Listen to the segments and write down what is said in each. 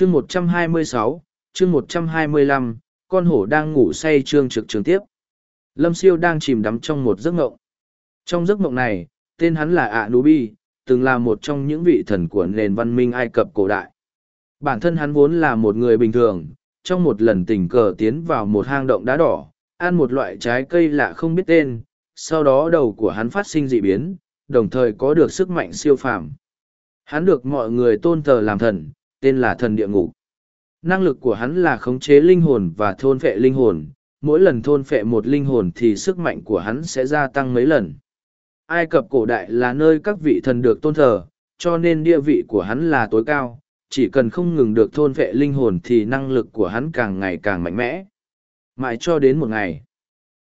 chương một trăm hai mươi sáu, chương một trăm hai mươi lăm, con hổ đang ngủ say trương trực trường tiếp. Lâm siêu đang chìm đắm trong một giấc ngộng trong giấc mộng này, tên hắn là ạ nú bi từng là một trong những vị thần của nền văn minh ai cập cổ đại. Bản thân hắn vốn là một người bình thường, trong một lần tình cờ tiến vào một hang động đá đỏ, ăn một loại trái cây lạ không biết tên, sau đó đầu của hắn phát sinh dị biến, đồng thời có được sức mạnh siêu phàm. Hắn được mọi người tôn thờ làm thần tên là thần địa ngục. Năng lực của hắn là khống chế linh hồn và thôn phệ linh hồn. Mỗi lần thôn phệ một linh hồn thì sức mạnh của hắn sẽ gia tăng mấy lần. Ai cập cổ đại là nơi các vị thần được tôn thờ, cho nên địa vị của hắn là tối cao. Chỉ cần không ngừng được thôn vệ linh hồn thì năng lực của hắn càng ngày càng mạnh mẽ. Mãi cho đến một ngày,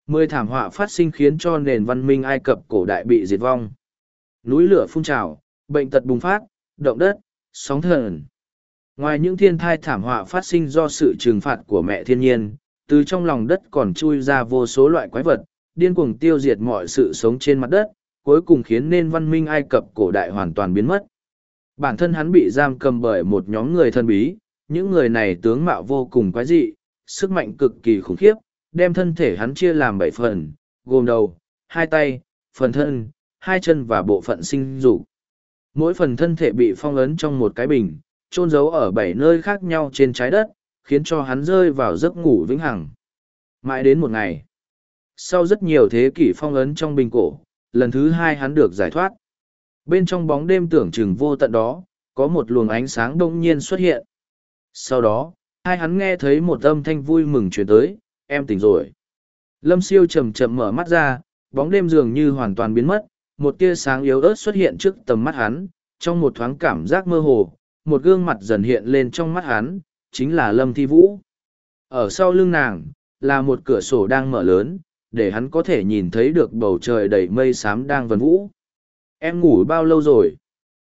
mười thảm họa phát sinh khiến cho nền văn minh ai cập cổ đại bị diệt vong. Núi lửa phun trào, bệnh tật bùng phát, động đất, sóng thần ngoài những thiên thai thảm họa phát sinh do sự trừng phạt của mẹ thiên nhiên, từ trong lòng đất còn chui ra vô số loại quái vật, điên cuồng tiêu diệt mọi sự sống trên mặt đất, cuối cùng khiến nên văn minh ai cập cổ đại hoàn toàn biến mất. Bản thân hắn bị giam cầm bởi một nhóm người thân bí, những người này tướng mạo vô cùng quái dị, sức mạnh cực kỳ khủng khiếp, đem thân thể hắn chia làm bảy phần, gồm đầu, hai tay, phần thân, hai chân và bộ phận sinh dục. Mỗi phần thân thể bị phong ấn trong một cái bình trôn giấu ở bảy nơi khác nhau trên trái đất, khiến cho hắn rơi vào giấc ngủ vĩnh hằng. Mãi đến một ngày, sau rất nhiều thế kỷ phong ấn trong bình cổ, lần thứ hai hắn được giải thoát. Bên trong bóng đêm tưởng chừng vô tận đó, có một luồng ánh sáng đông nhiên xuất hiện. Sau đó, hai hắn nghe thấy một âm thanh vui mừng chuyển tới, em tỉnh rồi. Lâm siêu chầm chậm mở mắt ra, bóng đêm dường như hoàn toàn biến mất, một tia sáng yếu ớt xuất hiện trước tầm mắt hắn, trong một thoáng cảm giác mơ hồ một gương mặt dần hiện lên trong mắt hắn, chính là lâm thi vũ. Ở sau lưng nàng, là một cửa sổ đang mở lớn, để hắn có thể nhìn thấy được bầu trời đầy mây xám đang vần vũ. Em ngủ bao lâu rồi?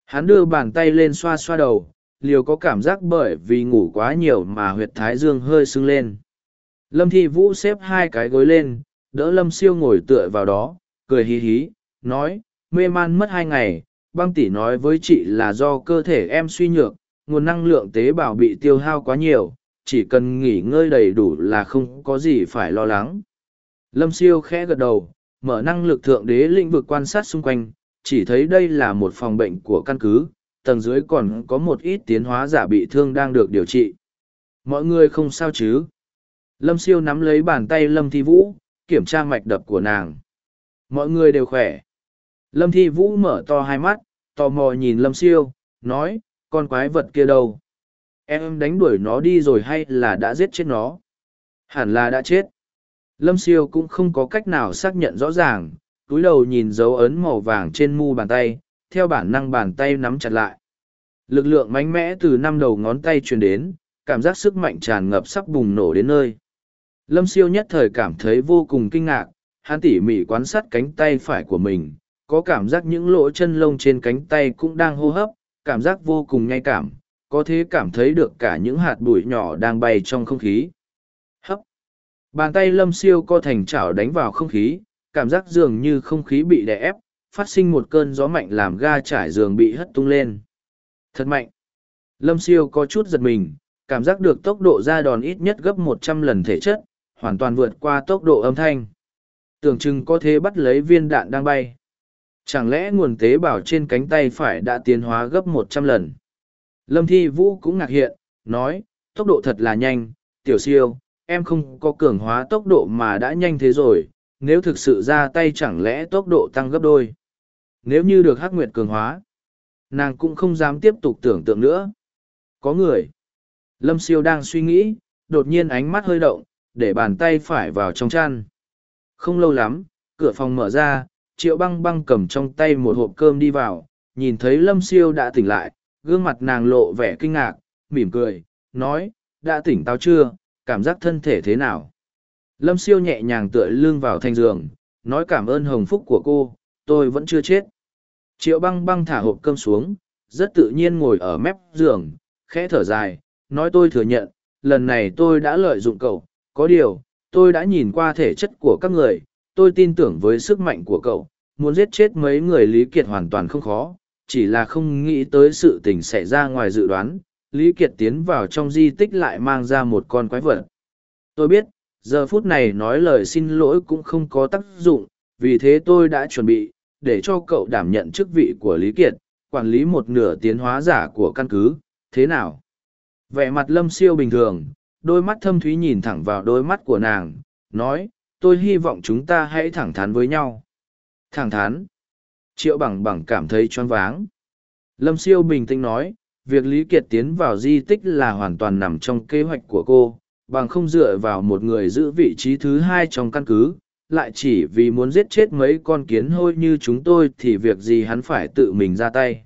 Hắn đưa bàn tay lên xoa xoa đầu, liều có cảm giác bởi vì ngủ quá nhiều mà huyệt thái dương hơi sưng lên. Lâm thi vũ xếp hai cái gối lên, đỡ lâm siêu ngồi tựa vào đó, cười hí hí, nói, mê man mất hai ngày băng tỷ nói với chị là do cơ thể em suy nhược nguồn năng lượng tế bào bị tiêu hao quá nhiều chỉ cần nghỉ ngơi đầy đủ là không có gì phải lo lắng lâm siêu khẽ gật đầu mở năng lực thượng đế lĩnh vực quan sát xung quanh chỉ thấy đây là một phòng bệnh của căn cứ, tầng dưới còn có một ít tiến hóa giả bị thương đang được điều trị. Mọi người không sao chứ? Lâm siêu nắm lấy bàn tay Lâm Thi Vũ, kiểm tra mạch đập của nàng. Mọi người đều khỏe. Lâm Thi Vũ mở to hai mắt, tò mò nhìn Lâm siêu, nói, con quái vật kia đâu? Em đánh đuổi nó đi rồi hay là đã giết chết nó? Hẳn là đã chết. Lâm siêu cũng không có cách nào xác nhận rõ ràng, túi đầu nhìn dấu ấn màu vàng trên mu bàn tay, theo bản năng bàn tay nắm chặt lại. Lực lượng mạnh mẽ từ năm đầu ngón tay truyền đến, cảm giác sức mạnh tràn ngập sắp bùng nổ đến nơi. Lâm siêu nhất thời cảm thấy vô cùng kinh ngạc, hắn tỉ mỉ quan sát cánh tay phải của mình, có cảm giác những lỗ chân lông trên cánh tay cũng đang hô hấp, cảm giác vô cùng nhạy cảm, có thể cảm thấy được cả những hạt bụi nhỏ đang bay trong không khí. Hấp! Bàn tay lâm siêu co thành chảo đánh vào không khí, cảm giác dường như không khí bị đè ép, phát sinh một cơn gió mạnh làm ga trải giường bị hất tung lên. Thật mạnh. Lâm siêu có chút giật mình, cảm giác được tốc độ ra đòn ít nhất gấp một trăm lần thể chất, hoàn toàn vượt qua tốc độ âm thanh. Tưởng chừng có thể bắt lấy viên đạn đang bay. Chẳng lẽ nguồn tế bào trên cánh tay phải đã tiến hóa gấp một trăm lần? Lâm Thi Vũ cũng ngạc hiện, nói, tốc độ thật là nhanh, tiểu siêu, em không có cường hóa tốc độ mà đã nhanh thế rồi, nếu thực sự ra tay chẳng lẽ tốc độ tăng gấp đôi. Nếu như được hắc nguyệt cường hóa, nàng cũng không dám tiếp tục tưởng tượng nữa. Có người. Lâm siêu đang suy nghĩ, đột nhiên ánh mắt hơi động, để bàn tay phải vào trong chăn. Không lâu lắm, cửa phòng mở ra, triệu băng băng cầm trong tay một hộp cơm đi vào, nhìn thấy lâm siêu đã tỉnh lại, gương mặt nàng lộ vẻ kinh ngạc, mỉm cười, nói, đã tỉnh táo chưa, cảm giác thân thể thế nào? Lâm siêu nhẹ nhàng tựa lưng vào thanh giường, nói cảm ơn hồng phúc của cô, tôi vẫn chưa chết. Triệu băng băng thả hộp cơm xuống, rất tự nhiên ngồi ở mép giường, khẽ thở dài, nói tôi thừa nhận, lần này tôi đã lợi dụng cậu, có điều, tôi đã nhìn qua thể chất của các người, tôi tin tưởng với sức mạnh của cậu, muốn giết chết mấy người lý kiệt hoàn toàn không khó, chỉ là không nghĩ tới sự tình xảy ra ngoài dự đoán, Lý Kiệt tiến vào trong di tích lại mang ra một con quái vật. Tôi biết, giờ phút này nói lời xin lỗi cũng không có tác dụng, vì thế tôi đã chuẩn bị, để cho cậu đảm nhận chức vị của Lý Kiệt, quản lý một nửa tiến hóa giả của căn cứ, thế nào? Vẻ mặt lâm siêu bình thường, đôi mắt thâm thúy nhìn thẳng vào đôi mắt của nàng, nói, tôi hy vọng chúng ta hãy thẳng thắn với nhau. Thẳng thắn. Triệu bằng bằng cảm thấy choáng váng. Lâm siêu bình tĩnh nói, việc Lý Kiệt tiến vào di tích là hoàn toàn nằm trong kế hoạch của cô, bằng không dựa vào một người giữ vị trí thứ hai trong căn cứ, lại chỉ vì muốn giết chết mấy con kiến hôi như chúng tôi thì việc gì hắn phải tự mình ra tay.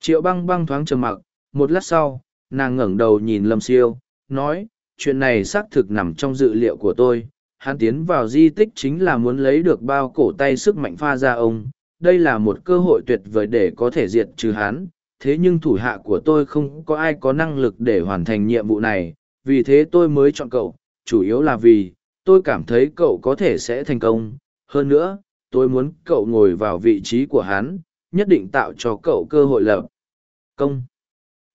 Triệu băng băng thoáng trầm mặc, một lát sau, nàng ngẩng đầu nhìn Lâm Siêu, nói, chuyện này xác thực nằm trong dự liệu của tôi. Hắn tiến vào di tích chính là muốn lấy được bao cổ tay sức mạnh pha ra ông. Đây là một cơ hội tuyệt vời để có thể diệt trừ hắn. Thế nhưng thủ hạ của tôi không có ai có năng lực để hoàn thành nhiệm vụ này, vì thế tôi mới chọn cậu, chủ yếu là vì, tôi cảm thấy cậu có thể sẽ thành công. Hơn nữa, tôi muốn cậu ngồi vào vị trí của hắn, nhất định tạo cho cậu cơ hội lập công.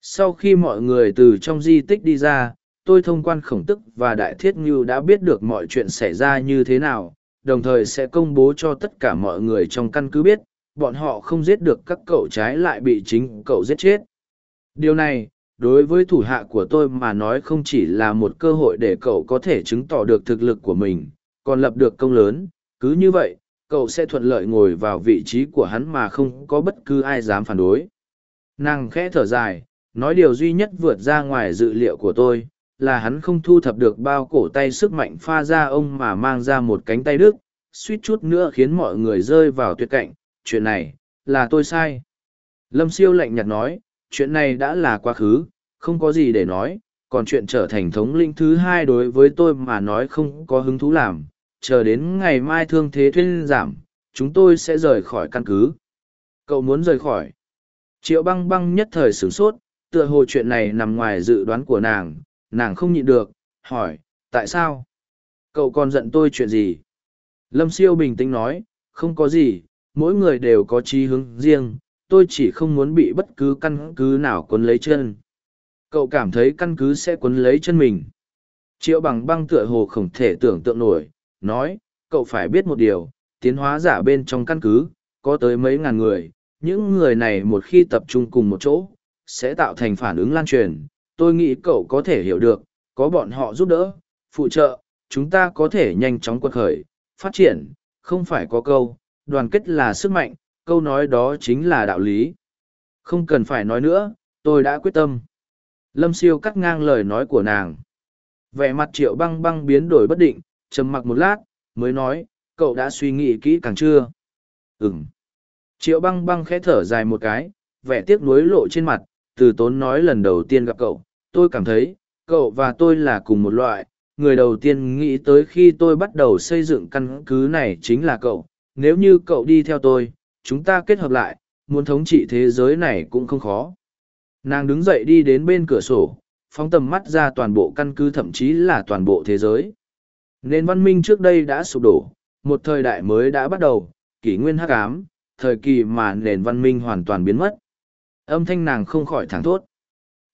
Sau khi mọi người từ trong di tích đi ra, tôi thông quan khổng tức và đại thiết ngưu đã biết được mọi chuyện xảy ra như thế nào, đồng thời sẽ công bố cho tất cả mọi người trong căn cứ biết, bọn họ không giết được các cậu trái lại bị chính cậu giết chết. Điều này, đối với thủ hạ của tôi mà nói không chỉ là một cơ hội để cậu có thể chứng tỏ được thực lực của mình, còn lập được công lớn, cứ như vậy, cậu sẽ thuận lợi ngồi vào vị trí của hắn mà không có bất cứ ai dám phản đối. Nàng khẽ thở dài, nói điều duy nhất vượt ra ngoài dự liệu của tôi, là hắn không thu thập được bao cổ tay sức mạnh pha ra ông mà mang ra một cánh tay đức, suýt chút nữa khiến mọi người rơi vào tuyệt cạnh, chuyện này, là tôi sai. Lâm siêu lạnh nhạt nói, chuyện này đã là quá khứ, không có gì để nói, còn chuyện trở thành thống lĩnh thứ hai đối với tôi mà nói không có hứng thú làm, chờ đến ngày mai thương thế thuyên giảm, chúng tôi sẽ rời khỏi căn cứ. Cậu muốn rời khỏi. Triệu băng băng nhất thời sửng sốt, tựa hồ chuyện này nằm ngoài dự đoán của nàng, nàng không nhịn được, hỏi, tại sao? Cậu còn giận tôi chuyện gì? Lâm siêu bình tĩnh nói, không có gì, mỗi người đều có chí hướng riêng, tôi chỉ không muốn bị bất cứ căn cứ nào quấn lấy chân. Cậu cảm thấy căn cứ sẽ quấn lấy chân mình. Triệu bằng băng tựa hồ không thể tưởng tượng nổi, nói, cậu phải biết một điều, tiến hóa giả bên trong căn cứ, có tới mấy ngàn người, những người này một khi tập trung cùng một chỗ, sẽ tạo thành phản ứng lan truyền. Tôi nghĩ cậu có thể hiểu được, có bọn họ giúp đỡ, phụ trợ, chúng ta có thể nhanh chóng quật khởi, phát triển, không phải có câu, đoàn kết là sức mạnh, câu nói đó chính là đạo lý. Không cần phải nói nữa, tôi đã quyết tâm. Lâm siêu cắt ngang lời nói của nàng. Vẻ mặt triệu băng băng biến đổi bất định, trầm mặc một lát, mới nói, cậu đã suy nghĩ kỹ càng chưa? Ừm. Triệu băng băng khẽ thở dài một cái, vẻ tiếc nuối lộ trên mặt, từ tốn nói lần đầu tiên gặp cậu, tôi cảm thấy, cậu và tôi là cùng một loại, người đầu tiên nghĩ tới khi tôi bắt đầu xây dựng căn cứ này chính là cậu, nếu như cậu đi theo tôi, chúng ta kết hợp lại, muốn thống trị thế giới này cũng không khó. Nàng đứng dậy đi đến bên cửa sổ, phóng tầm mắt ra toàn bộ căn cứ thậm chí là toàn bộ thế giới. Nền văn minh trước đây đã sụp đổ, một thời đại mới đã bắt đầu, kỷ nguyên hắc ám, thời kỳ mà nền văn minh hoàn toàn biến mất. Âm thanh nàng không khỏi thẳng thốt.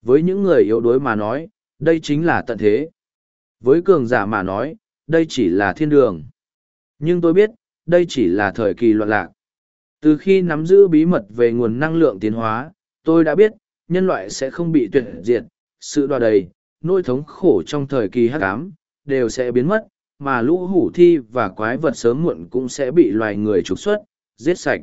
Với những người yếu đuối mà nói, đây chính là tận thế. Với cường giả mà nói, đây chỉ là thiên đường. Nhưng tôi biết, đây chỉ là thời kỳ loạn lạc. Từ khi nắm giữ bí mật về nguồn năng lượng tiến hóa, tôi đã biết, nhân loại sẽ không bị tuyệt diệt, sự đoạt đầy, nỗi thống khổ trong thời kỳ hắc ám, đều sẽ biến mất, mà lũ hủ thi và quái vật sớm muộn cũng sẽ bị loài người trục xuất, giết sạch.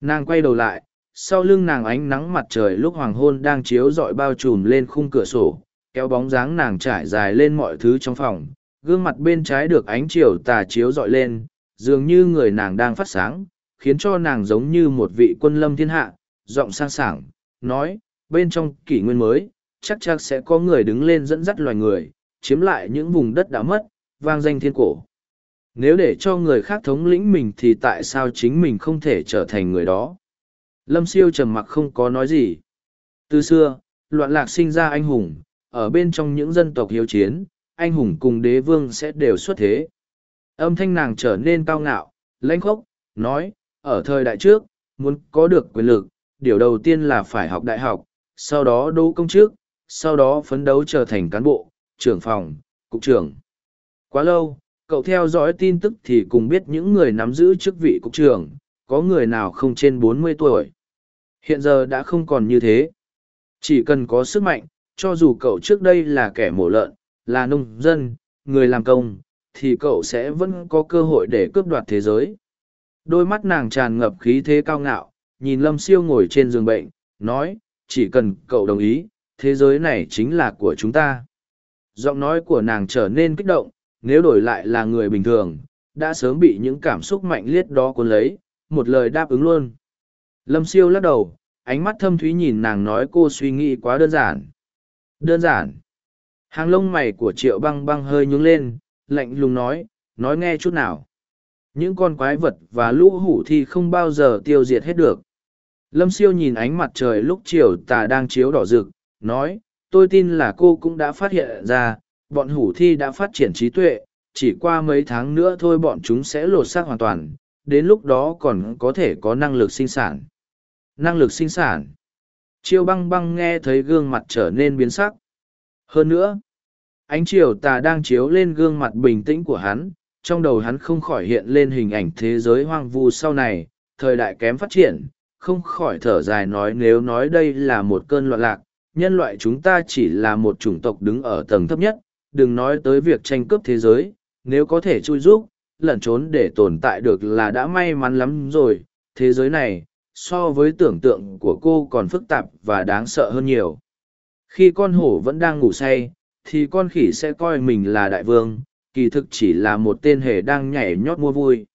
Nàng quay đầu lại, sau lưng nàng ánh nắng mặt trời lúc hoàng hôn đang chiếu rọi bao trùm lên khung cửa sổ, kéo bóng dáng nàng trải dài lên mọi thứ trong phòng, gương mặt bên trái được ánh chiều tà chiếu rọi lên, dường như người nàng đang phát sáng, khiến cho nàng giống như một vị quân lâm thiên hạ, giọng sang sảng, nói, bên trong kỷ nguyên mới, chắc chắc sẽ có người đứng lên dẫn dắt loài người, chiếm lại những vùng đất đã mất, vang danh thiên cổ. Nếu để cho người khác thống lĩnh mình thì tại sao chính mình không thể trở thành người đó? Lâm siêu trầm mặc không có nói gì. Từ xưa, loạn lạc sinh ra anh hùng, ở bên trong những dân tộc hiếu chiến, anh hùng cùng đế vương sẽ đều xuất thế. Âm thanh nàng trở nên cao ngạo, lãnh khốc, nói, ở thời đại trước, muốn có được quyền lực, điều đầu tiên là phải học đại học, sau đó đỗ công chức, sau đó phấn đấu trở thành cán bộ, trưởng phòng, cục trưởng. Quá lâu, cậu theo dõi tin tức thì cùng biết những người nắm giữ chức vị cục trưởng, có người nào không trên bốn mươi tuổi. Hiện giờ đã không còn như thế. Chỉ cần có sức mạnh, cho dù cậu trước đây là kẻ mổ lợn, là nông dân, người làm công, thì cậu sẽ vẫn có cơ hội để cướp đoạt thế giới. Đôi mắt nàng tràn ngập khí thế cao ngạo, nhìn Lâm Siêu ngồi trên giường bệnh, nói, chỉ cần cậu đồng ý, thế giới này chính là của chúng ta. Giọng nói của nàng trở nên kích động, nếu đổi lại là người bình thường, đã sớm bị những cảm xúc mạnh liệt đó cuốn lấy, một lời đáp ứng luôn. Lâm Siêu lắc đầu, ánh mắt thâm thúy nhìn nàng nói cô suy nghĩ quá đơn giản. Đơn giản. Hàng lông mày của triệu băng băng hơi nhướng lên, lạnh lùng nói, nói nghe chút nào. Những con quái vật và lũ hủ thì không bao giờ tiêu diệt hết được. Lâm siêu nhìn ánh mặt trời lúc chiều tà đang chiếu đỏ rực, nói, tôi tin là cô cũng đã phát hiện ra, bọn hủ thi đã phát triển trí tuệ, chỉ qua mấy tháng nữa thôi bọn chúng sẽ lột xác hoàn toàn, đến lúc đó còn có thể có năng lực sinh sản. Năng lực sinh sản. Chiêu băng băng nghe thấy gương mặt trở nên biến sắc. Hơn nữa, ánh chiều tà đang chiếu lên gương mặt bình tĩnh của hắn, trong đầu hắn không khỏi hiện lên hình ảnh thế giới hoang vu sau này, thời đại kém phát triển, không khỏi thở dài nói nếu nói đây là một cơn loạn lạc, nhân loại chúng ta chỉ là một chủng tộc đứng ở tầng thấp nhất, đừng nói tới việc tranh cướp thế giới, nếu có thể chui giúp, lẩn trốn để tồn tại được là đã may mắn lắm rồi, thế giới này, so với tưởng tượng của cô còn phức tạp và đáng sợ hơn nhiều. Khi con hổ vẫn đang ngủ say, thì con khỉ sẽ coi mình là đại vương, kỳ thực chỉ là một tên hề đang nhảy nhót mua vui.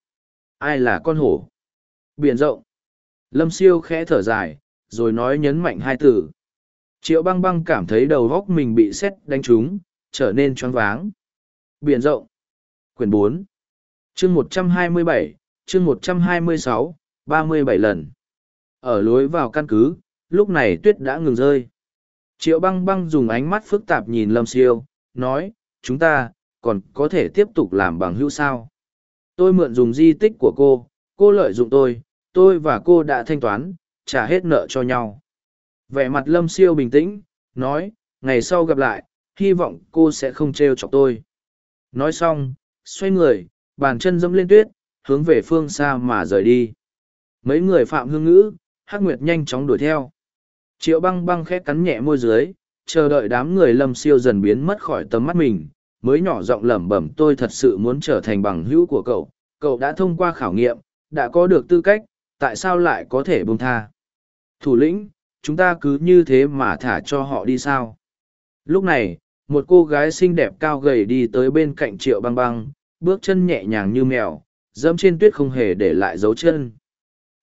Ai là con hổ? Biển rộng. Lâm siêu khẽ thở dài, rồi nói nhấn mạnh hai từ. Triệu băng băng cảm thấy đầu góc mình bị xét đánh trúng, trở nên choáng váng. Biển rộng. Quyển bốn chương một trăm hai mươi bảy chương một trăm hai mươi sáu ba mươi bảy lần ở lối vào căn cứ lúc này tuyết đã ngừng rơi. Triệu băng băng dùng ánh mắt phức tạp nhìn lâm siêu nói chúng ta còn có thể tiếp tục làm bằng hữu sao? Tôi mượn dùng di tích của cô cô lợi dụng tôi tôi và cô đã thanh toán trả hết nợ cho nhau. Vẻ mặt lâm siêu bình tĩnh nói ngày sau gặp lại hy vọng cô sẽ không trêu chọc tôi. Nói xong xoay người bàn chân dẫm lên tuyết, hướng về phương xa mà rời đi. Mấy người phạm hương ngữ, hắc nguyệt nhanh chóng đuổi theo. Triệu băng băng khẽ cắn nhẹ môi dưới, chờ đợi đám người lâm siêu dần biến mất khỏi tầm mắt mình, mới nhỏ giọng lẩm bẩm tôi thật sự muốn trở thành bằng hữu của cậu, cậu đã thông qua khảo nghiệm, đã có được tư cách, tại sao lại có thể buông tha? Thủ lĩnh, chúng ta cứ như thế mà thả cho họ đi sao? Lúc này, một cô gái xinh đẹp cao gầy đi tới bên cạnh triệu băng băng, bước chân nhẹ nhàng như mèo, dẫm trên tuyết không hề để lại dấu chân.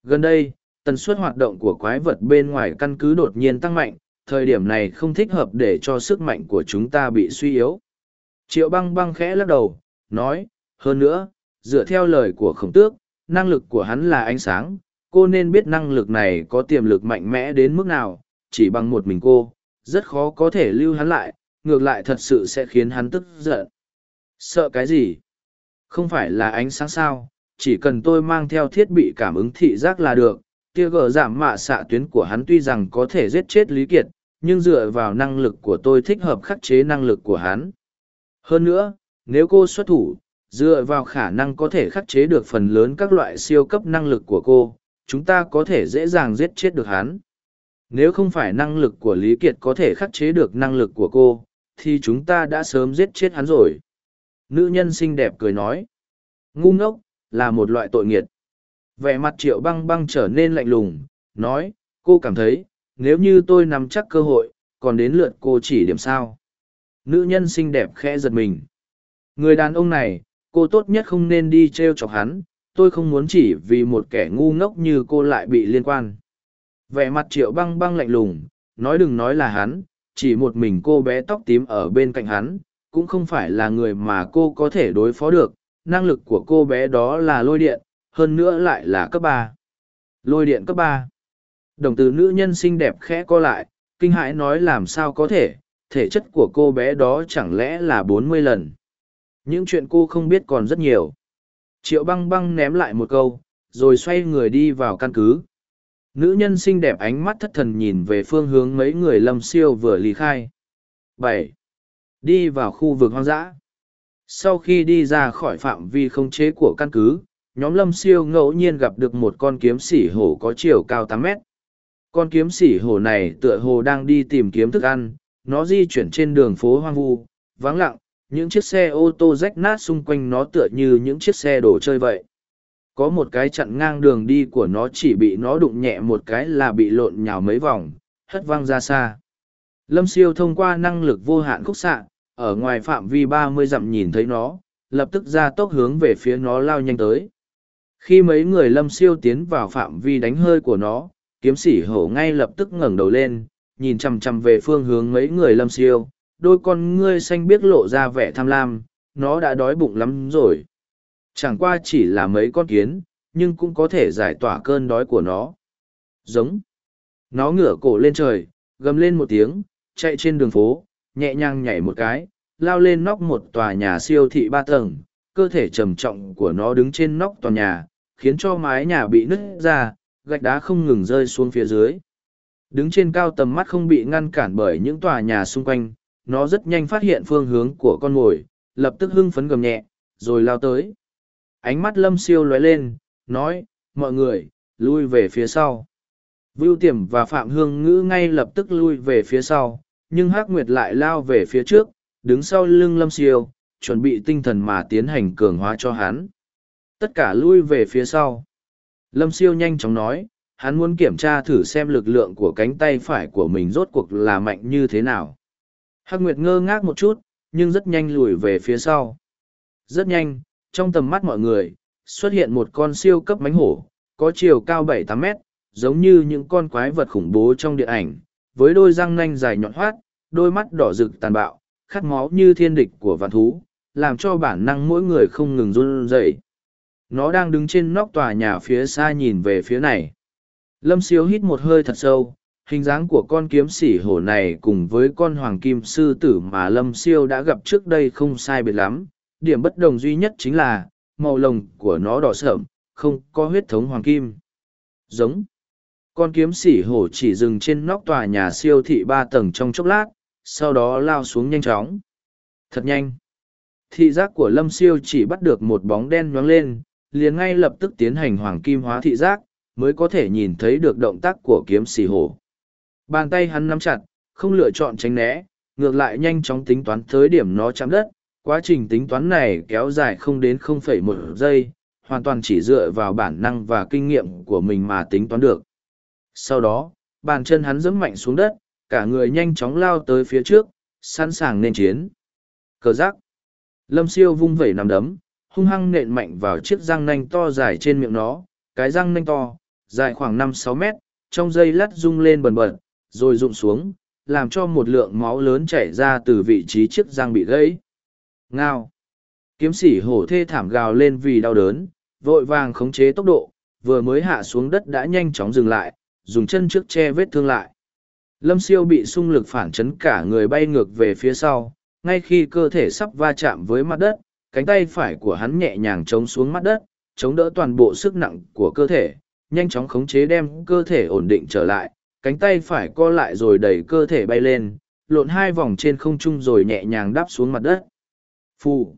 Gần đây, tần suất hoạt động của quái vật bên ngoài căn cứ đột nhiên tăng mạnh, thời điểm này không thích hợp để cho sức mạnh của chúng ta bị suy yếu. Triệu băng băng khẽ lắc đầu, nói, hơn nữa, dựa theo lời của khổng tước, năng lực của hắn là ánh sáng, cô nên biết năng lực này có tiềm lực mạnh mẽ đến mức nào, chỉ bằng một mình cô, rất khó có thể lưu hắn lại, ngược lại thật sự sẽ khiến hắn tức giận. Sợ cái gì? Không phải là ánh sáng sao, chỉ cần tôi mang theo thiết bị cảm ứng thị giác là được tia gờ giảm mạ xạ tuyến của hắn tuy rằng có thể giết chết Lý Kiệt, nhưng dựa vào năng lực của tôi thích hợp khắc chế năng lực của hắn. Hơn nữa, nếu cô xuất thủ, dựa vào khả năng có thể khắc chế được phần lớn các loại siêu cấp năng lực của cô, chúng ta có thể dễ dàng giết chết được hắn. Nếu không phải năng lực của Lý Kiệt có thể khắc chế được năng lực của cô, thì chúng ta đã sớm giết chết hắn rồi nữ nhân xinh đẹp cười nói ngu ngốc là một loại tội nghiệt vẻ mặt triệu băng băng trở nên lạnh lùng, nói, cô cảm thấy, nếu như tôi nắm chắc cơ hội, còn đến lượt cô chỉ điểm sao? Nữ nhân xinh đẹp khẽ giật mình. Người đàn ông này, cô tốt nhất không nên đi t r e o chọc hắn, tôi không muốn chỉ vì một kẻ ngu ngốc như cô lại bị liên quan. Vẻ mặt triệu băng băng lạnh lùng, nói đừng nói là hắn, chỉ một mình cô bé tóc tím ở bên cạnh hắn, cũng không phải là người mà cô có thể đối phó được, năng lực của cô bé đó là lôi điện hơn nữa lại là cấp ba. Lôi điện cấp ba. Đồng từ nữ nhân xinh đẹp khẽ co lại kinh hãi nói làm sao có thể thể chất của cô bé đó chẳng lẽ là bốn mươi lần. Những chuyện cô không biết còn rất nhiều. Triệu băng băng ném lại một câu rồi xoay người đi vào căn cứ. Nữ nhân xinh đẹp ánh mắt thất thần nhìn về phương hướng mấy người lâm siêu vừa lý khai. Bảy. Đi vào khu vực hoang dã. Sau khi đi ra khỏi phạm vi khống chế của căn cứ, nhóm lâm siêu ngẫu nhiên gặp được một con kiếm sỉ hổ có chiều cao tám mét. Con kiếm sỉ hổ này tựa hồ đang đi tìm kiếm thức ăn, nó di chuyển trên đường phố hoang vu, vắng lặng, những chiếc xe ô tô rách nát xung quanh nó tựa như những chiếc xe đồ chơi vậy. Có một cái chặn ngang đường đi của nó chỉ bị nó đụng nhẹ một cái là bị lộn nhào mấy vòng, hất văng ra xa. Lâm siêu thông qua năng lực vô hạn khúc xạ, ở ngoài phạm vi ba mươi dặm nhìn thấy nó, lập tức ra tốc hướng về phía nó lao nhanh tới. Khi mấy người lâm siêu tiến vào phạm vi đánh hơi của nó, kiếm sĩ hổ ngay lập tức ngẩng đầu lên, nhìn chằm chằm về phương hướng mấy người lâm siêu, đôi con ngươi xanh biết lộ ra vẻ tham lam, nó đã đói bụng lắm rồi. Chẳng qua chỉ là mấy con kiến, nhưng cũng có thể giải tỏa cơn đói của nó. Giống. Nó ngửa cổ lên trời, gầm lên một tiếng, chạy trên đường phố, nhẹ nhàng nhảy một cái, lao lên nóc một tòa nhà siêu thị ba tầng, cơ thể trầm trọng của nó đứng trên nóc tòa nhà, khiến cho mái nhà bị nứt ra, gạch đá không ngừng rơi xuống phía dưới. Đứng trên cao tầm mắt không bị ngăn cản bởi những tòa nhà xung quanh, nó rất nhanh phát hiện phương hướng của con mồi, lập tức hưng phấn gầm nhẹ, rồi lao tới. Ánh mắt lâm siêu lóe lên, nói, mọi người, lui về phía sau. Vưu Tiềm và Phạm Hương Ngữ ngay lập tức lui về phía sau, nhưng Hắc Nguyệt lại lao về phía trước, đứng sau lưng Lâm Siêu, chuẩn bị tinh thần mà tiến hành cường hóa cho hắn. Tất cả lui về phía sau. Lâm Siêu nhanh chóng nói, hắn muốn kiểm tra thử xem lực lượng của cánh tay phải của mình rốt cuộc là mạnh như thế nào. Hắc Nguyệt ngơ ngác một chút, nhưng rất nhanh lùi về phía sau. Rất nhanh, trong tầm mắt mọi người, xuất hiện một con siêu cấp mánh hổ, có chiều cao bảy tám mét, giống như những con quái vật khủng bố trong điện ảnh, với đôi răng nanh dài nhọn hoắt, đôi mắt đỏ rực tàn bạo, khát máu như thiên địch của vạn thú, làm cho bản năng mỗi người không ngừng run rẩy. Nó đang đứng trên nóc tòa nhà phía xa nhìn về phía này. Lâm siêu hít một hơi thật sâu, hình dáng của con kiếm sỉ hổ này cùng với con hoàng kim sư tử mà lâm siêu đã gặp trước đây không sai biệt lắm. Điểm bất đồng duy nhất chính là, màu lồng của nó đỏ sợm, không có huyết thống hoàng kim. Giống con kiếm sỉ hổ chỉ dừng trên nóc tòa nhà siêu thị ba tầng trong chốc lát sau đó lao xuống nhanh chóng thật nhanh thị giác của lâm siêu chỉ bắt được một bóng đen nhoáng lên liền ngay lập tức tiến hành hoàng kim hóa thị giác mới có thể nhìn thấy được động tác của kiếm xì hổ bàn tay hắn nắm chặt không lựa chọn tránh né ngược lại nhanh chóng tính toán tới điểm nó chạm đất quá trình tính toán này kéo dài không đến 0,1 giây hoàn toàn chỉ dựa vào bản năng và kinh nghiệm của mình mà tính toán được sau đó, bàn chân hắn dẫm mạnh xuống đất, cả người nhanh chóng lao tới phía trước, sẵn sàng nên chiến. Cờ giác. Lâm siêu vung vẩy nằm đấm, hung hăng nện mạnh vào chiếc răng nanh to dài trên miệng nó, cái răng nanh to, dài khoảng năm sáu mét, trong dây lát rung lên bần bật, rồi rụng xuống, làm cho một lượng máu lớn chảy ra từ vị trí chiếc răng bị gãy. Ngao. Kiếm sĩ hổ thê thảm gào lên vì đau đớn, vội vàng khống chế tốc độ, vừa mới hạ xuống đất đã nhanh chóng dừng lại, dùng chân trước che vết thương lại. Lâm siêu bị xung lực phản chấn cả người bay ngược về phía sau, ngay khi cơ thể sắp va chạm với mặt đất, cánh tay phải của hắn nhẹ nhàng chống xuống mặt đất, chống đỡ toàn bộ sức nặng của cơ thể, nhanh chóng khống chế đem cơ thể ổn định trở lại, cánh tay phải co lại rồi đẩy cơ thể bay lên, lộn hai vòng trên không trung rồi nhẹ nhàng đáp xuống mặt đất. Phù!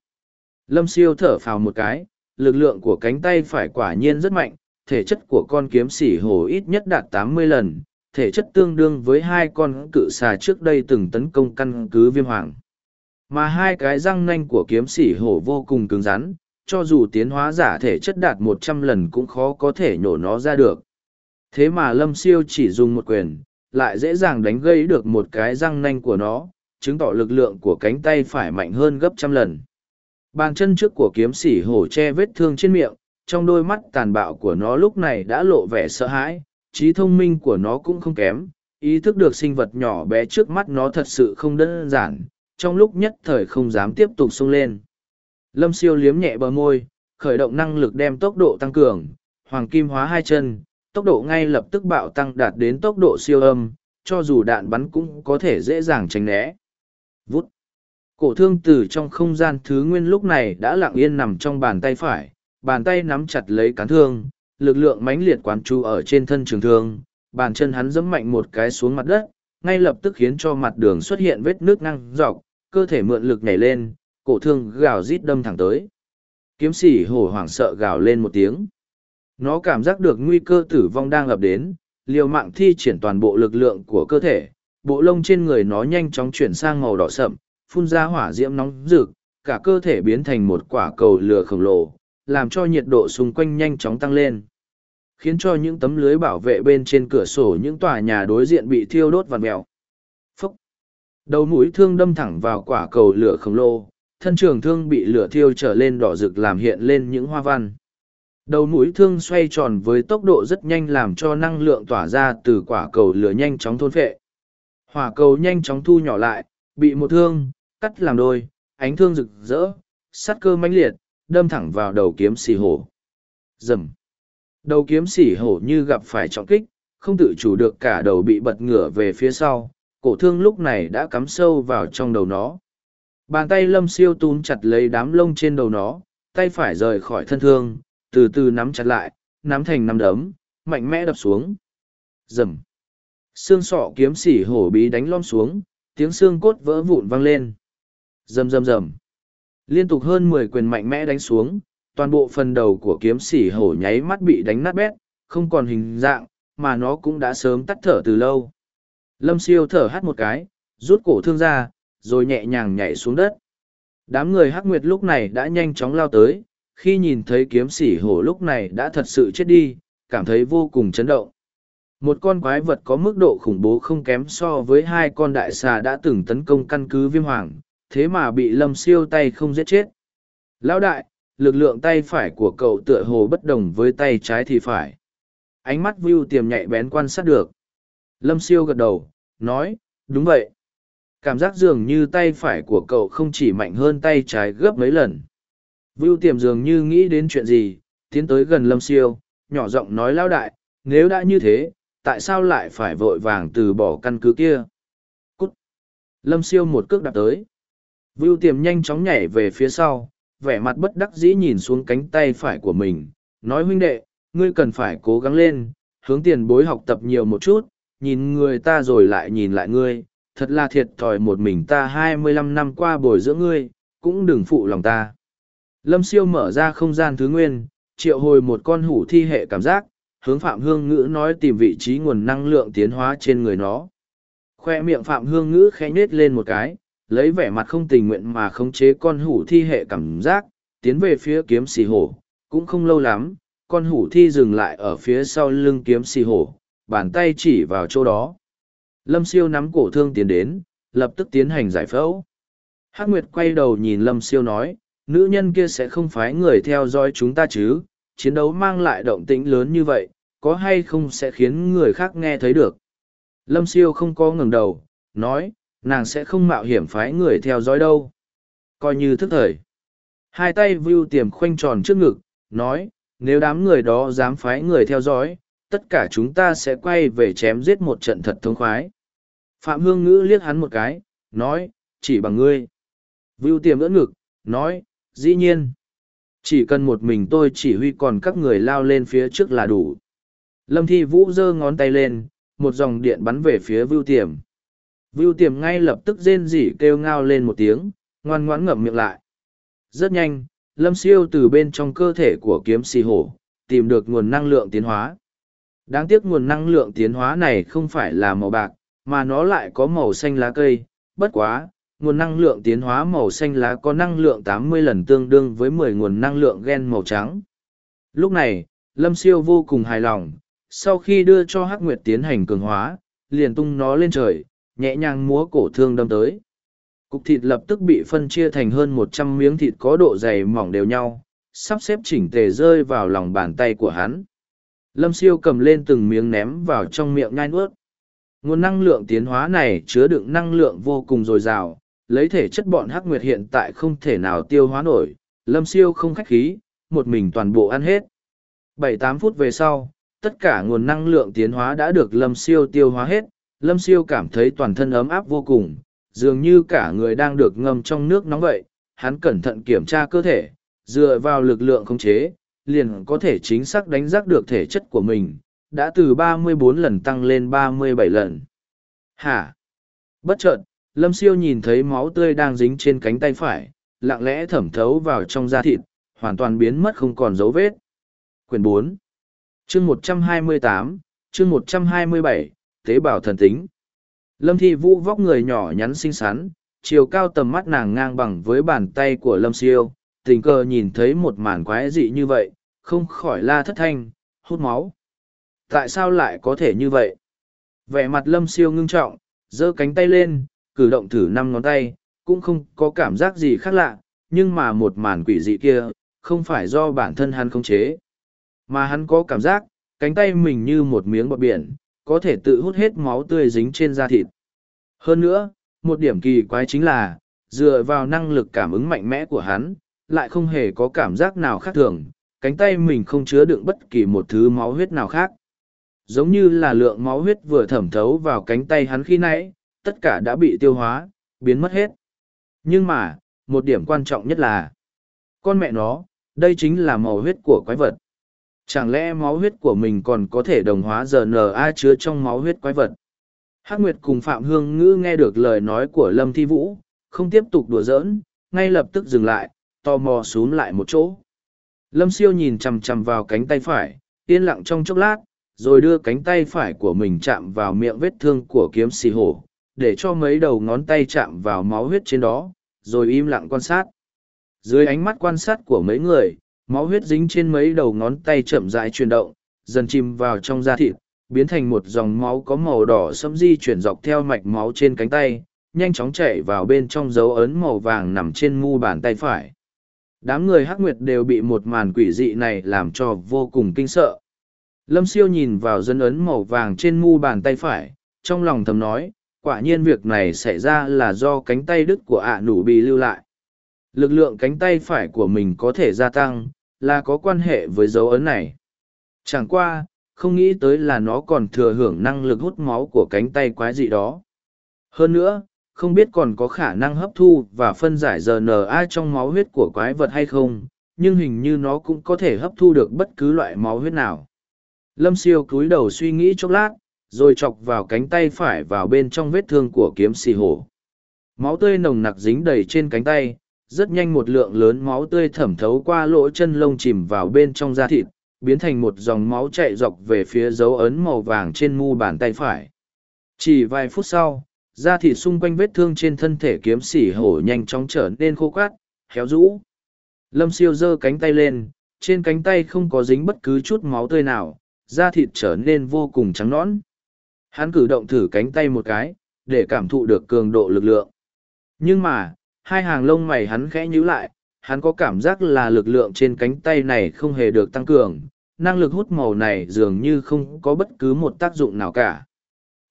Lâm siêu thở phào một cái, lực lượng của cánh tay phải quả nhiên rất mạnh, thể chất của con kiếm sỉ hổ ít nhất đạt 80 lần, thể chất tương đương với hai con cự xà trước đây từng tấn công căn cứ viêm hoàng. Mà hai cái răng nanh của kiếm sỉ hổ vô cùng cứng rắn, cho dù tiến hóa giả thể chất đạt 100 lần cũng khó có thể nhổ nó ra được. Thế mà lâm siêu chỉ dùng một quyền, lại dễ dàng đánh gây được một cái răng nanh của nó, chứng tỏ lực lượng của cánh tay phải mạnh hơn gấp trăm lần. Bàn chân trước của kiếm sỉ hổ che vết thương trên miệng, trong đôi mắt tàn bạo của nó lúc này đã lộ vẻ sợ hãi trí thông minh của nó cũng không kém ý thức được sinh vật nhỏ bé trước mắt nó thật sự không đơn giản trong lúc nhất thời không dám tiếp tục xông lên. Lâm siêu liếm nhẹ bờ môi khởi động năng lực đem tốc độ tăng cường hoàng kim hóa hai chân tốc độ ngay lập tức bạo tăng đạt đến tốc độ siêu âm cho dù đạn bắn cũng có thể dễ dàng tránh né. Vút. Cổ thương từ trong không gian thứ nguyên lúc này đã lặng yên nằm trong bàn tay phải bàn tay nắm chặt lấy cán thương, lực lượng mãnh liệt quán chú ở trên thân trường thương, bàn chân hắn giẫm mạnh một cái xuống mặt đất, ngay lập tức khiến cho mặt đường xuất hiện vết nước năng dọc, cơ thể mượn lực nhảy lên, cổ thương gào rít đâm thẳng tới. Kiếm sĩ hổ hoảng sợ gào lên một tiếng. Nó cảm giác được nguy cơ tử vong đang ập đến, liều mạng thi triển toàn bộ lực lượng của cơ thể, bộ lông trên người nó nhanh chóng chuyển sang màu đỏ sậm, phun ra hỏa diễm nóng rực, cả cơ thể biến thành một quả cầu lửa khổng lồ, làm cho nhiệt độ xung quanh nhanh chóng tăng lên. Khiến cho những tấm lưới bảo vệ bên trên cửa sổ những tòa nhà đối diện bị thiêu đốt vằn mèo. Đầu mũi thương đâm thẳng vào quả cầu lửa khổng lồ, thân trường thương bị lửa thiêu trở lên đỏ rực làm hiện lên những hoa văn. Đầu mũi thương xoay tròn với tốc độ rất nhanh làm cho năng lượng tỏa ra từ quả cầu lửa nhanh chóng thôn phệ. Hỏa cầu nhanh chóng thu nhỏ lại, bị một thương, cắt làm đôi, ánh thương rực rỡ, sắt cơ mãnh liệt, đâm thẳng vào đầu kiếm xì hổ. Dầm. Đầu kiếm xì hổ như gặp phải trọng kích, không tự chủ được cả đầu bị bật ngửa về phía sau, cổ thương lúc này đã cắm sâu vào trong đầu nó. Bàn tay lâm siêu túm chặt lấy đám lông trên đầu nó, tay phải rời khỏi thân thương, từ từ nắm chặt lại, nắm thành nắm đấm, mạnh mẽ đập xuống. Rầm. Xương sọ kiếm sỉ hổ bí đánh lom xuống, tiếng xương cốt vỡ vụn vang lên. Rầm rầm rầm. Liên tục hơn mười quyền mạnh mẽ đánh xuống, toàn bộ phần đầu của kiếm sỉ hổ nháy mắt bị đánh nát bét, không còn hình dạng, mà nó cũng đã sớm tắt thở từ lâu. Lâm siêu thở hắt một cái, rút cổ thương ra, rồi nhẹ nhàng nhảy xuống đất. Đám người hắc nguyệt lúc này đã nhanh chóng lao tới, khi nhìn thấy kiếm sỉ hổ lúc này đã thật sự chết đi, cảm thấy vô cùng chấn động. Một con quái vật có mức độ khủng bố không kém so với hai con đại xà đã từng tấn công căn cứ viêm hoàng, thế mà bị lâm siêu tay không giết chết. Lão đại, lực lượng tay phải của cậu tựa hồ bất đồng với tay trái thì phải. Ánh mắt View tiềm nhạy bén quan sát được. Lâm siêu gật đầu, nói, đúng vậy. Cảm giác dường như tay phải của cậu không chỉ mạnh hơn tay trái gấp mấy lần. Vưu tiềm dường như nghĩ đến chuyện gì, tiến tới gần lâm siêu, nhỏ giọng nói lao đại, nếu đã như thế, tại sao lại phải vội vàng từ bỏ căn cứ kia? Cút! Lâm siêu một cước đạp tới. Vưu tiềm nhanh chóng nhảy về phía sau, vẻ mặt bất đắc dĩ nhìn xuống cánh tay phải của mình, nói huynh đệ, ngươi cần phải cố gắng lên, hướng tiền bối học tập nhiều một chút, nhìn người ta rồi lại nhìn lại ngươi, thật là thiệt thòi một mình ta hai mươi lăm năm qua bồi dưỡng ngươi, cũng đừng phụ lòng ta. Lâm siêu mở ra không gian thứ nguyên, triệu hồi một con hủ thi hệ cảm giác, hướng Phạm Hương Ngữ nói tìm vị trí nguồn năng lượng tiến hóa trên người nó. Khoe miệng Phạm Hương Ngữ khẽ nết lên một cái, lấy vẻ mặt không tình nguyện mà khống chế con hủ thi hệ cảm giác, tiến về phía kiếm xì hổ. Cũng không lâu lắm, con hủ thi dừng lại ở phía sau lưng kiếm xì hổ, bàn tay chỉ vào chỗ đó. Lâm siêu nắm cổ thương tiến đến, lập tức tiến hành giải phẫu. Hắc Nguyệt quay đầu nhìn Lâm siêu nói, nữ nhân kia sẽ không phái người theo dõi chúng ta chứ, chiến đấu mang lại động tĩnh lớn như vậy, có hay không sẽ khiến người khác nghe thấy được. Lâm siêu không có ngừng đầu, nói, nàng sẽ không mạo hiểm phái người theo dõi đâu. Coi như thức thời. Hai tay view tiềm khoanh tròn trước ngực, nói, nếu đám người đó dám phái người theo dõi, tất cả chúng ta sẽ quay về chém giết một trận thật thông khoái. Phạm Hương Ngữ liếc hắn một cái, nói, chỉ bằng ngươi. Vưu tiềm ưỡn ngực, nói, dĩ nhiên. Chỉ cần một mình tôi chỉ huy còn các người lao lên phía trước là đủ. Lâm Thi Vũ giơ ngón tay lên, một dòng điện bắn về phía Vưu Tiềm. Vưu Tiềm ngay lập tức rên rỉ kêu ngao lên một tiếng, ngoan ngoãn ngậm miệng lại. Rất nhanh, Lâm Siêu từ bên trong cơ thể của kiếm xì hổ, tìm được nguồn năng lượng tiến hóa. Đáng tiếc nguồn năng lượng tiến hóa này không phải là màu bạc, mà nó lại có màu xanh lá cây. Bất quá, nguồn năng lượng tiến hóa màu xanh lá có năng lượng 80 lần tương đương với 10 nguồn năng lượng gen màu trắng. Lúc này, Lâm Siêu vô cùng hài lòng, sau khi đưa cho Hắc Nguyệt tiến hành cường hóa, liền tung nó lên trời, nhẹ nhàng múa cổ thương đâm tới. Cục thịt lập tức bị phân chia thành hơn 100 miếng thịt có độ dày mỏng đều nhau, sắp xếp chỉnh tề rơi vào lòng bàn tay của hắn. Lâm siêu cầm lên từng miếng ném vào trong miệng nhai nuốt. Nguồn năng lượng tiến hóa này chứa đựng năng lượng vô cùng dồi dào, lấy thể chất bọn hắc nguyệt hiện tại không thể nào tiêu hóa nổi, lâm siêu không khách khí, một mình toàn bộ ăn hết. Bảy tám phút về sau, tất cả nguồn năng lượng tiến hóa đã được lâm siêu tiêu hóa hết, lâm siêu cảm thấy toàn thân ấm áp vô cùng, dường như cả người đang được ngâm trong nước nóng vậy, hắn cẩn thận kiểm tra cơ thể, dựa vào lực lượng khống chế, liền có thể chính xác đánh giá được thể chất của mình, đã từ 34 lần tăng lên 37 lần. Hả? Bất chợt, Lâm Siêu nhìn thấy máu tươi đang dính trên cánh tay phải, lặng lẽ thẩm thấu vào trong da thịt, hoàn toàn biến mất không còn dấu vết. Quyền bốn, chương một trăm hai mươi tám, chương một trăm hai mươi bảy, tế bào thần tính. Lâm Thi Vũ vóc người nhỏ nhắn xinh xắn, chiều cao tầm mắt nàng ngang bằng với bàn tay của Lâm Siêu, tình cờ nhìn thấy một màn quái dị như vậy, không khỏi la thất thanh, hút máu. Tại sao lại có thể như vậy? Vẻ mặt Lâm Siêu ngưng trọng, giơ cánh tay lên, cử động thử năm ngón tay, cũng không có cảm giác gì khác lạ, nhưng mà một màn quỷ dị kia, không phải do bản thân hắn khống chế. Mà hắn có cảm giác, cánh tay mình như một miếng bọt biển, có thể tự hút hết máu tươi dính trên da thịt. Hơn nữa, một điểm kỳ quái chính là, dựa vào năng lực cảm ứng mạnh mẽ của hắn, lại không hề có cảm giác nào khác thường, cánh tay mình không chứa đựng bất kỳ một thứ máu huyết nào khác. Giống như là lượng máu huyết vừa thẩm thấu vào cánh tay hắn khi nãy, tất cả đã bị tiêu hóa, biến mất hết. Nhưng mà, một điểm quan trọng nhất là, con mẹ nó, đây chính là màu huyết của quái vật. Chẳng lẽ máu huyết của mình còn có thể đồng hóa RNA chứa trong máu huyết quái vật? Hắc Nguyệt cùng Phạm Hương Ngữ nghe được lời nói của Lâm Thi Vũ, không tiếp tục đùa giỡn, ngay lập tức dừng lại, tò mò xuống lại một chỗ. Lâm Siêu nhìn chằm chằm vào cánh tay phải, yên lặng trong chốc lát, rồi đưa cánh tay phải của mình chạm vào miệng vết thương của kiếm xì hổ, để cho mấy đầu ngón tay chạm vào máu huyết trên đó, rồi im lặng quan sát. Dưới ánh mắt quan sát của mấy người, máu huyết dính trên mấy đầu ngón tay chậm rãi chuyển động, dần chìm vào trong da thịt, biến thành một dòng máu có màu đỏ sẫm di chuyển dọc theo mạch máu trên cánh tay, nhanh chóng chạy vào bên trong dấu ấn màu vàng nằm trên mu bàn tay phải. Đám người hắc nguyệt đều bị một màn quỷ dị này làm cho vô cùng kinh sợ. Lâm siêu nhìn vào dân ấn màu vàng trên mu bàn tay phải, trong lòng thầm nói, quả nhiên việc này xảy ra là do cánh tay đứt của ạ nủ bị lưu lại. Lực lượng cánh tay phải của mình có thể gia tăng, là có quan hệ với dấu ấn này. Chẳng qua, không nghĩ tới là nó còn thừa hưởng năng lực hút máu của cánh tay quái dị đó. Hơn nữa, không biết còn có khả năng hấp thu và phân giải RNA trong máu huyết của quái vật hay không, nhưng hình như nó cũng có thể hấp thu được bất cứ loại máu huyết nào. Lâm siêu cúi đầu suy nghĩ chốc lát, rồi chọc vào cánh tay phải vào bên trong vết thương của kiếm xì hổ. Máu tươi nồng nặc dính đầy trên cánh tay, rất nhanh một lượng lớn máu tươi thẩm thấu qua lỗ chân lông chìm vào bên trong da thịt, biến thành một dòng máu chạy dọc về phía dấu ấn màu vàng trên mu bàn tay phải. Chỉ vài phút sau, da thịt xung quanh vết thương trên thân thể kiếm xỉ hổ nhanh chóng trở nên khô quát, héo rũ. Lâm siêu giơ cánh tay lên, trên cánh tay không có dính bất cứ chút máu tươi nào, da thịt trở nên vô cùng trắng nõn. Hắn cử động thử cánh tay một cái, để cảm thụ được cường độ lực lượng. Nhưng mà, hai hàng lông mày hắn khẽ nhíu lại, hắn có cảm giác là lực lượng trên cánh tay này không hề được tăng cường, năng lực hút màu này dường như không có bất cứ một tác dụng nào cả.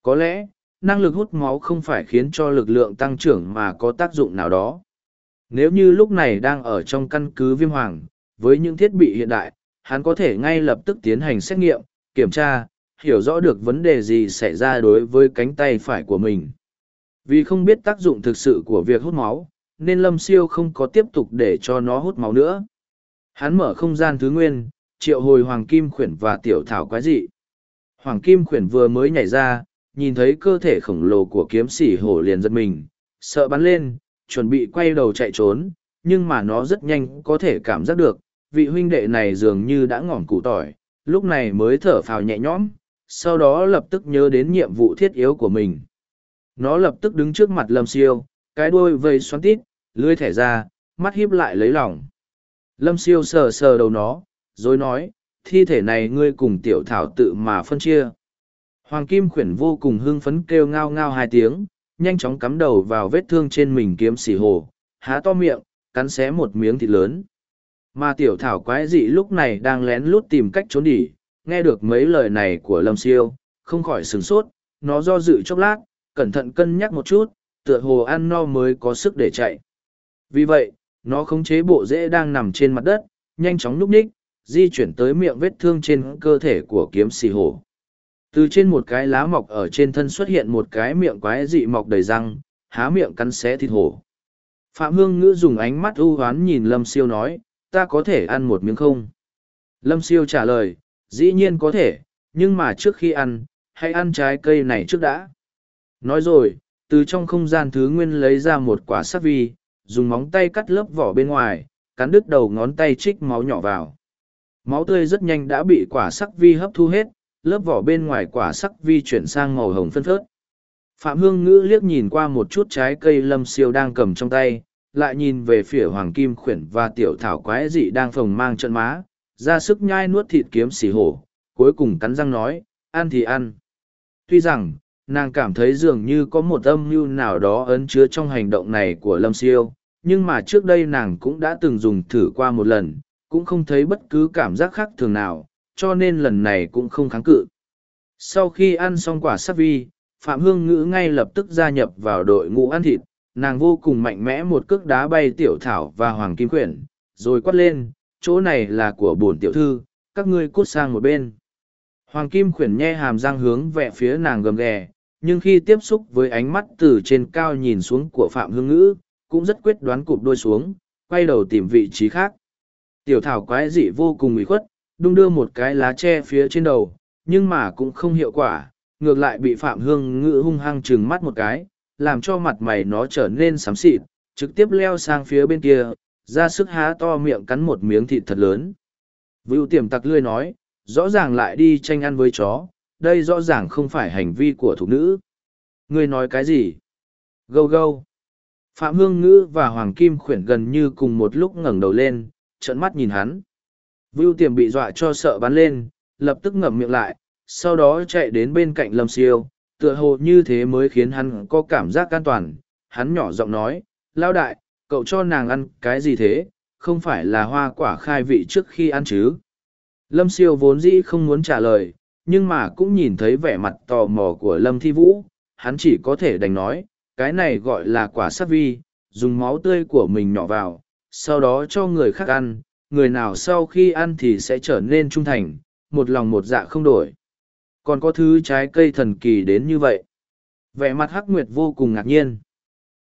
Có lẽ, năng lực hút máu không phải khiến cho lực lượng tăng trưởng mà có tác dụng nào đó. Nếu như lúc này đang ở trong căn cứ viêm hoàng, với những thiết bị hiện đại, hắn có thể ngay lập tức tiến hành xét nghiệm, kiểm tra, hiểu rõ được vấn đề gì xảy ra đối với cánh tay phải của mình. Vì không biết tác dụng thực sự của việc hút máu, nên Lâm Siêu không có tiếp tục để cho nó hút máu nữa. Hắn mở không gian thứ nguyên, triệu hồi Hoàng Kim Khuyển và Tiểu Thảo quái dị. Hoàng Kim Khuyển vừa mới nhảy ra, nhìn thấy cơ thể khổng lồ của kiếm sỉ hổ liền giật mình, sợ bắn lên, chuẩn bị quay đầu chạy trốn, nhưng mà nó rất nhanh có thể cảm giác được, vị huynh đệ này dường như đã ngỏm củ tỏi, lúc này mới thở phào nhẹ nhõm, sau đó lập tức nhớ đến nhiệm vụ thiết yếu của mình. Nó lập tức đứng trước mặt Lâm Siêu, cái đuôi vây xoắn tít, lưới thẻ ra, mắt híp lại lấy lòng. Lâm Siêu sờ sờ đầu nó, rồi nói, thi thể này ngươi cùng tiểu thảo tự mà phân chia. Hoàng Kim khuyển vô cùng hưng phấn kêu ngao ngao hai tiếng, nhanh chóng cắm đầu vào vết thương trên mình kiếm xỉ hồ, há to miệng, cắn xé một miếng thịt lớn. Mà tiểu thảo quái dị lúc này đang lén lút tìm cách trốn đi, nghe được mấy lời này của Lâm Siêu, không khỏi sửng sốt, nó do dự chốc lát, cẩn thận cân nhắc một chút, tựa hồ ăn no mới có sức để chạy. Vì vậy, nó khống chế bộ rễ đang nằm trên mặt đất, nhanh chóng núp ních, di chuyển tới miệng vết thương trên cơ thể của kiếm xì hổ. Từ trên một cái lá mọc ở trên thân xuất hiện một cái miệng quái dị mọc đầy răng, há miệng cắn xé thịt hổ. Phạm Hương Ngữ dùng ánh mắt ưu hoán nhìn Lâm Siêu nói, ta có thể ăn một miếng không? Lâm Siêu trả lời, dĩ nhiên có thể, nhưng mà trước khi ăn, hãy ăn trái cây này trước đã. Nói rồi, từ trong không gian thứ nguyên lấy ra một quả sắc vi, dùng móng tay cắt lớp vỏ bên ngoài, cắn đứt đầu ngón tay trích máu nhỏ vào. Máu tươi rất nhanh đã bị quả sắc vi hấp thu hết, lớp vỏ bên ngoài quả sắc vi chuyển sang màu hồng phân phớt. Phạm Hương Ngữ liếc nhìn qua một chút trái cây lâm siêu đang cầm trong tay, lại nhìn về phía hoàng kim khuyển và tiểu thảo quái dị đang phồng mang trận má, ra sức nhai nuốt thịt kiếm xỉ hổ, cuối cùng cắn răng nói, ăn thì ăn. Tuy rằng, nàng cảm thấy dường như có một âm mưu nào đó ấn chứa trong hành động này của lâm siêu, nhưng mà trước đây nàng cũng đã từng dùng thử qua một lần, cũng không thấy bất cứ cảm giác khác thường nào, cho nên lần này cũng không kháng cự. Sau khi ăn xong quả sắc vi, Phạm Hương Ngữ ngay lập tức gia nhập vào đội ngũ ăn thịt, nàng vô cùng mạnh mẽ một cước đá bay tiểu thảo và hoàng kim quyển, rồi quát lên, chỗ này là của bổn tiểu thư, các ngươi cút sang một bên. Hoàng kim Quyển nhe hàm răng hướng về phía nàng gầm ghè, nhưng khi tiếp xúc với ánh mắt từ trên cao nhìn xuống của Phạm Hương Ngữ, cũng rất quyết đoán cụp đôi xuống, quay đầu tìm vị trí khác. Tiểu thảo quái dị vô cùng ủy khuất, đung đưa một cái lá tre phía trên đầu, nhưng mà cũng không hiệu quả, ngược lại bị Phạm Hương Ngữ hung hăng trừng mắt một cái, làm cho mặt mày nó trở nên xám xịt, trực tiếp leo sang phía bên kia, ra sức há to miệng cắn một miếng thịt thật lớn. Vưu tiềm tặc lươi nói, rõ ràng lại đi tranh ăn với chó, đây rõ ràng không phải hành vi của thục nữ. Ngươi nói cái gì? Gâu gâu. Phạm Hương Ngữ và Hoàng Kim khuyển gần như cùng một lúc ngẩng đầu lên, trợn mắt nhìn hắn. Vưu tiềm bị dọa cho sợ bắn lên, lập tức ngậm miệng lại, sau đó chạy đến bên cạnh Lâm Siêu, tựa hồ như thế mới khiến hắn có cảm giác an toàn. Hắn nhỏ giọng nói, lao đại, cậu cho nàng ăn cái gì thế, không phải là hoa quả khai vị trước khi ăn chứ. Lâm Siêu vốn dĩ không muốn trả lời, nhưng mà cũng nhìn thấy vẻ mặt tò mò của Lâm Thi Vũ, hắn chỉ có thể đành nói, cái này gọi là quả sát vi, dùng máu tươi của mình nhỏ vào, sau đó cho người khác ăn, người nào sau khi ăn thì sẽ trở nên trung thành, một lòng một dạ không đổi. Còn có thứ trái cây thần kỳ đến như vậy. Vẻ mặt Hắc Nguyệt vô cùng ngạc nhiên.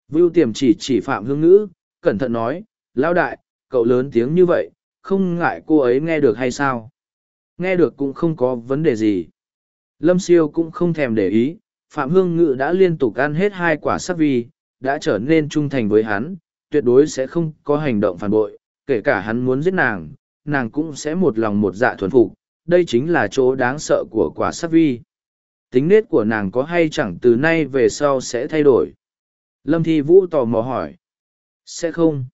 Vưu tiềm chỉ chỉ Phạm Hương Ngữ, cẩn thận nói, lão đại, cậu lớn tiếng như vậy, không ngại cô ấy nghe được hay sao? Nghe được cũng không có vấn đề gì. Lâm siêu cũng không thèm để ý, Phạm Hương Ngữ đã liên tục ăn hết hai quả sắc vi, đã trở nên trung thành với hắn, tuyệt đối sẽ không có hành động phản bội, kể cả hắn muốn giết nàng, nàng cũng sẽ một lòng một dạ thuần phục, đây chính là chỗ đáng sợ của quả sát vi. Tính nết của nàng có hay chẳng từ nay về sau sẽ thay đổi? Lâm Thi Vũ tò mò hỏi. Sẽ không.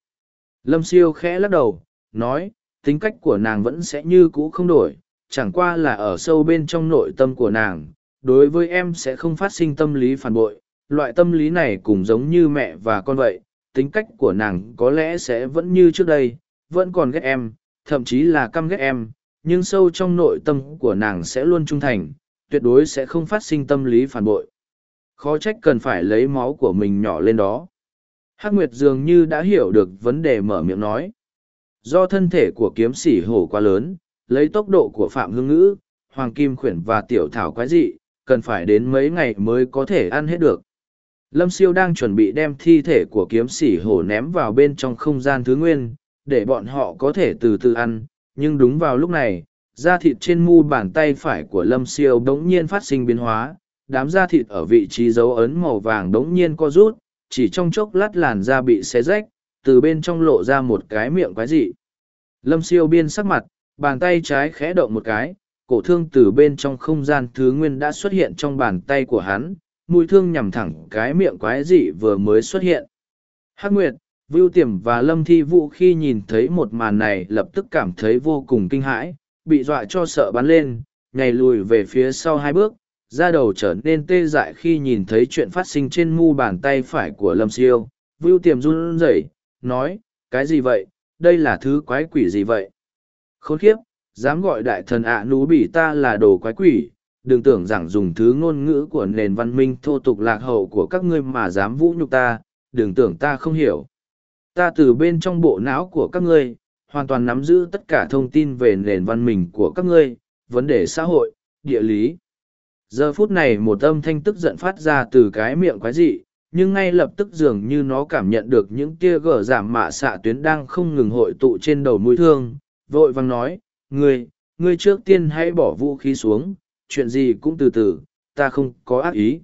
Lâm Siêu khẽ lắc đầu, nói, tính cách của nàng vẫn sẽ như cũ không đổi, chẳng qua là ở sâu bên trong nội tâm của nàng. Đối với em sẽ không phát sinh tâm lý phản bội, loại tâm lý này cũng giống như mẹ và con vậy, tính cách của nàng có lẽ sẽ vẫn như trước đây, vẫn còn ghét em, thậm chí là căm ghét em, nhưng sâu trong nội tâm của nàng sẽ luôn trung thành, tuyệt đối sẽ không phát sinh tâm lý phản bội. Khó trách cần phải lấy máu của mình nhỏ lên đó. Hắc Nguyệt dường như đã hiểu được vấn đề mở miệng nói. Do thân thể của kiếm sỉ hổ quá lớn, lấy tốc độ của Phạm Hương Ngữ, Hoàng Kim Khuyển và Tiểu Thảo quái dị, cần phải đến mấy ngày mới có thể ăn hết được. Lâm Siêu đang chuẩn bị đem thi thể của kiếm sỉ hổ ném vào bên trong không gian thứ nguyên, để bọn họ có thể từ từ ăn, nhưng đúng vào lúc này, da thịt trên mu bàn tay phải của Lâm Siêu đống nhiên phát sinh biến hóa, đám da thịt ở vị trí dấu ấn màu vàng đống nhiên co rút, chỉ trong chốc lát làn da bị xé rách, từ bên trong lộ ra một cái miệng quái dị. Lâm Siêu biên sắc mặt, bàn tay trái khẽ động một cái, cổ thương từ bên trong không gian thứ nguyên đã xuất hiện trong bàn tay của hắn, mũi thương nhằm thẳng cái miệng quái dị vừa mới xuất hiện. Hắc Nguyệt, Vưu Tiềm và Lâm Thi Vũ khi nhìn thấy một màn này lập tức cảm thấy vô cùng kinh hãi, bị dọa cho sợ bắn lên, nhảy lùi về phía sau hai bước, da đầu trở nên tê dại khi nhìn thấy chuyện phát sinh trên mu bàn tay phải của Lâm Siêu. Vưu Tiềm run rẩy, nói, cái gì vậy, đây là thứ quái quỷ gì vậy? Khốn khiếp, dám gọi đại thần ạ à nú bị ta là đồ quái quỷ, đừng tưởng rằng dùng thứ ngôn ngữ của nền văn minh thô tục lạc hậu của các ngươi mà dám vũ nhục ta, đừng tưởng ta không hiểu. Ta từ bên trong bộ não của các ngươi, hoàn toàn nắm giữ tất cả thông tin về nền văn minh của các ngươi, vấn đề xã hội, địa lý. Giờ phút này một âm thanh tức giận phát ra từ cái miệng quái dị, nhưng ngay lập tức dường như nó cảm nhận được những tia gở giảm mạ xạ tuyến đang không ngừng hội tụ trên đầu mũi thương, vội vàng nói, ngươi, ngươi trước tiên hãy bỏ vũ khí xuống, chuyện gì cũng từ từ, ta không có ác ý.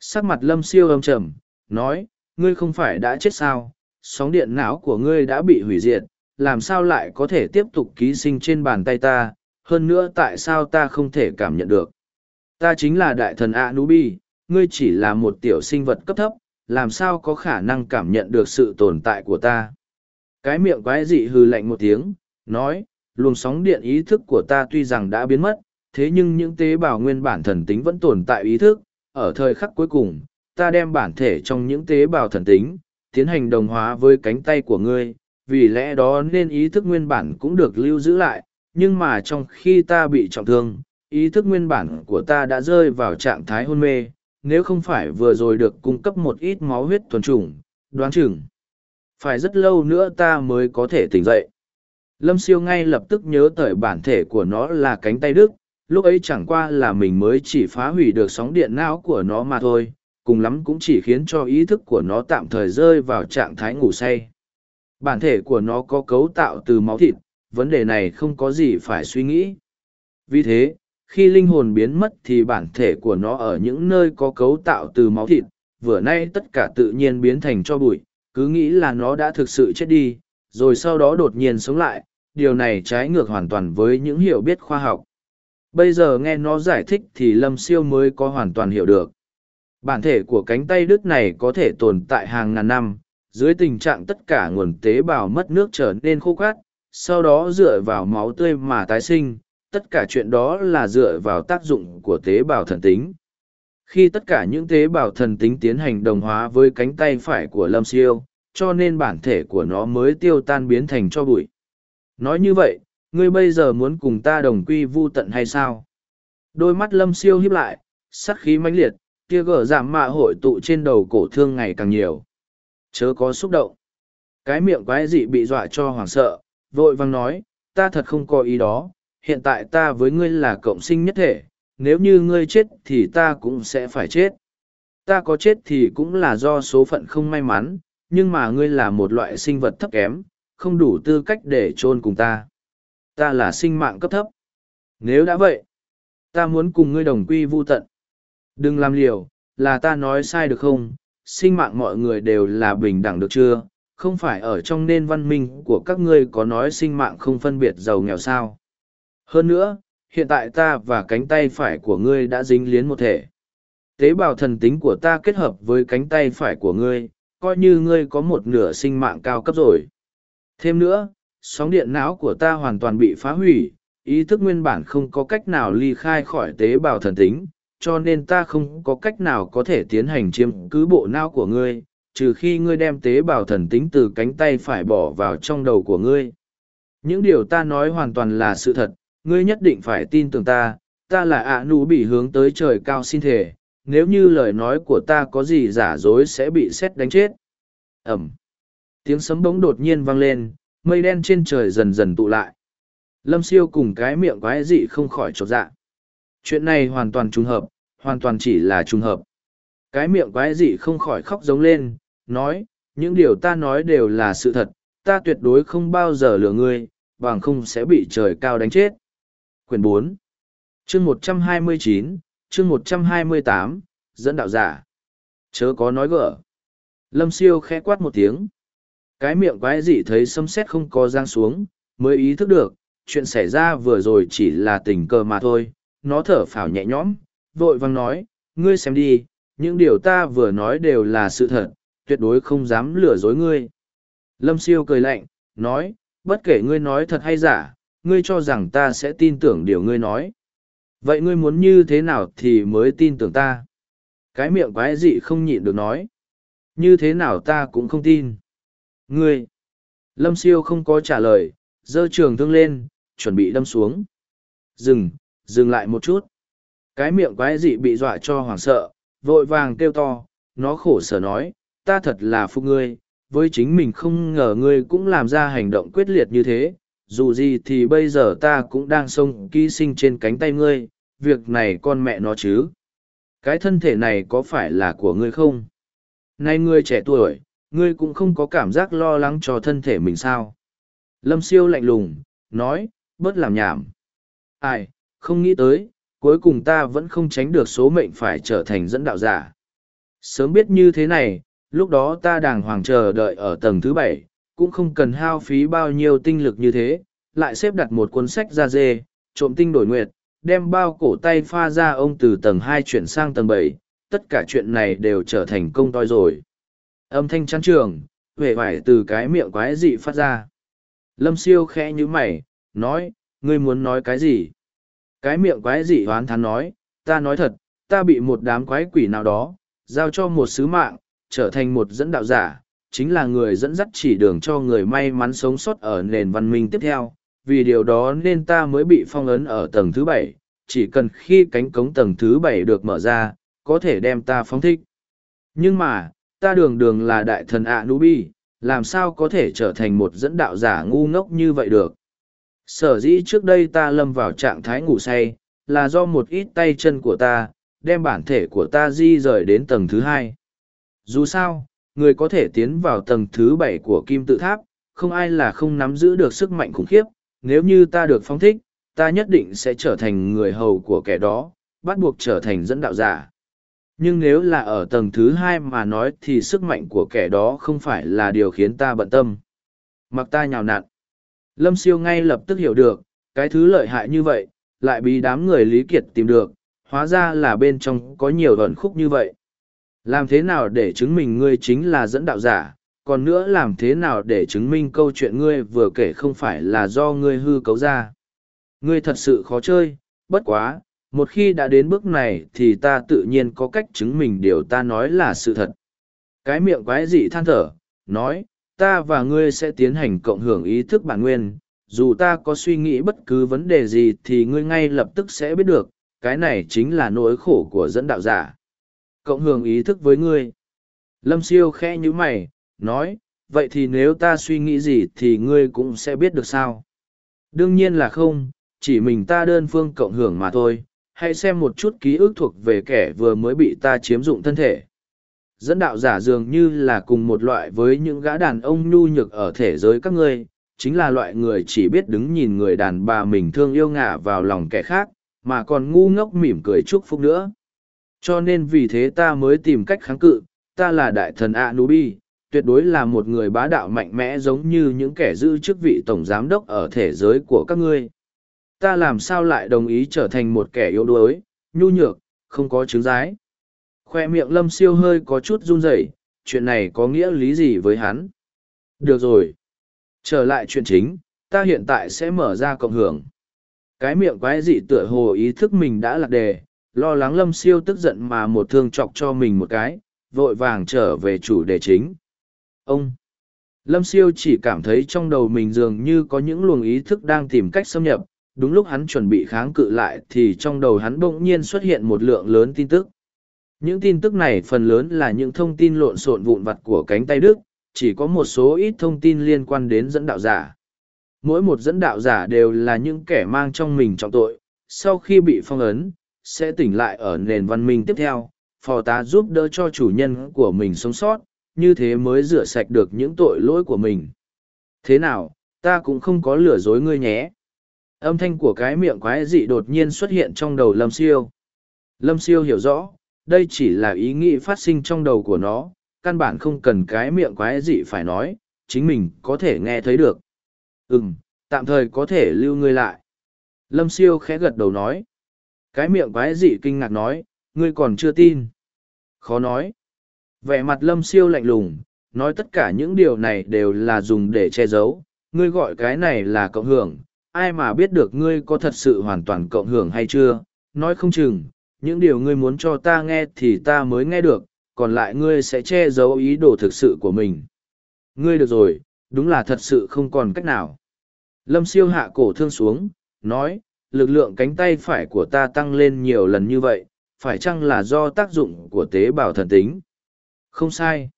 Sắc mặt lâm siêu âm trầm, nói, ngươi không phải đã chết sao, sóng điện não của ngươi đã bị hủy diệt, làm sao lại có thể tiếp tục ký sinh trên bàn tay ta, hơn nữa tại sao ta không thể cảm nhận được. Ta chính là đại thần Anubi, ngươi chỉ là một tiểu sinh vật cấp thấp, làm sao có khả năng cảm nhận được sự tồn tại của ta. Cái miệng quái dị hư lạnh một tiếng, nói, luồng sóng điện ý thức của ta tuy rằng đã biến mất, thế nhưng những tế bào nguyên bản thần tính vẫn tồn tại ý thức, ở thời khắc cuối cùng, ta đem bản thể trong những tế bào thần tính, tiến hành đồng hóa với cánh tay của ngươi, vì lẽ đó nên ý thức nguyên bản cũng được lưu giữ lại, nhưng mà trong khi ta bị trọng thương, ý thức nguyên bản của ta đã rơi vào trạng thái hôn mê, nếu không phải vừa rồi được cung cấp một ít máu huyết thuần chủng, đoán chừng. Phải rất lâu nữa ta mới có thể tỉnh dậy. Lâm siêu ngay lập tức nhớ tới bản thể của nó là cánh tay đức, lúc ấy chẳng qua là mình mới chỉ phá hủy được sóng điện não của nó mà thôi, cùng lắm cũng chỉ khiến cho ý thức của nó tạm thời rơi vào trạng thái ngủ say. Bản thể của nó có cấu tạo từ máu thịt, vấn đề này không có gì phải suy nghĩ. Vì thế, khi linh hồn biến mất thì bản thể của nó ở những nơi có cấu tạo từ máu thịt, vừa nay tất cả tự nhiên biến thành cho bụi, cứ nghĩ là nó đã thực sự chết đi, rồi sau đó đột nhiên sống lại, điều này trái ngược hoàn toàn với những hiểu biết khoa học. Bây giờ nghe nó giải thích thì Lâm Siêu mới có hoàn toàn hiểu được. Bản thể của cánh tay đứt này có thể tồn tại hàng ngàn năm, dưới tình trạng tất cả nguồn tế bào mất nước trở nên khô cát, sau đó dựa vào máu tươi mà tái sinh, tất cả chuyện đó là dựa vào tác dụng của tế bào thần tính. Khi tất cả những tế bào thần tính tiến hành đồng hóa với cánh tay phải của Lâm Siêu, cho nên bản thể của nó mới tiêu tan biến thành cho bụi. Nói như vậy, ngươi bây giờ muốn cùng ta đồng quy vu tận hay sao? Đôi mắt Lâm Siêu híp lại, sắc khí mãnh liệt, kia gở giảm mạ hội tụ trên đầu cổ thương ngày càng nhiều. Chớ có xúc động. Cái miệng quái dị bị dọa cho hoảng sợ, vội vang nói, ta thật không có ý đó, hiện tại ta với ngươi là cộng sinh nhất thể, nếu như ngươi chết thì ta cũng sẽ phải chết. Ta có chết thì cũng là do số phận không may mắn, nhưng mà ngươi là một loại sinh vật thấp kém, không đủ tư cách để chôn cùng ta. Ta là sinh mạng cấp thấp. Nếu đã vậy, ta muốn cùng ngươi đồng quy vu tận. Đừng làm liều, là ta nói sai được không? Sinh mạng mọi người đều là bình đẳng được chưa? Không phải ở trong nền văn minh của các ngươi có nói sinh mạng không phân biệt giàu nghèo sao? Hơn nữa, hiện tại ta và cánh tay phải của ngươi đã dính liến một thể. Tế bào thần tính của ta kết hợp với cánh tay phải của ngươi, coi như ngươi có một nửa sinh mạng cao cấp rồi. Thêm nữa, sóng điện não của ta hoàn toàn bị phá hủy, ý thức nguyên bản không có cách nào ly khai khỏi tế bào thần tính, cho nên ta không có cách nào có thể tiến hành chiếm cứ bộ não của ngươi, trừ khi ngươi đem tế bào thần tính từ cánh tay phải bỏ vào trong đầu của ngươi. Những điều ta nói hoàn toàn là sự thật, ngươi nhất định phải tin tưởng ta, ta là ạ nụ bị hướng tới trời cao xin thể, nếu như lời nói của ta có gì giả dối sẽ bị xét đánh chết. Ẩm. Tiếng sấm bỗng đột nhiên vang lên, mây đen trên trời dần dần tụ lại. Lâm siêu cùng cái miệng quái dị không khỏi trột dạ. Chuyện này hoàn toàn trùng hợp, hoàn toàn chỉ là trùng hợp. Cái miệng quái dị không khỏi khóc giống lên, nói, những điều ta nói đều là sự thật, ta tuyệt đối không bao giờ lừa ngươi, bằng không sẽ bị trời cao đánh chết. Quyền bốn chương một trăm hai mươi chín chương một trăm hai mươi tám dẫn đạo giả. Chớ có nói gỡ. Lâm siêu khẽ quát một tiếng. Cái miệng quái dị thấy sấm sét không có giang xuống, mới ý thức được, chuyện xảy ra vừa rồi chỉ là tình cờ mà thôi. Nó thở phào nhẹ nhõm, vội vang nói, ngươi xem đi, những điều ta vừa nói đều là sự thật, tuyệt đối không dám lừa dối ngươi. Lâm siêu cười lạnh, nói, bất kể ngươi nói thật hay giả, ngươi cho rằng ta sẽ tin tưởng điều ngươi nói. Vậy ngươi muốn như thế nào thì mới tin tưởng ta? Cái miệng quái dị không nhịn được nói. Như thế nào ta cũng không tin. Ngươi! Lâm siêu không có trả lời, giơ trường thương lên, chuẩn bị đâm xuống. Dừng, dừng lại một chút. Cái miệng quái dị bị dọa cho hoảng sợ, vội vàng kêu to, nó khổ sở nói, ta thật là phục ngươi, với chính mình không ngờ ngươi cũng làm ra hành động quyết liệt như thế, dù gì thì bây giờ ta cũng đang xông ký sinh trên cánh tay ngươi, việc này con mẹ nó chứ. Cái thân thể này có phải là của ngươi không? nay ngươi trẻ tuổi, ngươi cũng không có cảm giác lo lắng cho thân thể mình sao? Lâm siêu lạnh lùng, nói, bớt làm nhảm. Ai, không nghĩ tới, cuối cùng ta vẫn không tránh được số mệnh phải trở thành dẫn đạo giả. Sớm biết như thế này, lúc đó ta đàng hoàng chờ đợi ở tầng thứ bảy, cũng không cần hao phí bao nhiêu tinh lực như thế, lại xếp đặt một cuốn sách ra dê, trộm tinh đổi nguyệt, đem bao cổ tay pha ra ông từ tầng hai chuyển sang tầng bảy, tất cả chuyện này đều trở thành công toi rồi. Âm thanh chán trường, vẻ vải từ cái miệng quái dị phát ra. Lâm siêu khẽ như mày, nói, ngươi muốn nói cái gì? Cái miệng quái dị hoán thán nói, ta nói thật, ta bị một đám quái quỷ nào đó, giao cho một sứ mạng, trở thành một dẫn đạo giả, chính là người dẫn dắt chỉ đường cho người may mắn sống sót ở nền văn minh tiếp theo. Vì điều đó nên ta mới bị phong ấn ở tầng thứ bảy, chỉ cần khi cánh cống tầng thứ bảy được mở ra, có thể đem ta phóng thích. Nhưng mà, ta đường đường là đại thần ạ Nubi, làm sao có thể trở thành một dẫn đạo giả ngu ngốc như vậy được. Sở dĩ trước đây ta lâm vào trạng thái ngủ say, là do một ít tay chân của ta, đem bản thể của ta di rời đến tầng thứ hai. Dù sao, người có thể tiến vào tầng thứ bảy của kim tự tháp, không ai là không nắm giữ được sức mạnh khủng khiếp, nếu như ta được phong thích, ta nhất định sẽ trở thành người hầu của kẻ đó, bắt buộc trở thành dẫn đạo giả. Nhưng nếu là ở tầng thứ hai mà nói thì sức mạnh của kẻ đó không phải là điều khiến ta bận tâm. Mặc ta nhào nặn. Lâm siêu ngay lập tức hiểu được, cái thứ lợi hại như vậy, lại bị đám người lý kiệt tìm được, hóa ra là bên trong có nhiều ẩn khúc như vậy. Làm thế nào để chứng minh ngươi chính là dẫn đạo giả, còn nữa làm thế nào để chứng minh câu chuyện ngươi vừa kể không phải là do ngươi hư cấu ra. Ngươi thật sự khó chơi, bất quá, một khi đã đến bước này thì ta tự nhiên có cách chứng minh điều ta nói là sự thật. Cái miệng quái dị than thở, nói, ta và ngươi sẽ tiến hành cộng hưởng ý thức bản nguyên, dù ta có suy nghĩ bất cứ vấn đề gì thì ngươi ngay lập tức sẽ biết được, cái này chính là nỗi khổ của dẫn đạo giả. Cộng hưởng ý thức với ngươi. Lâm siêu khẽ nhíu mày, nói, vậy thì nếu ta suy nghĩ gì thì ngươi cũng sẽ biết được sao? Đương nhiên là không, chỉ mình ta đơn phương cộng hưởng mà thôi, hãy xem một chút ký ức thuộc về kẻ vừa mới bị ta chiếm dụng thân thể. Dẫn đạo giả dường như là cùng một loại với những gã đàn ông nhu nhược ở thể giới các ngươi, chính là loại người chỉ biết đứng nhìn người đàn bà mình thương yêu ngả vào lòng kẻ khác, mà còn ngu ngốc mỉm cười chúc phúc nữa. Cho nên vì thế ta mới tìm cách kháng cự, ta là đại thần Anubi, tuyệt đối là một người bá đạo mạnh mẽ giống như những kẻ giữ chức vị tổng giám đốc ở thể giới của các ngươi. Ta làm sao lại đồng ý trở thành một kẻ yếu đuối, nhu nhược, không có chứng giái. Khoe miệng lâm siêu hơi có chút run rẩy chuyện này có nghĩa lý gì với hắn? Được rồi. Trở lại chuyện chính, ta hiện tại sẽ mở ra cộng hưởng. Cái miệng quái dị tựa hồ ý thức mình đã lạc đề, lo lắng lâm siêu tức giận mà một thương chọc cho mình một cái, vội vàng trở về chủ đề chính. Ông! Lâm siêu chỉ cảm thấy trong đầu mình dường như có những luồng ý thức đang tìm cách xâm nhập, đúng lúc hắn chuẩn bị kháng cự lại thì trong đầu hắn bỗng nhiên xuất hiện một lượng lớn tin tức. Những tin tức này phần lớn là những thông tin lộn xộn vụn vặt của cánh tay Đức, chỉ có một số ít thông tin liên quan đến dẫn đạo giả. Mỗi một dẫn đạo giả đều là những kẻ mang trong mình trọng tội, sau khi bị phong ấn, sẽ tỉnh lại ở nền văn minh tiếp theo, phò tá giúp đỡ cho chủ nhân của mình sống sót, như thế mới rửa sạch được những tội lỗi của mình. Thế nào, ta cũng không có lừa dối ngươi nhé. Âm thanh của cái miệng quái dị đột nhiên xuất hiện trong đầu Lâm Siêu. Lâm Siêu hiểu rõ, đây chỉ là ý nghĩ phát sinh trong đầu của nó, căn bản không cần cái miệng quái dị phải nói, chính mình có thể nghe thấy được. Ừm, tạm thời có thể lưu ngươi lại. Lâm Siêu khẽ gật đầu nói. Cái miệng quái dị kinh ngạc nói, ngươi còn chưa tin. Khó nói. Vẻ mặt lâm siêu lạnh lùng, nói tất cả những điều này đều là dùng để che giấu. Ngươi gọi cái này là cộng hưởng, ai mà biết được ngươi có thật sự hoàn toàn cộng hưởng hay chưa. Nói không chừng, những điều ngươi muốn cho ta nghe thì ta mới nghe được, còn lại ngươi sẽ che giấu ý đồ thực sự của mình. Ngươi được rồi, đúng là thật sự không còn cách nào. Lâm siêu hạ cổ thương xuống, nói, lực lượng cánh tay phải của ta tăng lên nhiều lần như vậy, phải chăng là do tác dụng của tế bào thần tính? Không sai.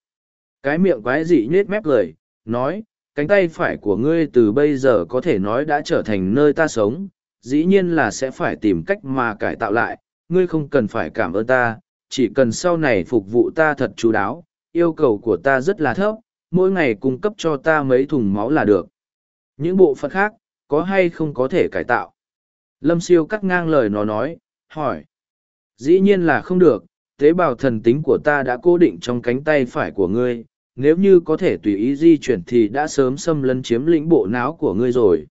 Cái miệng quái dị nhết mép lời, nói, cánh tay phải của ngươi từ bây giờ có thể nói đã trở thành nơi ta sống, dĩ nhiên là sẽ phải tìm cách mà cải tạo lại, ngươi không cần phải cảm ơn ta, chỉ cần sau này phục vụ ta thật chú đáo, yêu cầu của ta rất là thấp, mỗi ngày cung cấp cho ta mấy thùng máu là được. Những bộ phận khác, có hay không có thể cải tạo? Lâm siêu cắt ngang lời nó nói, hỏi. Dĩ nhiên là không được, tế bào thần tính của ta đã cố định trong cánh tay phải của ngươi, nếu như có thể tùy ý di chuyển thì đã sớm xâm lấn chiếm lĩnh bộ não của ngươi rồi.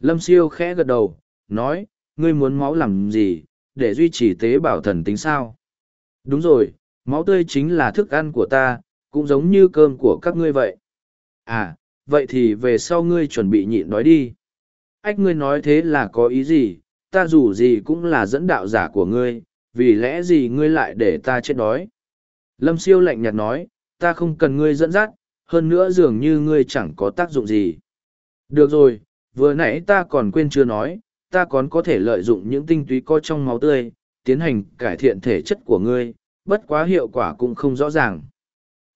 Lâm siêu khẽ gật đầu, nói, ngươi muốn máu làm gì, để duy trì tế bào thần tính sao? Đúng rồi, máu tươi chính là thức ăn của ta, cũng giống như cơm của các ngươi vậy. À, vậy thì về sau ngươi chuẩn bị nhịn đói đi. Ách ngươi nói thế là có ý gì, ta dù gì cũng là dẫn đạo giả của ngươi, vì lẽ gì ngươi lại để ta chết đói? Lâm siêu lạnh nhạt nói, ta không cần ngươi dẫn dắt, hơn nữa dường như ngươi chẳng có tác dụng gì. Được rồi, vừa nãy ta còn quên chưa nói, ta còn có thể lợi dụng những tinh túy có trong máu tươi, tiến hành cải thiện thể chất của ngươi, bất quá hiệu quả cũng không rõ ràng.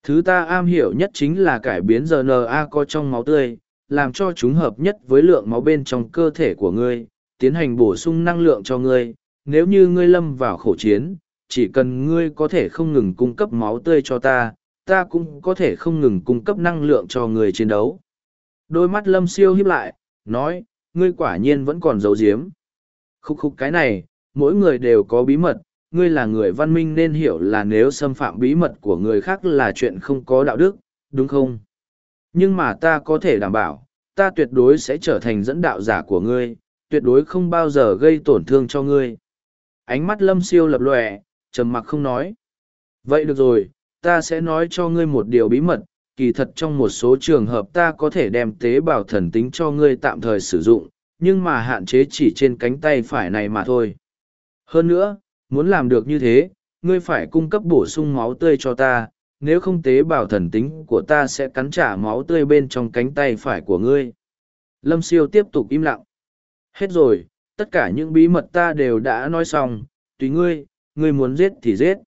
Thứ ta am hiểu nhất chính là cải biến RNA có trong máu tươi, làm cho chúng hợp nhất với lượng máu bên trong cơ thể của ngươi, tiến hành bổ sung năng lượng cho ngươi. Nếu như ngươi lâm vào khổ chiến, chỉ cần ngươi có thể không ngừng cung cấp máu tươi cho ta, ta cũng có thể không ngừng cung cấp năng lượng cho người chiến đấu. Đôi mắt lâm siêu hiếp lại, nói, ngươi quả nhiên vẫn còn giấu giếm. Khúc khúc cái này, mỗi người đều có bí mật, ngươi là người văn minh nên hiểu là nếu xâm phạm bí mật của người khác là chuyện không có đạo đức, đúng không? Nhưng mà ta có thể đảm bảo, ta tuyệt đối sẽ trở thành dẫn đạo giả của ngươi, tuyệt đối không bao giờ gây tổn thương cho ngươi. Ánh mắt lâm siêu lập lòe, trầm mặc không nói. Vậy được rồi, ta sẽ nói cho ngươi một điều bí mật, kỳ thật trong một số trường hợp ta có thể đem tế bào thần tính cho ngươi tạm thời sử dụng, nhưng mà hạn chế chỉ trên cánh tay phải này mà thôi. Hơn nữa, muốn làm được như thế, ngươi phải cung cấp bổ sung máu tươi cho ta, nếu không tế bào thần tính của ta sẽ cắn trả máu tươi bên trong cánh tay phải của ngươi. Lâm siêu tiếp tục im lặng. Hết rồi, tất cả những bí mật ta đều đã nói xong, tùy ngươi, ngươi muốn giết thì giết.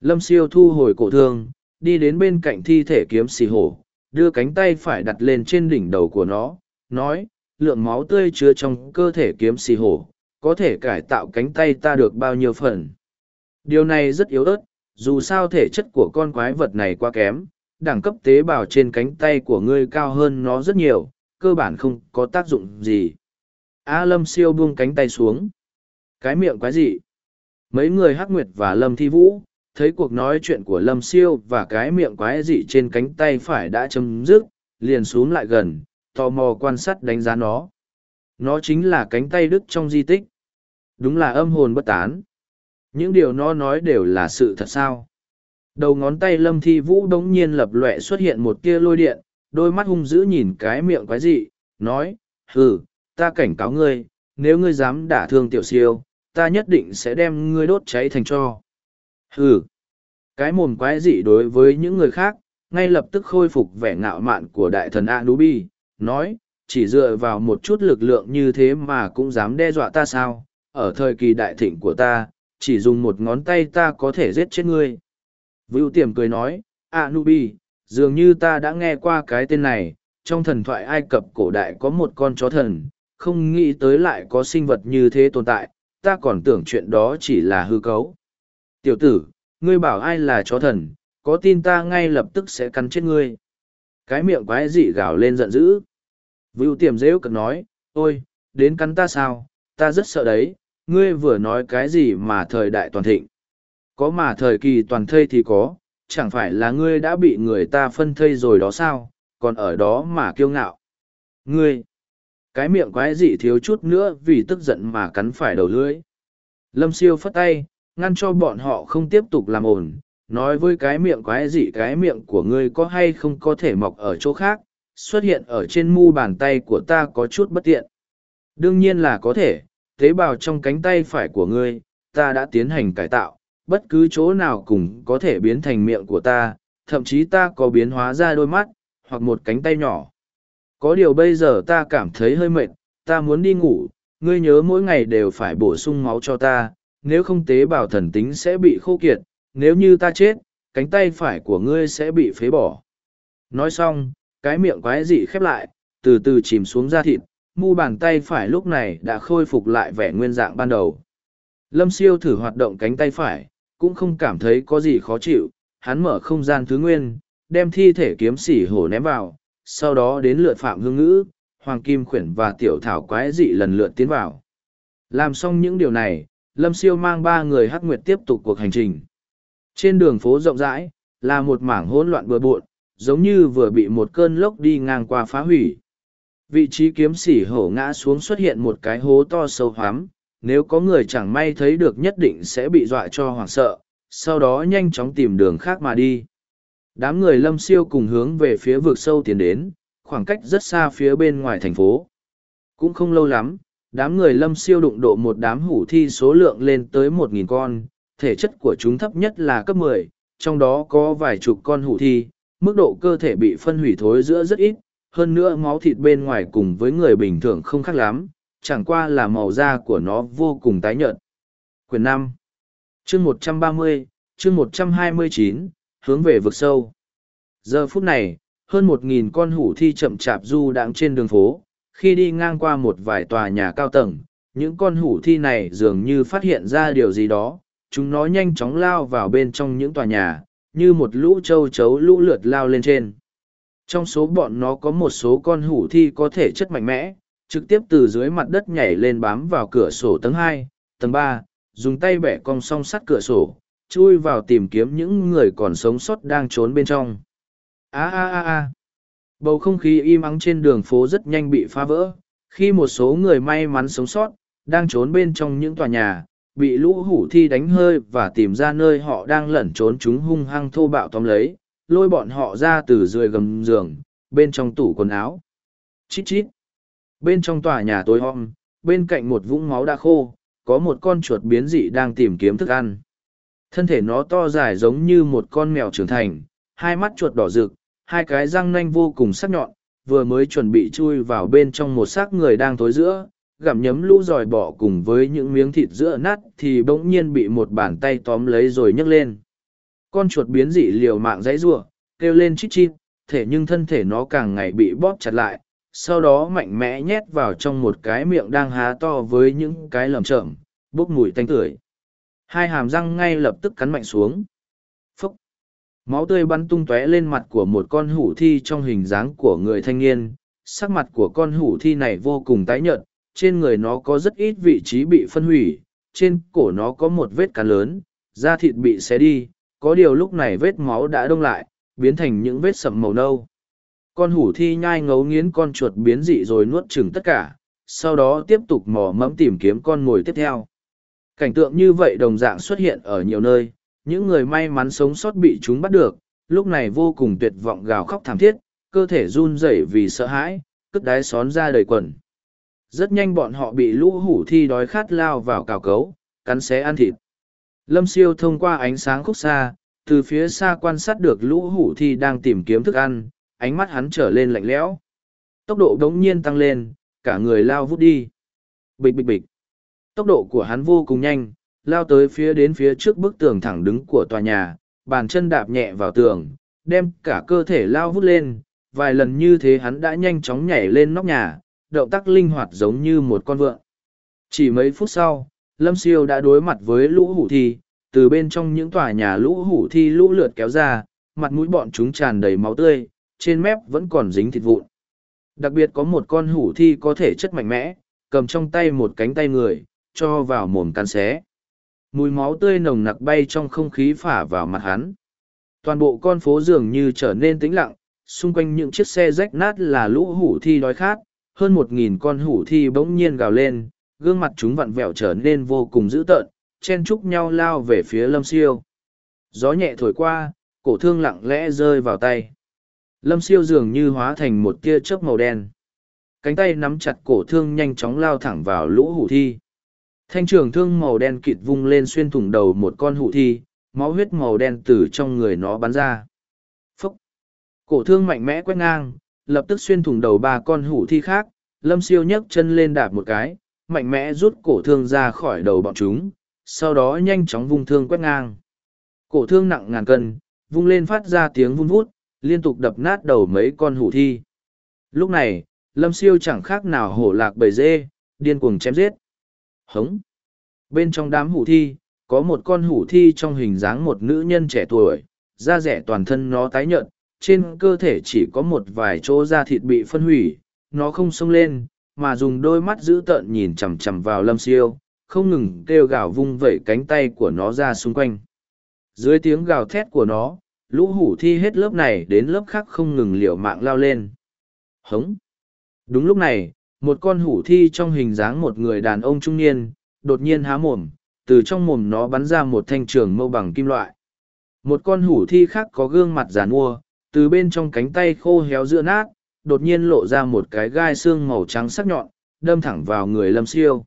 Lâm siêu thu hồi cổ thương, đi đến bên cạnh thi thể kiếm xì hổ, đưa cánh tay phải đặt lên trên đỉnh đầu của nó, nói, lượng máu tươi chứa trong cơ thể kiếm xì hổ, có thể cải tạo cánh tay ta được bao nhiêu phần. Điều này rất yếu ớt, dù sao thể chất của con quái vật này quá kém, đẳng cấp tế bào trên cánh tay của ngươi cao hơn nó rất nhiều, cơ bản không có tác dụng gì. A Lâm siêu buông cánh tay xuống. Cái miệng quái gì? Mấy người Hắc Nguyệt và Lâm Thi Vũ, thấy cuộc nói chuyện của Lâm siêu và cái miệng quái dị trên cánh tay phải đã chấm dứt, liền xuống lại gần, tò mò quan sát đánh giá nó. Nó chính là cánh tay đức trong di tích. Đúng là âm hồn bất tán. Những điều nó nói đều là sự thật sao. Đầu ngón tay lâm thi vũ đống nhiên lập lệ xuất hiện một tia lôi điện, đôi mắt hung dữ nhìn cái miệng quái dị, nói, hừ, ta cảnh cáo ngươi, nếu ngươi dám đả thương tiểu siêu, ta nhất định sẽ đem ngươi đốt cháy thành cho. Hừ, cái mồm quái dị đối với những người khác, ngay lập tức khôi phục vẻ ngạo mạn của đại thần Anubi, nói, chỉ dựa vào một chút lực lượng như thế mà cũng dám đe dọa ta sao, ở thời kỳ đại thịnh của ta, chỉ dùng một ngón tay ta có thể giết chết ngươi. Vưu tiềm cười nói, Anubi, dường như ta đã nghe qua cái tên này, trong thần thoại Ai Cập cổ đại có một con chó thần, không nghĩ tới lại có sinh vật như thế tồn tại, ta còn tưởng chuyện đó chỉ là hư cấu. Tiểu tử, ngươi bảo ai là chó thần, có tin ta ngay lập tức sẽ cắn chết ngươi. Cái miệng quái dị gào lên giận dữ. Vưu tiềm dễ cực nói, ôi, đến cắn ta sao, ta rất sợ đấy, ngươi vừa nói cái gì mà thời đại toàn thịnh. Có mà thời kỳ toàn thây thì có, chẳng phải là ngươi đã bị người ta phân thây rồi đó sao, còn ở đó mà kiêu ngạo. Ngươi, cái miệng quái dị thiếu chút nữa vì tức giận mà cắn phải đầu lưỡi. Lâm siêu phất tay, ngăn cho bọn họ không tiếp tục làm ồn, nói với cái miệng quái dị cái miệng của ngươi có hay không có thể mọc ở chỗ khác, xuất hiện ở trên mu bàn tay của ta có chút bất tiện. Đương nhiên là có thể, tế bào trong cánh tay phải của ngươi, ta đã tiến hành cải tạo, bất cứ chỗ nào cũng có thể biến thành miệng của ta, thậm chí ta có biến hóa ra đôi mắt, hoặc một cánh tay nhỏ. Có điều bây giờ ta cảm thấy hơi mệt, ta muốn đi ngủ, ngươi nhớ mỗi ngày đều phải bổ sung máu cho ta, nếu không tế bào thần tính sẽ bị khô kiệt, nếu như ta chết, cánh tay phải của ngươi sẽ bị phế bỏ. Nói xong, cái miệng quái dị khép lại, từ từ chìm xuống da thịt, mu bàn tay phải lúc này đã khôi phục lại vẻ nguyên dạng ban đầu. Lâm siêu thử hoạt động cánh tay phải, cũng không cảm thấy có gì khó chịu, hắn mở không gian thứ nguyên, đem thi thể kiếm sỉ hổ ném vào, sau đó đến lượt phạm hương ngữ, hoàng kim khuyển và tiểu thảo quái dị lần lượt tiến vào. Làm xong những điều này, Lâm siêu mang ba người hắc nguyệt tiếp tục cuộc hành trình. Trên đường phố rộng rãi, là một mảng hỗn loạn bừa bộn, giống như vừa bị một cơn lốc đi ngang qua phá hủy. Vị trí kiếm sỉ hổ ngã xuống xuất hiện một cái hố to sâu hoắm, nếu có người chẳng may thấy được nhất định sẽ bị dọa cho hoảng sợ, sau đó nhanh chóng tìm đường khác mà đi. Đám người lâm siêu cùng hướng về phía vực sâu tiến đến, khoảng cách rất xa phía bên ngoài thành phố. Cũng không lâu lắm, đám người lâm siêu đụng độ một đám hủ thi số lượng lên tới một nghìn con, thể chất của chúng thấp nhất là cấp mười, trong đó có vài chục con hủ thi, mức độ cơ thể bị phân hủy thối giữa rất ít, hơn nữa máu thịt bên ngoài cùng với người bình thường không khác lắm, chẳng qua là màu da của nó vô cùng tái nhợt. Quyền năm chương một trăm ba mươi chương một trăm hai mươi chín hướng về vực sâu. Giờ phút này, hơn một nghìn con hủ thi chậm chạp du đang trên đường phố, khi đi ngang qua một vài tòa nhà cao tầng, những con hủ thi này dường như phát hiện ra điều gì đó, chúng nó nhanh chóng lao vào bên trong những tòa nhà, như một lũ châu chấu lũ lượt lao lên trên. Trong số bọn nó có một số con hủ thi có thể chất mạnh mẽ, trực tiếp từ dưới mặt đất nhảy lên bám vào cửa sổ tầng hai, tầng ba, dùng tay bẻ cong song sắt cửa sổ, chui vào tìm kiếm những người còn sống sót đang trốn bên trong. A a a a. Bầu không khí im ắng trên đường phố rất nhanh bị phá vỡ, khi một số người may mắn sống sót, đang trốn bên trong những tòa nhà, bị lũ hủ thi đánh hơi và tìm ra nơi họ đang lẩn trốn chúng hung hăng thô bạo tóm lấy, lôi bọn họ ra từ dưới gầm giường, bên trong tủ quần áo. Chít chít. Bên trong tòa nhà tối om, bên cạnh một vũng máu đã khô, có một con chuột biến dị đang tìm kiếm thức ăn. Thân thể nó to dài giống như một con mèo trưởng thành, hai mắt chuột đỏ rực, hai cái răng nanh vô cùng sắc nhọn, vừa mới chuẩn bị chui vào bên trong một xác người đang tối giữa, gặm nhấm lũ dòi bỏ cùng với những miếng thịt giữa nát thì bỗng nhiên bị một bàn tay tóm lấy rồi nhấc lên. Con chuột biến dị liều mạng dãy rủa kêu lên chít chít, thể nhưng thân thể nó càng ngày bị bóp chặt lại, sau đó mạnh mẽ nhét vào trong một cái miệng đang há to với những cái lầm chởm, bốc mùi tanh tưởi. Hai hàm răng ngay lập tức cắn mạnh xuống. Máu tươi bắn tung tóe lên mặt của một con hủ thi trong hình dáng của người thanh niên. Sắc mặt của con hủ thi này vô cùng tái nhợt, trên người nó có rất ít vị trí bị phân hủy, trên cổ nó có một vết cắn lớn, da thịt bị xé đi, có điều lúc này vết máu đã đông lại, biến thành những vết sậm màu nâu. Con hủ thi nhai ngấu nghiến con chuột biến dị rồi nuốt chừng tất cả, sau đó tiếp tục mò mẫm tìm kiếm con mồi tiếp theo. Cảnh tượng như vậy đồng dạng xuất hiện ở nhiều nơi, những người may mắn sống sót bị chúng bắt được, lúc này vô cùng tuyệt vọng gào khóc thảm thiết, cơ thể run rẩy vì sợ hãi, cất đái xón ra đầy quần. Rất nhanh bọn họ bị lũ hủ thi đói khát lao vào cào cấu, cắn xé ăn thịt. Lâm siêu thông qua ánh sáng khúc xa, từ phía xa quan sát được lũ hủ thi đang tìm kiếm thức ăn, ánh mắt hắn trở lên lạnh lẽo. Tốc độ đống nhiên tăng lên, cả người lao vút đi. Bịch bịch bịch. Tốc độ của hắn vô cùng nhanh, lao tới phía đến phía trước bức tường thẳng đứng của tòa nhà, bàn chân đạp nhẹ vào tường, đem cả cơ thể lao vút lên. Vài lần như thế hắn đã nhanh chóng nhảy lên nóc nhà, động tác linh hoạt giống như một con vượn. Chỉ mấy phút sau, Lâm Siêu đã đối mặt với lũ hủ thi, từ bên trong những tòa nhà lũ hủ thi lũ lượt kéo ra, mặt mũi bọn chúng tràn đầy máu tươi, trên mép vẫn còn dính thịt vụn. Đặc biệt có một con hủ thi có thể chất mạnh mẽ, cầm trong tay một cánh tay người, cho vào mồm cắn xé. Mùi máu tươi nồng nặc bay trong không khí phả vào mặt hắn. Toàn bộ con phố dường như trở nên tĩnh lặng, xung quanh những chiếc xe rách nát là lũ hủ thi đói khát, hơn một nghìn con hủ thi bỗng nhiên gào lên, gương mặt chúng vặn vẹo trở nên vô cùng dữ tợn, chen chúc nhau lao về phía lâm siêu. Gió nhẹ thổi qua, cổ thương lặng lẽ rơi vào tay. Lâm siêu dường như hóa thành một tia chớp màu đen. Cánh tay nắm chặt cổ thương nhanh chóng lao thẳng vào lũ hủ thi. Thanh trường thương màu đen kịt vung lên xuyên thủng đầu một con hủ thi, máu huyết màu đen từ trong người nó bắn ra. Phúc! Cổ thương mạnh mẽ quét ngang, lập tức xuyên thủng đầu ba con hủ thi khác. Lâm siêu nhấc chân lên đạp một cái, mạnh mẽ rút cổ thương ra khỏi đầu bọn chúng, sau đó nhanh chóng vung thương quét ngang. Cổ thương nặng ngàn cân, vung lên phát ra tiếng vun vút, liên tục đập nát đầu mấy con hủ thi. Lúc này, lâm siêu chẳng khác nào hổ lạc bầy dê, điên cuồng chém giết. Hống! Bên trong đám hủ thi, có một con hủ thi trong hình dáng một nữ nhân trẻ tuổi, da rẻ toàn thân nó tái nhợt, trên cơ thể chỉ có một vài chỗ da thịt bị phân hủy, nó không xông lên, mà dùng đôi mắt dữ tợn nhìn chằm chằm vào lâm siêu, không ngừng kêu gào vung vẩy cánh tay của nó ra xung quanh. Dưới tiếng gào thét của nó, lũ hủ thi hết lớp này đến lớp khác không ngừng liều mạng lao lên. Hống! Đúng lúc này, một con hủ thi trong hình dáng một người đàn ông trung niên, đột nhiên há mồm, từ trong mồm nó bắn ra một thanh trường mâu bằng kim loại. Một con hủ thi khác có gương mặt giàn mua, từ bên trong cánh tay khô héo giữa nát, đột nhiên lộ ra một cái gai xương màu trắng sắc nhọn, đâm thẳng vào người lâm siêu.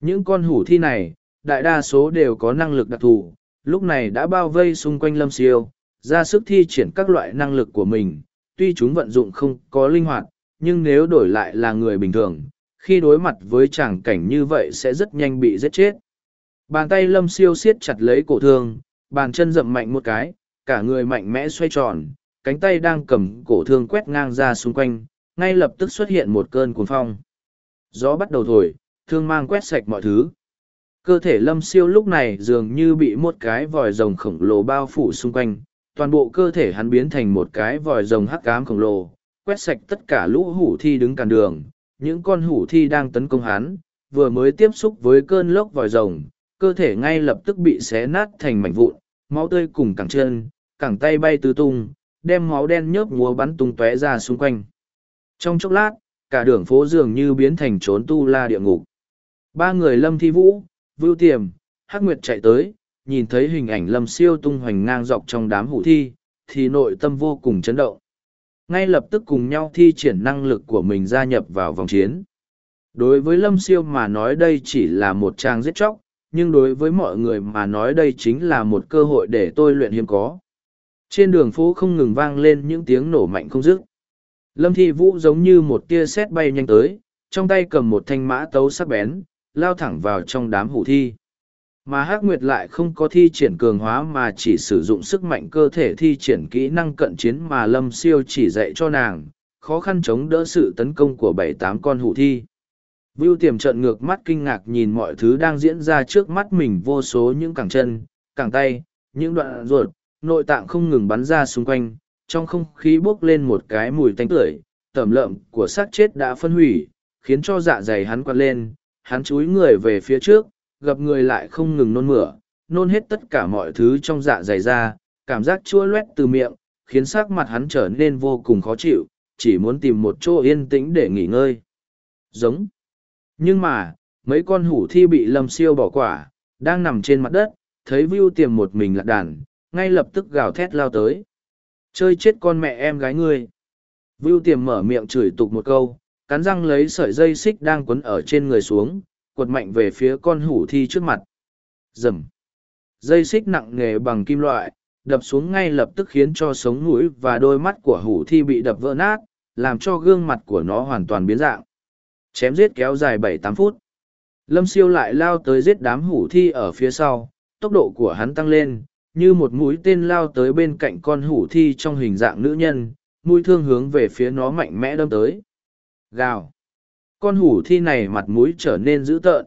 Những con hủ thi này, đại đa số đều có năng lực đặc thù, lúc này đã bao vây xung quanh lâm siêu, ra sức thi triển các loại năng lực của mình, tuy chúng vận dụng không có linh hoạt, nhưng nếu đổi lại là người bình thường, khi đối mặt với tràng cảnh như vậy sẽ rất nhanh bị giết chết. Bàn tay lâm siêu siết chặt lấy cổ thương, bàn chân rậm mạnh một cái, cả người mạnh mẽ xoay tròn, cánh tay đang cầm cổ thương quét ngang ra xung quanh, ngay lập tức xuất hiện một cơn cuồng phong. Gió bắt đầu thổi, thương mang quét sạch mọi thứ. Cơ thể lâm siêu lúc này dường như bị một cái vòi rồng khổng lồ bao phủ xung quanh, toàn bộ cơ thể hắn biến thành một cái vòi rồng hắc cám khổng lồ, quét sạch tất cả lũ hủ thi đứng cản đường. Những con hủ thi đang tấn công hắn, vừa mới tiếp xúc với cơn lốc vòi rồng, cơ thể ngay lập tức bị xé nát thành mảnh vụn, máu tươi cùng cẳng chân, cẳng tay bay tứ tung, đem máu đen nhớp múa bắn tung tóe ra xung quanh. Trong chốc lát, cả đường phố dường như biến thành trốn tu la địa ngục. Ba người lâm thi vũ, vưu tiềm, hắc nguyệt chạy tới, nhìn thấy hình ảnh lâm siêu tung hoành ngang dọc trong đám hủ thi, thì nội tâm vô cùng chấn động. Ngay lập tức cùng nhau thi triển năng lực của mình gia nhập vào vòng chiến. Đối với lâm siêu mà nói đây chỉ là một trang giết chóc, nhưng đối với mọi người mà nói đây chính là một cơ hội để tôi luyện hiếm có. Trên đường phố không ngừng vang lên những tiếng nổ mạnh không dứt. Lâm Thi Vũ giống như một tia sét bay nhanh tới, trong tay cầm một thanh mã tấu sắc bén, lao thẳng vào trong đám hủ thi. Mà Hắc Nguyệt lại không có thi triển cường hóa mà chỉ sử dụng sức mạnh cơ thể thi triển kỹ năng cận chiến mà Lâm Siêu chỉ dạy cho nàng, khó khăn chống đỡ sự tấn công của bảy tám con hủ thi. Vưu tiềm trận ngược mắt kinh ngạc nhìn mọi thứ đang diễn ra trước mắt mình vô số những cẳng chân, cẳng tay, những đoạn ruột, nội tạng không ngừng bắn ra xung quanh, trong không khí bốc lên một cái mùi tanh tưởi, tẩm lợm của xác chết đã phân hủy, khiến cho dạ dày hắn quặn lên, hắn chúi người về phía trước, gặp người lại không ngừng nôn mửa, nôn hết tất cả mọi thứ trong dạ dày ra, cảm giác chua loét từ miệng, khiến sắc mặt hắn trở nên vô cùng khó chịu, chỉ muốn tìm một chỗ yên tĩnh để nghỉ ngơi. Giống. Nhưng mà, mấy con hủ thi bị lâm siêu bỏ quả, đang nằm trên mặt đất, thấy Vưu tiềm một mình lạc đàn, ngay lập tức gào thét lao tới. Chơi chết con mẹ em gái ngươi. Vưu tiềm mở miệng chửi tục một câu, cắn răng lấy sợi dây xích đang quấn ở trên người xuống, quật mạnh về phía con hủ thi trước mặt. Rầm. Dây xích nặng nề bằng kim loại, đập xuống ngay lập tức khiến cho sống mũi và đôi mắt của hủ thi bị đập vỡ nát, làm cho gương mặt của nó hoàn toàn biến dạng. Chém giết kéo dài bảy tám phút. Lâm siêu lại lao tới giết đám hủ thi ở phía sau, tốc độ của hắn tăng lên, như một mũi tên lao tới bên cạnh con hủ thi trong hình dạng nữ nhân, mũi thương hướng về phía nó mạnh mẽ đâm tới. Gào! Con hủ thi này mặt mũi trở nên dữ tợn.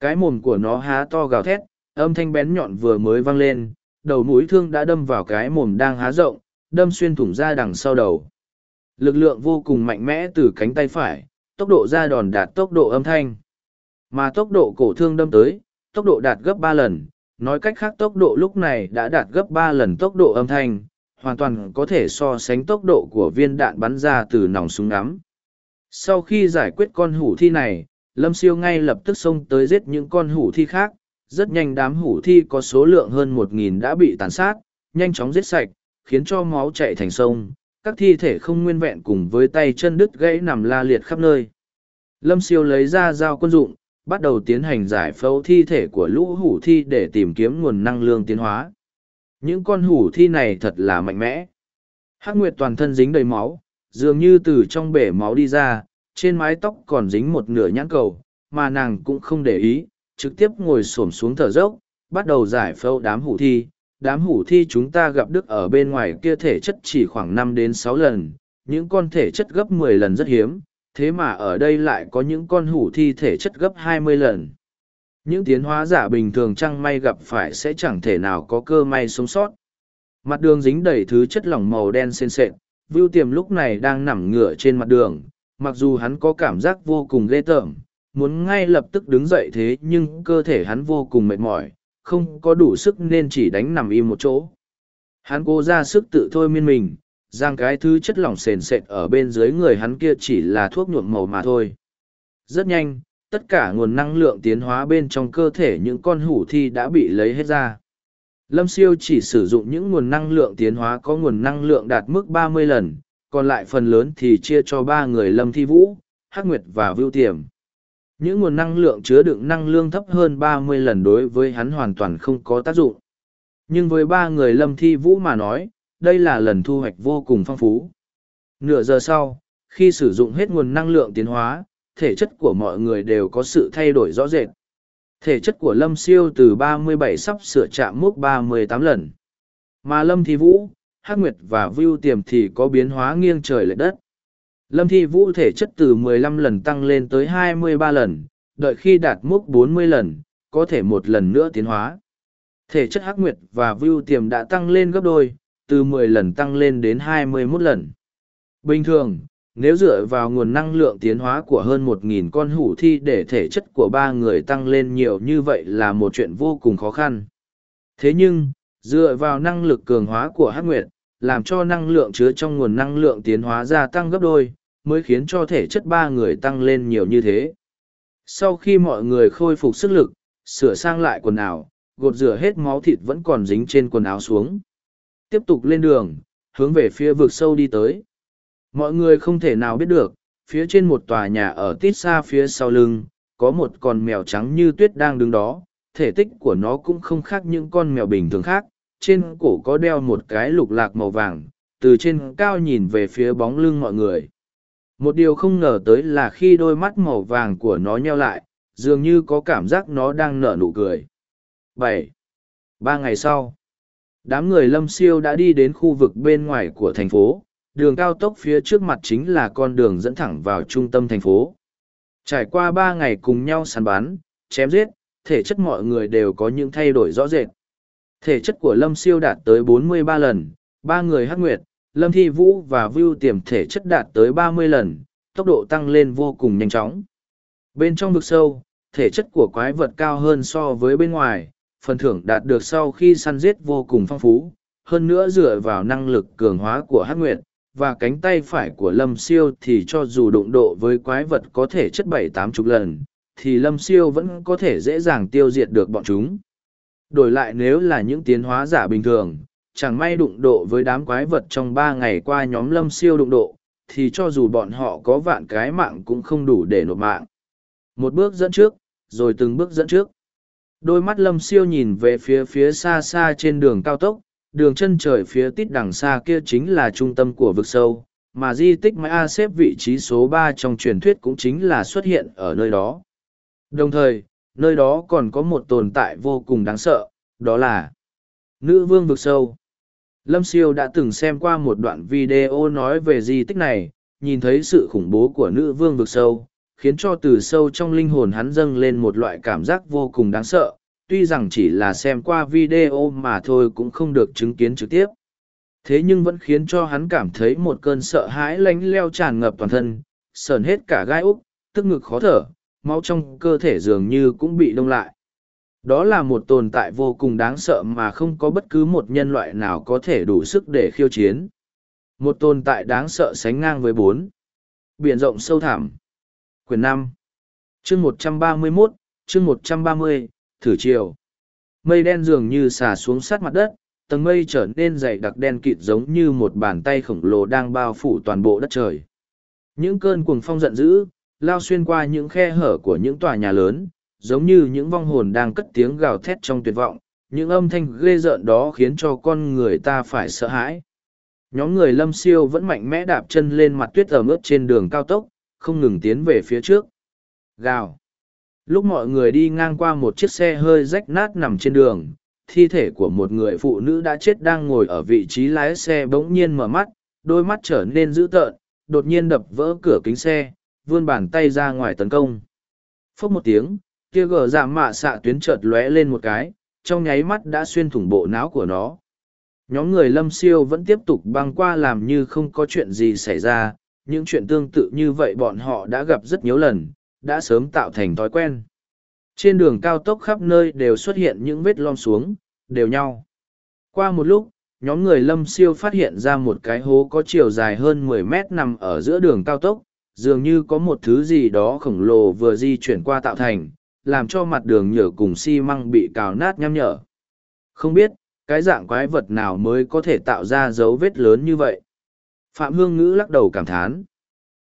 Cái mồm của nó há to gào thét, âm thanh bén nhọn vừa mới vang lên, đầu mũi thương đã đâm vào cái mồm đang há rộng, đâm xuyên thủng ra đằng sau đầu. Lực lượng vô cùng mạnh mẽ từ cánh tay phải, tốc độ ra đòn đạt tốc độ âm thanh. Mà tốc độ cổ thương đâm tới, tốc độ đạt gấp ba lần, nói cách khác tốc độ lúc này đã đạt gấp ba lần tốc độ âm thanh, hoàn toàn có thể so sánh tốc độ của viên đạn bắn ra từ nòng súng ngắm. Sau khi giải quyết con hủ thi này, Lâm Siêu ngay lập tức xông tới giết những con hủ thi khác. Rất nhanh đám hủ thi có số lượng hơn một nghìn đã bị tàn sát, nhanh chóng giết sạch, khiến cho máu chạy thành sông. Các thi thể không nguyên vẹn cùng với tay chân đứt gãy nằm la liệt khắp nơi. Lâm Siêu lấy ra dao quân dụng, bắt đầu tiến hành giải phẫu thi thể của lũ hủ thi để tìm kiếm nguồn năng lượng tiến hóa. Những con hủ thi này thật là mạnh mẽ. Hắc Nguyệt toàn thân dính đầy máu, dường như từ trong bể máu đi ra, trên mái tóc còn dính một nửa nhãn cầu, mà nàng cũng không để ý, trực tiếp ngồi xổm xuống thở dốc, bắt đầu giải phẫu đám hủ thi. Đám hủ thi chúng ta gặp đức ở bên ngoài kia thể chất chỉ khoảng năm đến sáu lần, những con thể chất gấp mười lần rất hiếm, thế mà ở đây lại có những con hủ thi thể chất gấp hai mươi lần. Những tiến hóa giả bình thường chăng may gặp phải sẽ chẳng thể nào có cơ may sống sót. Mặt đường dính đầy thứ chất lỏng màu đen sên sệt, Vưu Tiềm lúc này đang nằm ngửa trên mặt đường, mặc dù hắn có cảm giác vô cùng ghê tởm, muốn ngay lập tức đứng dậy thế nhưng cơ thể hắn vô cùng mệt mỏi, không có đủ sức nên chỉ đánh nằm im một chỗ. Hắn cố ra sức tự thôi miên mình, rằng cái thứ chất lỏng sền sệt ở bên dưới người hắn kia chỉ là thuốc nhuộm màu mà thôi. Rất nhanh, tất cả nguồn năng lượng tiến hóa bên trong cơ thể những con hủ thi đã bị lấy hết ra. Lâm siêu chỉ sử dụng những nguồn năng lượng tiến hóa có nguồn năng lượng đạt mức 30 lần, còn lại phần lớn thì chia cho ba người Lâm Thi Vũ, Hắc Nguyệt và Vưu Tiềm. Những nguồn năng lượng chứa đựng năng lượng thấp hơn 30 lần đối với hắn hoàn toàn không có tác dụng. Nhưng với ba người Lâm Thi Vũ mà nói, đây là lần thu hoạch vô cùng phong phú. Nửa giờ sau, khi sử dụng hết nguồn năng lượng tiến hóa, thể chất của mọi người đều có sự thay đổi rõ rệt. Thể chất của Lâm Siêu từ 37 sắp sửa chạm mức 38 lần. Mà Lâm Thi Vũ, Hắc Nguyệt và Vưu Tiềm thì có biến hóa nghiêng trời lệch đất. Lâm Thi Vũ thể chất từ 15 lần tăng lên tới 23 lần, đợi khi đạt mức 40 lần, có thể một lần nữa tiến hóa. Thể chất Hắc Nguyệt và Vưu Tiềm đã tăng lên gấp đôi, từ 10 lần tăng lên đến 21 lần. Bình thường, nếu dựa vào nguồn năng lượng tiến hóa của hơn 1.000 con hủ thi để thể chất của ba người tăng lên nhiều như vậy là một chuyện vô cùng khó khăn. Thế nhưng, dựa vào năng lực cường hóa của Hắc Nguyệt, làm cho năng lượng chứa trong nguồn năng lượng tiến hóa gia tăng gấp đôi, mới khiến cho thể chất ba người tăng lên nhiều như thế. Sau khi mọi người khôi phục sức lực, sửa sang lại quần áo, gột rửa hết máu thịt vẫn còn dính trên quần áo xuống. Tiếp tục lên đường, hướng về phía vực sâu đi tới. Mọi người không thể nào biết được, phía trên một tòa nhà ở tít xa phía sau lưng, có một con mèo trắng như tuyết đang đứng đó, thể tích của nó cũng không khác những con mèo bình thường khác, trên cổ có đeo một cái lục lạc màu vàng, từ trên cao nhìn về phía bóng lưng mọi người. Một điều không ngờ tới là khi đôi mắt màu vàng của nó nheo lại, dường như có cảm giác nó đang nở nụ cười. bảy Ba ngày sau, đám người lâm siêu đã đi đến khu vực bên ngoài của thành phố, đường cao tốc phía trước mặt chính là con đường dẫn thẳng vào trung tâm thành phố. Trải qua ba ngày cùng nhau săn bắn, chém giết, thể chất mọi người đều có những thay đổi rõ rệt. Thể chất của Lâm Siêu đạt tới 43 lần, ba người hắc nguyệt, Lâm Thi Vũ và Vưu Tiềm thể chất đạt tới 30 lần, tốc độ tăng lên vô cùng nhanh chóng. Bên trong vực sâu, thể chất của quái vật cao hơn so với bên ngoài, phần thưởng đạt được sau khi săn giết vô cùng phong phú, hơn nữa dựa vào năng lực cường hóa của Hắc Nguyệt và cánh tay phải của Lâm Siêu thì cho dù đụng độ với quái vật có thể chất bảy tám chục lần, thì Lâm Siêu vẫn có thể dễ dàng tiêu diệt được bọn chúng. Đổi lại nếu là những tiến hóa giả bình thường, chẳng may đụng độ với đám quái vật trong ba ngày qua nhóm lâm siêu đụng độ, thì cho dù bọn họ có vạn cái mạng cũng không đủ để nộp mạng. Một bước dẫn trước, rồi từng bước dẫn trước. Đôi mắt lâm siêu nhìn về phía phía xa xa trên đường cao tốc, đường chân trời phía tít đằng xa kia chính là trung tâm của vực sâu, mà di tích Mãi A xếp vị trí số ba trong truyền thuyết cũng chính là xuất hiện ở nơi đó. Đồng thời, nơi đó còn có một tồn tại vô cùng đáng sợ, đó là nữ vương vực sâu. Lâm Siêu đã từng xem qua một đoạn video nói về di tích này, nhìn thấy sự khủng bố của nữ vương vực sâu, khiến cho từ sâu trong linh hồn hắn dâng lên một loại cảm giác vô cùng đáng sợ, tuy rằng chỉ là xem qua video mà thôi cũng không được chứng kiến trực tiếp. Thế nhưng vẫn khiến cho hắn cảm thấy một cơn sợ hãi lánh leo tràn ngập toàn thân, sờn hết cả gai úc, tức ngực khó thở, máu trong cơ thể dường như cũng bị đông lại. Đó là một tồn tại vô cùng đáng sợ mà không có bất cứ một nhân loại nào có thể đủ sức để khiêu chiến. Một tồn tại đáng sợ sánh ngang với bốn. Biển rộng sâu thẳm. Quyền năm chương một trăm ba mươi mốt. chương một trăm ba mươi thử chiều. Mây đen dường như xà xuống sát mặt đất, tầng mây trở nên dày đặc đen kịt giống như một bàn tay khổng lồ đang bao phủ toàn bộ đất trời. Những cơn cuồng phong giận dữ, lao xuyên qua những khe hở của những tòa nhà lớn, giống như những vong hồn đang cất tiếng gào thét trong tuyệt vọng, những âm thanh ghê rợn đó khiến cho con người ta phải sợ hãi. Nhóm người lâm siêu vẫn mạnh mẽ đạp chân lên mặt tuyết ẩm ướt trên đường cao tốc, không ngừng tiến về phía trước. Gào. Lúc mọi người đi ngang qua một chiếc xe hơi rách nát nằm trên đường, thi thể của một người phụ nữ đã chết đang ngồi ở vị trí lái xe bỗng nhiên mở mắt, đôi mắt trở nên dữ tợn, đột nhiên đập vỡ cửa kính xe, vươn bàn tay ra ngoài tấn công. Phốc một tiếng, kia gờ dạ mạ xạ tuyến chợt lóe lên một cái, trong nháy mắt đã xuyên thủng bộ não của nó. Nhóm người lâm siêu vẫn tiếp tục băng qua làm như không có chuyện gì xảy ra, những chuyện tương tự như vậy bọn họ đã gặp rất nhiều lần, đã sớm tạo thành thói quen. Trên đường cao tốc khắp nơi đều xuất hiện những vết lom xuống, đều nhau. Qua một lúc, nhóm người lâm siêu phát hiện ra một cái hố có chiều dài hơn 10 mét nằm ở giữa đường cao tốc, dường như có một thứ gì đó khổng lồ vừa di chuyển qua tạo thành, làm cho mặt đường nhựa cùng xi măng bị cào nát nhăm nhở. Không biết, cái dạng quái vật nào mới có thể tạo ra dấu vết lớn như vậy. Phạm Hương Ngữ lắc đầu cảm thán.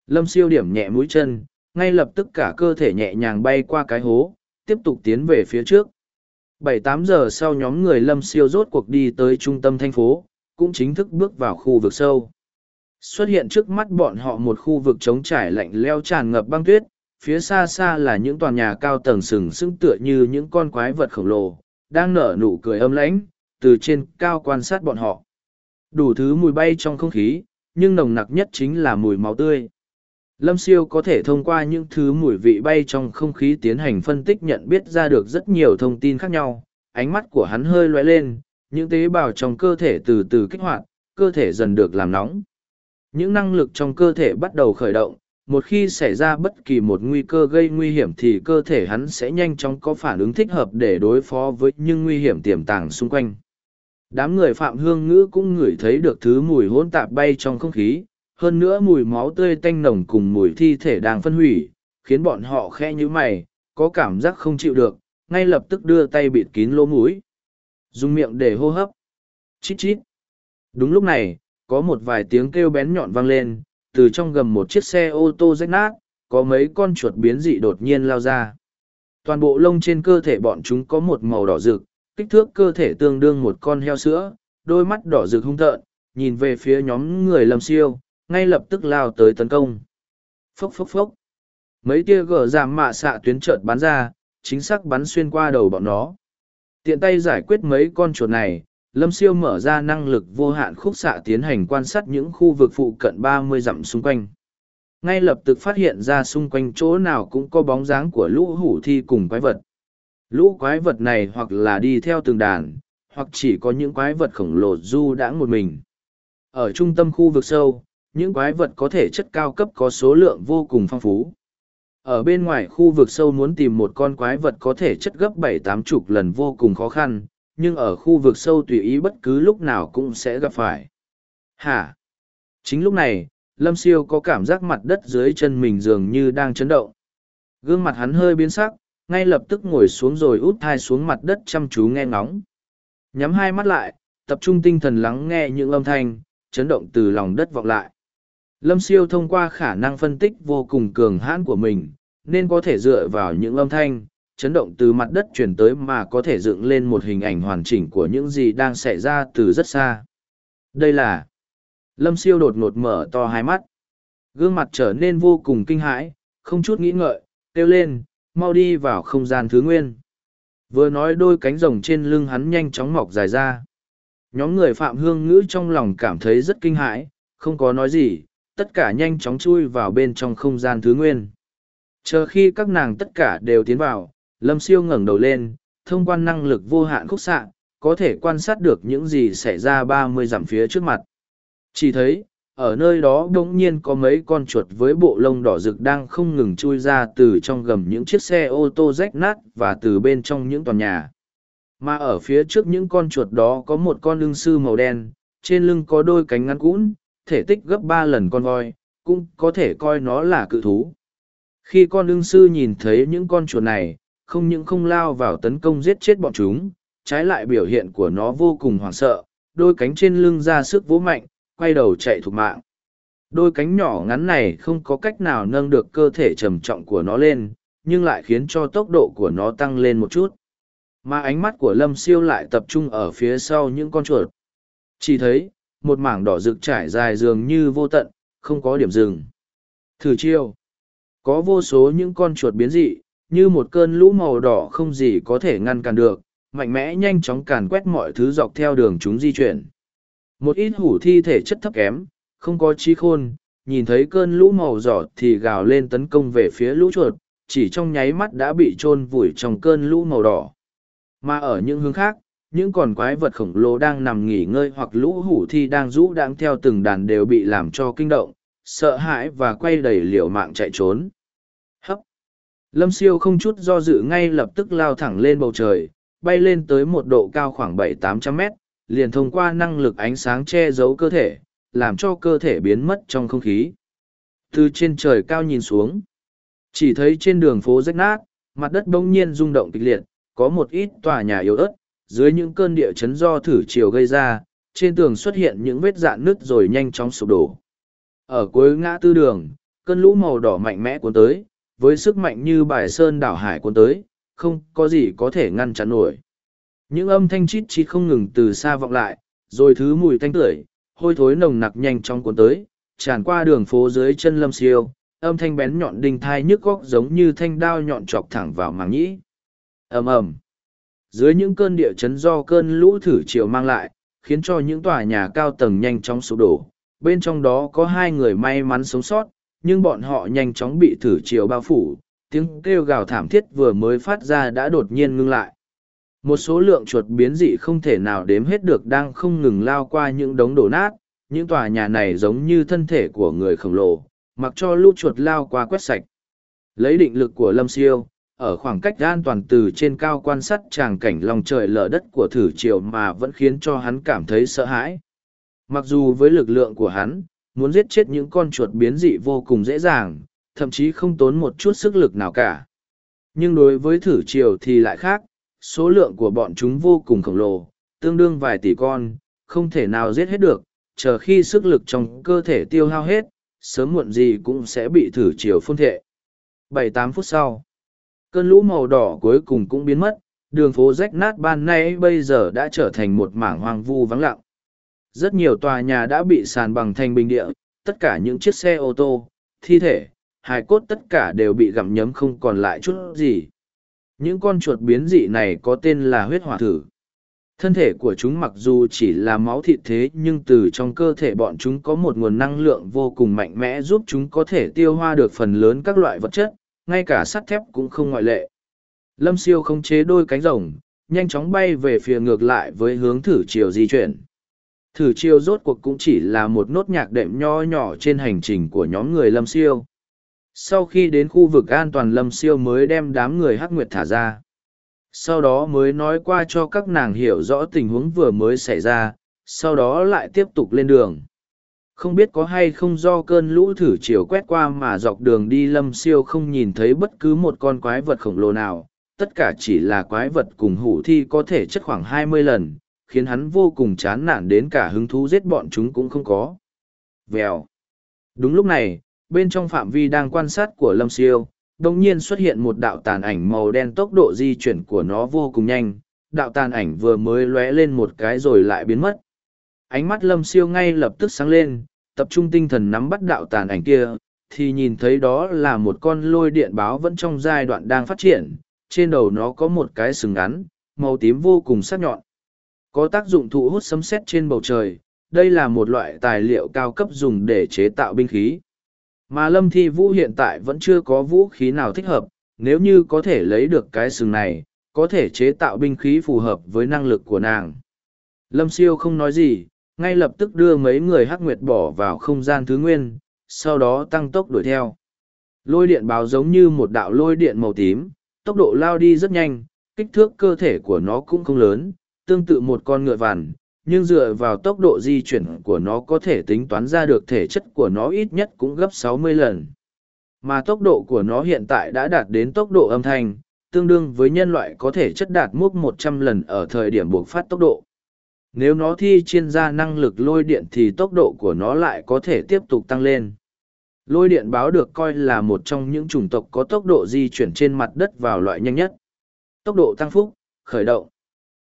Lâm siêu điểm nhẹ mũi chân, ngay lập tức cả cơ thể nhẹ nhàng bay qua cái hố, tiếp tục tiến về phía trước. Bảy tám giờ sau nhóm người Lâm siêu rốt cuộc đi tới trung tâm thành phố, cũng chính thức bước vào khu vực sâu. Xuất hiện trước mắt bọn họ một khu vực trống trải lạnh leo tràn ngập băng tuyết, phía xa xa là những tòa nhà cao tầng sừng sững tựa như những con quái vật khổng lồ, đang nở nụ cười âm lãnh, từ trên cao quan sát bọn họ. Đủ thứ mùi bay trong không khí, nhưng nồng nặc nhất chính là mùi máu tươi. Lâm siêu có thể thông qua những thứ mùi vị bay trong không khí tiến hành phân tích nhận biết ra được rất nhiều thông tin khác nhau. Ánh mắt của hắn hơi loay lên, những tế bào trong cơ thể từ từ kích hoạt, cơ thể dần được làm nóng. Những năng lực trong cơ thể bắt đầu khởi động, một khi xảy ra bất kỳ một nguy cơ gây nguy hiểm thì cơ thể hắn sẽ nhanh chóng có phản ứng thích hợp để đối phó với những nguy hiểm tiềm tàng xung quanh đám người phạm hương ngữ cũng ngửi thấy được thứ mùi hỗn tạp bay trong không khí hơn nữa mùi máu tươi tanh nồng cùng mùi thi thể đang phân hủy, khiến bọn họ khe nhữ mày, có cảm giác không chịu được, ngay lập tức đưa tay bịt kín lỗ mũi. Dùng miệng để hô hấp. Chít chít. Đúng lúc này, có một vài tiếng kêu bén nhọn vang lên, từ trong gầm một chiếc xe ô tô rách nát, có mấy con chuột biến dị đột nhiên lao ra. Toàn bộ lông trên cơ thể bọn chúng có một màu đỏ rực, kích thước cơ thể tương đương một con heo sữa, đôi mắt đỏ rực hung tợn, nhìn về phía nhóm người lâm siêu ngay lập tức lao tới tấn công. Phốc phốc phốc. Mấy tia gờ giảm mạ xạ tuyến trợt bắn ra, chính xác bắn xuyên qua đầu bọn nó. Tiện tay giải quyết mấy con chuột này, lâm siêu mở ra năng lực vô hạn khúc xạ tiến hành quan sát những khu vực phụ cận ba mươi dặm xung quanh. Ngay lập tức phát hiện ra xung quanh chỗ nào cũng có bóng dáng của lũ hủ thi cùng quái vật. Lũ quái vật này hoặc là đi theo từng đàn, hoặc chỉ có những quái vật khổng lồ du đã một mình. Ở trung tâm khu vực sâu những quái vật có thể chất cao cấp có số lượng vô cùng phong phú. Ở bên ngoài khu vực sâu muốn tìm một con quái vật có thể chất gấp bảy tám chục lần vô cùng khó khăn, nhưng ở khu vực sâu tùy ý bất cứ lúc nào cũng sẽ gặp phải. Hả? Chính lúc này, lâm siêu có cảm giác mặt đất dưới chân mình dường như đang chấn động. Gương mặt hắn hơi biến sắc, ngay lập tức ngồi xuống rồi út thai xuống mặt đất chăm chú nghe ngóng. Nhắm hai mắt lại, tập trung tinh thần lắng nghe những âm thanh, chấn động từ lòng đất vọng lại lâm siêu thông qua khả năng phân tích vô cùng cường hãn của mình nên có thể dựa vào những âm thanh chấn động từ mặt đất chuyển tới mà có thể dựng lên một hình ảnh hoàn chỉnh của những gì đang xảy ra từ rất xa đây là lâm siêu đột ngột mở to hai mắt gương mặt trở nên vô cùng kinh hãi không chút nghĩ ngợi kêu lên mau đi vào không gian thứ nguyên. Vừa nói đôi cánh rồng trên lưng hắn nhanh chóng mọc dài ra. Nhóm người phạm hương ngữ trong lòng cảm thấy rất kinh hãi, không có nói gì, tất cả nhanh chóng chui vào bên trong không gian thứ nguyên. Chờ khi các nàng tất cả đều tiến vào, Lâm Siêu ngẩng đầu lên, thông qua năng lực vô hạn khúc xạ, có thể quan sát được những gì xảy ra ba mươi dặm phía trước mặt. Chỉ thấy, ở nơi đó đống nhiên có mấy con chuột với bộ lông đỏ rực đang không ngừng chui ra từ trong gầm những chiếc xe ô tô rách nát và từ bên trong những tòa nhà mà ở phía trước những con chuột đó có một con lưng sư màu đen trên lưng có đôi cánh ngắn cũn thể tích gấp ba lần con voi cũng có thể coi nó là cự thú khi con ưng sư nhìn thấy những con chuột này không những không lao vào tấn công giết chết bọn chúng trái lại biểu hiện của nó vô cùng hoảng sợ đôi cánh trên lưng ra sức vỗ mạnh quay đầu chạy thục mạng. Đôi cánh nhỏ ngắn này không có cách nào nâng được cơ thể trầm trọng của nó lên, nhưng lại khiến cho tốc độ của nó tăng lên một chút. Mà ánh mắt của Lâm Siêu lại tập trung ở phía sau những con chuột. Chỉ thấy, một mảng đỏ rực trải dài dường như vô tận, không có điểm dừng. Thử chiêu. Có vô số những con chuột biến dị, như một cơn lũ màu đỏ không gì có thể ngăn cản được, mạnh mẽ nhanh chóng càn quét mọi thứ dọc theo đường chúng di chuyển. Một ít hủ thi thể chất thấp kém, không có trí khôn, nhìn thấy cơn lũ màu đỏ thì gào lên tấn công về phía lũ chuột, chỉ trong nháy mắt đã bị chôn vùi trong cơn lũ màu đỏ. Mà ở những hướng khác, những con quái vật khổng lồ đang nằm nghỉ ngơi hoặc lũ hủ thi đang rũ đang theo từng đàn đều bị làm cho kinh động, sợ hãi và quay đầy liều mạng chạy trốn. Hấp! Lâm siêu không chút do dự ngay lập tức lao thẳng lên bầu trời, bay lên tới một độ cao khoảng bảy tám trăm mét, liền thông qua năng lực ánh sáng che giấu cơ thể, làm cho cơ thể biến mất trong không khí. Từ trên trời cao nhìn xuống, chỉ thấy trên đường phố rách nát, mặt đất bỗng nhiên rung động kịch liệt, có một ít tòa nhà yếu ớt, dưới những cơn địa chấn do thử chiều gây ra, trên tường xuất hiện những vết dạn nứt rồi nhanh chóng sụp đổ. Ở cuối ngã tư đường, cơn lũ màu đỏ mạnh mẽ cuốn tới, với sức mạnh như bài sơn đảo hải cuốn tới, không có gì có thể ngăn chặn nổi. Những âm thanh chít chít không ngừng từ xa vọng lại, rồi thứ mùi thanh tưởi, hôi thối nồng nặc nhanh chóng cuốn tới, tràn qua đường phố dưới chân lâm siêu, âm thanh bén nhọn đinh thai nhức góc giống như thanh đao nhọn chọc thẳng vào màng nhĩ. ầm ầm dưới những cơn địa chấn do cơn lũ thử chiều mang lại, khiến cho những tòa nhà cao tầng nhanh chóng sụp đổ. Bên trong đó có hai người may mắn sống sót, nhưng bọn họ nhanh chóng bị thử chiều bao phủ, tiếng kêu gào thảm thiết vừa mới phát ra đã đột nhiên ngưng lại. Một số lượng chuột biến dị không thể nào đếm hết được đang không ngừng lao qua những đống đổ nát, những tòa nhà này giống như thân thể của người khổng lồ, mặc cho lũ chuột lao qua quét sạch. Lấy định lực của Lâm Siêu, ở khoảng cách an toàn từ trên cao quan sát tràng cảnh lòng trời lở đất của thử triều mà vẫn khiến cho hắn cảm thấy sợ hãi. Mặc dù với lực lượng của hắn, muốn giết chết những con chuột biến dị vô cùng dễ dàng, thậm chí không tốn một chút sức lực nào cả. Nhưng đối với thử triều thì lại khác, số lượng của bọn chúng vô cùng khổng lồ, tương đương vài tỷ con, không thể nào giết hết được, chờ khi sức lực trong cơ thể tiêu hao hết, sớm muộn gì cũng sẽ bị thử triều phun thệ. Bảy tám phút sau, cơn lũ màu đỏ cuối cùng cũng biến mất, đường phố rách nát ban nay bây giờ đã trở thành một mảng hoang vu vắng lặng. Rất nhiều tòa nhà đã bị sàn bằng thành bình địa, tất cả những chiếc xe ô tô, thi thể, hài cốt tất cả đều bị gặm nhấm không còn lại chút gì. Những con chuột biến dị này có tên là huyết hỏa thử. Thân thể của chúng mặc dù chỉ là máu thịt thế nhưng từ trong cơ thể bọn chúng có một nguồn năng lượng vô cùng mạnh mẽ giúp chúng có thể tiêu hoa được phần lớn các loại vật chất, ngay cả sắt thép cũng không ngoại lệ. Lâm siêu không chế đôi cánh rồng, nhanh chóng bay về phía ngược lại với hướng thử chiều di chuyển. Thử chiều rốt cuộc cũng chỉ là một nốt nhạc đệm nho nhỏ trên hành trình của nhóm người Lâm siêu. Sau khi đến khu vực an toàn Lâm siêu mới đem đám người hắc nguyệt thả ra sau đó mới nói qua cho các nàng hiểu rõ tình huống vừa mới xảy ra sau đó lại tiếp tục lên đường không biết có hay không do cơn lũ thử chiều quét qua mà dọc đường đi lâm siêu không nhìn thấy bất cứ một con quái vật khổng lồ nào. Tất cả chỉ là quái vật cùng hủ thi có thể chất khoảng hai mươi lần, khiến hắn vô cùng chán nản đến cả hứng thú giết bọn chúng cũng không có. Vèo. Đúng lúc này, bên trong phạm vi đang quan sát của lâm siêu đông nhiên xuất hiện một đạo tàn ảnh màu đen tốc độ di chuyển của nó vô cùng nhanh. Đạo tàn ảnh vừa mới lóe lên một cái rồi lại biến mất ánh mắt lâm siêu ngay lập tức sáng lên tập trung tinh thần nắm bắt đạo tàn ảnh kia thì nhìn thấy đó là một con lôi điện báo vẫn trong giai đoạn đang phát triển trên đầu nó có một cái sừng ngắn màu tím vô cùng sắc nhọn có tác dụng thụ hút sấm sét trên bầu trời đây là một loại tài liệu cao cấp dùng để chế tạo binh khí mà Lâm Thi Vũ hiện tại vẫn chưa có vũ khí nào thích hợp, nếu như có thể lấy được cái sừng này, có thể chế tạo binh khí phù hợp với năng lực của nàng. Lâm Siêu không nói gì, ngay lập tức đưa mấy người hắc nguyệt bỏ vào không gian thứ nguyên, sau đó tăng tốc đuổi theo. Lôi điện báo giống như một đạo lôi điện màu tím, tốc độ lao đi rất nhanh, kích thước cơ thể của nó cũng không lớn, tương tự một con ngựa vằn, nhưng dựa vào tốc độ di chuyển của nó có thể tính toán ra được thể chất của nó ít nhất cũng gấp 60 lần. Mà tốc độ của nó hiện tại đã đạt đến tốc độ âm thanh, tương đương với nhân loại có thể chất đạt mức 100 lần ở thời điểm buộc phát tốc độ. Nếu nó thi trên ra năng lực lôi điện thì tốc độ của nó lại có thể tiếp tục tăng lên. Lôi điện báo được coi là một trong những chủng tộc có tốc độ di chuyển trên mặt đất vào loại nhanh nhất. Tốc độ tăng phúc, khởi động.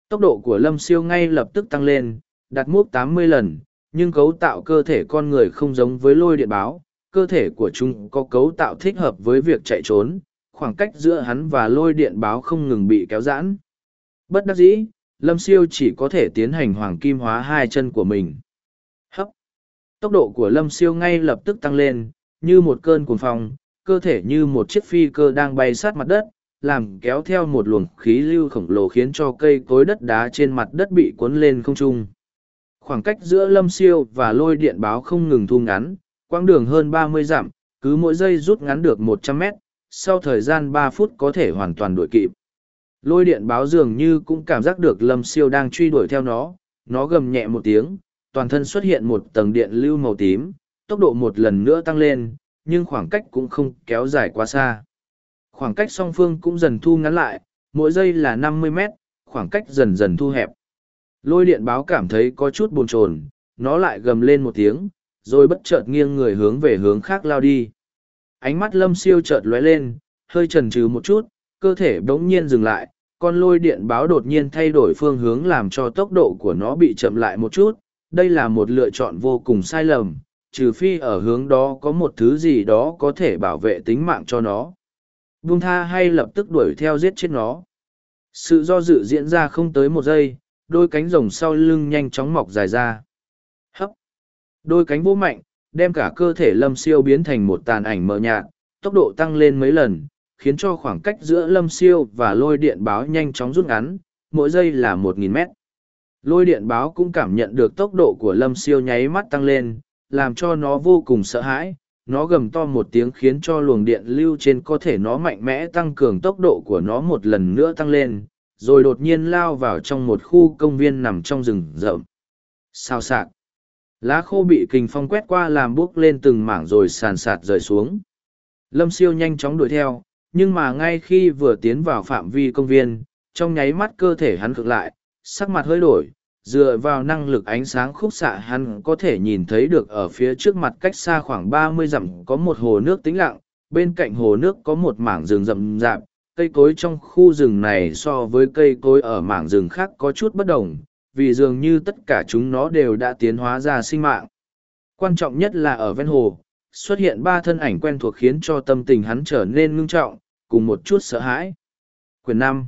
Tốc độ của lâm siêu ngay lập tức tăng lên, đặt tám 80 lần, nhưng cấu tạo cơ thể con người không giống với lôi điện báo. Cơ thể của chúng có cấu tạo thích hợp với việc chạy trốn, khoảng cách giữa hắn và lôi điện báo không ngừng bị kéo giãn. Bất đắc dĩ, lâm siêu chỉ có thể tiến hành hoàng kim hóa hai chân của mình. Hấp! Tốc độ của lâm siêu ngay lập tức tăng lên, như một cơn cuồng phong, cơ thể như một chiếc phi cơ đang bay sát mặt đất, làm kéo theo một luồng khí lưu khổng lồ khiến cho cây cối đất đá trên mặt đất bị cuốn lên không trung. Khoảng cách giữa lâm siêu và lôi điện báo không ngừng thu ngắn, quãng đường hơn ba mươi dặm, cứ mỗi giây rút ngắn được một trăm mét, sau thời gian ba phút có thể hoàn toàn đuổi kịp. Lôi điện báo dường như cũng cảm giác được lâm siêu đang truy đuổi theo nó, nó gầm nhẹ một tiếng, toàn thân xuất hiện một tầng điện lưu màu tím, tốc độ một lần nữa tăng lên, nhưng khoảng cách cũng không kéo dài quá xa. Khoảng cách song phương cũng dần thu ngắn lại, mỗi giây là năm mươi mét, khoảng cách dần dần thu hẹp. Lôi điện báo cảm thấy có chút bồn chồn, nó lại gầm lên một tiếng, rồi bất chợt nghiêng người hướng về hướng khác lao đi. Ánh mắt lâm siêu chợt lóe lên, hơi chần chừ một chút, cơ thể bỗng nhiên dừng lại, con lôi điện báo đột nhiên thay đổi phương hướng làm cho tốc độ của nó bị chậm lại một chút. Đây là một lựa chọn vô cùng sai lầm, trừ phi ở hướng đó có một thứ gì đó có thể bảo vệ tính mạng cho nó. Vung tha hay lập tức đuổi theo giết chết nó. Sự do dự diễn ra không tới một giây, đôi cánh rồng sau lưng nhanh chóng mọc dài ra. Hấp! Đôi cánh vô mạnh, đem cả cơ thể lâm siêu biến thành một tàn ảnh mờ nhạt, tốc độ tăng lên mấy lần, khiến cho khoảng cách giữa lâm siêu và lôi điện báo nhanh chóng rút ngắn, mỗi giây là một nghìn mét. Lôi điện báo cũng cảm nhận được tốc độ của lâm siêu nháy mắt tăng lên, làm cho nó vô cùng sợ hãi. Nó gầm to một tiếng khiến cho luồng điện lưu trên cơ thể nó mạnh mẽ tăng cường tốc độ của nó một lần nữa tăng lên, rồi đột nhiên lao vào trong một khu công viên nằm trong rừng rậm. Sao sạc? Lá khô bị kình phong quét qua làm buốc lên từng mảng rồi sàn sạt rời xuống. Lâm siêu nhanh chóng đuổi theo, nhưng mà ngay khi vừa tiến vào phạm vi công viên, trong nháy mắt cơ thể hắn cực lại, sắc mặt hơi đổi, dựa vào năng lực ánh sáng khúc xạ hắn có thể nhìn thấy được ở phía trước mặt cách xa khoảng ba mươi dặm có một hồ nước tĩnh lặng, bên cạnh hồ nước có một mảng rừng rậm rạp, cây cối trong khu rừng này so với cây cối ở mảng rừng khác có chút bất đồng, vì dường như tất cả chúng nó đều đã tiến hóa ra sinh mạng. Quan trọng nhất là ở ven hồ, xuất hiện ba thân ảnh quen thuộc khiến cho tâm tình hắn trở nên ngưng trọng, cùng một chút sợ hãi. Quyền năm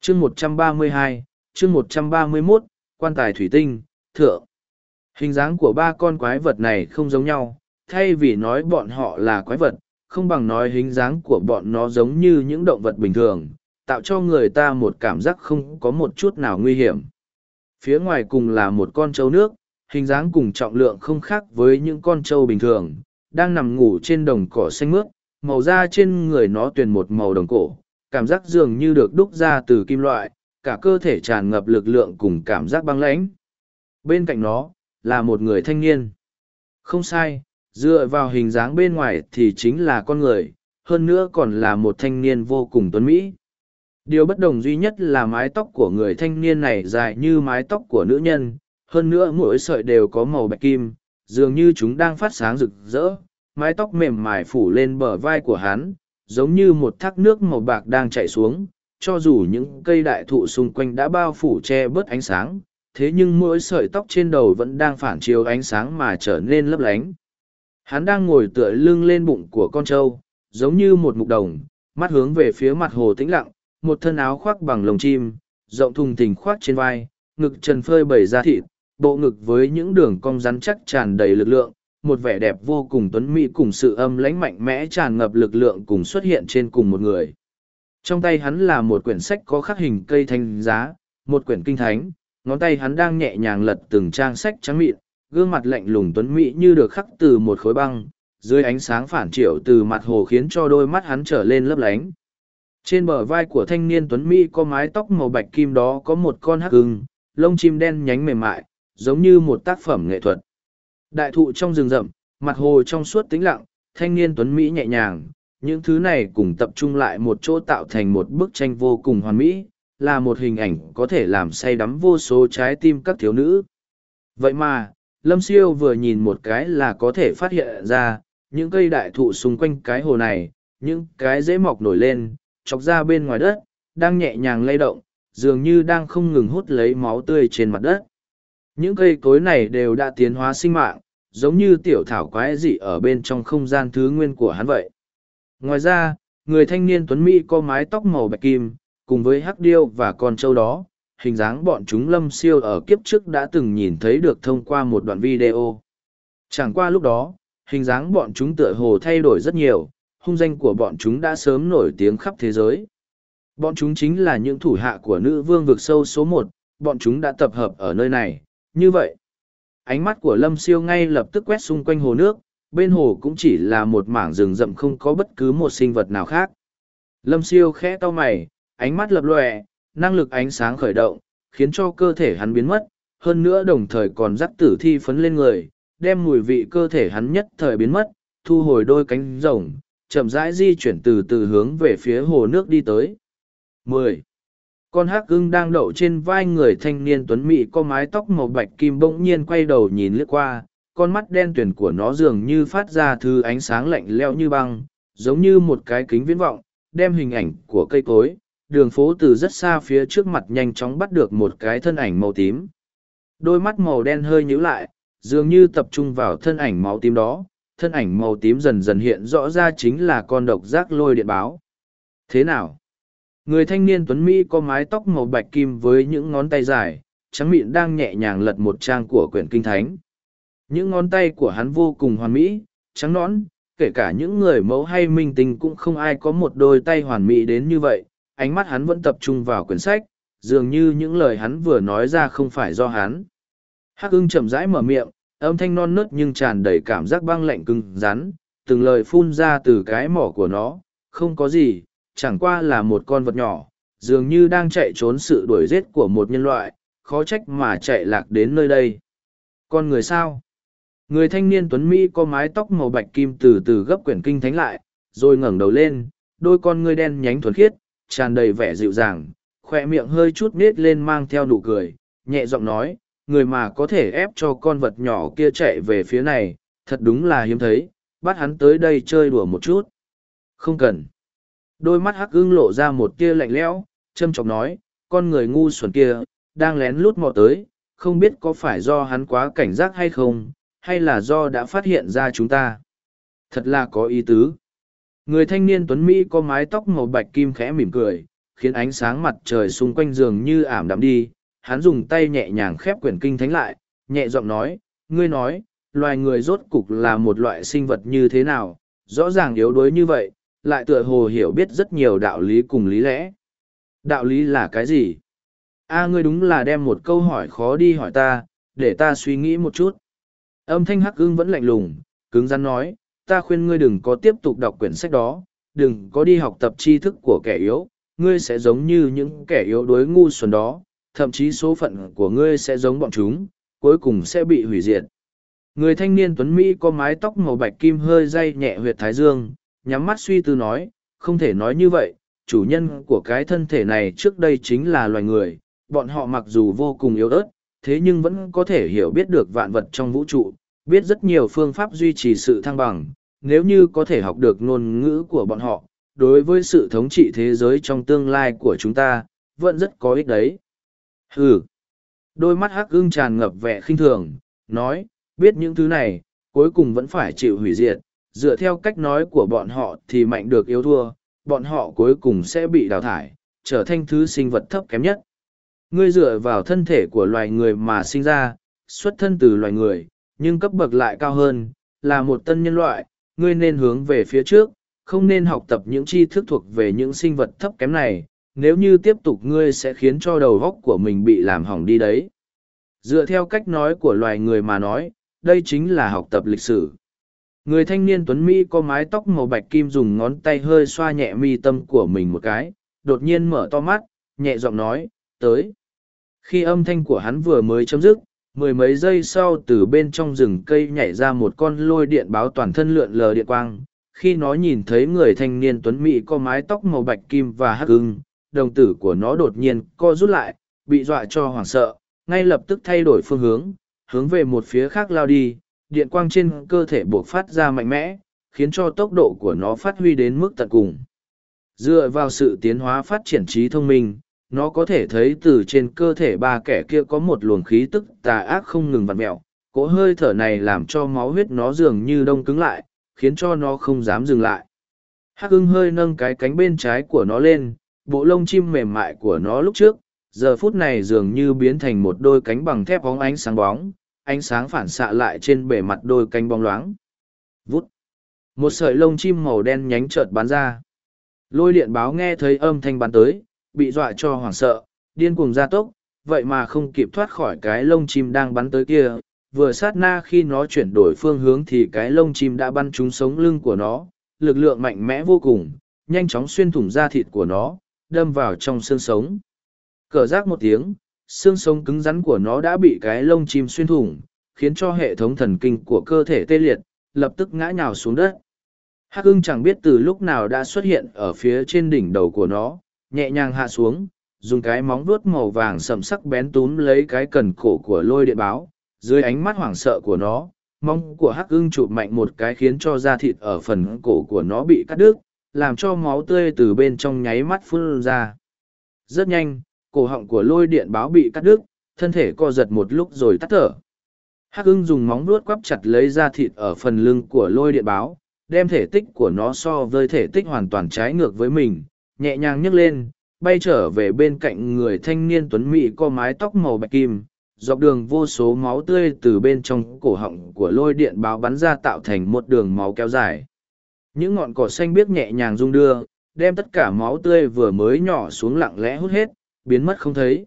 chương một trăm ba mươi hai chương một trăm ba mươi 131, quan tài thủy tinh, thượng. Hình dáng của ba con quái vật này không giống nhau, thay vì nói bọn họ là quái vật, không bằng nói hình dáng của bọn nó giống như những động vật bình thường, tạo cho người ta một cảm giác không có một chút nào nguy hiểm. Phía ngoài cùng là một con trâu nước, hình dáng cùng trọng lượng không khác với những con trâu bình thường, đang nằm ngủ trên đồng cỏ xanh mướt, màu da trên người nó tuyền một màu đồng cổ, cảm giác dường như được đúc ra từ kim loại, cả cơ thể tràn ngập lực lượng cùng cảm giác băng lãnh. Bên cạnh nó, là một người thanh niên. Không sai, dựa vào hình dáng bên ngoài thì chính là con người, hơn nữa còn là một thanh niên vô cùng tuấn Mỹ. Điều bất đồng duy nhất là mái tóc của người thanh niên này dài như mái tóc của nữ nhân, hơn nữa mỗi sợi đều có màu bạch kim, dường như chúng đang phát sáng rực rỡ, mái tóc mềm mại phủ lên bờ vai của hắn, giống như một thác nước màu bạc đang chảy xuống, cho dù những cây đại thụ xung quanh đã bao phủ che bớt ánh sáng, thế nhưng mỗi sợi tóc trên đầu vẫn đang phản chiếu ánh sáng mà trở nên lấp lánh. Hắn đang ngồi tựa lưng lên bụng của con trâu, giống như một mục đồng, mắt hướng về phía mặt hồ tĩnh lặng, một thân áo khoác bằng lồng chim, rộng thùng thình khoác trên vai, ngực trần phơi bầy da thịt, bộ ngực với những đường cong rắn chắc tràn đầy lực lượng, một vẻ đẹp vô cùng tuấn mỹ cùng sự âm lãnh mạnh mẽ tràn ngập lực lượng cùng xuất hiện trên cùng một người. Trong tay hắn là một quyển sách có khắc hình cây thanh giá, một quyển kinh thánh, ngón tay hắn đang nhẹ nhàng lật từng trang sách trắng mịn, gương mặt lạnh lùng tuấn mỹ như được khắc từ một khối băng, dưới ánh sáng phản chiếu từ mặt hồ khiến cho đôi mắt hắn trở lên lấp lánh. Trên bờ vai của thanh niên tuấn mỹ có mái tóc màu bạch kim đó có một con hắc ưng, lông chim đen nhánh mềm mại, giống như một tác phẩm nghệ thuật. Đại thụ trong rừng rậm, mặt hồ trong suốt tĩnh lặng, thanh niên tuấn Mỹ nhẹ nhàng, những thứ này cùng tập trung lại một chỗ tạo thành một bức tranh vô cùng hoàn mỹ, là một hình ảnh có thể làm say đắm vô số trái tim các thiếu nữ. Vậy mà, Lâm Siêu vừa nhìn một cái là có thể phát hiện ra, những cây đại thụ xung quanh cái hồ này, những cái dễ mọc nổi lên, chọc ra bên ngoài đất, đang nhẹ nhàng lay động, dường như đang không ngừng hút lấy máu tươi trên mặt đất. Những cây cối này đều đã tiến hóa sinh mạng, giống như tiểu thảo quái dị ở bên trong không gian thứ nguyên của hắn vậy. Ngoài ra, người thanh niên tuấn Mỹ có mái tóc màu bạch kim, cùng với hắc điêu và con trâu đó, hình dáng bọn chúng lâm siêu ở kiếp trước đã từng nhìn thấy được thông qua một đoạn video. Chẳng qua lúc đó, hình dáng bọn chúng tựa hồ thay đổi rất nhiều, hung danh của bọn chúng đã sớm nổi tiếng khắp thế giới. Bọn chúng chính là những thủ hạ của nữ vương vực sâu số một, bọn chúng đã tập hợp ở nơi này, như vậy, ánh mắt của Lâm Siêu ngay lập tức quét xung quanh hồ nước, bên hồ cũng chỉ là một mảng rừng rậm không có bất cứ một sinh vật nào khác. Lâm siêu khẽ to mày, ánh mắt lập lòe, năng lực ánh sáng khởi động, khiến cho cơ thể hắn biến mất, hơn nữa đồng thời còn dắt tử thi phấn lên người, đem mùi vị cơ thể hắn nhất thời biến mất, thu hồi đôi cánh rồng, chậm rãi di chuyển từ từ hướng về phía hồ nước đi tới. 10. Con hắc ưng đang đậu trên vai người thanh niên tuấn mỹ có mái tóc màu bạch kim bỗng nhiên quay đầu nhìn lướt qua, con mắt đen tuyền của nó dường như phát ra thứ ánh sáng lạnh leo như băng, giống như một cái kính viễn vọng, đem hình ảnh của cây cối, đường phố từ rất xa phía trước mặt nhanh chóng bắt được một cái thân ảnh màu tím. Đôi mắt màu đen hơi nhíu lại, dường như tập trung vào thân ảnh màu tím đó, thân ảnh màu tím dần dần hiện rõ ra chính là con độc giác lôi điện báo. Thế nào? Người thanh niên tuấn Mỹ có mái tóc màu bạch kim với những ngón tay dài, trắng mịn đang nhẹ nhàng lật một trang của quyển kinh thánh. Những ngón tay của hắn vô cùng hoàn mỹ, trắng nõn, kể cả những người mẫu hay minh tinh cũng không ai có một đôi tay hoàn mỹ đến như vậy. Ánh mắt hắn vẫn tập trung vào quyển sách, dường như những lời hắn vừa nói ra không phải do hắn. Hắc ưng chậm rãi mở miệng, âm thanh non nớt nhưng tràn đầy cảm giác băng lạnh cứng rắn, từng lời phun ra từ cái mỏ của nó, không có gì, chẳng qua là một con vật nhỏ, dường như đang chạy trốn sự đuổi giết của một nhân loại, khó trách mà chạy lạc đến nơi đây. Con người sao? Người thanh niên tuấn Mỹ có mái tóc màu bạch kim từ từ gấp quyển kinh thánh lại, rồi ngẩng đầu lên, đôi con ngươi đen nhánh thuần khiết, tràn đầy vẻ dịu dàng, khỏe miệng hơi chút nết lên mang theo nụ cười, nhẹ giọng nói, người mà có thể ép cho con vật nhỏ kia chạy về phía này, thật đúng là hiếm thấy, bắt hắn tới đây chơi đùa một chút. Không cần. Đôi mắt hắc ưng lộ ra một tia lạnh lẽo, châm chọc nói, con người ngu xuẩn kia, đang lén lút mò tới, không biết có phải do hắn quá cảnh giác hay không, hay là do đã phát hiện ra chúng ta. Thật là có ý tứ. Người thanh niên tuấn Mỹ có mái tóc màu bạch kim khẽ mỉm cười, khiến ánh sáng mặt trời xung quanh giường như ảm đạm đi. Hắn dùng tay nhẹ nhàng khép quyển kinh thánh lại, nhẹ giọng nói, ngươi nói, loài người rốt cục là một loại sinh vật như thế nào, rõ ràng yếu đuối như vậy, lại tựa hồ hiểu biết rất nhiều đạo lý cùng lý lẽ. Đạo lý là cái gì? A ngươi đúng là đem một câu hỏi khó đi hỏi ta, để ta suy nghĩ một chút. Âm thanh hắc ưng vẫn lạnh lùng, cứng rắn nói, ta khuyên ngươi đừng có tiếp tục đọc quyển sách đó, đừng có đi học tập tri thức của kẻ yếu, ngươi sẽ giống như những kẻ yếu đuối ngu xuẩn đó, thậm chí số phận của ngươi sẽ giống bọn chúng, cuối cùng sẽ bị hủy diệt. Người thanh niên tuấn Mỹ có mái tóc màu bạch kim hơi dây nhẹ huyệt thái dương, nhắm mắt suy tư nói, không thể nói như vậy, chủ nhân của cái thân thể này trước đây chính là loài người, bọn họ mặc dù vô cùng yếu ớt, thế nhưng vẫn có thể hiểu biết được vạn vật trong vũ trụ, biết rất nhiều phương pháp duy trì sự thăng bằng, nếu như có thể học được ngôn ngữ của bọn họ, đối với sự thống trị thế giới trong tương lai của chúng ta, vẫn rất có ích đấy. Hừ! Đôi mắt hắc ưng tràn ngập vẻ khinh thường, nói, biết những thứ này, cuối cùng vẫn phải chịu hủy diệt, dựa theo cách nói của bọn họ thì mạnh được yếu thua, bọn họ cuối cùng sẽ bị đào thải, trở thành thứ sinh vật thấp kém nhất. Ngươi dựa vào thân thể của loài người mà sinh ra, xuất thân từ loài người, nhưng cấp bậc lại cao hơn, là một tân nhân loại, ngươi nên hướng về phía trước, không nên học tập những tri thức thuộc về những sinh vật thấp kém này, nếu như tiếp tục ngươi sẽ khiến cho đầu góc của mình bị làm hỏng đi đấy. Dựa theo cách nói của loài người mà nói, đây chính là học tập lịch sử. Người thanh niên tuấn Mỹ có mái tóc màu bạch kim dùng ngón tay hơi xoa nhẹ mi tâm của mình một cái, đột nhiên mở to mắt, nhẹ giọng nói, tới. Khi âm thanh của hắn vừa mới chấm dứt, mười mấy giây sau từ bên trong rừng cây nhảy ra một con lôi điện báo toàn thân lượn lờ điện quang. Khi nó nhìn thấy người thanh niên tuấn Mỹ có mái tóc màu bạch kim và hắc ưng, đồng tử của nó đột nhiên co rút lại, bị dọa cho hoảng sợ, ngay lập tức thay đổi phương hướng, hướng về một phía khác lao đi, điện quang trên cơ thể buộc phát ra mạnh mẽ, khiến cho tốc độ của nó phát huy đến mức tận cùng. Dựa vào sự tiến hóa phát triển trí thông minh, nó có thể thấy từ trên cơ thể ba kẻ kia có một luồng khí tức tà ác không ngừng vặn mẹo. Cỗ hơi thở này làm cho máu huyết nó dường như đông cứng lại khiến cho nó không dám dừng lại. Hắc ưng hơi nâng cái cánh bên trái của nó lên bộ lông chim mềm mại của nó lúc trước giờ phút này dường như biến thành một đôi cánh bằng thép bóng ánh sáng bóng ánh sáng phản xạ lại trên bề mặt đôi cánh bóng loáng. Vút. Một sợi lông chim màu đen nhánh chợt bắn ra. Lôi điện báo nghe thấy âm thanh bắn tới bị dọa cho hoảng sợ, điên cuồng gia tốc, vậy mà không kịp thoát khỏi cái lông chim đang bắn tới kia, vừa sát na khi nó chuyển đổi phương hướng thì cái lông chim đã bắn trúng sống lưng của nó lực lượng mạnh mẽ vô cùng nhanh chóng xuyên thủng da thịt của nó đâm vào trong xương sống. Cờ rác một tiếng xương sống cứng rắn của nó đã bị cái lông chim xuyên thủng, khiến cho hệ thống thần kinh của cơ thể tê liệt, lập tức ngã nhào xuống đất. Hắc ưng chẳng biết từ lúc nào đã xuất hiện ở phía trên đỉnh đầu của nó, nhẹ nhàng hạ xuống, dùng cái móng vuốt màu vàng sầm sắc bén túm lấy cái cần cổ của lôi điện báo. Dưới ánh mắt hoảng sợ của nó, móng của hắc ưng chụp mạnh một cái khiến cho da thịt ở phần cổ của nó bị cắt đứt, làm cho máu tươi từ bên trong nháy mắt phun ra. Rất nhanh cổ họng của lôi điện báo bị cắt đứt, thân thể co giật một lúc rồi tắt thở. Hắc ưng dùng móng vuốt quắp chặt lấy da thịt ở phần lưng của lôi điện báo, đem thể tích của nó so với thể tích hoàn toàn trái ngược với mình, nhẹ nhàng nhấc lên, bay trở về bên cạnh người thanh niên tuấn mỹ có mái tóc màu bạch kim, dọc đường vô số máu tươi từ bên trong cổ họng của lôi điện báo bắn ra tạo thành một đường máu kéo dài. Những ngọn cỏ xanh biếc nhẹ nhàng rung đưa, đem tất cả máu tươi vừa mới nhỏ xuống lặng lẽ hút hết biến mất không thấy.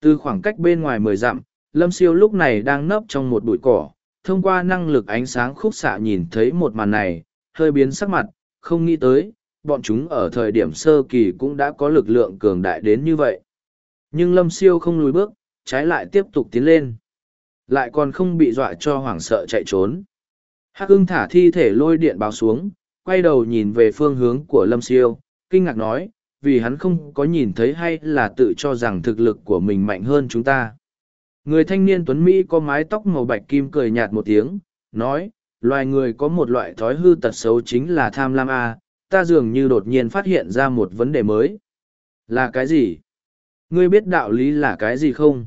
Từ khoảng cách bên ngoài mười dặm, lâm siêu lúc này đang nấp trong một bụi cỏ, thông qua năng lực ánh sáng khúc xạ nhìn thấy một màn này, hơi biến sắc mặt, không nghĩ tới, bọn chúng ở thời điểm sơ kỳ cũng đã có lực lượng cường đại đến như vậy. Nhưng lâm siêu không lùi bước, trái lại tiếp tục tiến lên. Lại còn không bị dọa cho hoảng sợ chạy trốn. Hắc ưng thả thi thể lôi điện báo xuống, quay đầu nhìn về phương hướng của lâm siêu, kinh ngạc nói vì hắn không có nhìn thấy hay là tự cho rằng thực lực của mình mạnh hơn chúng ta. Người thanh niên tuấn mỹ có mái tóc màu bạch kim cười nhạt một tiếng, nói, loài người có một loại thói hư tật xấu chính là tham lam a, ta dường như đột nhiên phát hiện ra một vấn đề mới. Là cái gì? Ngươi biết đạo lý là cái gì không?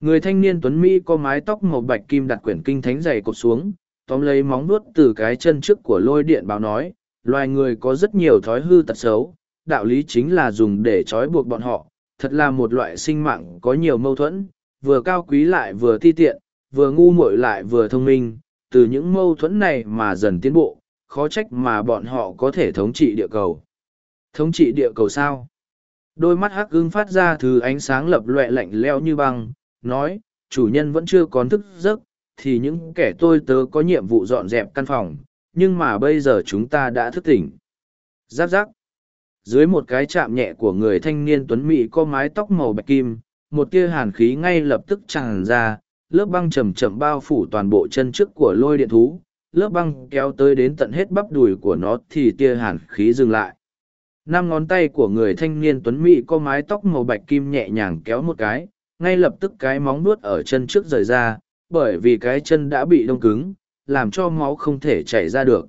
Người thanh niên tuấn mỹ có mái tóc màu bạch kim đặt quyển kinh thánh dày cột xuống, tóm lấy móng nuốt từ cái chân trước của lôi điện báo nói, loài người có rất nhiều thói hư tật xấu đạo lý chính là dùng để trói buộc bọn họ, thật là một loại sinh mạng có nhiều mâu thuẫn, vừa cao quý lại vừa ti tiện, vừa ngu muội lại vừa thông minh, từ những mâu thuẫn này mà dần tiến bộ, khó trách mà bọn họ có thể thống trị địa cầu. Thống trị địa cầu sao? Đôi mắt hắc gương phát ra thứ ánh sáng lập loẹ lạnh leo như băng, nói, chủ nhân vẫn chưa còn thức giấc, thì những kẻ tôi tớ có nhiệm vụ dọn dẹp căn phòng, nhưng mà bây giờ chúng ta đã thức tỉnh. Giáp giáp dưới một cái chạm nhẹ của người thanh niên tuấn mỹ có mái tóc màu bạch kim, một tia hàn khí ngay lập tức tràn ra, lớp băng chầm chậm bao phủ toàn bộ chân trước của lôi điện thú, lớp băng kéo tới đến tận hết bắp đùi của nó thì tia hàn khí dừng lại. Năm ngón tay của người thanh niên tuấn mỹ có mái tóc màu bạch kim nhẹ nhàng kéo một cái, ngay lập tức cái móng nuốt ở chân trước rời ra, bởi vì cái chân đã bị đông cứng, làm cho máu không thể chảy ra được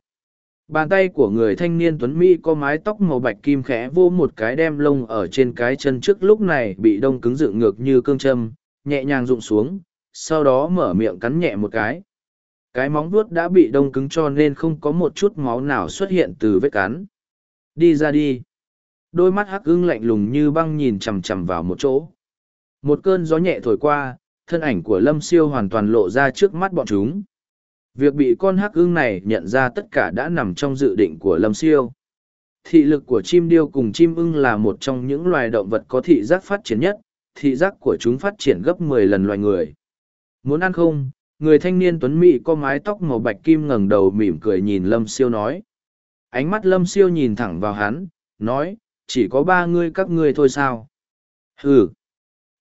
bàn tay của người thanh niên tuấn mỹ có mái tóc màu bạch kim khẽ vô một cái đem lông ở trên cái chân trước lúc này bị đông cứng dựng ngược như cương châm, nhẹ nhàng rụng xuống, sau đó mở miệng cắn nhẹ một cái. Cái móng vuốt đã bị đông cứng cho nên không có một chút máu nào xuất hiện từ vết cắn. Đi ra đi. Đôi mắt hắc ưng lạnh lùng như băng nhìn chằm chằm vào một chỗ. Một cơn gió nhẹ thổi qua, thân ảnh của lâm siêu hoàn toàn lộ ra trước mắt bọn chúng việc bị con hắc ưng này nhận ra tất cả đã nằm trong dự định của lâm siêu. Thị lực của chim điêu cùng chim ưng là một trong những loài động vật có thị giác phát triển nhất, thị giác của chúng phát triển gấp mười lần loài người. Muốn ăn không? Người thanh niên tuấn mỹ có mái tóc màu bạch kim ngẩng đầu mỉm cười nhìn lâm siêu nói. Ánh mắt lâm siêu nhìn thẳng vào hắn, nói, chỉ có ba ngươi các ngươi thôi sao? Hừ.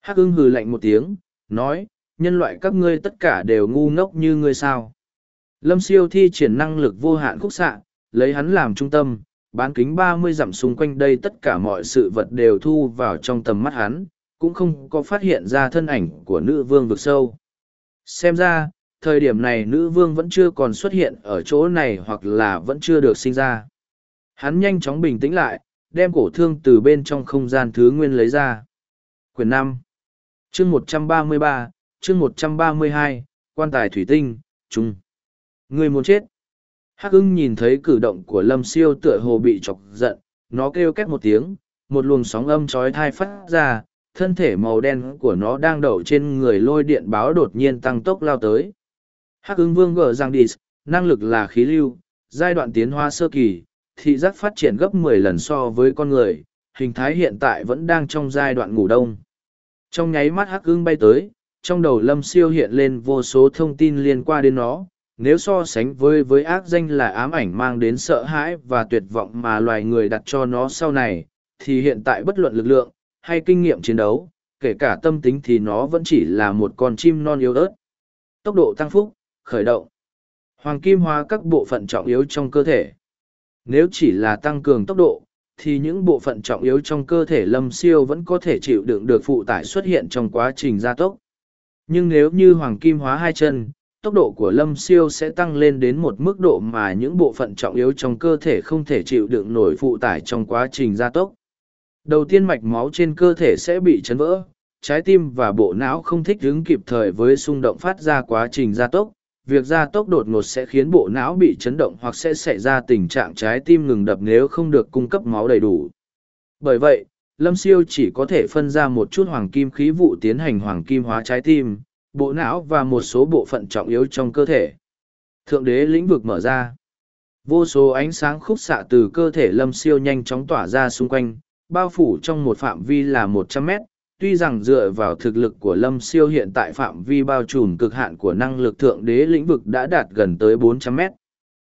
Hắc ưng hừ lạnh một tiếng, nói, nhân loại các ngươi tất cả đều ngu ngốc như ngươi sao? Lâm siêu thi triển năng lực vô hạn khúc xạ, lấy hắn làm trung tâm, bán kính ba mươi dặm xung quanh đây tất cả mọi sự vật đều thu vào trong tầm mắt hắn, cũng không có phát hiện ra thân ảnh của nữ vương vực sâu. Xem ra, thời điểm này nữ vương vẫn chưa còn xuất hiện ở chỗ này hoặc là vẫn chưa được sinh ra. Hắn nhanh chóng bình tĩnh lại, đem cổ thương từ bên trong không gian thứ nguyên lấy ra. Quyển năm. Chương một trăm ba mươi ba, chương một trăm ba mươi hai, quan tài thủy tinh trung người muốn chết. Hắc ưng nhìn thấy cử động của lâm siêu tựa hồ bị chọc giận, nó kêu két một tiếng, một luồng sóng âm trói thai phát ra, thân thể màu đen của nó đang đậu trên người lôi điện báo đột nhiên tăng tốc lao tới. Hắc ứng vương gờ giang đi, năng lực là khí lưu, giai đoạn tiến hóa sơ kỳ, thị giác phát triển gấp mười lần so với con người, hình thái hiện tại vẫn đang trong giai đoạn ngủ đông. Trong nháy mắt hắc ứng bay tới, trong đầu lâm siêu hiện lên vô số thông tin liên quan đến nó nếu so sánh với với ác danh là ám ảnh mang đến sợ hãi và tuyệt vọng mà loài người đặt cho nó sau này, thì hiện tại bất luận lực lượng hay kinh nghiệm chiến đấu, kể cả tâm tính thì nó vẫn chỉ là một con chim non yếu ớt. Tốc độ tăng phúc, khởi động. Hoàng kim hóa các bộ phận trọng yếu trong cơ thể. Nếu chỉ là tăng cường tốc độ, thì những bộ phận trọng yếu trong cơ thể lâm siêu vẫn có thể chịu đựng được phụ tải xuất hiện trong quá trình gia tốc. Nhưng nếu như hoàng kim hóa hai chân tốc độ của lâm siêu sẽ tăng lên đến một mức độ mà những bộ phận trọng yếu trong cơ thể không thể chịu đựng nổi phụ tải trong quá trình gia tốc. Đầu tiên mạch máu trên cơ thể sẽ bị chấn vỡ, trái tim và bộ não không thích ứng kịp thời với xung động phát ra quá trình gia tốc. Việc gia tốc đột ngột sẽ khiến bộ não bị chấn động hoặc sẽ xảy ra tình trạng trái tim ngừng đập nếu không được cung cấp máu đầy đủ. Bởi vậy, lâm siêu chỉ có thể phân ra một chút hoàng kim khí vụ tiến hành hoàng kim hóa trái tim bộ não và một số bộ phận trọng yếu trong cơ thể. Thượng đế lĩnh vực mở ra. Vô số ánh sáng khúc xạ từ cơ thể lâm siêu nhanh chóng tỏa ra xung quanh, bao phủ trong một phạm vi là một trăm mét. Tuy rằng dựa vào thực lực của lâm siêu hiện tại phạm vi bao trùm cực hạn của năng lực thượng đế lĩnh vực đã đạt gần tới 400 mét.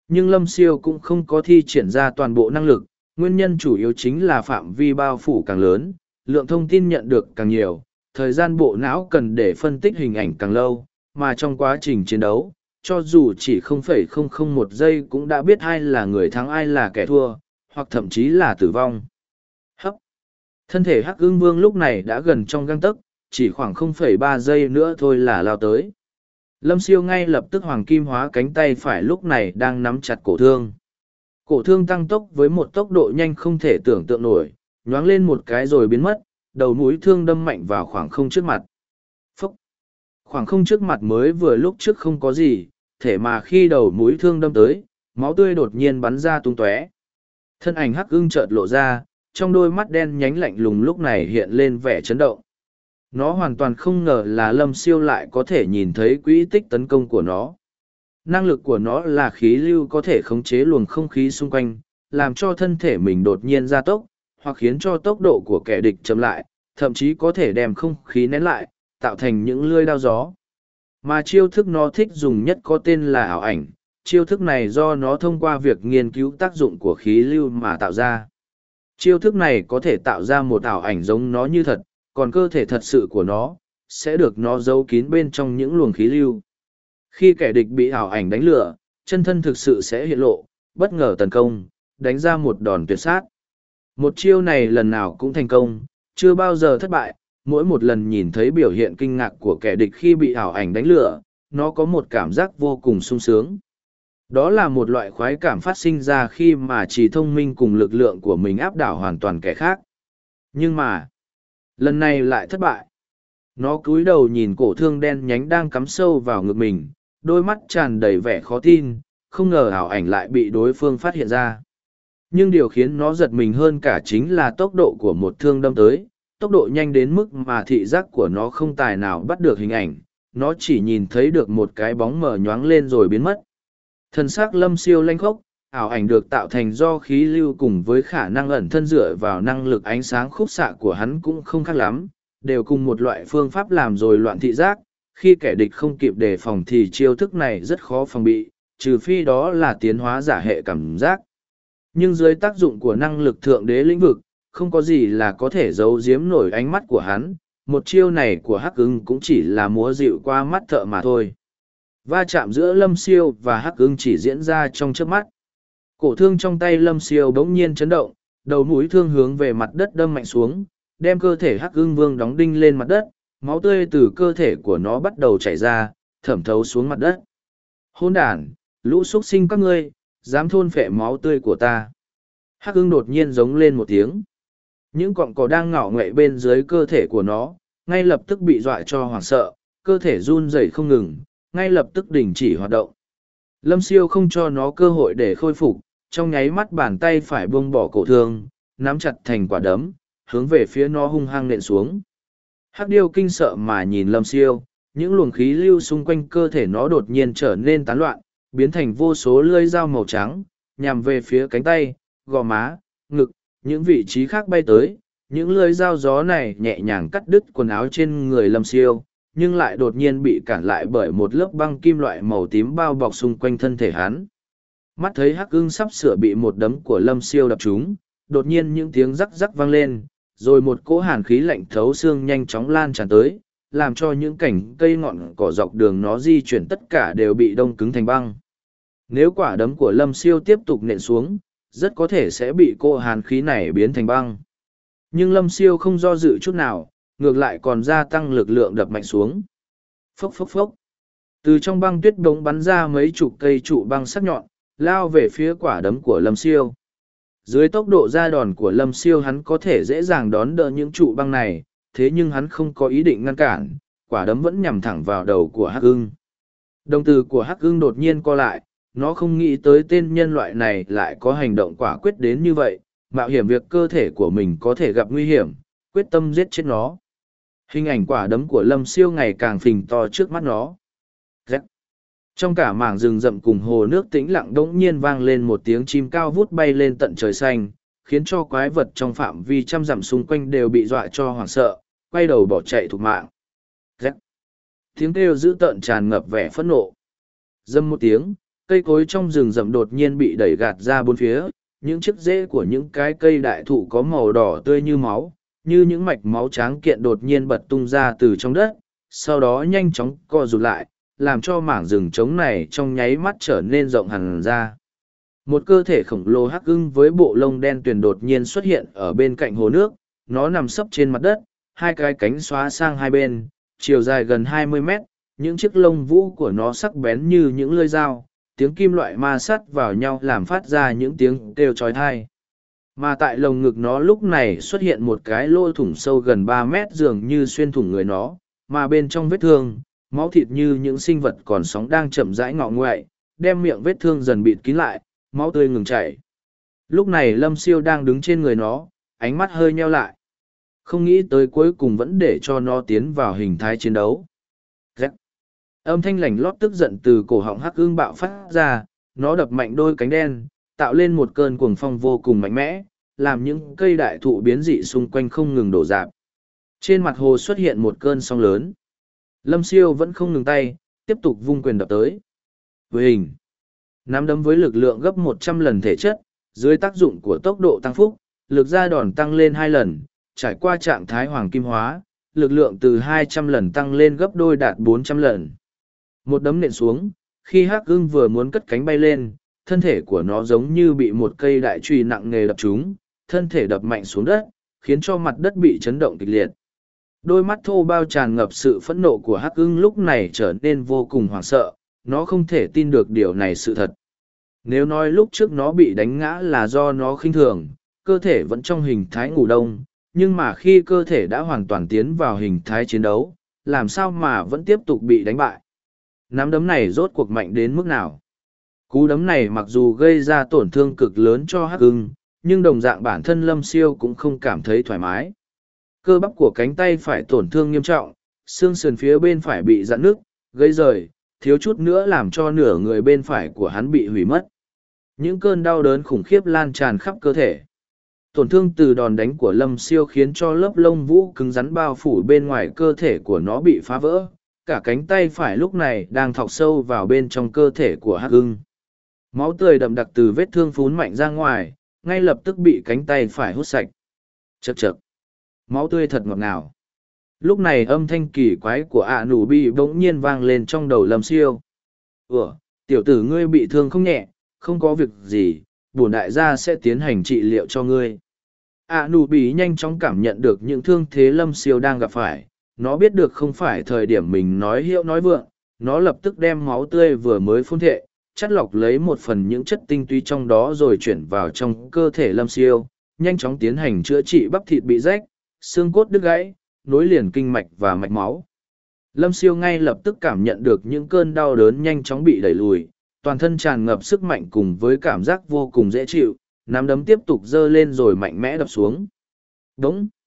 Nhưng lâm siêu cũng không có thi triển ra toàn bộ năng lực, nguyên nhân chủ yếu chính là phạm vi bao phủ càng lớn, lượng thông tin nhận được càng nhiều thời gian bộ não cần để phân tích hình ảnh càng lâu mà trong quá trình chiến đấu cho dù chỉ 0,001 giây cũng đã biết ai là người thắng ai là kẻ thua hoặc thậm chí là tử vong Hấp. Thân thể hắc ương vương lúc này đã gần trong găng tấc, chỉ khoảng 0,3 giây nữa thôi là lao tới. Lâm siêu ngay lập tức hoàng kim hóa cánh tay phải lúc này đang nắm chặt cổ thương. Cổ thương tăng tốc với một tốc độ nhanh không thể tưởng tượng nổi, nhoáng lên một cái rồi biến mất, đầu mũi thương đâm mạnh vào khoảng không trước mặt. Phúc! Khoảng không trước mặt mới vừa lúc trước không có gì, thể mà khi đầu mũi thương đâm tới, máu tươi đột nhiên bắn ra tung tóe. Thân ảnh hắc ưng chợt lộ ra, trong đôi mắt đen nhánh lạnh lùng lúc này hiện lên vẻ chấn động. Nó hoàn toàn không ngờ là lâm siêu lại có thể nhìn thấy quỹ tích tấn công của nó. Năng lực của nó là khí lưu có thể khống chế luồng không khí xung quanh, làm cho thân thể mình đột nhiên gia tốc, hoặc khiến cho tốc độ của kẻ địch chậm lại, thậm chí có thể đem không khí nén lại, tạo thành những lưỡi đao gió. Mà chiêu thức nó thích dùng nhất có tên là ảo ảnh, chiêu thức này do nó thông qua việc nghiên cứu tác dụng của khí lưu mà tạo ra. Chiêu thức này có thể tạo ra một ảo ảnh giống nó như thật, còn cơ thể thật sự của nó, sẽ được nó giấu kín bên trong những luồng khí lưu. Khi kẻ địch bị ảo ảnh đánh lửa, chân thân thực sự sẽ hiện lộ, bất ngờ tấn công, đánh ra một đòn tuyệt sát. Một chiêu này lần nào cũng thành công, chưa bao giờ thất bại, mỗi một lần nhìn thấy biểu hiện kinh ngạc của kẻ địch khi bị ảo ảnh đánh lửa, nó có một cảm giác vô cùng sung sướng. Đó là một loại khoái cảm phát sinh ra khi mà chỉ thông minh cùng lực lượng của mình áp đảo hoàn toàn kẻ khác. Nhưng mà, lần này lại thất bại. Nó cúi đầu nhìn cổ thương đen nhánh đang cắm sâu vào ngực mình, đôi mắt tràn đầy vẻ khó tin, không ngờ ảo ảnh lại bị đối phương phát hiện ra. Nhưng điều khiến nó giật mình hơn cả chính là tốc độ của một thương đâm tới, tốc độ nhanh đến mức mà thị giác của nó không tài nào bắt được hình ảnh, nó chỉ nhìn thấy được một cái bóng mờ nhoáng lên rồi biến mất. Thân xác lâm siêu lanh khốc, ảo ảnh được tạo thành do khí lưu cùng với khả năng ẩn thân dựa vào năng lực ánh sáng khúc xạ của hắn cũng không khác lắm, đều cùng một loại phương pháp làm rồi loạn thị giác. Khi kẻ địch không kịp đề phòng thì chiêu thức này rất khó phòng bị, trừ phi đó là tiến hóa giả hệ cảm giác. Nhưng dưới tác dụng của năng lực thượng đế lĩnh vực, không có gì là có thể giấu giếm nổi ánh mắt của hắn, một chiêu này của hắc ưng cũng chỉ là múa dịu qua mắt thợ mà thôi. Va chạm giữa lâm siêu và hắc ưng chỉ diễn ra trong trước mắt. Cổ thương trong tay lâm siêu bỗng nhiên chấn động đầu mũi thương hướng về mặt đất đâm mạnh xuống đem cơ thể hắc ưng vương đóng đinh lên mặt đất máu tươi từ cơ thể của nó bắt đầu chảy ra thẩm thấu xuống mặt đất. Hôn đ lũ x u ấ t sinh các ngươi dám thôn phệ máu tươi của ta hắc ưng đột nhiên giống lên một tiếng những cọng cỏ đang ngạo nghệ bên dưới cơ thể của nó ngay lập tức bị dọa cho hoảng sợ cơ thể run rẩy không ngừng ngay lập tức đình chỉ hoạt động. Lâm siêu không cho nó cơ hội để khôi phục, trong nháy mắt bàn tay phải buông bỏ cổ thương, nắm chặt thành quả đấm, hướng về phía nó hung hăng nện xuống. Hắc điêu kinh sợ mà nhìn lâm siêu, những luồng khí lưu xung quanh cơ thể nó đột nhiên trở nên tán loạn, biến thành vô số lưỡi dao màu trắng, nhằm về phía cánh tay, gò má, ngực, những vị trí khác bay tới. Những lưỡi dao gió này nhẹ nhàng cắt đứt quần áo trên người lâm siêu, nhưng lại đột nhiên bị cản lại bởi một lớp băng kim loại màu tím bao bọc xung quanh thân thể hắn. Mắt thấy hắc ưng sắp sửa bị một đấm của lâm siêu đập trúng, đột nhiên những tiếng rắc rắc vang lên, rồi một cỗ hàn khí lạnh thấu xương nhanh chóng lan tràn tới, làm cho những cảnh cây ngọn cỏ dọc đường nó di chuyển tất cả đều bị đông cứng thành băng. Nếu quả đấm của lâm siêu tiếp tục nện xuống, rất có thể sẽ bị cô hàn khí này biến thành băng. Nhưng lâm siêu không do dự chút nào, ngược lại còn gia tăng lực lượng đập mạnh xuống. Phốc phốc phốc. Từ trong băng tuyết bỗng bắn ra mấy chục cây trụ băng sắc nhọn, lao về phía quả đấm của lâm siêu. Dưới tốc độ ra đòn của lâm siêu hắn có thể dễ dàng đón đỡ những trụ băng này, thế nhưng hắn không có ý định ngăn cản, quả đấm vẫn nhằm thẳng vào đầu của hắc ưng. Đồng từ của hắc ưng đột nhiên co lại, nó không nghĩ tới tên nhân loại này lại có hành động quả quyết đến như vậy, mạo hiểm việc cơ thể của mình có thể gặp nguy hiểm, quyết tâm giết chết nó. Hình ảnh quả đấm của lâm siêu ngày càng phình to trước mắt nó. Rắc. Trong cả mảng rừng rậm cùng hồ nước tĩnh lặng đỗng nhiên vang lên một tiếng chim cao vút bay lên tận trời xanh, khiến cho quái vật trong phạm vi trăm dặm xung quanh đều bị dọa cho hoảng sợ, quay đầu bỏ chạy thục mạng. Rắc. Tiếng kêu dữ tợn tràn ngập vẻ phẫn nộ. Dâm một tiếng, cây cối trong rừng rậm đột nhiên bị đẩy gạt ra bốn phía, những chiếc rễ của những cái cây đại thụ có màu đỏ tươi như máu, như những mạch máu tráng kiện đột nhiên bật tung ra từ trong đất, sau đó nhanh chóng co rụt lại, làm cho mảng rừng trống này trong nháy mắt trở nên rộng hẳn ra. Một cơ thể khổng lồ hắc ưng với bộ lông đen tuyền đột nhiên xuất hiện ở bên cạnh hồ nước, nó nằm sấp trên mặt đất, hai cái cánh xóa sang hai bên, chiều dài gần 20 mét, những chiếc lông vũ của nó sắc bén như những lưỡi dao, tiếng kim loại ma sắt vào nhau làm phát ra những tiếng kêu trói thai. Mà tại lồng ngực nó lúc này xuất hiện một cái lỗ thủng sâu gần ba mét dường như xuyên thủng người nó, mà bên trong vết thương, máu thịt như những sinh vật còn sống đang chậm rãi ngọ ngoại, đem miệng vết thương dần bịt kín lại, máu tươi ngừng chảy. Lúc này Lâm Siêu đang đứng trên người nó, ánh mắt hơi nheo lại. Không nghĩ tới cuối cùng vẫn để cho nó tiến vào hình thái chiến đấu. Rắc. Âm thanh lảnh lót tức giận từ cổ họng hắc ương bạo phát ra, nó đập mạnh đôi cánh đen, tạo lên một cơn cuồng phong vô cùng mạnh mẽ, làm những cây đại thụ biến dị xung quanh không ngừng đổ dạp. Trên mặt hồ xuất hiện một cơn sóng lớn. Lâm siêu vẫn không ngừng tay, tiếp tục vung quyền đập tới. Với hình, nắm đấm với lực lượng gấp một trăm lần thể chất, dưới tác dụng của tốc độ tăng phúc, lực ra đòn tăng lên hai lần, trải qua trạng thái hoàng kim hóa, lực lượng từ hai trăm lần tăng lên gấp đôi đạt bốn trăm lần. Một đấm nện xuống, khi hắc ưng vừa muốn cất cánh bay lên, thân thể của nó giống như bị một cây đại truy nặng nề đập trúng, thân thể đập mạnh xuống đất, khiến cho mặt đất bị chấn động kịch liệt. Đôi mắt thô bao tràn ngập sự phẫn nộ của hắc ưng lúc này trở nên vô cùng hoảng sợ, nó không thể tin được điều này sự thật. Nếu nói lúc trước nó bị đánh ngã là do nó khinh thường, cơ thể vẫn trong hình thái ngủ đông, nhưng mà khi cơ thể đã hoàn toàn tiến vào hình thái chiến đấu, làm sao mà vẫn tiếp tục bị đánh bại. Nắm đấm này rốt cuộc mạnh đến mức nào? Cú đấm này mặc dù gây ra tổn thương cực lớn cho hắc ưng, nhưng đồng dạng bản thân lâm siêu cũng không cảm thấy thoải mái. Cơ bắp của cánh tay phải tổn thương nghiêm trọng, xương sườn phía bên phải bị dạn nứt, gây rời, thiếu chút nữa làm cho nửa người bên phải của hắn bị hủy mất. Những cơn đau đớn khủng khiếp lan tràn khắp cơ thể. Tổn thương từ đòn đánh của lâm siêu khiến cho lớp lông vũ cứng rắn bao phủ bên ngoài cơ thể của nó bị phá vỡ. Cả cánh tay phải lúc này đang thọc sâu vào bên trong cơ thể của hắc ưng. Máu tươi đậm đặc từ vết thương phún mạnh ra ngoài, ngay lập tức bị cánh tay phải hút sạch. chật chật Máu tươi thật ngọt ngào. Lúc này âm thanh kỳ quái của ạ nụ bị bỗng nhiên vang lên trong đầu lâm siêu. Ủa, tiểu tử ngươi bị thương không nhẹ, không có việc gì, bổn đại gia sẽ tiến hành trị liệu cho ngươi. ạ nụ bị nhanh chóng cảm nhận được những thương thế lâm siêu đang gặp phải. Nó biết được không phải thời điểm mình nói hiệu nói vượng, nó lập tức đem máu tươi vừa mới phun thệ, chắt lọc lấy một phần những chất tinh túy trong đó rồi chuyển vào trong cơ thể lâm siêu, nhanh chóng tiến hành chữa trị bắp thịt bị rách, xương cốt đứt gãy, nối liền kinh mạch và mạch máu. Lâm siêu ngay lập tức cảm nhận được những cơn đau đớn nhanh chóng bị đẩy lùi, toàn thân tràn ngập sức mạnh cùng với cảm giác vô cùng dễ chịu, nắm đấm tiếp tục dơ lên rồi mạnh mẽ đập xuống. Đúng. g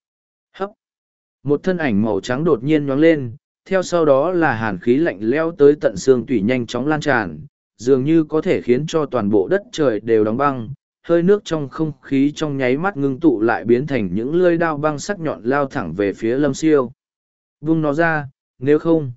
một thân ảnh màu trắng đột nhiên nhoáng lên, theo sau đó là hàn khí lạnh leo tới tận xương tủy nhanh chóng lan tràn, dường như có thể khiến cho toàn bộ đất trời đều đóng băng, hơi nước trong không khí trong nháy mắt ngưng tụ lại biến thành những lưỡi đao băng sắc nhọn lao thẳng về phía lâm siêu. Vung nó ra, nếu không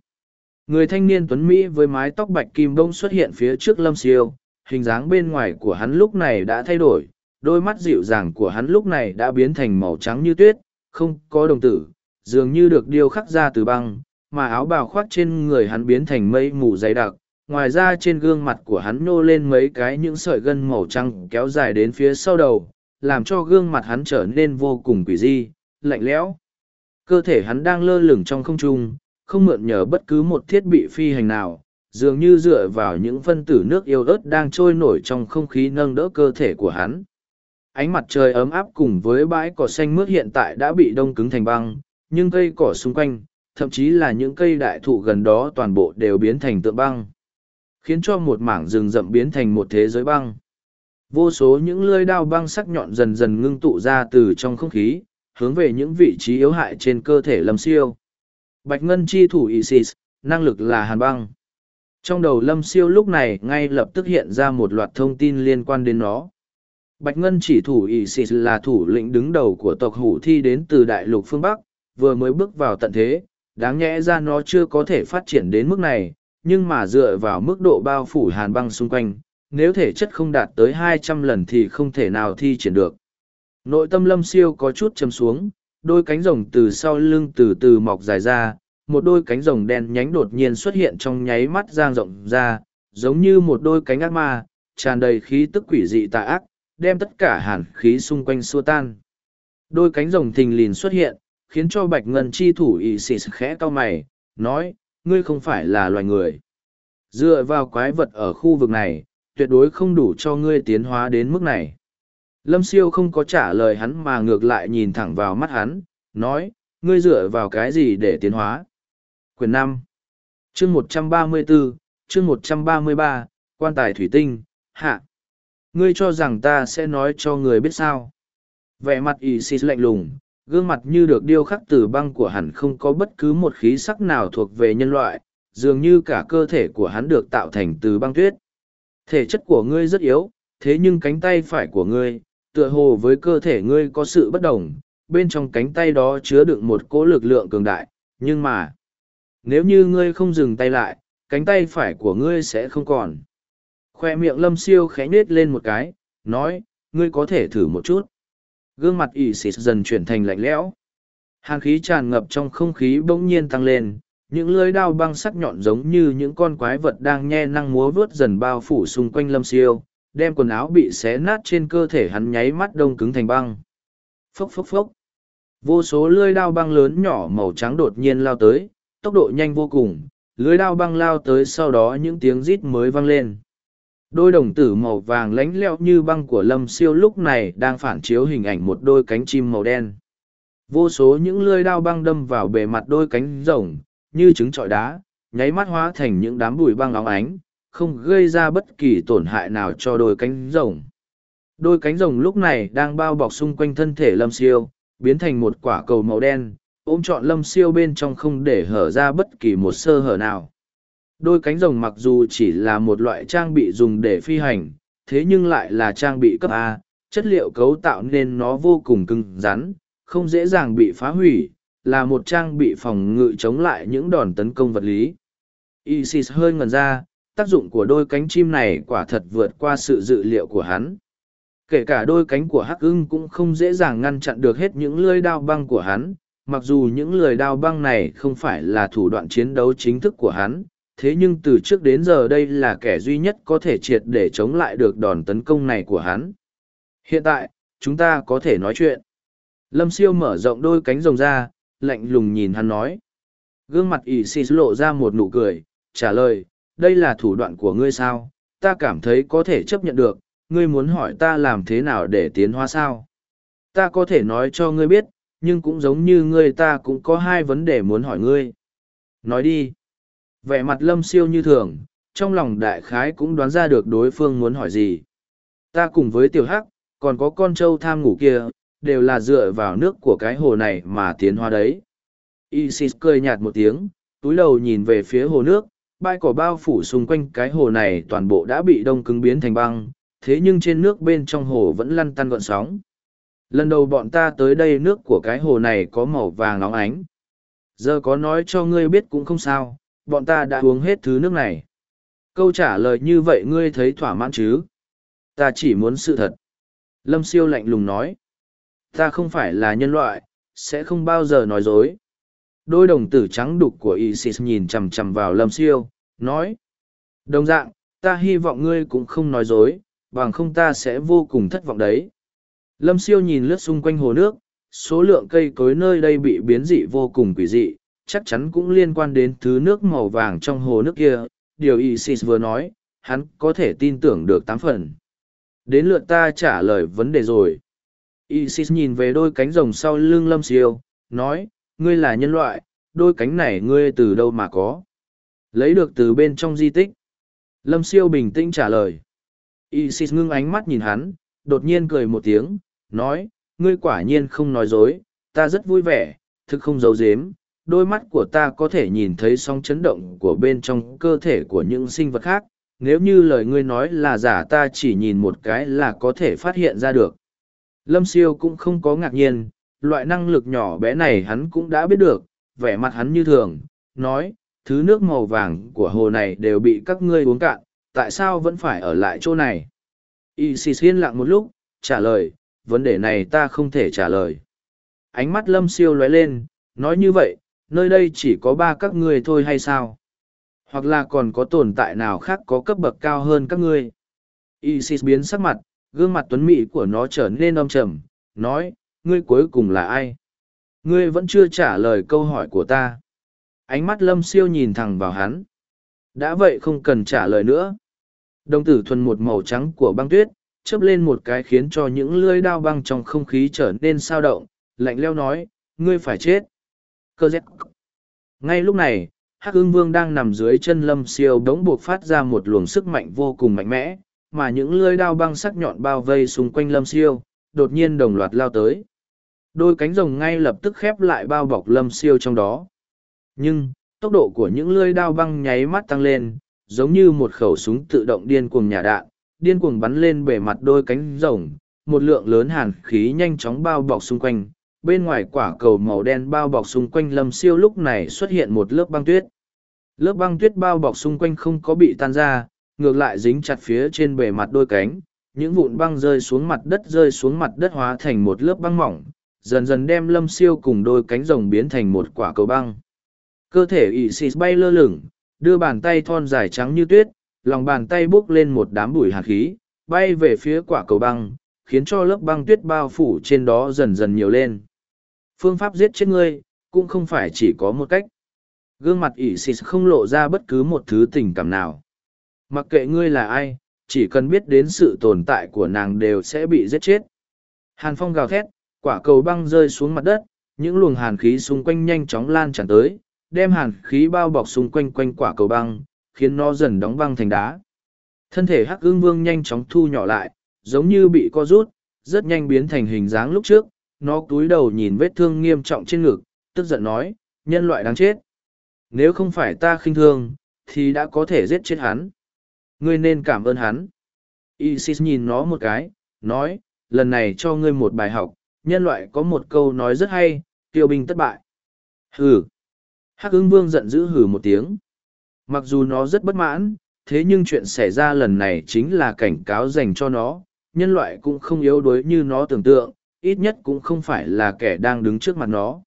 người thanh niên tuấn mỹ với mái tóc bạch kim bông xuất hiện phía trước lâm siêu hình dáng bên ngoài của hắn lúc này đã thay đổi đôi mắt dịu dàng của hắn lúc này đã biến thành màu trắng như tuyết không có đồng tử dường như được điêu khắc ra từ băng, mà áo bào khoác trên người hắn biến thành mây mù dày đặc, ngoài ra trên gương mặt của hắn nô lên mấy cái những sợi gân màu trắng kéo dài đến phía sau đầu, làm cho gương mặt hắn trở nên vô cùng quỷ di lạnh lẽo. Cơ thể hắn đang lơ lửng trong không trung, không mượn nhờ bất cứ một thiết bị phi hành nào, dường như dựa vào những phân tử nước yêu ớt đang trôi nổi trong không khí nâng đỡ cơ thể của hắn. Ánh mặt trời ấm áp cùng với bãi cỏ xanh mướt hiện tại đã bị đông cứng thành băng nhưng cây cỏ xung quanh, thậm chí là những cây đại thụ gần đó toàn bộ đều biến thành tượng băng, khiến cho một mảng rừng rậm biến thành một thế giới băng. Vô số những lưỡi đao băng sắc nhọn dần dần ngưng tụ ra từ trong không khí, hướng về những vị trí yếu hại trên cơ thể lâm siêu. Bạch ngân chi thủ isis, năng lực là hàn băng. Trong đầu lâm siêu lúc này ngay lập tức hiện ra một loạt thông tin liên quan đến nó. Bạch ngân chỉ thủ isis là thủ lĩnh đứng đầu của tộc hủ thi đến từ đại lục phương bắc vừa mới bước vào tận thế, đáng nhẽ ra nó chưa có thể phát triển đến mức này, nhưng mà dựa vào mức độ bao phủ hàn băng xung quanh, nếu thể chất không đạt tới hai trăm lần thì không thể nào thi triển được. Nội tâm lâm siêu có chút chấm xuống, đôi cánh rồng từ sau lưng từ từ mọc dài ra, một đôi cánh rồng đen nhánh đột nhiên xuất hiện trong nháy mắt giang rộng ra, giống như một đôi cánh ác ma, tràn đầy khí tức quỷ dị tà ác, đem tất cả hàn khí xung quanh xua tan. Đôi cánh rồng thình lìn xuất hiện khiến cho bạch ngân chi thủ ỵ xì khẽ cau mày, nói, ngươi không phải là loài người. Dựa vào quái vật ở khu vực này, tuyệt đối không đủ cho ngươi tiến hóa đến mức này. Lâm siêu không có trả lời hắn mà ngược lại nhìn thẳng vào mắt hắn, nói, ngươi dựa vào cái gì để tiến hóa? Quyền năm. Chương một trăm ba mươi bốn chương một trăm ba mươi ba, quan tài thủy tinh, hạ. Ngươi cho rằng ta sẽ nói cho người biết sao? Vẻ mặt ỵ xì lạnh lùng gương mặt như được điêu khắc từ băng của hắn không có bất cứ một khí sắc nào thuộc về nhân loại, dường như cả cơ thể của hắn được tạo thành từ băng tuyết. Thể chất của ngươi rất yếu, thế nhưng cánh tay phải của ngươi, tựa hồ với cơ thể ngươi có sự bất đồng, bên trong cánh tay đó chứa đựng một cỗ lực lượng cường đại, nhưng mà, nếu như ngươi không dừng tay lại, cánh tay phải của ngươi sẽ không còn. Khoe miệng lâm siêu khẽ nết lên một cái, nói, ngươi có thể thử một chút gương mặt ỷ xịt dần chuyển thành lạnh lẽo. Hàn khí tràn ngập trong không khí bỗng nhiên tăng lên, những lưới đao băng sắc nhọn giống như những con quái vật đang nhe năng múa vớt dần bao phủ xung quanh lâm siêu, đem quần áo bị xé nát trên cơ thể hắn nháy mắt đông cứng thành băng. Phốc phốc phốc. Vô số lưới đao băng lớn nhỏ màu trắng đột nhiên lao tới, tốc độ nhanh vô cùng, lưới đao băng lao tới sau đó những tiếng rít mới vang lên đôi đồng tử màu vàng lánh leo như băng của lâm siêu lúc này đang phản chiếu hình ảnh một đôi cánh chim màu đen. Vô số những lưới đao băng đâm vào bề mặt đôi cánh rồng, như trứng trọi đá, nháy mắt hóa thành những đám bụi băng óng ánh, không gây ra bất kỳ tổn hại nào cho đôi cánh rồng. Đôi cánh rồng lúc này đang bao bọc xung quanh thân thể lâm siêu, biến thành một quả cầu màu đen, ôm trọn lâm siêu bên trong không để hở ra bất kỳ một sơ hở nào đôi cánh rồng mặc dù chỉ là một loại trang bị dùng để phi hành, thế nhưng lại là trang bị cấp a, chất liệu cấu tạo nên nó vô cùng cứng rắn, không dễ dàng bị phá hủy, là một trang bị phòng ngự chống lại những đòn tấn công vật lý. Isis hơi ngần ra, tác dụng của đôi cánh chim này quả thật vượt qua sự dự liệu của hắn. Kể cả đôi cánh của hắc ưng cũng không dễ dàng ngăn chặn được hết những lưỡi đao băng của hắn, mặc dù những lưỡi đao băng này không phải là thủ đoạn chiến đấu chính thức của hắn thế nhưng từ trước đến giờ đây là kẻ duy nhất có thể triệt để chống lại được đòn tấn công này của hắn. Hiện tại, chúng ta có thể nói chuyện. Lâm siêu mở rộng đôi cánh rồng ra, lạnh lùng nhìn hắn nói. Gương mặt ỉ xì lộ ra một nụ cười, trả lời, đây là thủ đoạn của ngươi sao? Ta cảm thấy có thể chấp nhận được. Ngươi muốn hỏi ta làm thế nào để tiến hóa sao? Ta có thể nói cho ngươi biết, nhưng cũng giống như ngươi ta cũng có hai vấn đề muốn hỏi ngươi. Nói đi vẻ mặt lâm siêu như thường trong lòng đại khái cũng đoán ra được đối phương muốn hỏi gì. Ta cùng với tiểu hắc còn có con trâu tham ngủ kia đều là dựa vào nước của cái hồ này mà tiến hóa đấy. Isis cười nhạt một tiếng túi đầu nhìn về phía hồ nước bãi cỏ bao phủ xung quanh cái hồ này toàn bộ đã bị đông cứng biến thành băng thế nhưng trên nước bên trong hồ vẫn lăn tăn gọn sóng. Lần đầu bọn ta tới đây nước của cái hồ này có màu vàng óng ánh. Giờ có nói cho ngươi biết cũng không sao, bọn ta đã uống hết thứ nước này. Câu trả lời như vậy ngươi thấy thỏa mãn chứ? Ta chỉ muốn sự thật. Lâm siêu lạnh lùng nói. Ta không phải là nhân loại, sẽ không bao giờ nói dối. Đôi đồng tử trắng đục của Isis nhìn chằm chằm vào Lâm siêu, nói. Đồng dạng, ta hy vọng ngươi cũng không nói dối, bằng không ta sẽ vô cùng thất vọng đấy. Lâm siêu nhìn lướt xung quanh hồ nước, số lượng cây cối nơi đây bị biến dị vô cùng quỷ dị, chắc chắn cũng liên quan đến thứ nước màu vàng trong hồ nước kia. Điều Isis vừa nói, hắn có thể tin tưởng được tám phần. Đến lượt ta trả lời vấn đề rồi. Isis nhìn về đôi cánh rồng sau lưng lâm siêu, nói, ngươi là nhân loại, đôi cánh này ngươi từ đâu mà có? Lấy được từ bên trong di tích. Lâm siêu bình tĩnh trả lời. Isis ngưng ánh mắt nhìn hắn, đột nhiên cười một tiếng, nói, ngươi quả nhiên không nói dối, ta rất vui vẻ, thực không giấu giếm, đôi mắt của ta có thể nhìn thấy sóng chấn động của bên trong cơ thể của những sinh vật khác, nếu như lời ngươi nói là giả ta chỉ nhìn một cái là có thể phát hiện ra được. Lâm siêu cũng không có ngạc nhiên, loại năng lực nhỏ bé này hắn cũng đã biết được, vẻ mặt hắn như thường, nói, thứ nước màu vàng của hồ này đều bị các ngươi uống cạn, tại sao vẫn phải ở lại chỗ này? y xì xiên lặng một lúc, trả lời, vấn đề này ta không thể trả lời. Ánh mắt lâm siêu lóe lên, nói như vậy, nơi đây chỉ có ba các ngươi thôi hay sao? Hoặc là còn có tồn tại nào khác có cấp bậc cao hơn các ngươi? Isis biến sắc mặt, gương mặt tuấn mỹ của nó trở nên âm trầm, nói, ngươi cuối cùng là ai? Ngươi vẫn chưa trả lời câu hỏi của ta. Ánh mắt lâm siêu nhìn thẳng vào hắn. Đã vậy không cần trả lời nữa. Đồng tử thuần một màu trắng của băng tuyết, chớp lên một cái khiến cho những lưỡi đao băng trong không khí trở nên sao động, lạnh leo nói, ngươi phải chết. Cơ z Ngay lúc này, Hắc ưng vương đang nằm dưới chân lâm siêu đống buộc phát ra một luồng sức mạnh vô cùng mạnh mẽ, mà những lưỡi đao băng sắc nhọn bao vây xung quanh lâm siêu, đột nhiên đồng loạt lao tới. Đôi cánh rồng ngay lập tức khép lại bao bọc lâm siêu trong đó. Nhưng, tốc độ của những lưỡi đao băng nháy mắt tăng lên, giống như một khẩu súng tự động điên cuồng nhà đạn, điên cuồng bắn lên bề mặt đôi cánh rồng, một lượng lớn hàn khí nhanh chóng bao bọc xung quanh. Bên ngoài quả cầu màu đen bao bọc xung quanh lâm siêu lúc này xuất hiện một lớp băng tuyết. Lớp băng tuyết bao bọc xung quanh không có bị tan ra, ngược lại dính chặt phía trên bề mặt đôi cánh. Những vụn băng rơi xuống mặt đất rơi xuống mặt đất hóa thành một lớp băng mỏng, dần dần đem lâm siêu cùng đôi cánh rồng biến thành một quả cầu băng. Cơ thể ỵ xịt bay lơ lửng, đưa bàn tay thon dài trắng như tuyết, lòng bàn tay bốc lên một đám bụi hạt khí, bay về phía quả cầu băng, khiến cho lớp băng tuyết bao phủ trên đó dần dần nhiều lên. Phương pháp giết chết ngươi, cũng không phải chỉ có một cách. Gương mặt ỷ xịt không lộ ra bất cứ một thứ tình cảm nào. Mặc kệ ngươi là ai, chỉ cần biết đến sự tồn tại của nàng đều sẽ bị giết chết. Hàn phong gào thét, quả cầu băng rơi xuống mặt đất, những luồng hàn khí xung quanh nhanh chóng lan tràn tới, đem hàn khí bao bọc xung quanh quanh quả cầu băng, khiến nó dần đóng băng thành đá. Thân thể hắc ương vương nhanh chóng thu nhỏ lại, giống như bị co rút, rất nhanh biến thành hình dáng lúc trước, nó cúi đầu nhìn vết thương nghiêm trọng trên ngực, tức giận nói, nhân loại đáng chết. Nếu không phải ta khinh thương, thì đã có thể giết chết hắn. Ngươi nên cảm ơn hắn. Isis nhìn nó một cái, nói, lần này cho ngươi một bài học, nhân loại có một câu nói rất hay, tiêu binh thất bại. Hừ. Hắc ưng vương giận dữ hừ một tiếng. Mặc dù nó rất bất mãn, thế nhưng chuyện xảy ra lần này chính là cảnh cáo dành cho nó. Nhân loại cũng không yếu đuối như nó tưởng tượng, ít nhất cũng không phải là kẻ đang đứng trước mặt nó.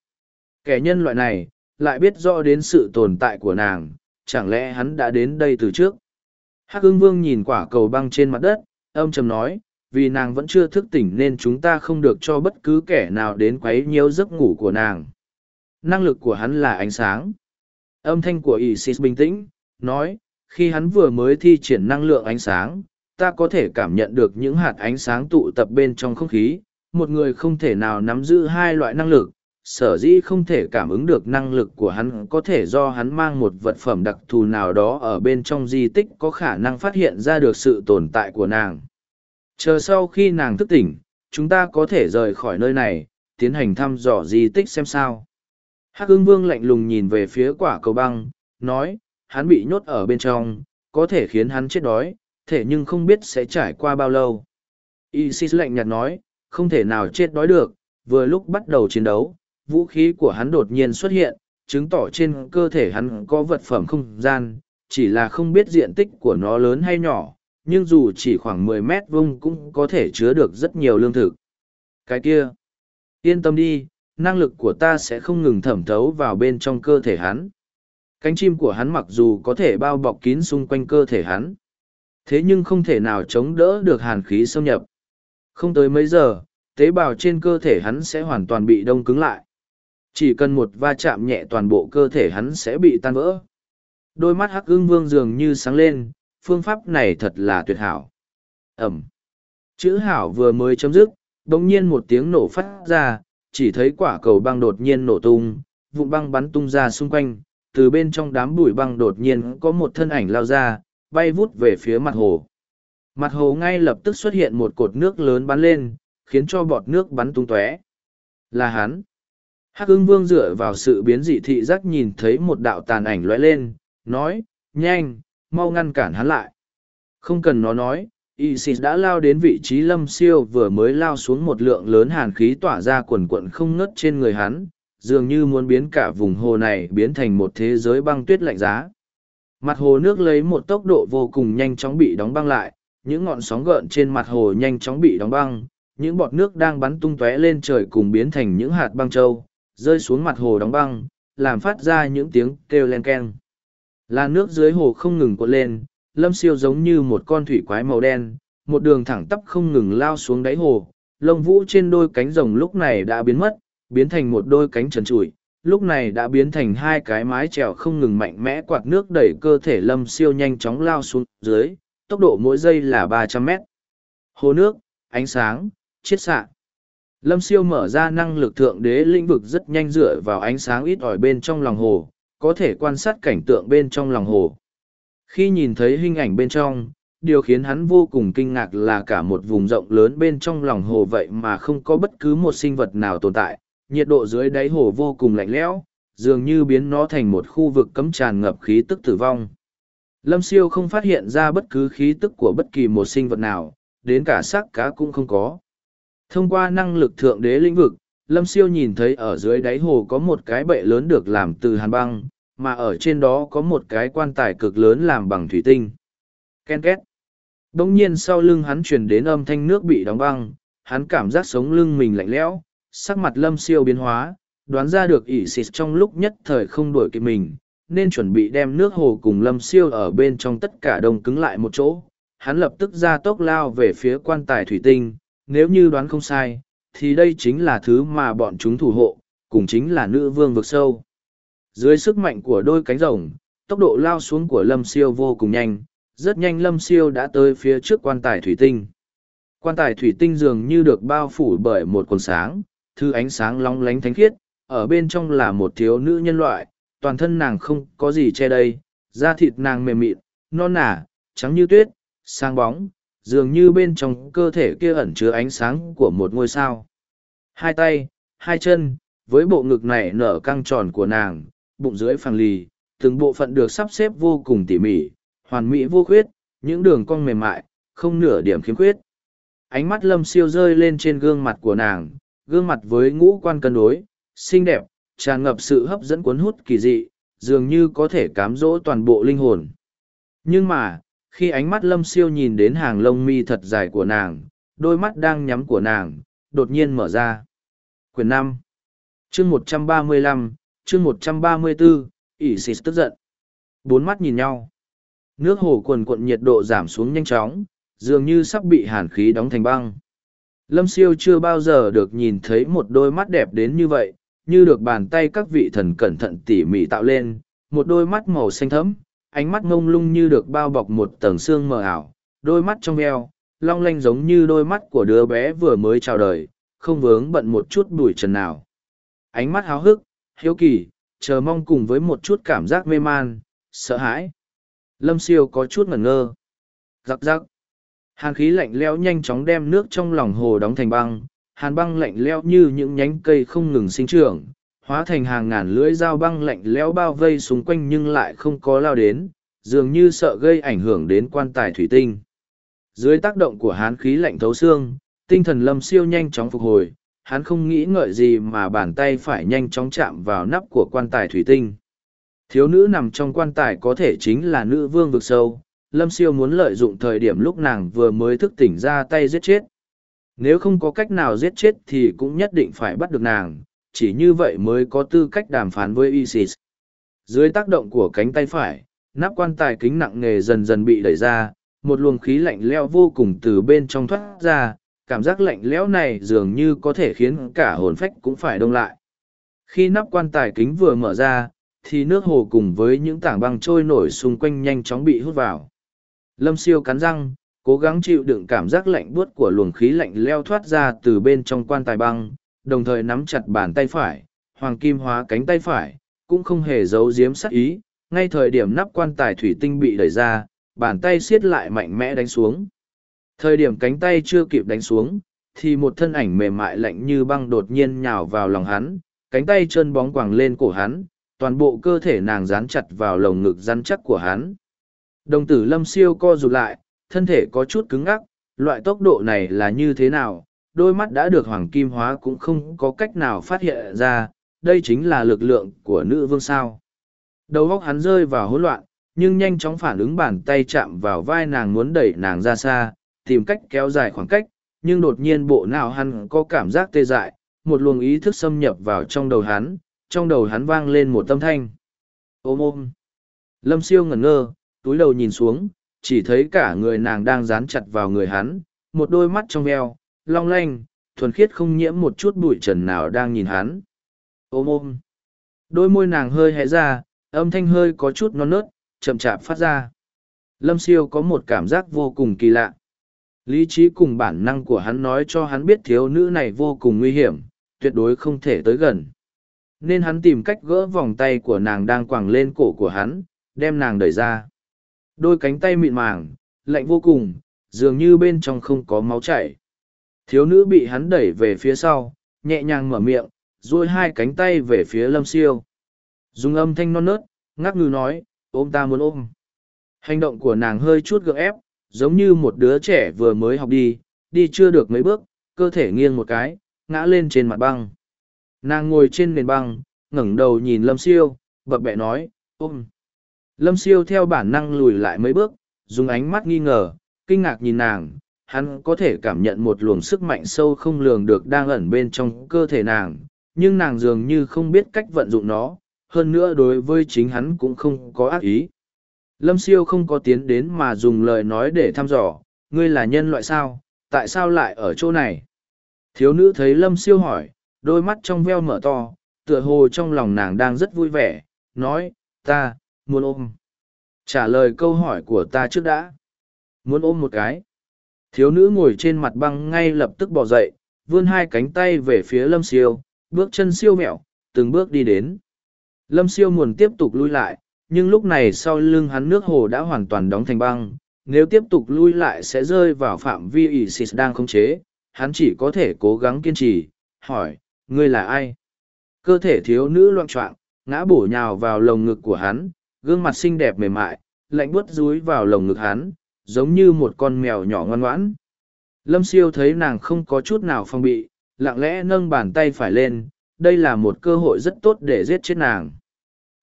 Kẻ nhân loại này, lại biết rõ đến sự tồn tại của nàng, chẳng lẽ hắn đã đến đây từ trước. Hắc ưng vương nhìn quả cầu băng trên mặt đất, âm trầm nói, vì nàng vẫn chưa thức tỉnh nên chúng ta không được cho bất cứ kẻ nào đến quấy nhiễu giấc ngủ của nàng. Năng lực của hắn là ánh sáng. Âm thanh của Isis bình tĩnh, nói, khi hắn vừa mới thi triển năng lượng ánh sáng, ta có thể cảm nhận được những hạt ánh sáng tụ tập bên trong không khí. Một người không thể nào nắm giữ hai loại năng lực, sở dĩ không thể cảm ứng được năng lực của hắn có thể do hắn mang một vật phẩm đặc thù nào đó ở bên trong di tích có khả năng phát hiện ra được sự tồn tại của nàng. Chờ sau khi nàng thức tỉnh chúng ta có thể rời khỏi nơi này tiến hành thăm dò di tích xem sao. Hắc ưng vương lạnh lùng nhìn về phía quả cầu băng nói hắn bị nhốt ở bên trong có thể khiến hắn chết đói thể nhưng không biết sẽ trải qua bao lâu. Isis lạnh nhạt nói không thể nào chết đói được vừa lúc bắt đầu chiến đấu vũ khí của hắn đột nhiên xuất hiện chứng tỏ trên cơ thể hắn có vật phẩm không gian, chỉ là không biết diện tích của nó lớn hay nhỏ, nhưng dù chỉ khoảng mười mét vuông cũng có thể chứa được rất nhiều lương thực. Cái kia, yên tâm đi, năng lực của ta sẽ không ngừng thẩm thấu vào bên trong cơ thể hắn. Cánh chim của hắn mặc dù có thể bao bọc kín xung quanh cơ thể hắn, thế nhưng không thể nào chống đỡ được hàn khí xâm nhập. Không tới mấy giờ, tế bào trên cơ thể hắn sẽ hoàn toàn bị đông cứng lại. Chỉ cần một va chạm nhẹ toàn bộ cơ thể hắn sẽ bị tan vỡ. Đôi mắt hắc ưng vương dường như sáng lên, phương pháp này thật là tuyệt hảo. Ẩm. Chữ hảo vừa mới chấm dứt, đồng nhiên một tiếng nổ phát ra, chỉ thấy quả cầu băng đột nhiên nổ tung, vụn băng bắn tung ra xung quanh, từ bên trong đám bụi băng đột nhiên có một thân ảnh lao ra, bay vút về phía mặt hồ. Mặt hồ ngay lập tức xuất hiện một cột nước lớn bắn lên, khiến cho bọt nước bắn tung tóe. Là hắn. Hắc ưng vương dựa vào sự biến dị thị giác nhìn thấy một đạo tàn ảnh lóe lên, nói, nhanh, mau ngăn cản hắn lại. Không cần nó nói, Isis đã lao đến vị trí lâm siêu vừa mới lao xuống một lượng lớn hàn khí tỏa ra quần quận không ngất trên người hắn, dường như muốn biến cả vùng hồ này biến thành một thế giới băng tuyết lạnh giá. Mặt hồ nước lấy một tốc độ vô cùng nhanh chóng bị đóng băng lại, những ngọn sóng gợn trên mặt hồ nhanh chóng bị đóng băng, những bọt nước đang bắn tung tóe lên trời cùng biến thành những hạt băng trâu, rơi xuống mặt hồ đóng băng, làm phát ra những tiếng kêu len keng. Làn nước dưới hồ không ngừng cuộn lên, lâm siêu giống như một con thủy quái màu đen, một đường thẳng tắp không ngừng lao xuống đáy hồ, lông vũ trên đôi cánh rồng lúc này đã biến mất, biến thành một đôi cánh trần trụi, lúc này đã biến thành hai cái mái trèo không ngừng mạnh mẽ quạt nước đẩy cơ thể lâm siêu nhanh chóng lao xuống dưới, tốc độ mỗi giây là ba trăm mét. Hồ nước, ánh sáng, chiết xạ. Lâm siêu mở ra năng lực thượng đế lĩnh vực rất nhanh dựa vào ánh sáng ít ỏi bên trong lòng hồ, có thể quan sát cảnh tượng bên trong lòng hồ. Khi nhìn thấy hình ảnh bên trong, điều khiến hắn vô cùng kinh ngạc là cả một vùng rộng lớn bên trong lòng hồ vậy mà không có bất cứ một sinh vật nào tồn tại, nhiệt độ dưới đáy hồ vô cùng lạnh lẽo, dường như biến nó thành một khu vực cấm tràn ngập khí tức tử vong. Lâm siêu không phát hiện ra bất cứ khí tức của bất kỳ một sinh vật nào, đến cả xác cá cũng không có. Thông qua năng lực thượng đế lĩnh vực, Lâm siêu nhìn thấy ở dưới đáy hồ có một cái bệ lớn được làm từ hàn băng, mà ở trên đó có một cái quan tài cực lớn làm bằng thủy tinh. Ken két. Đông nhiên sau lưng hắn truyền đến âm thanh nước bị đóng băng, hắn cảm giác sống lưng mình lạnh lẽo, sắc mặt lâm siêu biến hóa, đoán ra được ỷ xịt trong lúc nhất thời không đuổi kịp mình, nên chuẩn bị đem nước hồ cùng lâm siêu ở bên trong tất cả đông cứng lại một chỗ. Hắn lập tức ra tốc lao về phía quan tài thủy tinh, nếu như đoán không sai, thì đây chính là thứ mà bọn chúng thủ hộ, cùng chính là nữ vương vực sâu. Dưới sức mạnh của đôi cánh rồng, tốc độ lao xuống của lâm siêu vô cùng nhanh, rất nhanh lâm siêu đã tới phía trước quan tài thủy tinh. Quan tài thủy tinh dường như được bao phủ bởi một quần sáng, thứ ánh sáng long lánh thánh khiết, ở bên trong là một thiếu nữ nhân loại, toàn thân nàng không có gì che đây, da thịt nàng mềm mịn, non nả, trắng như tuyết, sáng bóng, dường như bên trong cơ thể kia ẩn chứa ánh sáng của một ngôi sao. Hai tay, hai chân, với bộ ngực này nở căng tròn của nàng, bụng dưới phẳng lì, từng bộ phận được sắp xếp vô cùng tỉ mỉ, hoàn mỹ vô khuyết, những đường cong mềm mại, không nửa điểm khiếm khuyết. Ánh mắt lâm siêu rơi lên trên gương mặt của nàng, gương mặt với ngũ quan cân đối, xinh đẹp, tràn ngập sự hấp dẫn cuốn hút kỳ dị, dường như có thể cám dỗ toàn bộ linh hồn. Nhưng mà, khi ánh mắt lâm siêu nhìn đến hàng lông mi thật dài của nàng, đôi mắt đang nhắm của nàng, đột nhiên mở ra. Quyền 5 chương một trăm ba mươi lăm chương một trăm xịt tức giận bốn mắt nhìn nhau nước hồ quần cuộn nhiệt độ giảm xuống nhanh chóng dường như sắp bị hàn khí đóng thành băng lâm siêu chưa bao giờ được nhìn thấy một đôi mắt đẹp đến như vậy như được bàn tay các vị thần cẩn thận tỉ mỉ tạo lên một đôi mắt màu xanh thẫm ánh mắt ngông lung như được bao bọc một tầng xương mờ ảo đôi mắt trong veo long lanh giống như đôi mắt của đứa bé vừa mới chào đời không vướng bận một chút bụi trần nào ánh mắt háo hức hiếu kỳ, chờ mong cùng với một chút cảm giác mê man, sợ hãi. Lâm siêu có chút ngẩn ngơ. Giặc giặc. Hàn khí lạnh lẽo nhanh chóng đem nước trong lòng hồ đóng thành băng, hàn băng lạnh leo như những nhánh cây không ngừng sinh trưởng, hóa thành hàng ngàn lưỡi dao băng lạnh lẽo bao vây xung quanh nhưng lại không có lao đến, dường như sợ gây ảnh hưởng đến quan tài thủy tinh. Dưới tác động của hán khí lạnh thấu xương, tinh thần lâm siêu nhanh chóng phục hồi, hắn không nghĩ ngợi gì mà bàn tay phải nhanh chóng chạm vào nắp của quan tài thủy tinh. Thiếu nữ nằm trong quan tài có thể chính là nữ vương vực sâu, Lâm Siêu muốn lợi dụng thời điểm lúc nàng vừa mới thức tỉnh ra tay giết chết. Nếu không có cách nào giết chết thì cũng nhất định phải bắt được nàng, chỉ như vậy mới có tư cách đàm phán với ISIS. Dưới tác động của cánh tay phải, nắp quan tài kính nặng nề dần dần bị đẩy ra, một luồng khí lạnh leo vô cùng từ bên trong thoát ra, cảm giác lạnh lẽo này dường như có thể khiến cả hồn phách cũng phải đông lại. Khi nắp quan tài kính vừa mở ra, thì nước hồ cùng với những tảng băng trôi nổi xung quanh nhanh chóng bị hút vào. Lâm siêu cắn răng, cố gắng chịu đựng cảm giác lạnh buốt của luồng khí lạnh leo thoát ra từ bên trong quan tài băng, đồng thời nắm chặt bàn tay phải, hoàng kim hóa cánh tay phải, cũng không hề giấu giếm sắc ý, ngay thời điểm nắp quan tài thủy tinh bị đẩy ra, bàn tay siết lại mạnh mẽ đánh xuống. Thời điểm cánh tay chưa kịp đánh xuống, thì một thân ảnh mềm mại lạnh như băng đột nhiên nhào vào lòng hắn, cánh tay chân bóng quàng lên cổ hắn, toàn bộ cơ thể nàng dán chặt vào lồng ngực rắn chắc của hắn. Đồng tử lâm siêu co rụt lại, thân thể có chút cứng ngắc, loại tốc độ này là như thế nào, đôi mắt đã được hoàng kim hóa cũng không có cách nào phát hiện ra, đây chính là lực lượng của nữ vương sao. Đầu óc hắn rơi vào hỗn loạn, nhưng nhanh chóng phản ứng bàn tay chạm vào vai nàng muốn đẩy nàng ra xa, tìm cách kéo dài khoảng cách, nhưng đột nhiên bộ não hắn có cảm giác tê dại, một luồng ý thức xâm nhập vào trong đầu hắn, trong đầu hắn vang lên một tâm thanh. Ôm ôm. Lâm siêu ngẩn ngơ, túi đầu nhìn xuống, chỉ thấy cả người nàng đang dán chặt vào người hắn, một đôi mắt trong veo, long lanh, thuần khiết không nhiễm một chút bụi trần nào đang nhìn hắn. Ôm ôm. Đôi môi nàng hơi hé ra, âm thanh hơi có chút non nớt, chậm chạp phát ra. Lâm siêu có một cảm giác vô cùng kỳ lạ. Lý trí cùng bản năng của hắn nói cho hắn biết thiếu nữ này vô cùng nguy hiểm, tuyệt đối không thể tới gần. Nên hắn tìm cách gỡ vòng tay của nàng đang quàng lên cổ của hắn, đem nàng đẩy ra. Đôi cánh tay mịn màng, lạnh vô cùng, dường như bên trong không có máu chảy. Thiếu nữ bị hắn đẩy về phía sau, nhẹ nhàng mở miệng, duỗi hai cánh tay về phía lâm siêu. Dùng âm thanh non nớt, ngắc ngư nói, ôm ta muốn ôm. Hành động của nàng hơi chút gượng ép, giống như một đứa trẻ vừa mới học đi, đi chưa được mấy bước, cơ thể nghiêng một cái, ngã lên trên mặt băng. Nàng ngồi trên nền băng, ngẩng đầu nhìn Lâm Siêu, bập bẹ nói, ôm. Lâm Siêu theo bản năng lùi lại mấy bước, dùng ánh mắt nghi ngờ, kinh ngạc nhìn nàng, hắn có thể cảm nhận một luồng sức mạnh sâu không lường được đang ẩn bên trong cơ thể nàng, nhưng nàng dường như không biết cách vận dụng nó, hơn nữa đối với chính hắn cũng không có ác ý. Lâm siêu không có tiến đến mà dùng lời nói để thăm dò, ngươi là nhân loại sao, tại sao lại ở chỗ này? Thiếu nữ thấy lâm siêu hỏi, đôi mắt trong veo mở to, tựa hồ trong lòng nàng đang rất vui vẻ, nói, ta, muốn ôm. Trả lời câu hỏi của ta trước đã. Muốn ôm một cái. Thiếu nữ ngồi trên mặt băng ngay lập tức bỏ dậy, vươn hai cánh tay về phía lâm siêu, bước chân siêu mẹo, từng bước đi đến. Lâm siêu muốn tiếp tục lui lại, nhưng lúc này sau lưng hắn nước hồ đã hoàn toàn đóng thành băng nếu tiếp tục lui lại sẽ rơi vào phạm vi ỷ xịt đang khống chế hắn chỉ có thể cố gắng kiên trì hỏi ngươi là ai cơ thể thiếu nữ loạn trọng ngã bổ nhào vào lồng ngực của hắn gương mặt xinh đẹp mềm mại lạnh buốt rúi vào lồng ngực hắn giống như một con mèo nhỏ ngoan ngoãn lâm siêu thấy nàng không có chút nào phong bị lặng lẽ nâng bàn tay phải lên đây là một cơ hội rất tốt để giết chết nàng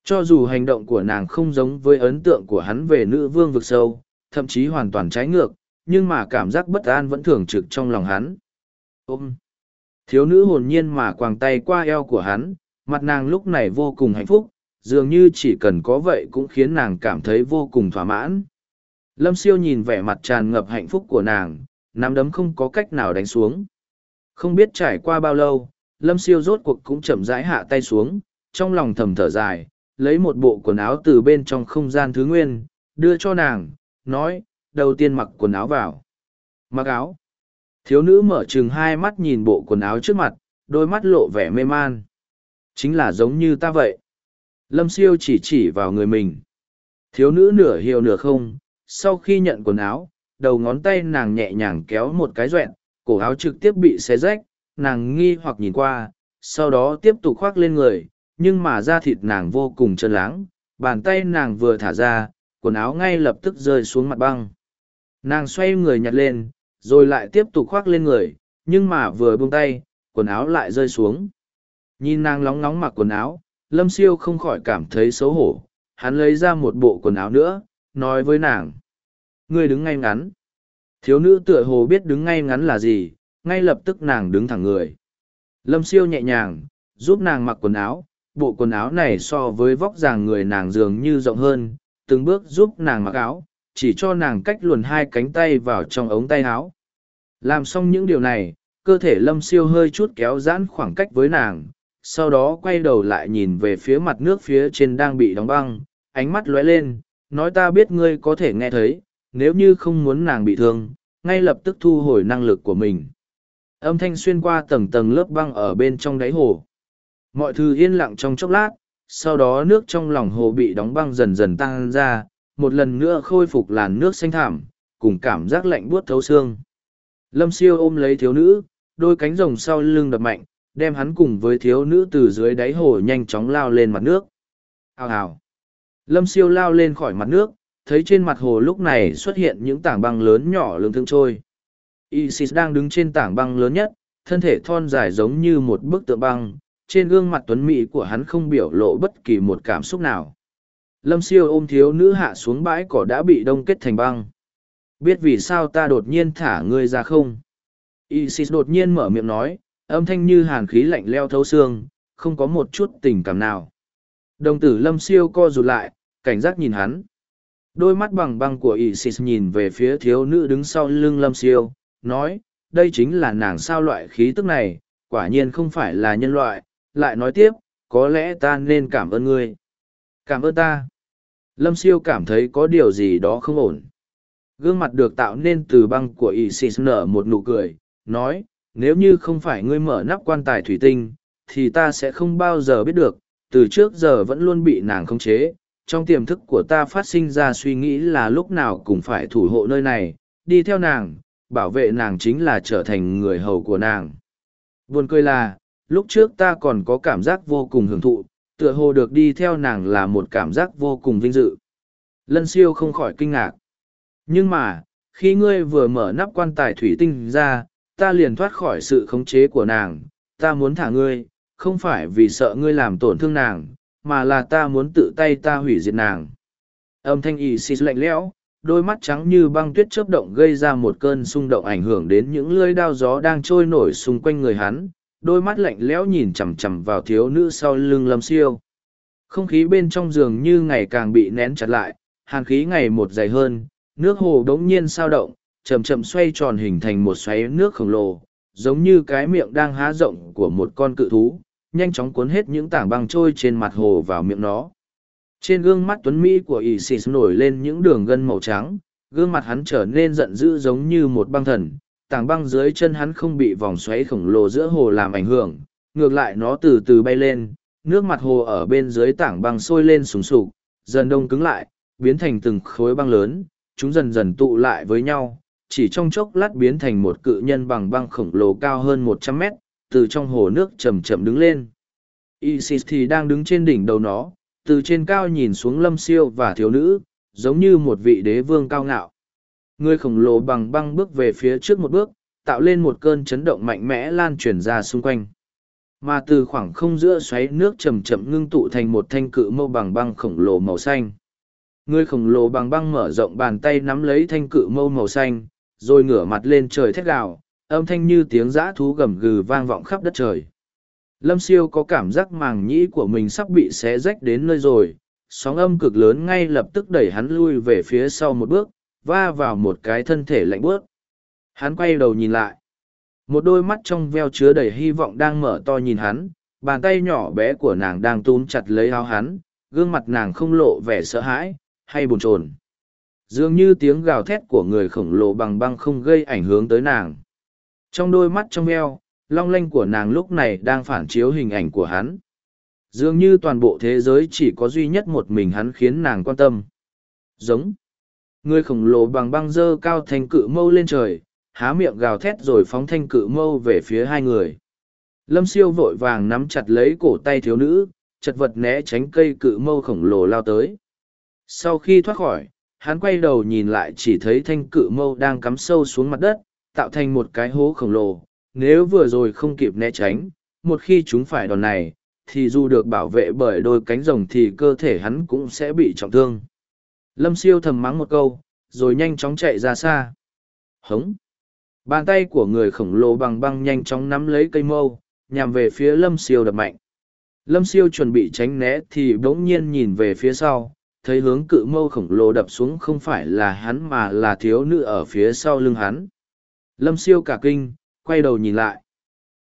cho dù hành động của nàng không giống với ấn tượng của hắn về nữ vương vực sâu, thậm chí hoàn toàn trái ngược, nhưng mà cảm giác bất an vẫn thường trực trong lòng hắn. Ôm! Thiếu nữ hồn nhiên mà quàng tay qua eo của hắn, mặt nàng lúc này vô cùng hạnh phúc, dường như chỉ cần có vậy cũng khiến nàng cảm thấy vô cùng thỏa mãn. Lâm siêu nhìn vẻ mặt tràn ngập hạnh phúc của nàng, nắm đấm không có cách nào đánh xuống. Không biết trải qua bao lâu, Lâm siêu rốt cuộc cũng chậm rãi hạ tay xuống, trong lòng thầm thở dài, lấy một bộ quần áo từ bên trong không gian thứ nguyên, đưa cho nàng, nói, đầu tiên mặc quần áo vào. Mặc áo. Thiếu nữ mở chừng hai mắt nhìn bộ quần áo trước mặt, đôi mắt lộ vẻ mê man. Chính là giống như ta vậy. Lâm siêu chỉ chỉ vào người mình. Thiếu nữ nửa hiểu nửa không, sau khi nhận quần áo, đầu ngón tay nàng nhẹ nhàng kéo một cái doẹn, cổ áo trực tiếp bị xé rách, nàng nghi hoặc nhìn qua, sau đó tiếp tục khoác lên người, nhưng mà da thịt nàng vô cùng chân láng, bàn tay nàng vừa thả ra, quần áo ngay lập tức rơi xuống mặt băng. Nàng xoay người nhặt lên, rồi lại tiếp tục khoác lên người, nhưng mà vừa buông tay, quần áo lại rơi xuống. Nhìn nàng lóng nóng mặc quần áo, lâm siêu không khỏi cảm thấy xấu hổ, hắn lấy ra một bộ quần áo nữa, nói với nàng. Ngươi đứng ngay ngắn. Thiếu nữ tựa hồ biết đứng ngay ngắn là gì, ngay lập tức nàng đứng thẳng người. Lâm siêu nhẹ nhàng, giúp nàng mặc quần áo, bộ quần áo này so với vóc dàng người nàng dường như rộng hơn, từng bước giúp nàng mặc áo, chỉ cho nàng cách luồn hai cánh tay vào trong ống tay áo. Làm xong những điều này, cơ thể lâm siêu hơi chút kéo giãn khoảng cách với nàng, sau đó quay đầu lại nhìn về phía mặt nước phía trên đang bị đóng băng, ánh mắt lóe lên, nói ta biết ngươi có thể nghe thấy, nếu như không muốn nàng bị thương, ngay lập tức thu hồi năng lực của mình. Âm thanh xuyên qua tầng tầng lớp băng ở bên trong đáy hồ. Mọi thứ yên lặng trong chốc lát, sau đó nước trong lòng hồ bị đóng băng dần dần tan ra, một lần nữa khôi phục làn nước xanh thảm, cùng cảm giác lạnh buốt thấu xương. Lâm siêu ôm lấy thiếu nữ, đôi cánh rồng sau lưng đập mạnh, đem hắn cùng với thiếu nữ từ dưới đáy hồ nhanh chóng lao lên mặt nước. Hào hào. Lâm siêu lao lên khỏi mặt nước, thấy trên mặt hồ lúc này xuất hiện những tảng băng lớn nhỏ lương thương trôi. Isis đang đứng trên tảng băng lớn nhất, thân thể thon dài giống như một bức tượng băng, trên gương mặt tuấn mỹ của hắn không biểu lộ bất kỳ một cảm xúc nào. Lâm siêu ôm thiếu nữ hạ xuống bãi cỏ đã bị đông kết thành băng. Biết vì sao ta đột nhiên thả ngươi ra không? Isis đột nhiên mở miệng nói, âm thanh như hàn khí lạnh leo thấu xương, không có một chút tình cảm nào. Đồng tử lâm siêu co rụt lại, cảnh giác nhìn hắn. Đôi mắt bằng băng của Isis nhìn về phía thiếu nữ đứng sau lưng lâm siêu, nói, đây chính là nàng sao loại khí tức này, quả nhiên không phải là nhân loại, lại nói tiếp, có lẽ ta nên cảm ơn ngươi. Cảm ơn ta. Lâm siêu cảm thấy có điều gì đó không ổn. Gương mặt được tạo nên từ băng của Isis nở một nụ cười, nói, nếu như không phải ngươi mở nắp quan tài thủy tinh, thì ta sẽ không bao giờ biết được, từ trước giờ vẫn luôn bị nàng khống chế. Trong tiềm thức của ta phát sinh ra suy nghĩ là lúc nào cũng phải thủ hộ nơi này, đi theo nàng, bảo vệ nàng chính là trở thành người hầu của nàng. Buồn cười là, lúc trước ta còn có cảm giác vô cùng hưởng thụ, tựa hồ được đi theo nàng là một cảm giác vô cùng vinh dự. Lân siêu không khỏi kinh ngạc. Nhưng mà, khi ngươi vừa mở nắp quan tài thủy tinh ra, ta liền thoát khỏi sự khống chế của nàng, ta muốn thả ngươi, không phải vì sợ ngươi làm tổn thương nàng, mà là ta muốn tự tay ta hủy diệt nàng. Âm thanh y xì lạnh lẽo, đôi mắt trắng như băng tuyết chớp động gây ra một cơn xung động ảnh hưởng đến những lưỡi đao gió đang trôi nổi xung quanh người hắn, đôi mắt lạnh lẽo nhìn chằm chằm vào thiếu nữ sau lưng lâm siêu. Không khí bên trong giường như ngày càng bị nén chặt lại, hàn khí ngày một dày hơn, nước hồ đống nhiên sao động, chậm chậm xoay tròn hình thành một xoáy nước khổng lồ, giống như cái miệng đang há rộng của một con cự thú, nhanh chóng cuốn hết những tảng băng trôi trên mặt hồ vào miệng nó. Trên gương mắt tuấn Mỹ của Isis nổi lên những đường gân màu trắng, gương mặt hắn trở nên giận dữ giống như một băng thần, tảng băng dưới chân hắn không bị vòng xoáy khổng lồ giữa hồ làm ảnh hưởng, ngược lại nó từ từ bay lên, nước mặt hồ ở bên dưới tảng băng sôi lên sùng sục, dần đông cứng lại, biến thành từng khối băng lớn, chúng dần dần tụ lại với nhau, chỉ trong chốc lát biến thành một cự nhân bằng băng khổng lồ cao hơn một trăm mét, từ trong hồ nước chầm chậm đứng lên. Isis thì đang đứng trên đỉnh đầu nó, từ trên cao nhìn xuống lâm siêu và thiếu nữ, giống như một vị đế vương cao ngạo. Người khổng lồ bằng băng bước về phía trước một bước, tạo lên một cơn chấn động mạnh mẽ lan truyền ra xung quanh. Mà từ khoảng không giữa xoáy nước chậm chậm ngưng tụ thành một thanh cự mâu bằng băng khổng lồ màu xanh. Người khổng lồ bằng băng mở rộng bàn tay nắm lấy thanh cự mâu màu xanh, rồi ngửa mặt lên trời thét gào, âm thanh như tiếng giã thú gầm gừ vang vọng khắp đất trời. Lâm siêu có cảm giác màng nhĩ của mình sắp bị xé rách đến nơi rồi, sóng âm cực lớn ngay lập tức đẩy hắn lui về phía sau một bước, va vào một cái thân thể lạnh bước. Hắn quay đầu nhìn lại. Một đôi mắt trong veo chứa đầy hy vọng đang mở to nhìn hắn, bàn tay nhỏ bé của nàng đang túm chặt lấy áo hắn, gương mặt nàng không lộ vẻ sợ hãi, hay buồn chồn. Dường như tiếng gào thét của người khổng lồ bằng băng không gây ảnh hưởng tới nàng. Trong đôi mắt trong veo, long lanh của nàng lúc này đang phản chiếu hình ảnh của hắn. Dường như toàn bộ thế giới chỉ có duy nhất một mình hắn khiến nàng quan tâm. Giống. Người khổng lồ bằng băng dơ cao thanh cự mâu lên trời, há miệng gào thét rồi phóng thanh cự mâu về phía hai người. Lâm siêu vội vàng nắm chặt lấy cổ tay thiếu nữ, chật vật né tránh cây cự mâu khổng lồ lao tới. Sau khi thoát khỏi, hắn quay đầu nhìn lại chỉ thấy thanh cự mâu đang cắm sâu xuống mặt đất, tạo thành một cái hố khổng lồ, nếu vừa rồi không kịp né tránh, một khi chúng phải đòn này, thì dù được bảo vệ bởi đôi cánh rồng thì cơ thể hắn cũng sẽ bị trọng thương. Lâm siêu thầm mắng một câu, rồi nhanh chóng chạy ra xa. Hống! Bàn tay của người khổng lồ bằng băng nhanh chóng nắm lấy cây mâu, nhằm về phía lâm siêu đập mạnh. Lâm siêu chuẩn bị tránh né thì bỗng nhiên nhìn về phía sau, thấy hướng cự mâu khổng lồ đập xuống không phải là hắn mà là thiếu nữ ở phía sau lưng hắn. Lâm siêu cả kinh, quay đầu nhìn lại.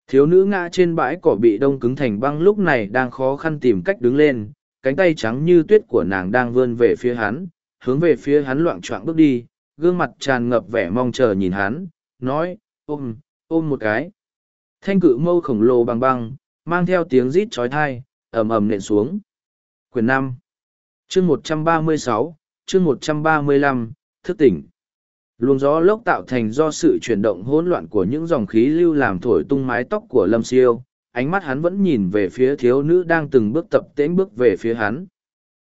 Thiếu nữ ngã trên bãi cỏ bị đông cứng thành băng lúc này đang khó khăn tìm cách đứng lên, cánh tay trắng như tuyết của nàng đang vươn về phía hắn, hướng về phía hắn loạn choạng bước đi, gương mặt tràn ngập vẻ mong chờ nhìn hắn, nói, ôm, ôm một cái. Thanh cự mâu khổng lồ bằng băng, mang theo tiếng rít trói thai, ầm ầm nện xuống. Quyền năm chương một trăm ba mươi sáu, chương một trăm ba mươi lăm, thức tỉnh. Luồng gió lốc tạo thành do sự chuyển động hỗn loạn của những dòng khí lưu làm thổi tung mái tóc của lâm siêu. Ánh mắt hắn vẫn nhìn về phía thiếu nữ đang từng bước tập tễnh bước về phía hắn.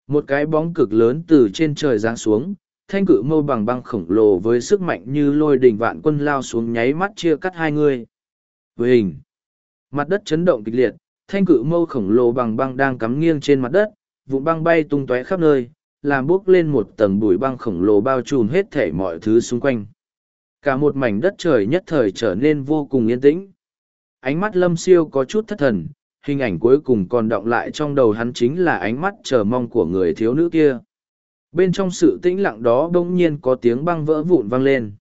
Một cái bóng cực lớn từ trên trời giáng xuống, thanh cự mâu bằng băng khổng lồ với sức mạnh như lôi đình vạn quân lao xuống nháy mắt chia cắt hai người. Với hình mặt đất chấn động kịch liệt, thanh cự mâu khổng lồ bằng băng đang cắm nghiêng trên mặt đất vụn băng bay tung tóe khắp nơi, làm bốc lên một tầng bụi băng khổng lồ bao trùm hết thể mọi thứ xung quanh. Cả một mảnh đất trời nhất thời trở nên vô cùng yên tĩnh. Ánh mắt lâm siêu có chút thất thần, hình ảnh cuối cùng còn đọng lại trong đầu hắn chính là ánh mắt chờ mong của người thiếu nữ kia. Bên trong sự tĩnh lặng đó bỗng nhiên có tiếng băng vỡ vụn vang lên.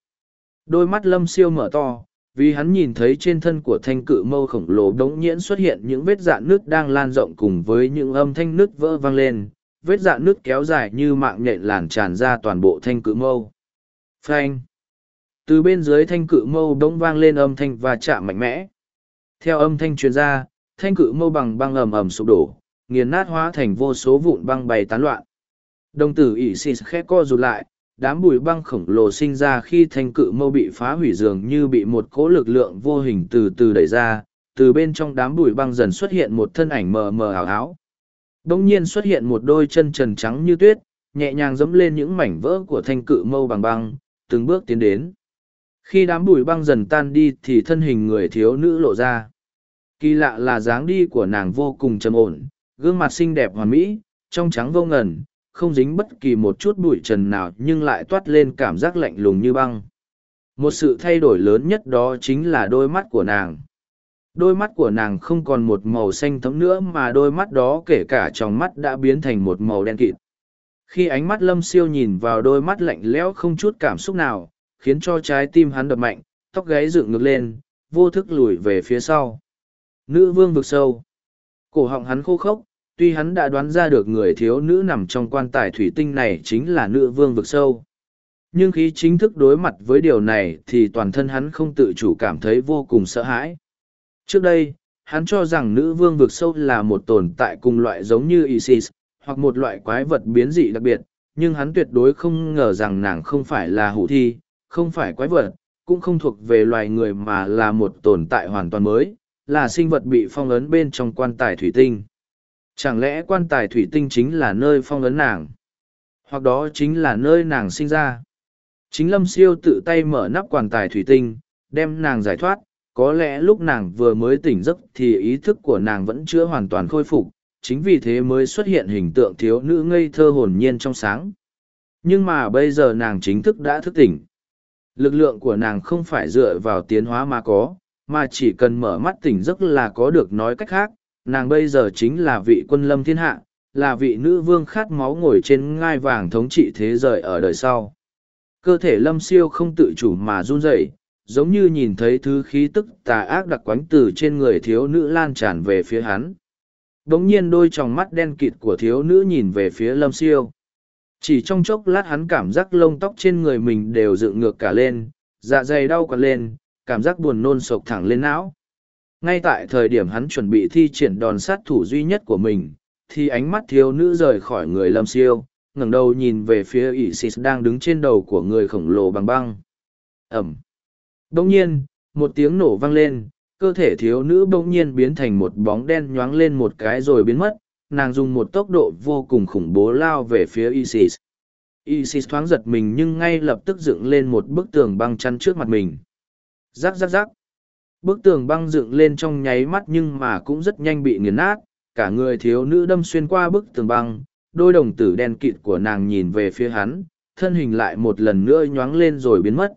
Đôi mắt lâm siêu mở to vì hắn nhìn thấy trên thân của thanh cự mâu khổng lồ đống nhiễn xuất hiện những vết dạn nước đang lan rộng cùng với những âm thanh nước vỡ vang lên, vết dạn nước kéo dài như mạng nhện làn tràn ra toàn bộ thanh cự mâu. Phanh! Từ bên dưới thanh cự mâu đống vang lên âm thanh và chạm mạnh mẽ. Theo âm thanh truyền ra, thanh cự mâu bằng băng ầm ầm sụp đổ, nghiền nát hóa thành vô số vụn băng bày tán loạn. Đồng tử ỷ xì khẽ co rụt lại đám bụi băng khổng lồ sinh ra khi thanh cự mâu bị phá hủy dường như bị một cỗ lực lượng vô hình từ từ đẩy ra, từ bên trong đám bụi băng dần xuất hiện một thân ảnh mờ mờ ảo áo đ ỗ n g nhiên xuất hiện một đôi chân trần trắng như tuyết, nhẹ nhàng dẫm lên những mảnh vỡ của thanh cự mâu bằng băng, từng bước tiến đến. Khi đám bụi băng dần tan đi thì thân hình người thiếu nữ lộ ra. Kỳ lạ là dáng đi của nàng vô cùng trầm ổn, gương mặt xinh đẹp hoàn mỹ, trong trắng vô ngần không dính bất kỳ một chút bụi trần nào nhưng lại toát lên cảm giác lạnh lùng như băng. Một sự thay đổi lớn nhất đó chính là đôi mắt của nàng. Đôi mắt của nàng không còn một màu xanh thấm nữa mà đôi mắt đó kể cả trong mắt đã biến thành một màu đen kịt. Khi ánh mắt lâm siêu nhìn vào đôi mắt lạnh lẽo không chút cảm xúc nào, khiến cho trái tim hắn đập mạnh, tóc gáy dựng ngược lên, vô thức lùi về phía sau. Nữ vương vực sâu. Cổ họng hắn khô khốc, tuy hắn đã đoán ra được người thiếu nữ nằm trong quan tài thủy tinh này chính là nữ vương vực sâu. Nhưng khi chính thức đối mặt với điều này thì toàn thân hắn không tự chủ cảm thấy vô cùng sợ hãi. Trước đây, hắn cho rằng nữ vương vực sâu là một tồn tại cùng loại giống như isis, hoặc một loại quái vật biến dị đặc biệt, nhưng hắn tuyệt đối không ngờ rằng nàng không phải là hủ thi, không phải quái vật, cũng không thuộc về loài người mà là một tồn tại hoàn toàn mới, là sinh vật bị phong ấn bên trong quan tài thủy tinh. Chẳng lẽ quan tài thủy tinh chính là nơi phong ấn nàng? Hoặc đó chính là nơi nàng sinh ra? Chính lâm siêu tự tay mở nắp quan tài thủy tinh, đem nàng giải thoát, có lẽ lúc nàng vừa mới tỉnh giấc thì ý thức của nàng vẫn chưa hoàn toàn khôi phục, chính vì thế mới xuất hiện hình tượng thiếu nữ ngây thơ hồn nhiên trong sáng. Nhưng mà bây giờ nàng chính thức đã thức tỉnh. Lực lượng của nàng không phải dựa vào tiến hóa mà có, mà chỉ cần mở mắt tỉnh giấc là có được nói cách khác, nàng bây giờ chính là vị quân lâm thiên hạ, là vị nữ vương khát máu ngồi trên ngai vàng thống trị thế giới ở đời sau. Cơ thể lâm siêu không tự chủ mà run rẩy, giống như nhìn thấy thứ khí tức tà ác đặc quánh từ trên người thiếu nữ lan tràn về phía hắn. Đống nhiên đôi tròng mắt đen kịt của thiếu nữ nhìn về phía lâm siêu. Chỉ trong chốc lát hắn cảm giác lông tóc trên người mình đều dựng ngược cả lên, dạ dày đau cả lên, cảm giác buồn nôn sộc thẳng lên não ngay tại thời điểm hắn chuẩn bị thi triển đòn sát thủ duy nhất của mình, thì ánh mắt thiếu nữ rời khỏi người lâm siêu, ngẩng đầu nhìn về phía ỷ xịt đang đứng trên đầu của người khổng lồ bằng băng. Ẩm. Bỗng nhiên, một tiếng nổ vang lên, cơ thể thiếu nữ bỗng nhiên biến thành một bóng đen nhoáng lên một cái rồi biến mất, nàng dùng một tốc độ vô cùng khủng bố lao về phía isis. Isis thoáng giật mình nhưng ngay lập tức dựng lên một bức tường băng chắn trước mặt mình. Rắc rắc rắc bức tường băng dựng lên trong nháy mắt nhưng mà cũng rất nhanh bị nghiền nát, cả người thiếu nữ đâm xuyên qua bức tường băng, đôi đồng tử đen kịt của nàng nhìn về phía hắn, thân hình lại một lần nữa nhoáng lên rồi biến mất.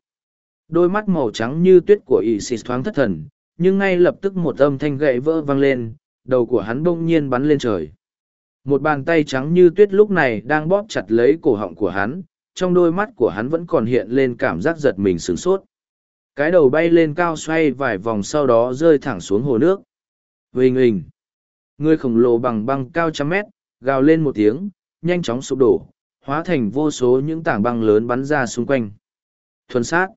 Đôi mắt màu trắng như tuyết của ỵ xịt thoáng thất thần, nhưng ngay lập tức một âm thanh gậy vỡ vang lên, đầu của hắn bỗng nhiên bắn lên trời. Một bàn tay trắng như tuyết lúc này đang bóp chặt lấy cổ họng của hắn, trong đôi mắt của hắn vẫn còn hiện lên cảm giác giật mình sửng sốt cái đầu bay lên cao xoay vài vòng sau đó rơi thẳng xuống hồ nước. Huỳnh huỳnh. Người khổng lồ bằng băng cao trăm mét, gào lên một tiếng, nhanh chóng sụp đổ, hóa thành vô số những tảng băng lớn bắn ra xung quanh. Thuần sát.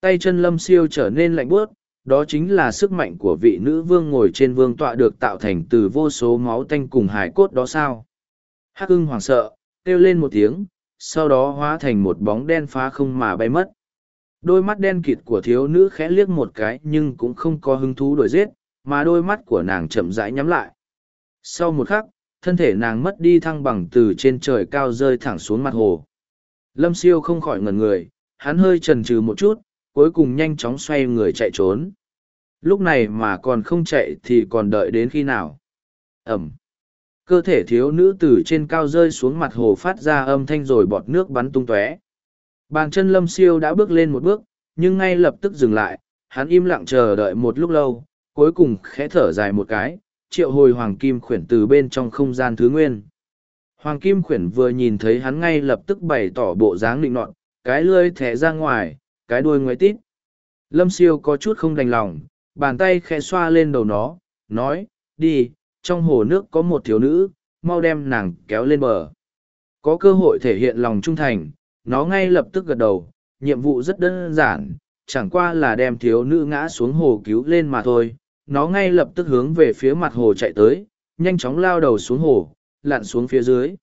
Tay chân lâm siêu trở nên lạnh buốt, đó chính là sức mạnh của vị nữ vương ngồi trên vương tọa được tạo thành từ vô số máu tanh cùng hải cốt đó sao? Hắc ưng hoảng sợ, kêu lên một tiếng, sau đó hóa thành một bóng đen phá không mà bay mất đôi mắt đen kịt của thiếu nữ khẽ liếc một cái nhưng cũng không có hứng thú đuổi giết, mà đôi mắt của nàng chậm rãi nhắm lại. Sau một khắc, thân thể nàng mất đi thăng bằng từ trên trời cao rơi thẳng xuống mặt hồ. Lâm siêu không khỏi ngần người, hắn hơi trần trừ một chút, cuối cùng nhanh chóng xoay người chạy trốn. Lúc này mà còn không chạy thì còn đợi đến khi nào? Ẩm. Cơ thể thiếu nữ từ trên cao rơi xuống mặt hồ phát ra âm thanh rồi bọt nước bắn tung tóe bàn chân lâm siêu đã bước lên một bước nhưng ngay lập tức dừng lại hắn im lặng chờ đợi một lúc lâu cuối cùng khẽ thở dài một cái triệu hồi hoàng kim khuyển từ bên trong không gian thứ nguyên. Hoàng kim khuyển vừa nhìn thấy hắn ngay lập tức bày tỏ bộ dáng định nọn, cái lươi thẻ ra ngoài cái đuôi ngoáy tít. Lâm siêu có chút không đành lòng bàn tay khẽ xoa lên đầu nó nói đi trong hồ nước có một thiếu nữ mau đem nàng kéo lên bờ. Có cơ hội thể hiện lòng trung thành nó ngay lập tức gật đầu, nhiệm vụ rất đơn giản, chẳng qua là đem thiếu nữ ngã xuống hồ cứu lên mà thôi. Nó ngay lập tức hướng về phía mặt hồ chạy tới, nhanh chóng lao đầu xuống hồ, lặn xuống phía dưới.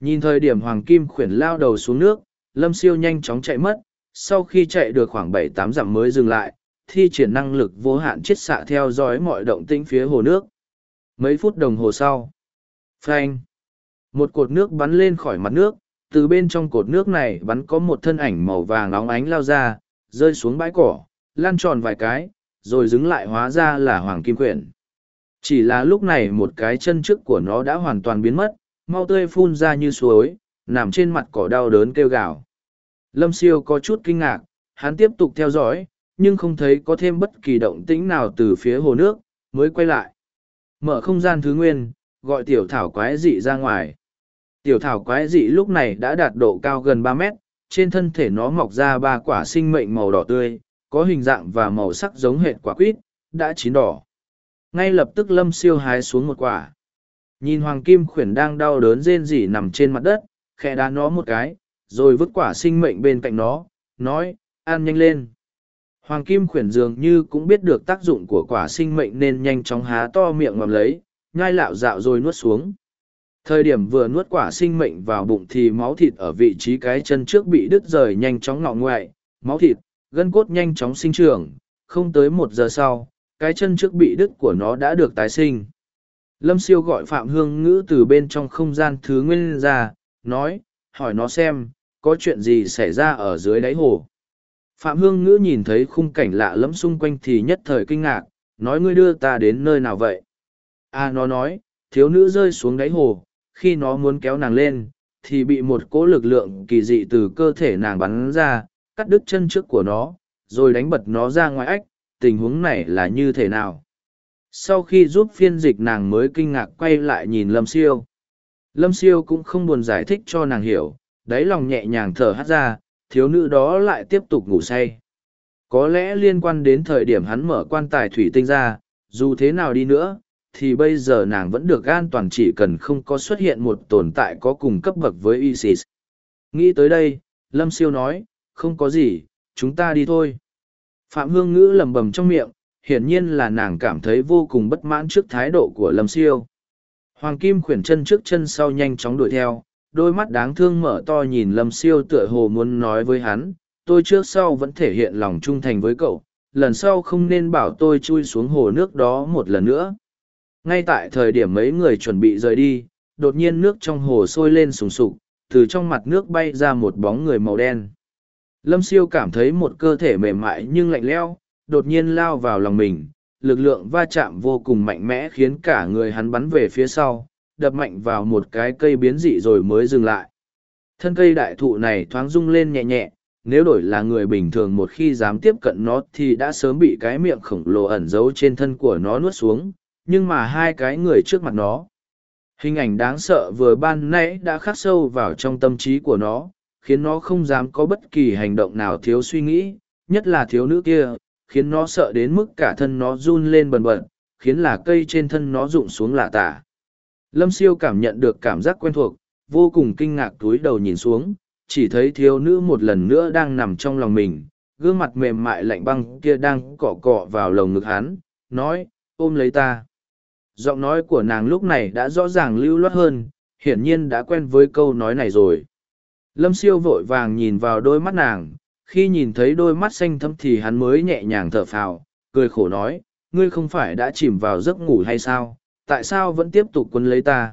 Nhìn thời điểm hoàng kim khuyển lao đầu xuống nước, lâm siêu nhanh chóng chạy mất, sau khi chạy được khoảng bảy tám dặm mới dừng lại, thi triển năng lực vô hạn chiết xạ theo dõi mọi động tĩnh phía hồ nước. Mấy phút đồng hồ sau, phanh, một cột nước bắn lên khỏi mặt nước từ bên trong cột nước này bắn có một thân ảnh màu vàng óng ánh lao ra, rơi xuống bãi cỏ lan tròn vài cái, rồi dứng lại hóa ra là hoàng kim quyển. Chỉ là lúc này một cái chân trước của nó đã hoàn toàn biến mất, mau tươi phun ra như suối, nằm trên mặt cỏ đau đớn kêu gào. Lâm siêu có chút kinh ngạc, hắn tiếp tục theo dõi, nhưng không thấy có thêm bất kỳ động tĩnh nào từ phía hồ nước, mới quay lại. Mở không gian thứ nguyên, gọi tiểu thảo quái dị ra ngoài tiểu thảo quái dị lúc này đã đạt độ cao gần ba mét, trên thân thể nó mọc ra ba quả sinh mệnh màu đỏ tươi, có hình dạng và màu sắc giống hệt quả quýt, đã chín đỏ. Ngay lập tức lâm siêu hái xuống một quả. Nhìn hoàng kim khuyển đang đau đớn rên rỉ nằm trên mặt đất, khẽ đá nó một cái, rồi vứt quả sinh mệnh bên cạnh nó, nói, ăn nhanh lên. Hoàng kim khuyển dường như cũng biết được tác dụng của quả sinh mệnh nên nhanh chóng há to miệng ngậm lấy, nhai lạo dạo rồi nuốt xuống thời điểm vừa nuốt quả sinh mệnh vào bụng thì máu thịt ở vị trí cái chân trước bị đứt rời nhanh chóng ngọ ngoại. Máu thịt gân cốt nhanh chóng sinh trưởng. Không tới một giờ sau cái chân trước bị đứt của nó đã được tái sinh. Lâm siêu gọi phạm hương ngữ từ bên trong không gian thứ nguyên ra nói hỏi nó xem có chuyện gì xảy ra ở dưới đáy hồ? Phạm hương ngữ nhìn thấy khung cảnh lạ lẫm xung quanh thì nhất thời kinh ngạc nói ngươi đưa ta đến nơi nào vậy? A à, nó nói thiếu nữ rơi xuống đáy hồ khi nó muốn kéo nàng lên, thì bị một cỗ lực lượng kỳ dị từ cơ thể nàng bắn ra, cắt đứt chân trước của nó, rồi đánh bật nó ra ngoài ách, tình huống này là như thế nào? Sau khi giúp phiên dịch nàng mới kinh ngạc quay lại nhìn lâm siêu. Lâm siêu cũng không buồn giải thích cho nàng hiểu, đáy lòng nhẹ nhàng thở hắt ra, thiếu nữ đó lại tiếp tục ngủ say. Có lẽ liên quan đến thời điểm hắn mở quan tài thủy tinh ra, dù thế nào đi nữa thì bây giờ nàng vẫn được an toàn chỉ cần không có xuất hiện một tồn tại có cùng cấp bậc với isis. Nghĩ tới đây, lâm siêu nói, không có gì, chúng ta đi thôi. Phạm hương ngữ lầm bầm trong miệng, hiển nhiên là nàng cảm thấy vô cùng bất mãn trước thái độ của lâm siêu. Hoàng kim khuyển chân trước chân sau nhanh chóng đuổi theo, đôi mắt đáng thương mở to nhìn lâm siêu tựa hồ muốn nói với hắn, tôi trước sau vẫn thể hiện lòng trung thành với cậu, lần sau không nên bảo tôi chui xuống hồ nước đó một lần nữa ngay tại thời điểm mấy người chuẩn bị rời đi đột nhiên nước trong hồ sôi lên sùng sục từ trong mặt nước bay ra một bóng người màu đen lâm siêu cảm thấy một cơ thể mềm mại nhưng lạnh lẽo đột nhiên lao vào lòng mình, lực lượng va chạm vô cùng mạnh mẽ khiến cả người hắn bắn về phía sau, đập mạnh vào một cái cây biến dị rồi mới dừng lại. Thân cây đại thụ này thoáng rung lên nhẹ nhẹ, nếu đổi là người bình thường một khi dám tiếp cận nó thì đã sớm bị cái miệng khổng lồ ẩn giấu trên thân của nó nuốt xuống, nhưng mà hai cái người trước mặt nó. Hình ảnh đáng sợ vừa ban nãy đã khắc sâu vào trong tâm trí của nó, khiến nó không dám có bất kỳ hành động nào thiếu suy nghĩ, nhất là thiếu nữ kia, khiến nó sợ đến mức cả thân nó run lên bần bật, khiến là cây trên thân nó rụng xuống lạ tả. Lâm siêu cảm nhận được cảm giác quen thuộc, vô cùng kinh ngạc túi đầu nhìn xuống, chỉ thấy thiếu nữ một lần nữa đang nằm trong lòng mình, gương mặt mềm mại lạnh băng kia đang cọ cọ vào lồng ngực hắn, nói, ôm lấy ta. Giọng nói của nàng lúc này đã rõ ràng lưu loát hơn, hiển nhiên đã quen với câu nói này rồi. Lâm siêu vội vàng nhìn vào đôi mắt nàng, khi nhìn thấy đôi mắt xanh thâm thì hắn mới nhẹ nhàng thở phào, cười khổ nói, ngươi không phải đã chìm vào giấc ngủ hay sao, tại sao vẫn tiếp tục quân lấy ta?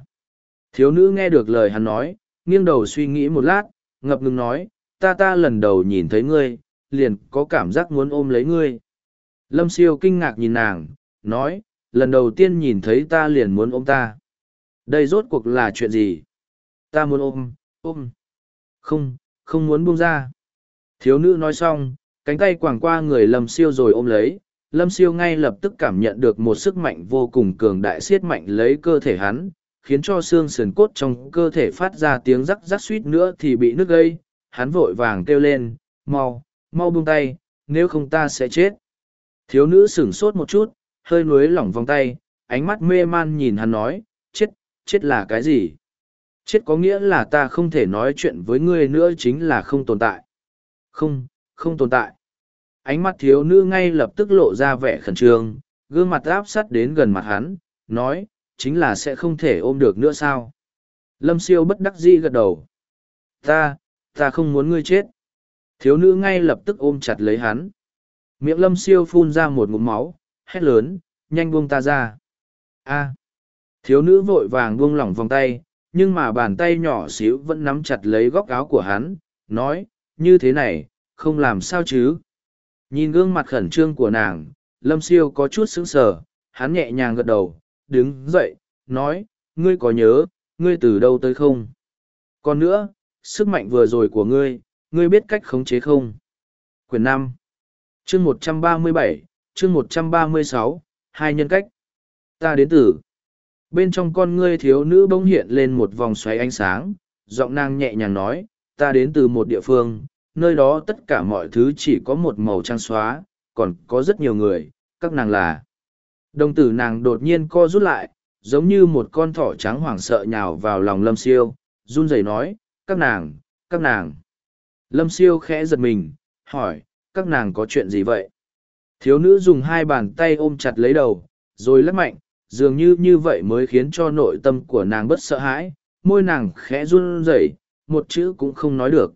Thiếu nữ nghe được lời hắn nói, nghiêng đầu suy nghĩ một lát, ngập ngừng nói, ta ta lần đầu nhìn thấy ngươi, liền có cảm giác muốn ôm lấy ngươi. Lâm siêu kinh ngạc nhìn nàng, nói, lần đầu tiên nhìn thấy ta liền muốn ôm ta. Đây rốt cuộc là chuyện gì? Ta muốn ôm, ôm. Không, không muốn buông ra. Thiếu nữ nói xong, cánh tay quàng qua người lâm siêu rồi ôm lấy. Lâm siêu ngay lập tức cảm nhận được một sức mạnh vô cùng cường đại siết mạnh lấy cơ thể hắn, khiến cho xương sườn cốt trong cơ thể phát ra tiếng rắc rắc suýt nữa thì bị nứt gây. Hắn vội vàng kêu lên, mau, mau buông tay, nếu không ta sẽ chết. Thiếu nữ sửng sốt một chút, hơi nuối lỏng vòng tay, ánh mắt mê man nhìn hắn nói, chết, chết là cái gì? Chết có nghĩa là ta không thể nói chuyện với ngươi nữa chính là không tồn tại. Không, không tồn tại. Ánh mắt thiếu nữ ngay lập tức lộ ra vẻ khẩn trương, gương mặt áp sát đến gần mặt hắn, nói, chính là sẽ không thể ôm được nữa sao? Lâm siêu bất đắc dĩ gật đầu. Ta, ta không muốn ngươi chết. Thiếu nữ ngay lập tức ôm chặt lấy hắn. Miệng lâm siêu phun ra một ngụm máu, hét lớn, nhanh buông ta ra. A. Thiếu nữ vội vàng buông lỏng vòng tay, nhưng mà bàn tay nhỏ xíu vẫn nắm chặt lấy góc áo của hắn, nói, như thế này, không làm sao chứ. Nhìn gương mặt khẩn trương của nàng, lâm siêu có chút sững sờ, hắn nhẹ nhàng gật đầu, đứng dậy, nói, ngươi có nhớ, ngươi từ đâu tới không? Còn nữa, sức mạnh vừa rồi của ngươi, ngươi biết cách khống chế không? Quyển năm chương một trăm ba mươi bảy chương một trăm ba mươi sáu, hai nhân cách. Ta đến từ. Bên trong con ngươi thiếu nữ bỗng hiện lên một vòng xoáy ánh sáng, giọng nàng nhẹ nhàng nói, ta đến từ một địa phương, nơi đó tất cả mọi thứ chỉ có một màu trang xóa, còn có rất nhiều người, các nàng là. Đồng tử nàng đột nhiên co rút lại, giống như một con thỏ trắng hoảng sợ nhào vào lòng lâm siêu, run rẩy nói, các nàng các nàng. Lâm siêu khẽ giật mình, hỏi, các nàng có chuyện gì vậy? Thiếu nữ dùng hai bàn tay ôm chặt lấy đầu, rồi lắc mạnh, dường như như vậy mới khiến cho nội tâm của nàng bất sợ hãi, môi nàng khẽ run rẩy, một chữ cũng không nói được.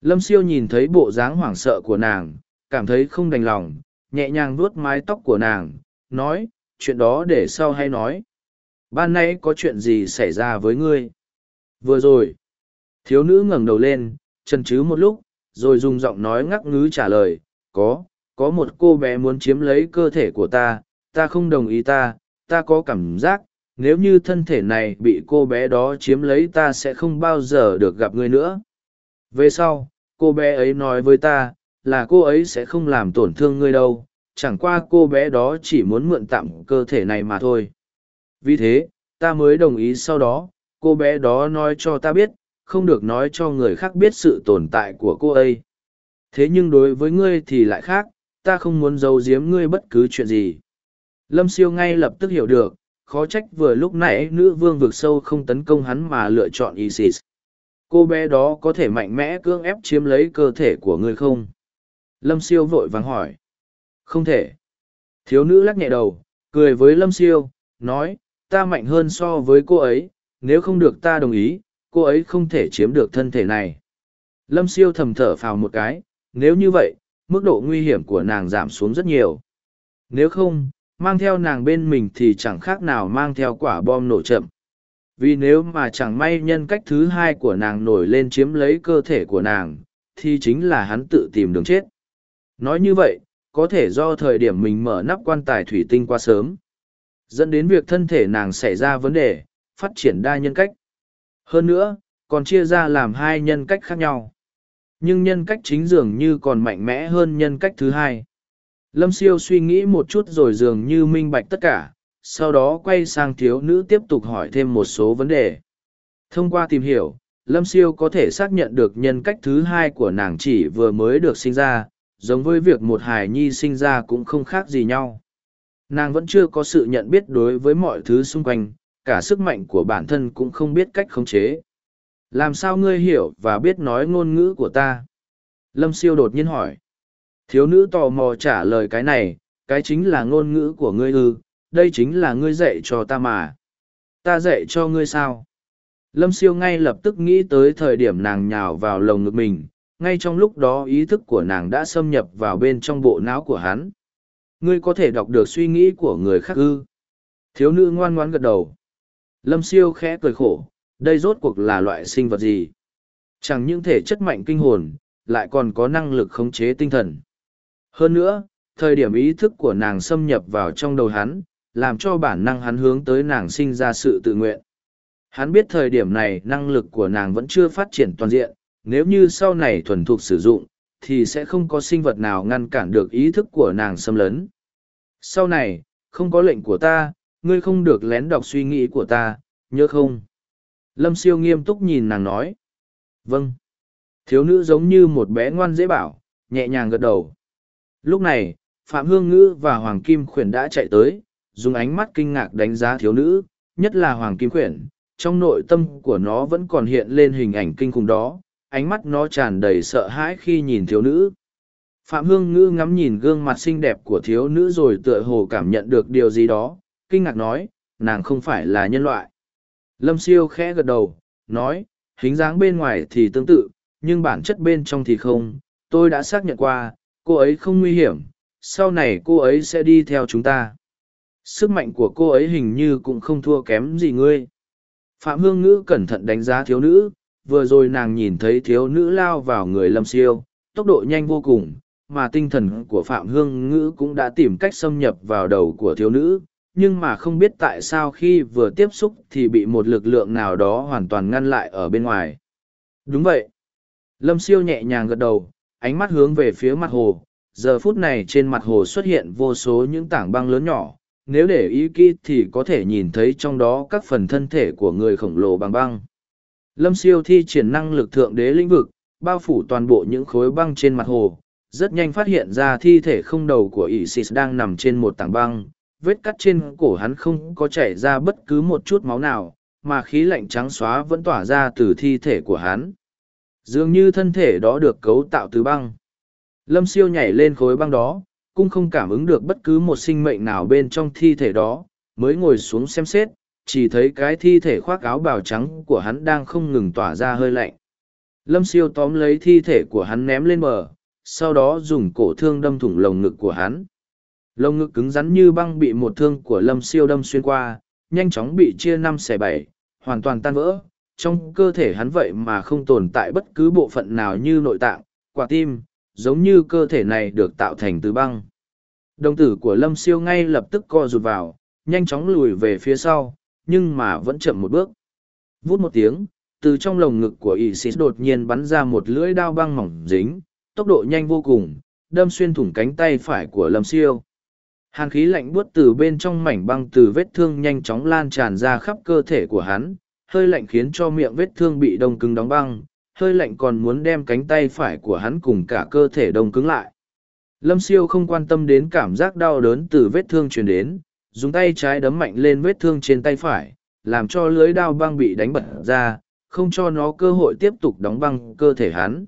Lâm siêu nhìn thấy bộ dáng hoảng sợ của nàng, cảm thấy không đành lòng, nhẹ nhàng vuốt mái tóc của nàng, nói, chuyện đó để sau hay nói. Ban nay có chuyện gì xảy ra với ngươi? Vừa rồi, thiếu nữ ngẩng đầu lên, chân chứ một lúc, rồi dùng giọng nói ngắc ngứ trả lời, có, có một cô bé muốn chiếm lấy cơ thể của ta ta không đồng ý ta ta có cảm giác, nếu như thân thể này bị cô bé đó chiếm lấy ta sẽ không bao giờ được gặp ngươi nữa. Về sau, cô bé ấy nói với ta là cô ấy sẽ không làm tổn thương ngươi đâu, chẳng qua cô bé đó chỉ muốn mượn tặng cơ thể này mà thôi. Vì thế, ta mới đồng ý sau đó, cô bé đó nói cho ta biết, không được nói cho người khác biết sự tồn tại của cô ấy. Thế nhưng đối với ngươi thì lại khác ta không muốn giấu giếm ngươi bất cứ chuyện gì. Lâm siêu ngay lập tức hiểu được, khó trách vừa lúc nãy nữ vương vực sâu không tấn công hắn mà lựa chọn Isis. Cô bé đó có thể mạnh mẽ cưỡng ép chiếm lấy cơ thể của ngươi không? Lâm siêu vội vàng hỏi. Không thể. Thiếu nữ lắc nhẹ đầu, cười với Lâm siêu, nói, ta mạnh hơn so với cô ấy, nếu không được ta đồng ý, cô ấy không thể chiếm được thân thể này. Lâm siêu thầm thở phào một cái, nếu như vậy, mức độ nguy hiểm của nàng giảm xuống rất nhiều. Nếu không, mang theo nàng bên mình thì chẳng khác nào mang theo quả bom nổ chậm. Vì nếu mà chẳng may nhân cách thứ hai của nàng nổi lên chiếm lấy cơ thể của nàng, thì chính là hắn tự tìm đường chết. Nói như vậy, có thể do thời điểm mình mở nắp quan tài thủy tinh quá sớm dẫn đến việc thân thể nàng xảy ra vấn đề phát triển đa nhân cách hơn nữa còn chia ra làm hai nhân cách khác nhau nhưng nhân cách chính dường như còn mạnh mẽ hơn nhân cách thứ hai. Lâm siêu suy nghĩ một chút rồi dường như minh bạch tất cả, sau đó quay sang thiếu nữ tiếp tục hỏi thêm một số vấn đề. Thông qua tìm hiểu, lâm siêu có thể xác nhận được nhân cách thứ hai của nàng chỉ vừa mới được sinh ra, giống với việc một hài nhi sinh ra cũng không khác gì nhau. Nàng vẫn chưa có sự nhận biết đối với mọi thứ xung quanh, cả sức mạnh của bản thân cũng không biết cách khống chế làm sao ngươi hiểu và biết nói ngôn ngữ của ta? Lâm siêu đột nhiên hỏi. Thiếu nữ tò mò trả lời cái này, cái chính là ngôn ngữ của ngươi ư, đây chính là ngươi dạy cho ta mà. Ta dạy cho ngươi sao? Lâm siêu ngay lập tức nghĩ tới thời điểm nàng nhào vào lồng ngực mình, ngay trong lúc đó ý thức của nàng đã xâm nhập vào bên trong bộ não của hắn. Ngươi có thể đọc được suy nghĩ của người khác ư? Thiếu nữ ngoan ngoan gật đầu. Lâm siêu khẽ cười khổ đây rốt cuộc là loại sinh vật gì? Chẳng những thể chất mạnh kinh hồn, lại còn có năng lực khống chế tinh thần. Hơn nữa, thời điểm ý thức của nàng xâm nhập vào trong đầu hắn, làm cho bản năng hắn hướng tới nàng sinh ra sự tự nguyện. Hắn biết thời điểm này năng lực của nàng vẫn chưa phát triển toàn diện, nếu như sau này thuần thục sử dụng, thì sẽ không có sinh vật nào ngăn cản được ý thức của nàng xâm lấn. Sau này, không có lệnh của ta, ngươi không được lén đọc suy nghĩ của ta, nhớ không? Lâm siêu nghiêm túc nhìn nàng nói. Vâng. Thiếu nữ giống như một bé ngoan dễ bảo, nhẹ nhàng gật đầu. Lúc này, phạm hương ngữ và hoàng kim khuyển đã chạy tới, dùng ánh mắt kinh ngạc đánh giá thiếu nữ, nhất là hoàng kim khuyển. Trong nội tâm của nó vẫn còn hiện lên hình ảnh kinh khủng đó, ánh mắt nó tràn đầy sợ hãi khi nhìn thiếu nữ. Phạm hương ngữ ngắm nhìn gương mặt xinh đẹp của thiếu nữ rồi tựa hồ cảm nhận được điều gì đó, kinh ngạc nói, nàng không phải là nhân loại lâm siêu khẽ gật đầu, nói, hình dáng bên ngoài thì tương tự, nhưng bản chất bên trong thì không. Tôi đã xác nhận qua, cô ấy không nguy hiểm, sau này cô ấy sẽ đi theo chúng ta. Sức mạnh của cô ấy hình như cũng không thua kém gì ngươi. Phạm hương ngữ cẩn thận đánh giá thiếu nữ, vừa rồi nàng nhìn thấy thiếu nữ lao vào người lâm siêu, tốc độ nhanh vô cùng, mà tinh thần của phạm hương ngữ cũng đã tìm cách xâm nhập vào đầu của thiếu nữ nhưng mà không biết tại sao khi vừa tiếp xúc thì bị một lực lượng nào đó hoàn toàn ngăn lại ở bên ngoài. Đúng vậy. Lâm siêu nhẹ nhàng gật đầu, ánh mắt hướng về phía mặt hồ. Giờ phút này trên mặt hồ xuất hiện vô số những tảng băng lớn nhỏ. Nếu để ý kỹ thì có thể nhìn thấy trong đó các phần thân thể của người khổng lồ bằng băng. Lâm siêu thi triển năng lực thượng đế lĩnh vực, bao phủ toàn bộ những khối băng trên mặt hồ. Rất nhanh phát hiện ra thi thể không đầu của isis đang nằm trên một tảng băng vết cắt trên cổ hắn không có chảy ra bất cứ một chút máu nào, mà khí lạnh trắng xóa vẫn tỏa ra từ thi thể của hắn. Dường như thân thể đó được cấu tạo từ băng. Lâm siêu nhảy lên khối băng đó, cũng không cảm ứng được bất cứ một sinh mệnh nào bên trong thi thể đó, mới ngồi xuống xem xét, chỉ thấy cái thi thể khoác áo bào trắng của hắn đang không ngừng tỏa ra hơi lạnh. Lâm siêu tóm lấy thi thể của hắn ném lên bờ, sau đó dùng cổ thương đâm thủng lồng ngực của hắn lồng ngực cứng rắn như băng bị một thương của lâm siêu đâm xuyên qua, nhanh chóng bị chia năm xẻ bảy, hoàn toàn tan vỡ. Trong cơ thể hắn vậy mà không tồn tại bất cứ bộ phận nào như nội tạng, quả tim, giống như cơ thể này được tạo thành từ băng. Đồng tử của lâm siêu ngay lập tức co rụt vào, nhanh chóng lùi về phía sau, nhưng mà vẫn chậm một bước. Vút một tiếng, từ trong lồng ngực của isis đột nhiên bắn ra một lưỡi đao băng mỏng dính, tốc độ nhanh vô cùng, đâm xuyên thủng cánh tay phải của lâm siêu hàn khí lạnh buốt từ bên trong mảnh băng từ vết thương nhanh chóng lan tràn ra khắp cơ thể của hắn, hơi lạnh khiến cho miệng vết thương bị đông cứng đóng băng, hơi lạnh còn muốn đem cánh tay phải của hắn cùng cả cơ thể đông cứng lại. Lâm siêu không quan tâm đến cảm giác đau đớn từ vết thương truyền đến, dùng tay trái đấm mạnh lên vết thương trên tay phải, làm cho lưới đao băng bị đánh bật ra, không cho nó cơ hội tiếp tục đóng băng cơ thể hắn.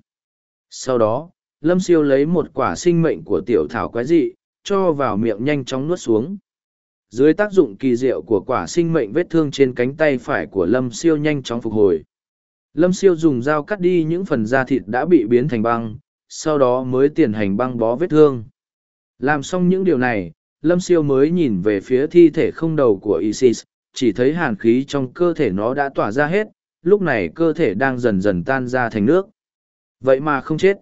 Sau đó, lâm siêu lấy một quả sinh mệnh của tiểu thảo quái dị cho vào miệng nhanh chóng nuốt xuống. Dưới tác dụng kỳ diệu của quả sinh mệnh vết thương trên cánh tay phải của lâm siêu nhanh chóng phục hồi. Lâm siêu dùng dao cắt đi những phần da thịt đã bị biến thành băng sau đó mới tiến hành băng bó vết thương. Làm xong những điều này lâm siêu mới nhìn về phía thi thể không đầu của isis chỉ thấy hàn khí trong cơ thể nó đã tỏa ra hết lúc này cơ thể đang dần dần tan ra thành nước. Vậy mà không chết.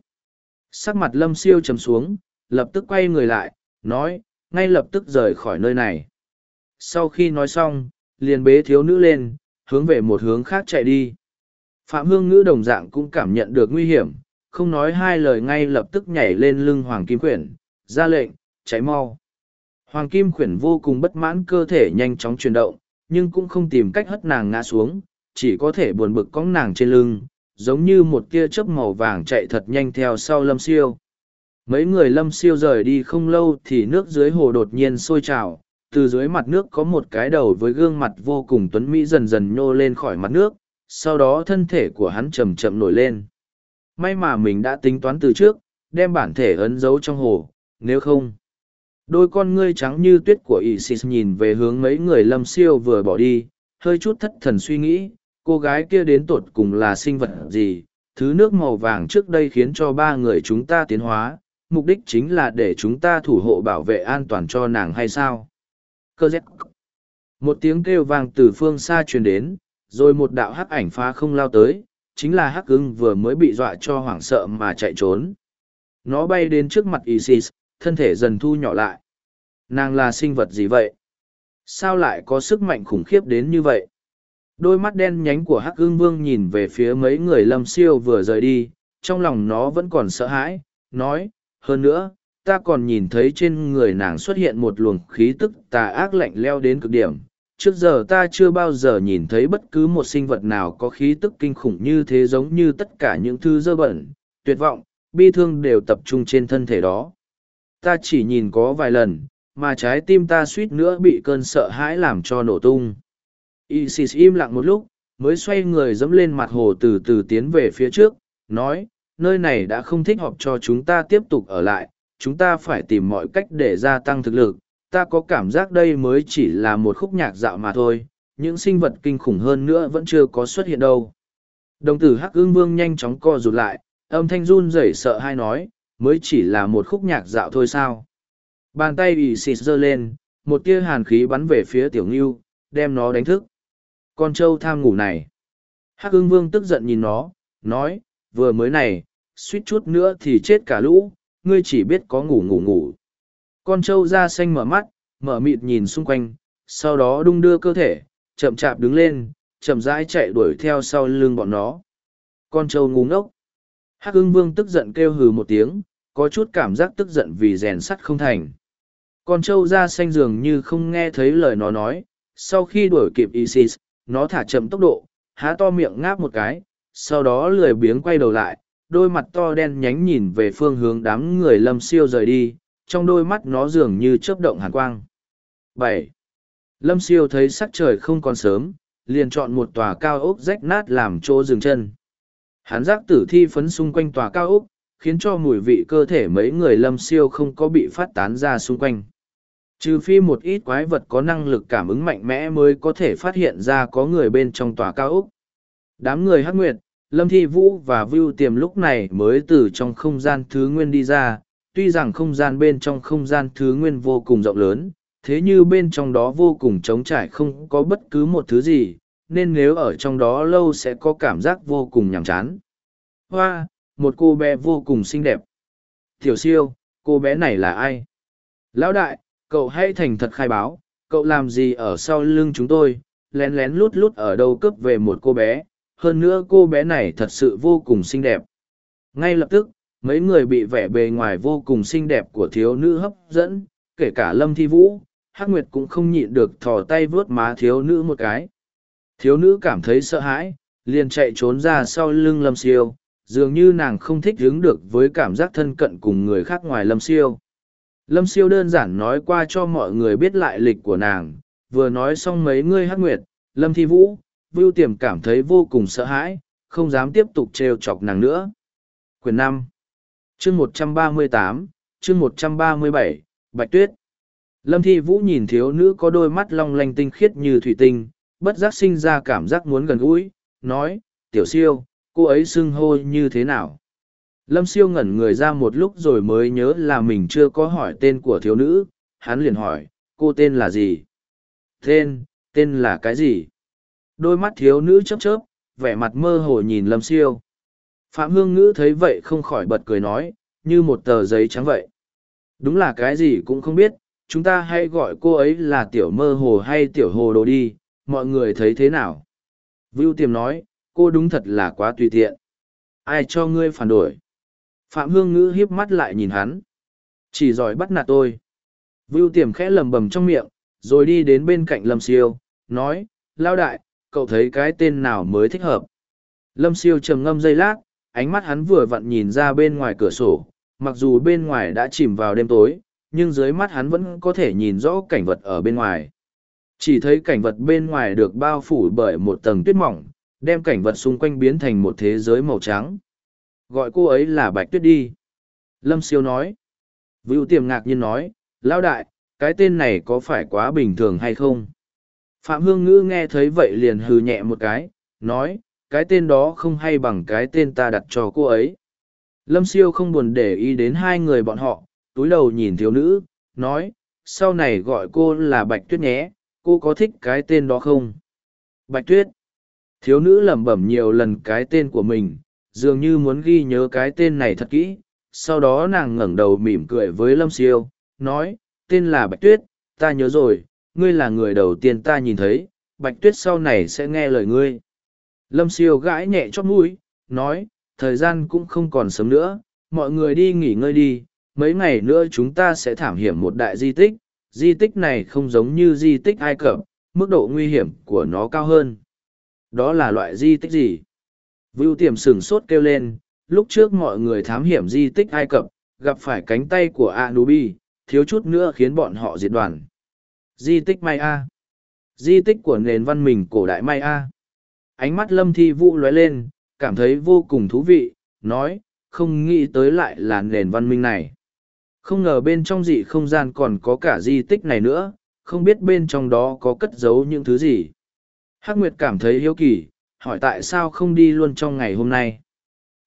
Sắc mặt lâm siêu trầm xuống lập tức quay người lại, nói, ngay lập tức rời khỏi nơi này. Sau khi nói xong, liền bế thiếu nữ lên, hướng về một hướng khác chạy đi. Phạm Hương Ngữ đồng dạng cũng cảm nhận được nguy hiểm, không nói hai lời ngay lập tức nhảy lên lưng Hoàng Kim Quyển, ra lệnh, cháy mau. Hoàng Kim Quyển vô cùng bất mãn cơ thể nhanh chóng chuyển động, nhưng cũng không tìm cách hất nàng ngã xuống, chỉ có thể buồn bực cong nàng trên lưng, giống như một tia chớp màu vàng chạy thật nhanh theo sau lâm siêu. Mấy người lâm siêu rời đi không lâu thì nước dưới hồ đột nhiên sôi trào, từ dưới mặt nước có một cái đầu với gương mặt vô cùng tuấn mỹ dần dần nhô lên khỏi mặt nước, sau đó thân thể của hắn chầm chậm nổi lên. May mà mình đã tính toán từ trước, đem bản thể ấn dấu trong hồ, nếu không. Đôi con ngươi trắng như tuyết của Isis nhìn về hướng mấy người lâm siêu vừa bỏ đi, hơi chút thất thần suy nghĩ, cô gái kia đến tột cùng là sinh vật gì, thứ nước màu vàng trước đây khiến cho ba người chúng ta tiến hóa, mục đích chính là để chúng ta thủ hộ bảo vệ an toàn cho nàng hay sao? Cơ dép. Một tiếng kêu vang từ phương xa truyền đến, rồi một đạo hắc ảnh phá không lao tới, chính là hắc ưng vừa mới bị dọa cho hoảng sợ mà chạy trốn. Nó bay đến trước mặt Isis, thân thể dần thu nhỏ lại. Nàng là sinh vật gì vậy? Sao lại có sức mạnh khủng khiếp đến như vậy? Đôi mắt đen nhánh của hắc ưng vương nhìn về phía mấy người lâm siêu vừa rời đi, trong lòng nó vẫn còn sợ hãi, nói, hơn nữa, ta còn nhìn thấy trên người nàng xuất hiện một luồng khí tức tà ác lạnh leo đến cực điểm. Trước giờ ta chưa bao giờ nhìn thấy bất cứ một sinh vật nào có khí tức kinh khủng như thế giống như tất cả những thứ dơ bẩn, tuyệt vọng, bi thương đều tập trung trên thân thể đó. Ta chỉ nhìn có vài lần, mà trái tim ta suýt nữa bị cơn sợ hãi làm cho nổ tung. Isis im lặng một lúc, mới xoay người dẫm lên mặt hồ từ từ tiến về phía trước, nói, nơi này đã không thích hợp cho chúng ta tiếp tục ở lại, chúng ta phải tìm mọi cách để gia tăng thực lực. Ta có cảm giác đây mới chỉ là một khúc nhạc dạo mà thôi, những sinh vật kinh khủng hơn nữa vẫn chưa có xuất hiện đâu. Đồng tử Hắc Ưng vương nhanh chóng co rụt lại, âm thanh run rẩy sợ hai nói, mới chỉ là một khúc nhạc dạo thôi sao. Bàn tay bị xịt giơ lên, một tia hàn khí bắn về phía tiểu ngưu, đem nó đánh thức. Con trâu tham ngủ này. Hắc Ưng vương tức giận nhìn nó, nói, vừa mới này, suýt chút nữa thì chết cả lũ, ngươi chỉ biết có ngủ ngủ ngủ. Con trâu da xanh mở mắt, mở mịt nhìn xung quanh, sau đó đung đưa cơ thể, chậm chạp đứng lên, chậm rãi chạy đuổi theo sau lưng bọn nó. Con trâu ngu ngốc. Hắc ưng vương tức giận kêu hừ một tiếng, có chút cảm giác tức giận vì rèn sắt không thành. Con trâu da xanh dường như không nghe thấy lời nó nói, sau khi đuổi kịp Isis, nó thả chậm tốc độ, há to miệng ngáp một cái, sau đó lười biếng quay đầu lại, đôi mặt to đen nhánh nhìn về phương hướng đám người lâm siêu rời đi, trong đôi mắt nó dường như chớp động hàn quang. bảy Lâm siêu thấy sắc trời không còn sớm, liền chọn một tòa cao ốc rách nát làm chỗ dừng chân. Hắn giác tử thi phấn xung quanh tòa cao ốc, khiến cho mùi vị cơ thể mấy người lâm siêu không có bị phát tán ra xung quanh. Trừ phi một ít quái vật có năng lực cảm ứng mạnh mẽ mới có thể phát hiện ra có người bên trong tòa cao ốc. Đám người hắc nguyệt, Lâm Thi Vũ và Vưu Tiềm lúc này mới từ trong không gian thứ nguyên đi ra, tuy rằng không gian bên trong không gian thứ nguyên vô cùng rộng lớn, thế như bên trong đó vô cùng trống trải không có bất cứ một thứ gì, nên nếu ở trong đó lâu sẽ có cảm giác vô cùng nhàm chán. Hoa, một cô bé vô cùng xinh đẹp. Tiểu siêu, cô bé này là ai? Lão đại, cậu hãy thành thật khai báo, cậu làm gì ở sau lưng chúng tôi, lén lén lút lút ở đâu cướp về một cô bé, hơn nữa cô bé này thật sự vô cùng xinh đẹp. Ngay lập tức, mấy người bị vẻ bề ngoài vô cùng xinh đẹp của thiếu nữ hấp dẫn, kể cả Lâm Thi Vũ, Hắc Nguyệt cũng không nhịn được thò tay vuốt má thiếu nữ một cái. Thiếu nữ cảm thấy sợ hãi, liền chạy trốn ra sau lưng Lâm Siêu, dường như nàng không thích đứng được với cảm giác thân cận cùng người khác ngoài Lâm Siêu. Lâm Siêu đơn giản nói qua cho mọi người biết lại lịch của nàng, vừa nói xong mấy người Hắc Nguyệt, Lâm Thi Vũ, Vưu Tiềm cảm thấy vô cùng sợ hãi, không dám tiếp tục trêu chọc nàng nữa. Quyền năm, chương một trăm ba mươi tám, chương một trăm ba mươi bảy, Bạch Tuyết. Lâm Thi Vũ nhìn thiếu nữ có đôi mắt long lanh tinh khiết như thủy tinh, bất giác sinh ra cảm giác muốn gần gũi, nói, tiểu siêu, cô ấy xưng hô như thế nào? Lâm siêu ngẩn người ra một lúc rồi mới nhớ là mình chưa có hỏi tên của thiếu nữ, hắn liền hỏi, cô tên là gì? Tên, tên là cái gì? Đôi mắt thiếu nữ chớp chớp, vẻ mặt mơ hồ nhìn lâm siêu. Phạm Hương Ngữ thấy vậy không khỏi bật cười nói, như một tờ giấy trắng vậy. Đúng là cái gì cũng không biết, chúng ta hãy gọi cô ấy là tiểu mơ hồ hay tiểu hồ đồ đi, mọi người thấy thế nào? Vưu Tiềm nói, cô đúng thật là quá tùy tiện. Ai cho ngươi phản đổi? Phạm Hương Ngữ hiếp mắt lại nhìn hắn. Chỉ giỏi bắt nạt tôi. Vưu Tiềm khẽ lầm bầm trong miệng, rồi đi đến bên cạnh Lâm Siêu, nói, lao đại, cậu thấy cái tên nào mới thích hợp. Lâm Siêu trầm ngâm giây lát, ánh mắt hắn vừa vặn nhìn ra bên ngoài cửa sổ, mặc dù bên ngoài đã chìm vào đêm tối, nhưng dưới mắt hắn vẫn có thể nhìn rõ cảnh vật ở bên ngoài. Chỉ thấy cảnh vật bên ngoài được bao phủ bởi một tầng tuyết mỏng, đem cảnh vật xung quanh biến thành một thế giới màu trắng. Gọi cô ấy là Bạch Tuyết đi. Lâm Siêu nói. Vưu tiềm ngạc nhiên nói, Lão đại, cái tên này có phải quá bình thường hay không? Phạm Hương Ngữ nghe thấy vậy liền hừ nhẹ một cái, nói, cái tên đó không hay bằng cái tên ta đặt cho cô ấy. Lâm Siêu không buồn để ý đến hai người bọn họ, túi đầu nhìn thiếu nữ, nói, sau này gọi cô là Bạch Tuyết nhé, cô có thích cái tên đó không? Bạch Tuyết. Thiếu nữ lẩm bẩm nhiều lần cái tên của mình, dường như muốn ghi nhớ cái tên này thật kỹ. Sau đó nàng ngẩng đầu mỉm cười với Lâm Siêu, nói, tên là Bạch Tuyết, ta nhớ rồi, ngươi là người đầu tiên ta nhìn thấy, Bạch Tuyết sau này sẽ nghe lời ngươi. Lâm Siêu gãi nhẹ chót mũi, nói, thời gian cũng không còn sớm nữa, mọi người đi nghỉ ngơi đi, mấy ngày nữa chúng ta sẽ thảm hiểm một đại di tích, di tích này không giống như di tích Ai Cập, mức độ nguy hiểm của nó cao hơn. Đó là loại di tích gì? Vưu tiềm sửng sốt kêu lên, lúc trước mọi người thám hiểm di tích Ai Cập, gặp phải cánh tay của Anubi, thiếu chút nữa khiến bọn họ diệt đoàn. Di tích Maya Di tích của nền văn minh cổ đại Maya Ánh mắt lâm thi vũ lóe lên, cảm thấy vô cùng thú vị, nói, không nghĩ tới lại là nền văn minh này. Không ngờ bên trong dị không gian còn có cả di tích này nữa, không biết bên trong đó có cất giấu những thứ gì. Hắc Nguyệt cảm thấy hiếu kỳ, hỏi tại sao không đi luôn trong ngày hôm nay.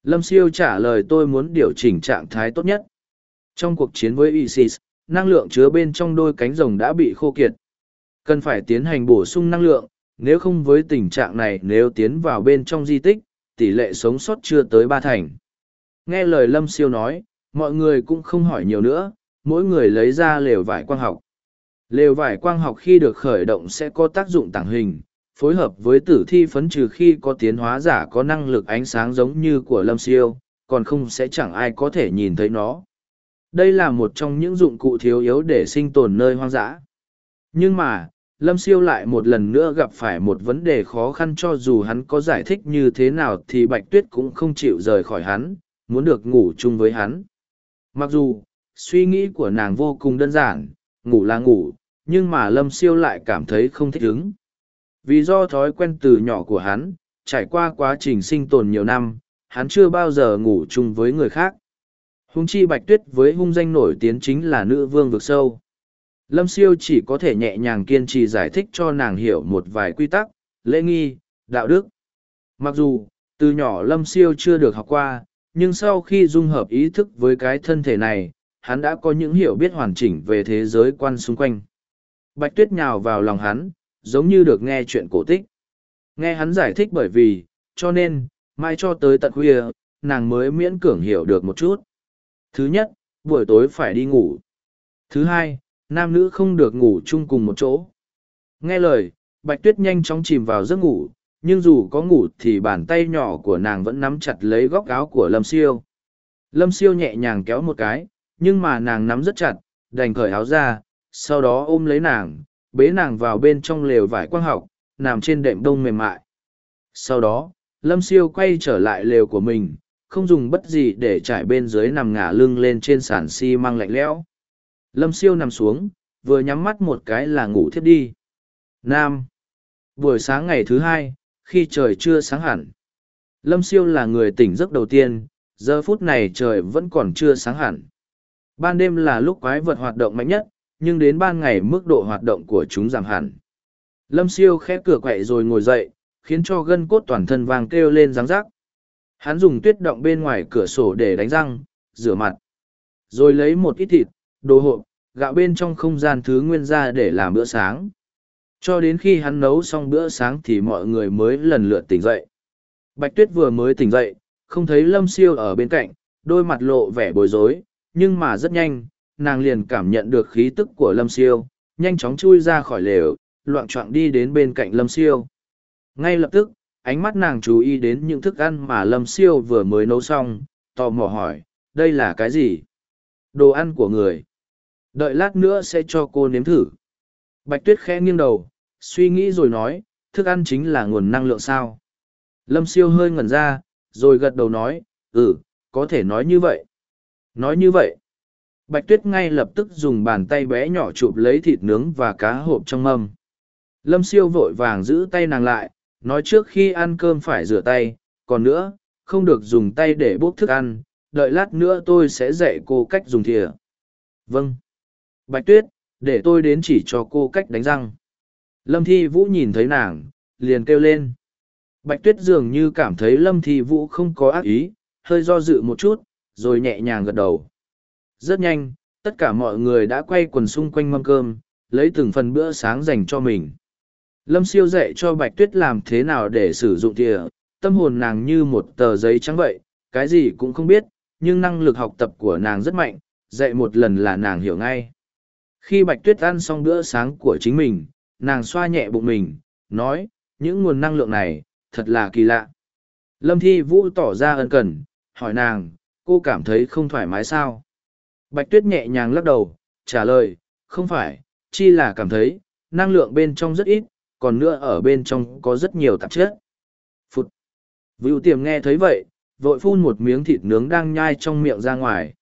Lâm Siêu trả lời tôi muốn điều chỉnh trạng thái tốt nhất. Trong cuộc chiến với ISIS, năng lượng chứa bên trong đôi cánh rồng đã bị khô kiệt. Cần phải tiến hành bổ sung năng lượng, nếu không với tình trạng này nếu tiến vào bên trong di tích, tỷ lệ sống sót chưa tới ba thành. Nghe lời Lâm Siêu nói, mọi người cũng không hỏi nhiều nữa, mỗi người lấy ra lều vải quang học. Lều vải quang học khi được khởi động sẽ có tác dụng tàng hình, phối hợp với tử thi phấn trừ khi có tiến hóa giả có năng lực ánh sáng giống như của Lâm Siêu, còn không sẽ chẳng ai có thể nhìn thấy nó. Đây là một trong những dụng cụ thiếu yếu để sinh tồn nơi hoang dã. Nhưng mà, Lâm Siêu lại một lần nữa gặp phải một vấn đề khó khăn cho dù hắn có giải thích như thế nào thì Bạch Tuyết cũng không chịu rời khỏi hắn, muốn được ngủ chung với hắn. Mặc dù, suy nghĩ của nàng vô cùng đơn giản, ngủ là ngủ, nhưng mà Lâm Siêu lại cảm thấy không thích ứng. Vì do thói quen từ nhỏ của hắn, trải qua quá trình sinh tồn nhiều năm, hắn chưa bao giờ ngủ chung với người khác. Hung chi Bạch Tuyết với hung danh nổi tiếng chính là nữ vương vực sâu. Lâm Siêu chỉ có thể nhẹ nhàng kiên trì giải thích cho nàng hiểu một vài quy tắc, lễ nghi, đạo đức. Mặc dù, từ nhỏ Lâm Siêu chưa được học qua, nhưng sau khi dung hợp ý thức với cái thân thể này, hắn đã có những hiểu biết hoàn chỉnh về thế giới quan xung quanh. Bạch Tuyết nhào vào lòng hắn, giống như được nghe chuyện cổ tích. Nghe hắn giải thích bởi vì, cho nên, mai cho tới tận khuya, nàng mới miễn cưỡng hiểu được một chút. Thứ nhất, buổi tối phải đi ngủ. Thứ hai, nam nữ không được ngủ chung cùng một chỗ. Nghe lời, Bạch Tuyết nhanh chóng chìm vào giấc ngủ, nhưng dù có ngủ thì bàn tay nhỏ của nàng vẫn nắm chặt lấy góc áo của Lâm Siêu. Lâm Siêu nhẹ nhàng kéo một cái, nhưng mà nàng nắm rất chặt, đành cởi áo ra, sau đó ôm lấy nàng, bế nàng vào bên trong lều vải quang học, nằm trên đệm đông mềm mại. Sau đó, Lâm Siêu quay trở lại lều của mình, không dùng bất gì để trải bên dưới nằm ngả lưng lên trên sàn xi măng lạnh lẽo. Lâm Siêu nằm xuống, vừa nhắm mắt một cái là ngủ thiếp đi. Nam. Buổi sáng ngày thứ hai, khi trời chưa sáng hẳn. Lâm Siêu là người tỉnh giấc đầu tiên, giờ phút này trời vẫn còn chưa sáng hẳn. Ban đêm là lúc quái vật hoạt động mạnh nhất, nhưng đến ban ngày mức độ hoạt động của chúng giảm hẳn. Lâm siêu khẽ cửa quậy rồi ngồi dậy, khiến cho gân cốt toàn thân vàng kêu lên ráng rác. Hắn dùng tuyết động bên ngoài cửa sổ để đánh răng, rửa mặt. Rồi lấy một ít thịt, đồ hộp, gạo bên trong không gian thứ nguyên ra để làm bữa sáng. Cho đến khi hắn nấu xong bữa sáng thì mọi người mới lần lượt tỉnh dậy. Bạch Tuyết vừa mới tỉnh dậy, không thấy Lâm Siêu ở bên cạnh, đôi mặt lộ vẻ bối rối, nhưng mà rất nhanh, nàng liền cảm nhận được khí tức của lâm siêu nhanh chóng chui ra khỏi lều loạn choạng đi đến bên cạnh lâm siêu ngay lập tức ánh mắt nàng chú ý đến những thức ăn mà lâm siêu vừa mới nấu xong, tò mò hỏi, đây là cái gì? Đồ ăn của người. Đợi lát nữa sẽ cho cô nếm thử. Bạch tuyết khẽ nghiêng đầu, suy nghĩ rồi nói, thức ăn chính là nguồn năng lượng sao? Lâm siêu hơi ngẩn ra, rồi gật đầu nói ừ có thể nói như vậy. Nói như vậy. Bạch tuyết ngay lập tức dùng bàn tay bé nhỏ chụp lấy thịt nướng và cá hộp trong mâm. Lâm siêu vội vàng giữ tay nàng lại nói trước khi ăn cơm phải rửa tay, còn nữa, không được dùng tay để bốc thức ăn, đợi lát nữa tôi sẽ dạy cô cách dùng thìa. Vâng. Bạch tuyết, để tôi đến chỉ cho cô cách đánh răng. Lâm thi vũ nhìn thấy nàng, liền kêu lên. Bạch tuyết dường như cảm thấy lâm thi vũ không có ác ý, hơi do dự một chút, rồi nhẹ nhàng gật đầu. Rất nhanh, tất cả mọi người đã quay quần xung quanh mâm cơm, lấy từng phần bữa sáng dành cho mình lâm siêu dạy cho bạch tuyết làm thế nào để sử dụng thìa, tâm hồn nàng như một tờ giấy trắng vậy, cái gì cũng không biết, nhưng năng lực học tập của nàng rất mạnh, dạy một lần là nàng hiểu ngay. Khi bạch tuyết ăn xong bữa sáng của chính mình, nàng xoa nhẹ bụng mình, nói, những nguồn năng lượng này, thật là kỳ lạ. Lâm thi vũ tỏ ra ân cần, hỏi nàng, cô cảm thấy không thoải mái sao? Bạch tuyết nhẹ nhàng lắc đầu, trả lời, không phải, chi là cảm thấy, năng lượng bên trong rất ít còn nữa ở bên trong có rất nhiều tạp chất. Phụt. Vưu tiềm nghe thấy vậy, vội phun một miếng thịt nướng đang nhai trong miệng ra ngoài.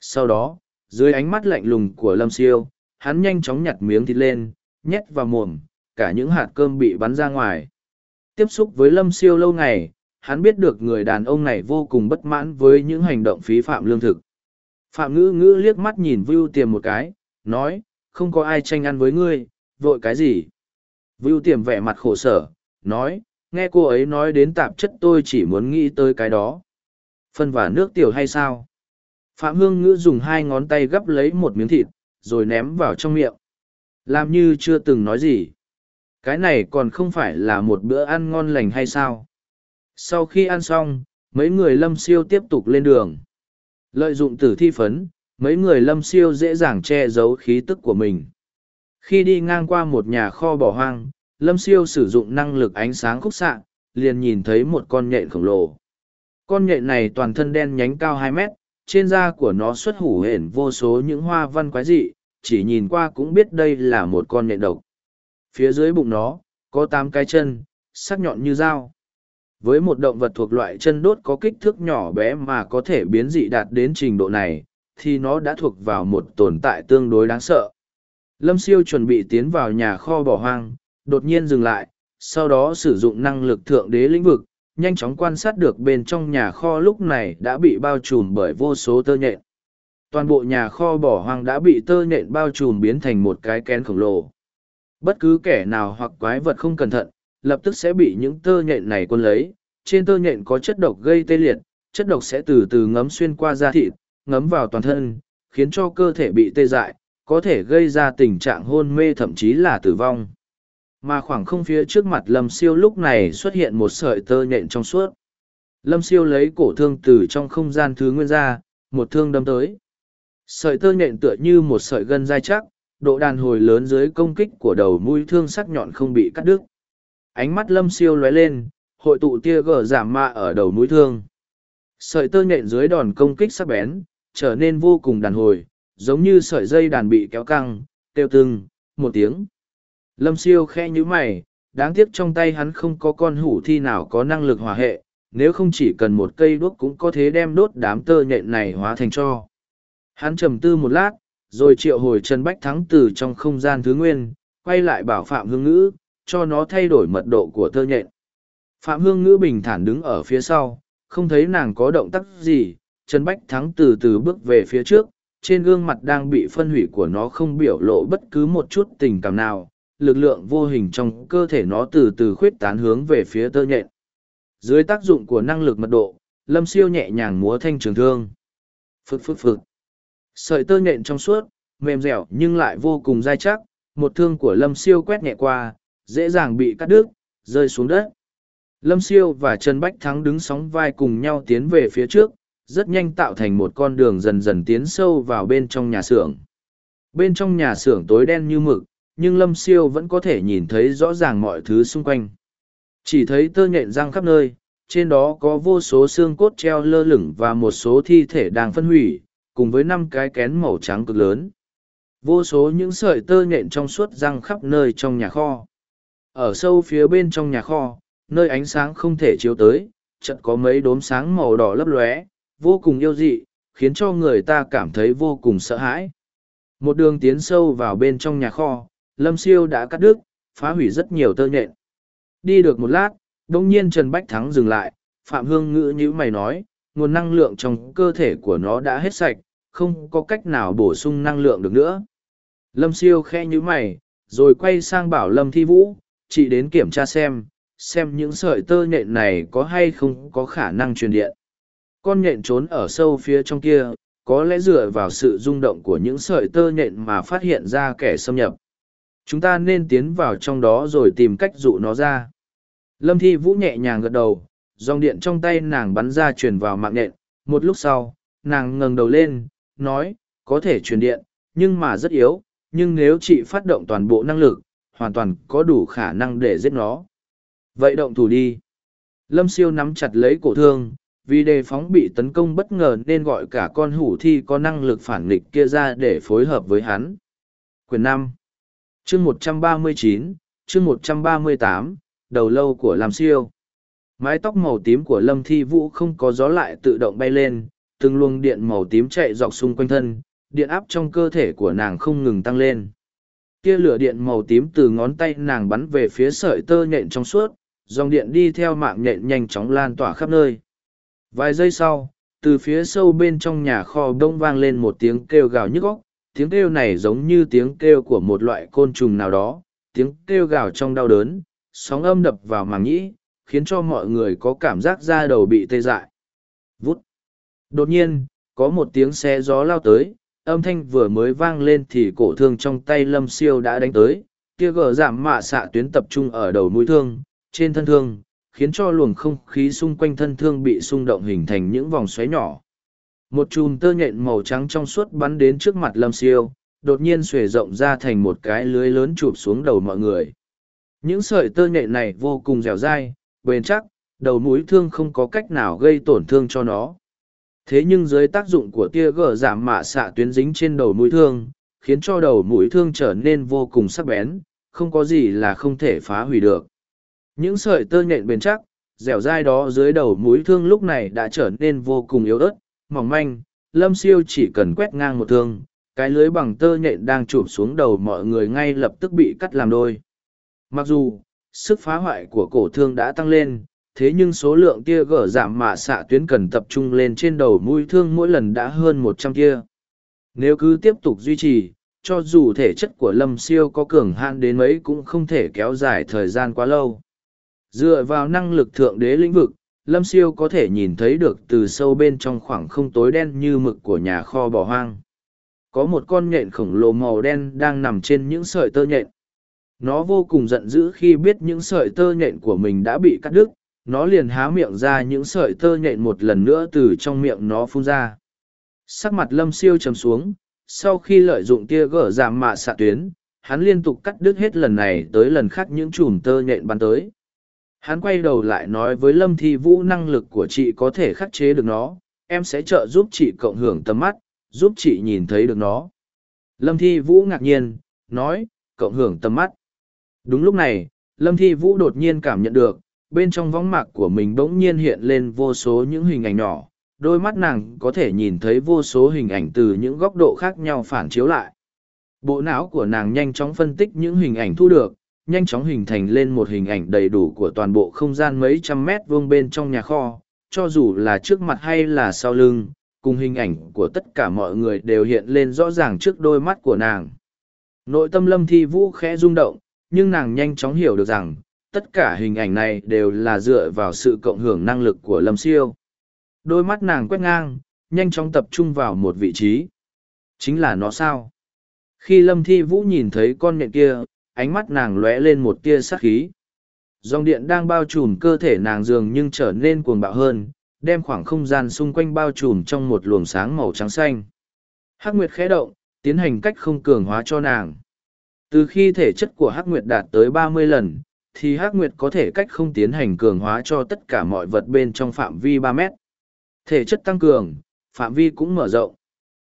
Sau đó, dưới ánh mắt lạnh lùng của lâm siêu, hắn nhanh chóng nhặt miếng thịt lên, nhét vào mồm, cả những hạt cơm bị bắn ra ngoài. Tiếp xúc với lâm siêu lâu ngày, hắn biết được người đàn ông này vô cùng bất mãn với những hành động phí phạm lương thực. Phạm ngữ ngữ liếc mắt nhìn vưu tiềm một cái, nói, không có ai tranh ăn với ngươi, vội cái gì? Vưu tiềm vẻ mặt khổ sở, nói, nghe cô ấy nói đến tạp chất tôi chỉ muốn nghĩ tới cái đó. Phân và nước tiểu hay sao? Phạm hương ngữ dùng hai ngón tay gắp lấy một miếng thịt, rồi ném vào trong miệng. Làm như chưa từng nói gì. Cái này còn không phải là một bữa ăn ngon lành hay sao? Sau khi ăn xong, mấy người lâm siêu tiếp tục lên đường. Lợi dụng tử thi phấn, mấy người lâm siêu dễ dàng che giấu khí tức của mình khi đi ngang qua một nhà kho bỏ hoang, lâm siêu sử dụng năng lực ánh sáng khúc xạ, liền nhìn thấy một con nhện khổng lồ. Con nhện này toàn thân đen nhánh cao hai mét, trên da của nó xuất hủ hển vô số những hoa văn quái dị, chỉ nhìn qua cũng biết đây là một con nhện độc. Phía dưới bụng nó, có tám cái chân, sắc nhọn như dao. Với một động vật thuộc loại chân đốt có kích thước nhỏ bé mà có thể biến dị đạt đến trình độ này, thì nó đã thuộc vào một tồn tại tương đối đáng sợ lâm siêu chuẩn bị tiến vào nhà kho bỏ hoang, đột nhiên dừng lại, sau đó sử dụng năng lực thượng đế lĩnh vực, nhanh chóng quan sát được bên trong nhà kho lúc này đã bị bao trùm bởi vô số tơ nhện. Toàn bộ nhà kho bỏ hoang đã bị tơ nhện bao trùm biến thành một cái kén khổng lồ. Bất cứ kẻ nào hoặc quái vật không cẩn thận, lập tức sẽ bị những tơ nhện này quân lấy. Trên tơ nhện có chất độc gây tê liệt, chất độc sẽ từ từ ngấm xuyên qua da thịt, ngấm vào toàn thân, khiến cho cơ thể bị tê dại có thể gây ra tình trạng hôn mê thậm chí là tử vong. Mà khoảng không phía trước mặt lâm siêu lúc này xuất hiện một sợi tơ nhện trong suốt. Lâm siêu lấy cổ thương từ trong không gian thứ nguyên ra, một thương đâm tới. Sợi tơ nhện tựa như một sợi gân dai chắc, độ đàn hồi lớn dưới công kích của đầu mũi thương sắc nhọn không bị cắt đứt. Ánh mắt lâm siêu lóe lên, hội tụ tia gờ giảm mạ ở đầu mũi thương. Sợi tơ nhện dưới đòn công kích sắc bén, trở nên vô cùng đàn hồi giống như sợi dây đàn bị kéo căng, kêu từng một tiếng. Lâm siêu khe như mày, đáng tiếc trong tay hắn không có con hủ thi nào có năng lực hòa hệ, nếu không chỉ cần một cây đuốc cũng có thể đem đốt đám tơ nhện này hóa thành cho. Hắn trầm tư một lát, rồi triệu hồi trần bách thắng từ trong không gian thứ nguyên, quay lại bảo phạm hương ngữ, cho nó thay đổi mật độ của tơ nhện. Phạm hương ngữ bình thản đứng ở phía sau, không thấy nàng có động tác gì, trần bách thắng từ từ bước về phía trước trên gương mặt đang bị phân hủy của nó không biểu lộ bất cứ một chút tình cảm nào, lực lượng vô hình trong cơ thể nó từ từ khuyết tán hướng về phía tơ nhện. Dưới tác dụng của năng lực mật độ, lâm siêu nhẹ nhàng múa thanh trường thương. Phực phực phực. Sợi tơ nhện trong suốt, mềm dẻo nhưng lại vô cùng dai chắc, một thương của lâm siêu quét nhẹ qua, dễ dàng bị cắt đứt, rơi xuống đất. Lâm siêu và trần bách thắng đứng sóng vai cùng nhau tiến về phía trước rất nhanh tạo thành một con đường dần dần tiến sâu vào bên trong nhà xưởng. Bên trong nhà xưởng tối đen như mực, nhưng Lâm Siêu vẫn có thể nhìn thấy rõ ràng mọi thứ xung quanh. Chỉ thấy tơ nhện răng khắp nơi, trên đó có vô số xương cốt treo lơ lửng và một số thi thể đang phân hủy, cùng với năm cái kén màu trắng cực lớn. Vô số những sợi tơ nhện trong suốt răng khắp nơi trong nhà kho. Ở sâu phía bên trong nhà kho, nơi ánh sáng không thể chiếu tới, chợt có mấy đốm sáng màu đỏ lấp lóe, vô cùng yêu dị, khiến cho người ta cảm thấy vô cùng sợ hãi. Một đường tiến sâu vào bên trong nhà kho, Lâm Siêu đã cắt đứt, phá hủy rất nhiều tơ nhện. Đi được một lát, đông nhiên Trần Bách Thắng dừng lại, Phạm Hương ngữ như mày nói, nguồn năng lượng trong cơ thể của nó đã hết sạch, không có cách nào bổ sung năng lượng được nữa. Lâm Siêu khe như mày, rồi quay sang bảo Lâm Thi Vũ, chị đến kiểm tra xem, xem những sợi tơ nhện này có hay không có khả năng truyền điện. Con nhện trốn ở sâu phía trong kia, có lẽ dựa vào sự rung động của những sợi tơ nhện mà phát hiện ra kẻ xâm nhập. Chúng ta nên tiến vào trong đó rồi tìm cách dụ nó ra. Lâm Thi Vũ nhẹ nhàng gật đầu, dòng điện trong tay nàng bắn ra truyền vào mạng nhện. Một lúc sau, nàng ngẩng đầu lên, nói, có thể truyền điện, nhưng mà rất yếu, nhưng nếu chị phát động toàn bộ năng lực, hoàn toàn có đủ khả năng để giết nó. Vậy động thủ đi. Lâm siêu nắm chặt lấy cổ thương, vì đề phóng bị tấn công bất ngờ nên gọi cả con hủ thi có năng lực phản nghịch kia ra để phối hợp với hắn. Quyền năm chương một trăm ba mươi chín chương một trăm ba mươi tám đầu lâu của Lam siêu. Mái tóc màu tím của Lâm Thi Vũ không có gió lại tự động bay lên, từng luồng điện màu tím chạy dọc xung quanh thân, điện áp trong cơ thể của nàng không ngừng tăng lên. Tia lửa điện màu tím từ ngón tay nàng bắn về phía sợi tơ nhện trong suốt, dòng điện đi theo mạng nhện nhanh chóng lan tỏa khắp nơi. Vài giây sau, từ phía sâu bên trong nhà kho đông vang lên một tiếng kêu gào nhức óc, tiếng kêu này giống như tiếng kêu của một loại côn trùng nào đó, tiếng kêu gào trong đau đớn, sóng âm đập vào màng nhĩ, khiến cho mọi người có cảm giác da đầu bị tê dại. Vút! Đột nhiên, có một tiếng xe gió lao tới, âm thanh vừa mới vang lên thì cổ thương trong tay lâm siêu đã đánh tới, kia gờ giảm mạ xạ tuyến tập trung ở đầu mũi thương, trên thân thương, khiến cho luồng không khí xung quanh thân thương bị xung động hình thành những vòng xoáy nhỏ. Một chùm tơ nhện màu trắng trong suốt bắn đến trước mặt lâm siêu, đột nhiên xuề rộng ra thành một cái lưới lớn chụp xuống đầu mọi người. Những sợi tơ nhện này vô cùng dẻo dai, bền chắc, đầu mũi thương không có cách nào gây tổn thương cho nó. Thế nhưng dưới tác dụng của tia gở giảm mạ xạ tuyến dính trên đầu mũi thương, khiến cho đầu mũi thương trở nên vô cùng sắc bén, không có gì là không thể phá hủy được. Những sợi tơ nhện bền chắc, dẻo dai đó dưới đầu mũi thương lúc này đã trở nên vô cùng yếu ớt, mỏng manh, lâm siêu chỉ cần quét ngang một thương, cái lưới bằng tơ nhện đang chụp xuống đầu mọi người ngay lập tức bị cắt làm đôi. Mặc dù, sức phá hoại của cổ thương đã tăng lên, thế nhưng số lượng tia gở giảm mà xạ tuyến cần tập trung lên trên đầu mũi thương mỗi lần đã hơn một trăm tia. Nếu cứ tiếp tục duy trì, cho dù thể chất của lâm siêu có cường hạn đến mấy cũng không thể kéo dài thời gian quá lâu. Dựa vào năng lực thượng đế lĩnh vực, lâm siêu có thể nhìn thấy được từ sâu bên trong khoảng không tối đen như mực của nhà kho bỏ hoang. Có một con nhện khổng lồ màu đen đang nằm trên những sợi tơ nhện. Nó vô cùng giận dữ khi biết những sợi tơ nhện của mình đã bị cắt đứt, nó liền há miệng ra những sợi tơ nhện một lần nữa từ trong miệng nó phun ra sắc mặt lâm siêu chầm xuống sau khi lợi dụng tia gỡ giảm mạ xạ tuyến hắn liên tục cắt đứt hết lần này tới lần khác những chùm tơ nhện bắn tới hắn quay đầu lại nói với lâm thi vũ năng lực của chị có thể khắc chế được nó, em sẽ trợ giúp chị cộng hưởng tầm mắt, giúp chị nhìn thấy được nó. Lâm thi vũ ngạc nhiên, nói, cộng hưởng tầm mắt. Đúng lúc này, lâm thi vũ đột nhiên cảm nhận được, bên trong võng mạc của mình bỗng nhiên hiện lên vô số những hình ảnh nhỏ, đôi mắt nàng có thể nhìn thấy vô số hình ảnh từ những góc độ khác nhau phản chiếu lại. Bộ não của nàng nhanh chóng phân tích những hình ảnh thu được nhanh chóng hình thành lên một hình ảnh đầy đủ của toàn bộ không gian mấy trăm mét vuông bên trong nhà kho, cho dù là trước mặt hay là sau lưng, cùng hình ảnh của tất cả mọi người đều hiện lên rõ ràng trước đôi mắt của nàng. Nội tâm lâm thi vũ khẽ rung động, nhưng nàng nhanh chóng hiểu được rằng, tất cả hình ảnh này đều là dựa vào sự cộng hưởng năng lực của lâm siêu. Đôi mắt nàng quét ngang, nhanh chóng tập trung vào một vị trí. Chính là nó sao? Khi lâm thi vũ nhìn thấy con nhện kia ánh mắt nàng lóe lên một tia sắc khí dòng điện đang bao trùm cơ thể nàng dường nhưng trở nên cuồng bạo hơn đem khoảng không gian xung quanh bao trùm trong một luồng sáng màu trắng xanh. Hắc Nguyệt khẽ động, tiến hành cách không cường hóa cho nàng. Từ khi thể chất của Hắc Nguyệt đạt tới ba mươi lần, thì Hắc Nguyệt có thể cách không tiến hành cường hóa cho tất cả mọi vật bên trong phạm vi ba mét. Thể chất tăng cường, phạm vi cũng mở rộng.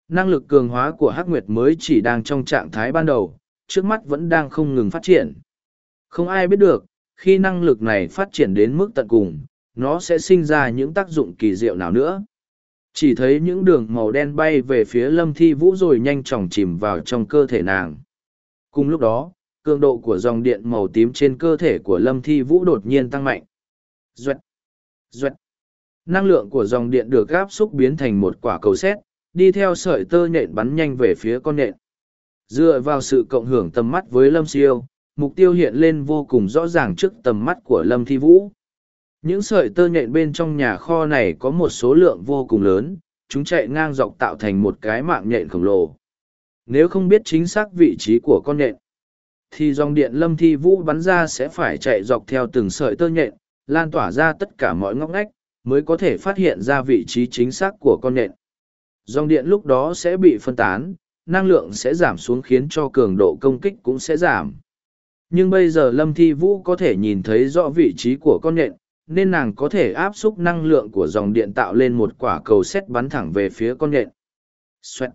Năng lực cường hóa của Hắc Nguyệt mới chỉ đang trong trạng thái ban đầu, trước mắt vẫn đang không ngừng phát triển. Không ai biết được, khi năng lực này phát triển đến mức tận cùng, nó sẽ sinh ra những tác dụng kỳ diệu nào nữa. Chỉ thấy những đường màu đen bay về phía lâm thi vũ rồi nhanh chóng chìm vào trong cơ thể nàng. Cùng lúc đó, cường độ của dòng điện màu tím trên cơ thể của lâm thi vũ đột nhiên tăng mạnh. Duệt! Duệt! Năng lượng của dòng điện được gáp xúc biến thành một quả cầu xét, đi theo sợi tơ nhện bắn nhanh về phía con nhện. Dựa vào sự cộng hưởng tầm mắt với lâm siêu, mục tiêu hiện lên vô cùng rõ ràng trước tầm mắt của lâm thi vũ. Những sợi tơ nhện bên trong nhà kho này có một số lượng vô cùng lớn, chúng chạy ngang dọc tạo thành một cái mạng nhện khổng lồ. Nếu không biết chính xác vị trí của con nhện, thì dòng điện lâm thi vũ bắn ra sẽ phải chạy dọc theo từng sợi tơ nhện, lan tỏa ra tất cả mọi ngóc ngách, mới có thể phát hiện ra vị trí chính xác của con nhện. Dòng điện lúc đó sẽ bị phân tán, năng lượng sẽ giảm xuống khiến cho cường độ công kích cũng sẽ giảm. Nhưng bây giờ Lâm Thi Vũ có thể nhìn thấy rõ vị trí của con nhện, nên nàng có thể áp xúc năng lượng của dòng điện tạo lên một quả cầu xét bắn thẳng về phía con nhện. Xoẹt.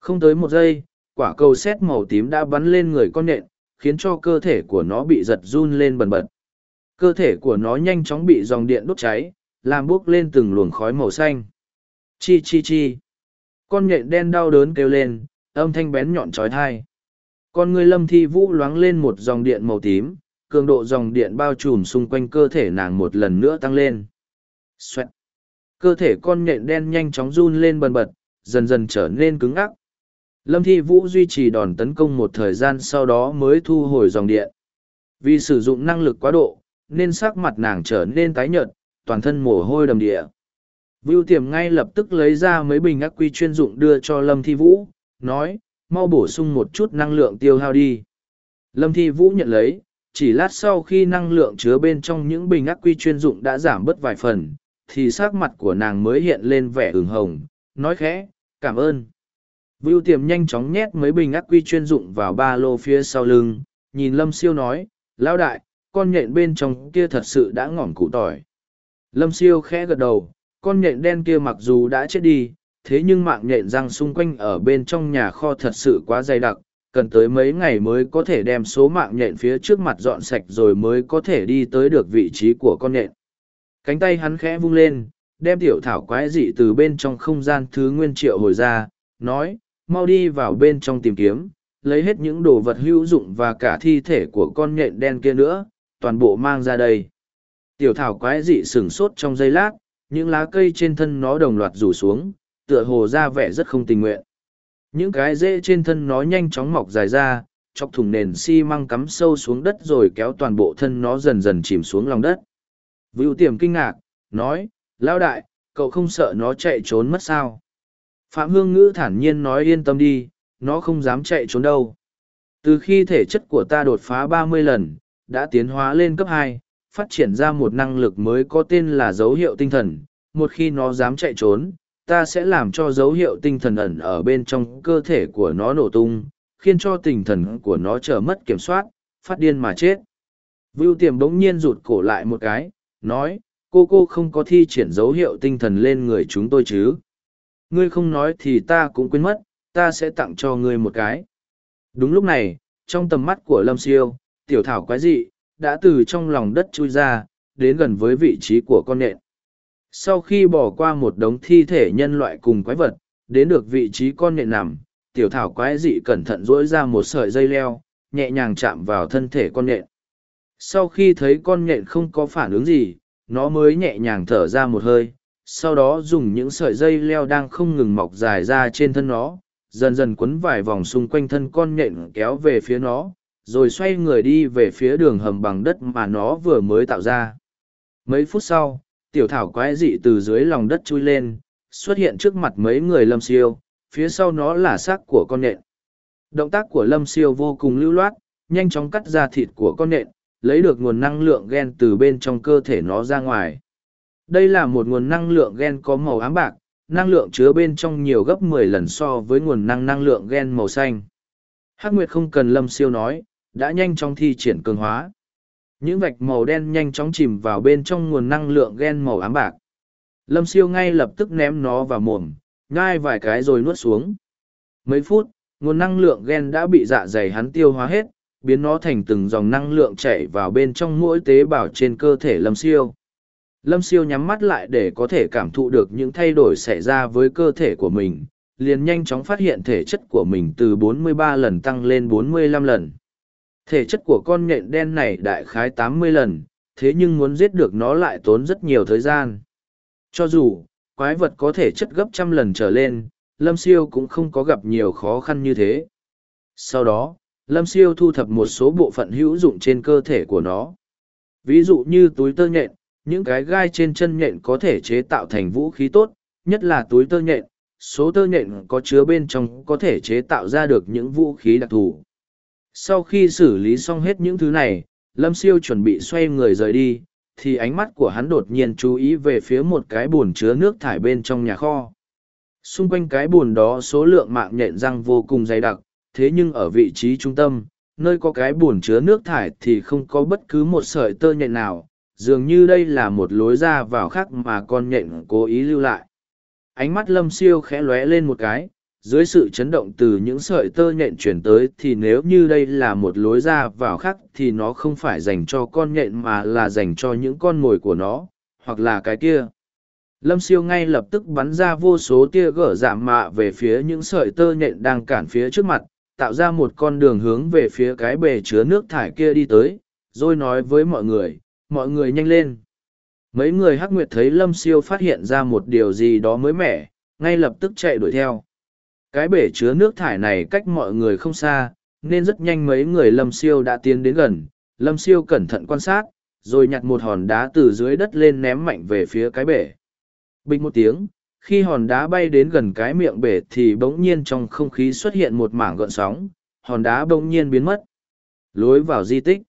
Không tới một giây, quả cầu xét màu tím đã bắn lên người con nhện, khiến cho cơ thể của nó bị giật run lên bần bật. Cơ thể của nó nhanh chóng bị dòng điện đốt cháy, làm bốc lên từng luồng khói màu xanh. Chi chi chi. Con nhện đen đau đớn kêu lên, âm thanh bén nhọn trói thai. Con người lâm thi vũ loáng lên một dòng điện màu tím, cường độ dòng điện bao trùm xung quanh cơ thể nàng một lần nữa tăng lên. Xoẹt. Cơ thể con nhện đen nhanh chóng run lên bần bật, dần dần trở nên cứng ắc. Lâm Thi Vũ duy trì đòn tấn công một thời gian sau đó mới thu hồi dòng điện. Vì sử dụng năng lực quá độ, nên sắc mặt nàng trở nên tái nhợt, toàn thân mồ hôi đầm địa. Vưu tiềm ngay lập tức lấy ra mấy bình ác quy chuyên dụng đưa cho Lâm Thi Vũ, nói, mau bổ sung một chút năng lượng tiêu hao đi. Lâm Thi Vũ nhận lấy, chỉ lát sau khi năng lượng chứa bên trong những bình ác quy chuyên dụng đã giảm bớt vài phần, thì sắc mặt của nàng mới hiện lên vẻ ửng hồng, nói khẽ, cảm ơn. Vưu tiềm nhanh chóng nhét mấy bình ác quy chuyên dụng vào ba lô phía sau lưng, nhìn Lâm Siêu nói, lão đại, con nhện bên trong kia thật sự đã ngỏm cụ tỏi. Lâm Siêu khẽ gật đầu, con nhện đen kia mặc dù đã chết đi, thế nhưng mạng nhện răng xung quanh ở bên trong nhà kho thật sự quá dày đặc, cần tới mấy ngày mới có thể đem số mạng nhện phía trước mặt dọn sạch rồi mới có thể đi tới được vị trí của con nhện. Cánh tay hắn khẽ vung lên, đem tiểu thảo quái dị từ bên trong không gian thứ nguyên triệu hồi ra, nói, mau đi vào bên trong tìm kiếm, lấy hết những đồ vật hữu dụng và cả thi thể của con nhện đen kia nữa, toàn bộ mang ra đây. Tiểu thảo quái dị sửng sốt trong giây lát, những lá cây trên thân nó đồng loạt rủ xuống, tựa hồ ra vẻ rất không tình nguyện. Những cái rễ trên thân nó nhanh chóng mọc dài ra, chọc thùng nền xi măng cắm sâu xuống đất rồi kéo toàn bộ thân nó dần dần chìm xuống lòng đất. Vưu tiềm kinh ngạc, nói, lao đại, cậu không sợ nó chạy trốn mất sao? Phạm Hương Ngữ thản nhiên nói yên tâm đi, nó không dám chạy trốn đâu. Từ khi thể chất của ta đột phá ba mươi lần, đã tiến hóa lên cấp hai, phát triển ra một năng lực mới có tên là dấu hiệu tinh thần. Một khi nó dám chạy trốn, ta sẽ làm cho dấu hiệu tinh thần ẩn ở bên trong cơ thể của nó nổ tung, khiến cho tinh thần của nó trở mất kiểm soát, phát điên mà chết. Vưu tiềm bỗng nhiên rụt cổ lại một cái, nói, cô cô không có thi triển dấu hiệu tinh thần lên người chúng tôi chứ. Ngươi không nói thì ta cũng quên mất, ta sẽ tặng cho ngươi một cái. Đúng lúc này, trong tầm mắt của Lâm Siêu, tiểu thảo quái dị, đã từ trong lòng đất chui ra, đến gần với vị trí của con nện. Sau khi bỏ qua một đống thi thể nhân loại cùng quái vật, đến được vị trí con nện nằm, tiểu thảo quái dị cẩn thận dỗi ra một sợi dây leo, nhẹ nhàng chạm vào thân thể con nện. Sau khi thấy con nện không có phản ứng gì, nó mới nhẹ nhàng thở ra một hơi, sau đó dùng những sợi dây leo đang không ngừng mọc dài ra trên thân nó, dần dần quấn vài vòng xung quanh thân con nện kéo về phía nó, rồi xoay người đi về phía đường hầm bằng đất mà nó vừa mới tạo ra. Mấy phút sau, tiểu thảo quái dị từ dưới lòng đất chui lên, xuất hiện trước mặt mấy người lâm siêu, phía sau nó là xác của con nện. Động tác của lâm siêu vô cùng lưu loát, nhanh chóng cắt ra thịt của con nện, lấy được nguồn năng lượng gen từ bên trong cơ thể nó ra ngoài. Đây là một nguồn năng lượng gen có màu ám bạc, năng lượng chứa bên trong nhiều gấp 10 lần so với nguồn năng năng lượng gen màu xanh. Hắc Nguyệt không cần Lâm Siêu nói, đã nhanh chóng thi triển cường hóa. Những vạch màu đen nhanh chóng chìm vào bên trong nguồn năng lượng gen màu ám bạc. Lâm Siêu ngay lập tức ném nó vào mồm, ngai vài cái rồi nuốt xuống. Mấy phút, nguồn năng lượng gen đã bị dạ dày hắn tiêu hóa hết, biến nó thành từng dòng năng lượng chảy vào bên trong mỗi tế bào trên cơ thể Lâm Siêu. Lâm Siêu nhắm mắt lại để có thể cảm thụ được những thay đổi xảy ra với cơ thể của mình, liền nhanh chóng phát hiện thể chất của mình từ 43 lần tăng lên 45 lần. Thể chất của con nhện đen này đại khái 80 lần, thế nhưng muốn giết được nó lại tốn rất nhiều thời gian. Cho dù, quái vật có thể chất gấp trăm lần trở lên, Lâm Siêu cũng không có gặp nhiều khó khăn như thế. Sau đó, Lâm Siêu thu thập một số bộ phận hữu dụng trên cơ thể của nó. Ví dụ như túi tơ nhện, những cái gai trên chân nhện có thể chế tạo thành vũ khí tốt, nhất là túi tơ nhện, số tơ nhện có chứa bên trong có thể chế tạo ra được những vũ khí đặc thù. Sau khi xử lý xong hết những thứ này, Lâm Siêu chuẩn bị xoay người rời đi, thì ánh mắt của hắn đột nhiên chú ý về phía một cái bồn chứa nước thải bên trong nhà kho. Xung quanh cái bồn đó số lượng mạng nhện răng vô cùng dày đặc, thế nhưng ở vị trí trung tâm, nơi có cái bồn chứa nước thải thì không có bất cứ một sợi tơ nhện nào, dường như đây là một lối ra vào khác mà con nhện cố ý lưu lại. Ánh mắt lâm siêu khẽ lóe lên một cái, dưới sự chấn động từ những sợi tơ nhện chuyển tới thì nếu như đây là một lối ra vào khác thì nó không phải dành cho con nhện mà là dành cho những con mồi của nó, hoặc là cái kia. Lâm siêu ngay lập tức bắn ra vô số tia gở giảm mạ về phía những sợi tơ nhện đang cản phía trước mặt, tạo ra một con đường hướng về phía cái bể chứa nước thải kia đi tới, rồi nói với mọi người mọi người nhanh lên. Mấy người hắc nguyệt thấy lâm siêu phát hiện ra một điều gì đó mới mẻ, ngay lập tức chạy đuổi theo cái bể chứa nước thải này cách mọi người không xa, nên rất nhanh mấy người Lâm Siêu đã tiến đến gần. Lâm Siêu cẩn thận quan sát, rồi nhặt một hòn đá từ dưới đất lên ném mạnh về phía cái bể. Bình một tiếng, khi hòn đá bay đến gần cái miệng bể thì bỗng nhiên trong không khí xuất hiện một mảng gợn sóng, hòn đá bỗng nhiên biến mất. Lối vào di tích.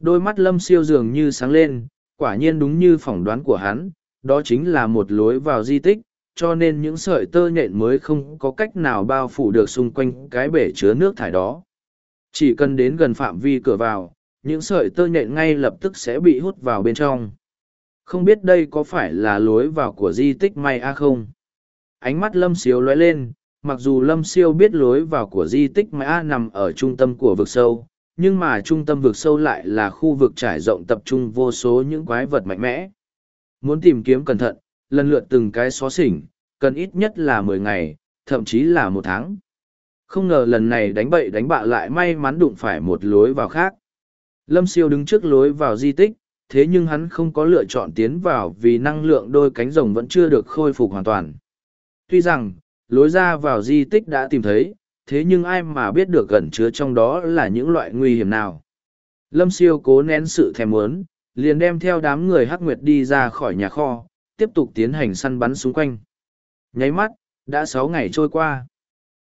Đôi mắt Lâm Siêu dường như sáng lên, quả nhiên đúng như phỏng đoán của hắn, đó chính là một lối vào di tích, cho nên những sợi tơ nhện mới không có cách nào bao phủ được xung quanh cái bể chứa nước thải đó. Chỉ cần đến gần phạm vi cửa vào, những sợi tơ nhện ngay lập tức sẽ bị hút vào bên trong. Không biết đây có phải là lối vào của di tích may a không? Ánh mắt Lâm Siêu lóe lên, mặc dù Lâm Siêu biết lối vào của di tích may a nằm ở trung tâm của vực sâu, nhưng mà trung tâm vực sâu lại là khu vực trải rộng tập trung vô số những quái vật mạnh mẽ. Muốn tìm kiếm cẩn thận, lần lượt từng cái xó xỉnh, cần ít nhất là mười ngày, thậm chí là một tháng. Không ngờ lần này đánh bậy đánh bạ lại may mắn đụng phải một lối vào khác. Lâm siêu đứng trước lối vào di tích, thế nhưng hắn không có lựa chọn tiến vào vì năng lượng đôi cánh rồng vẫn chưa được khôi phục hoàn toàn. Tuy rằng, lối ra vào di tích đã tìm thấy, thế nhưng ai mà biết được gần chứa trong đó là những loại nguy hiểm nào. Lâm siêu cố nén sự thèm muốn, liền đem theo đám người hắc nguyệt đi ra khỏi nhà kho, tiếp tục tiến hành săn bắn xung quanh. Nháy mắt, đã sáu ngày trôi qua.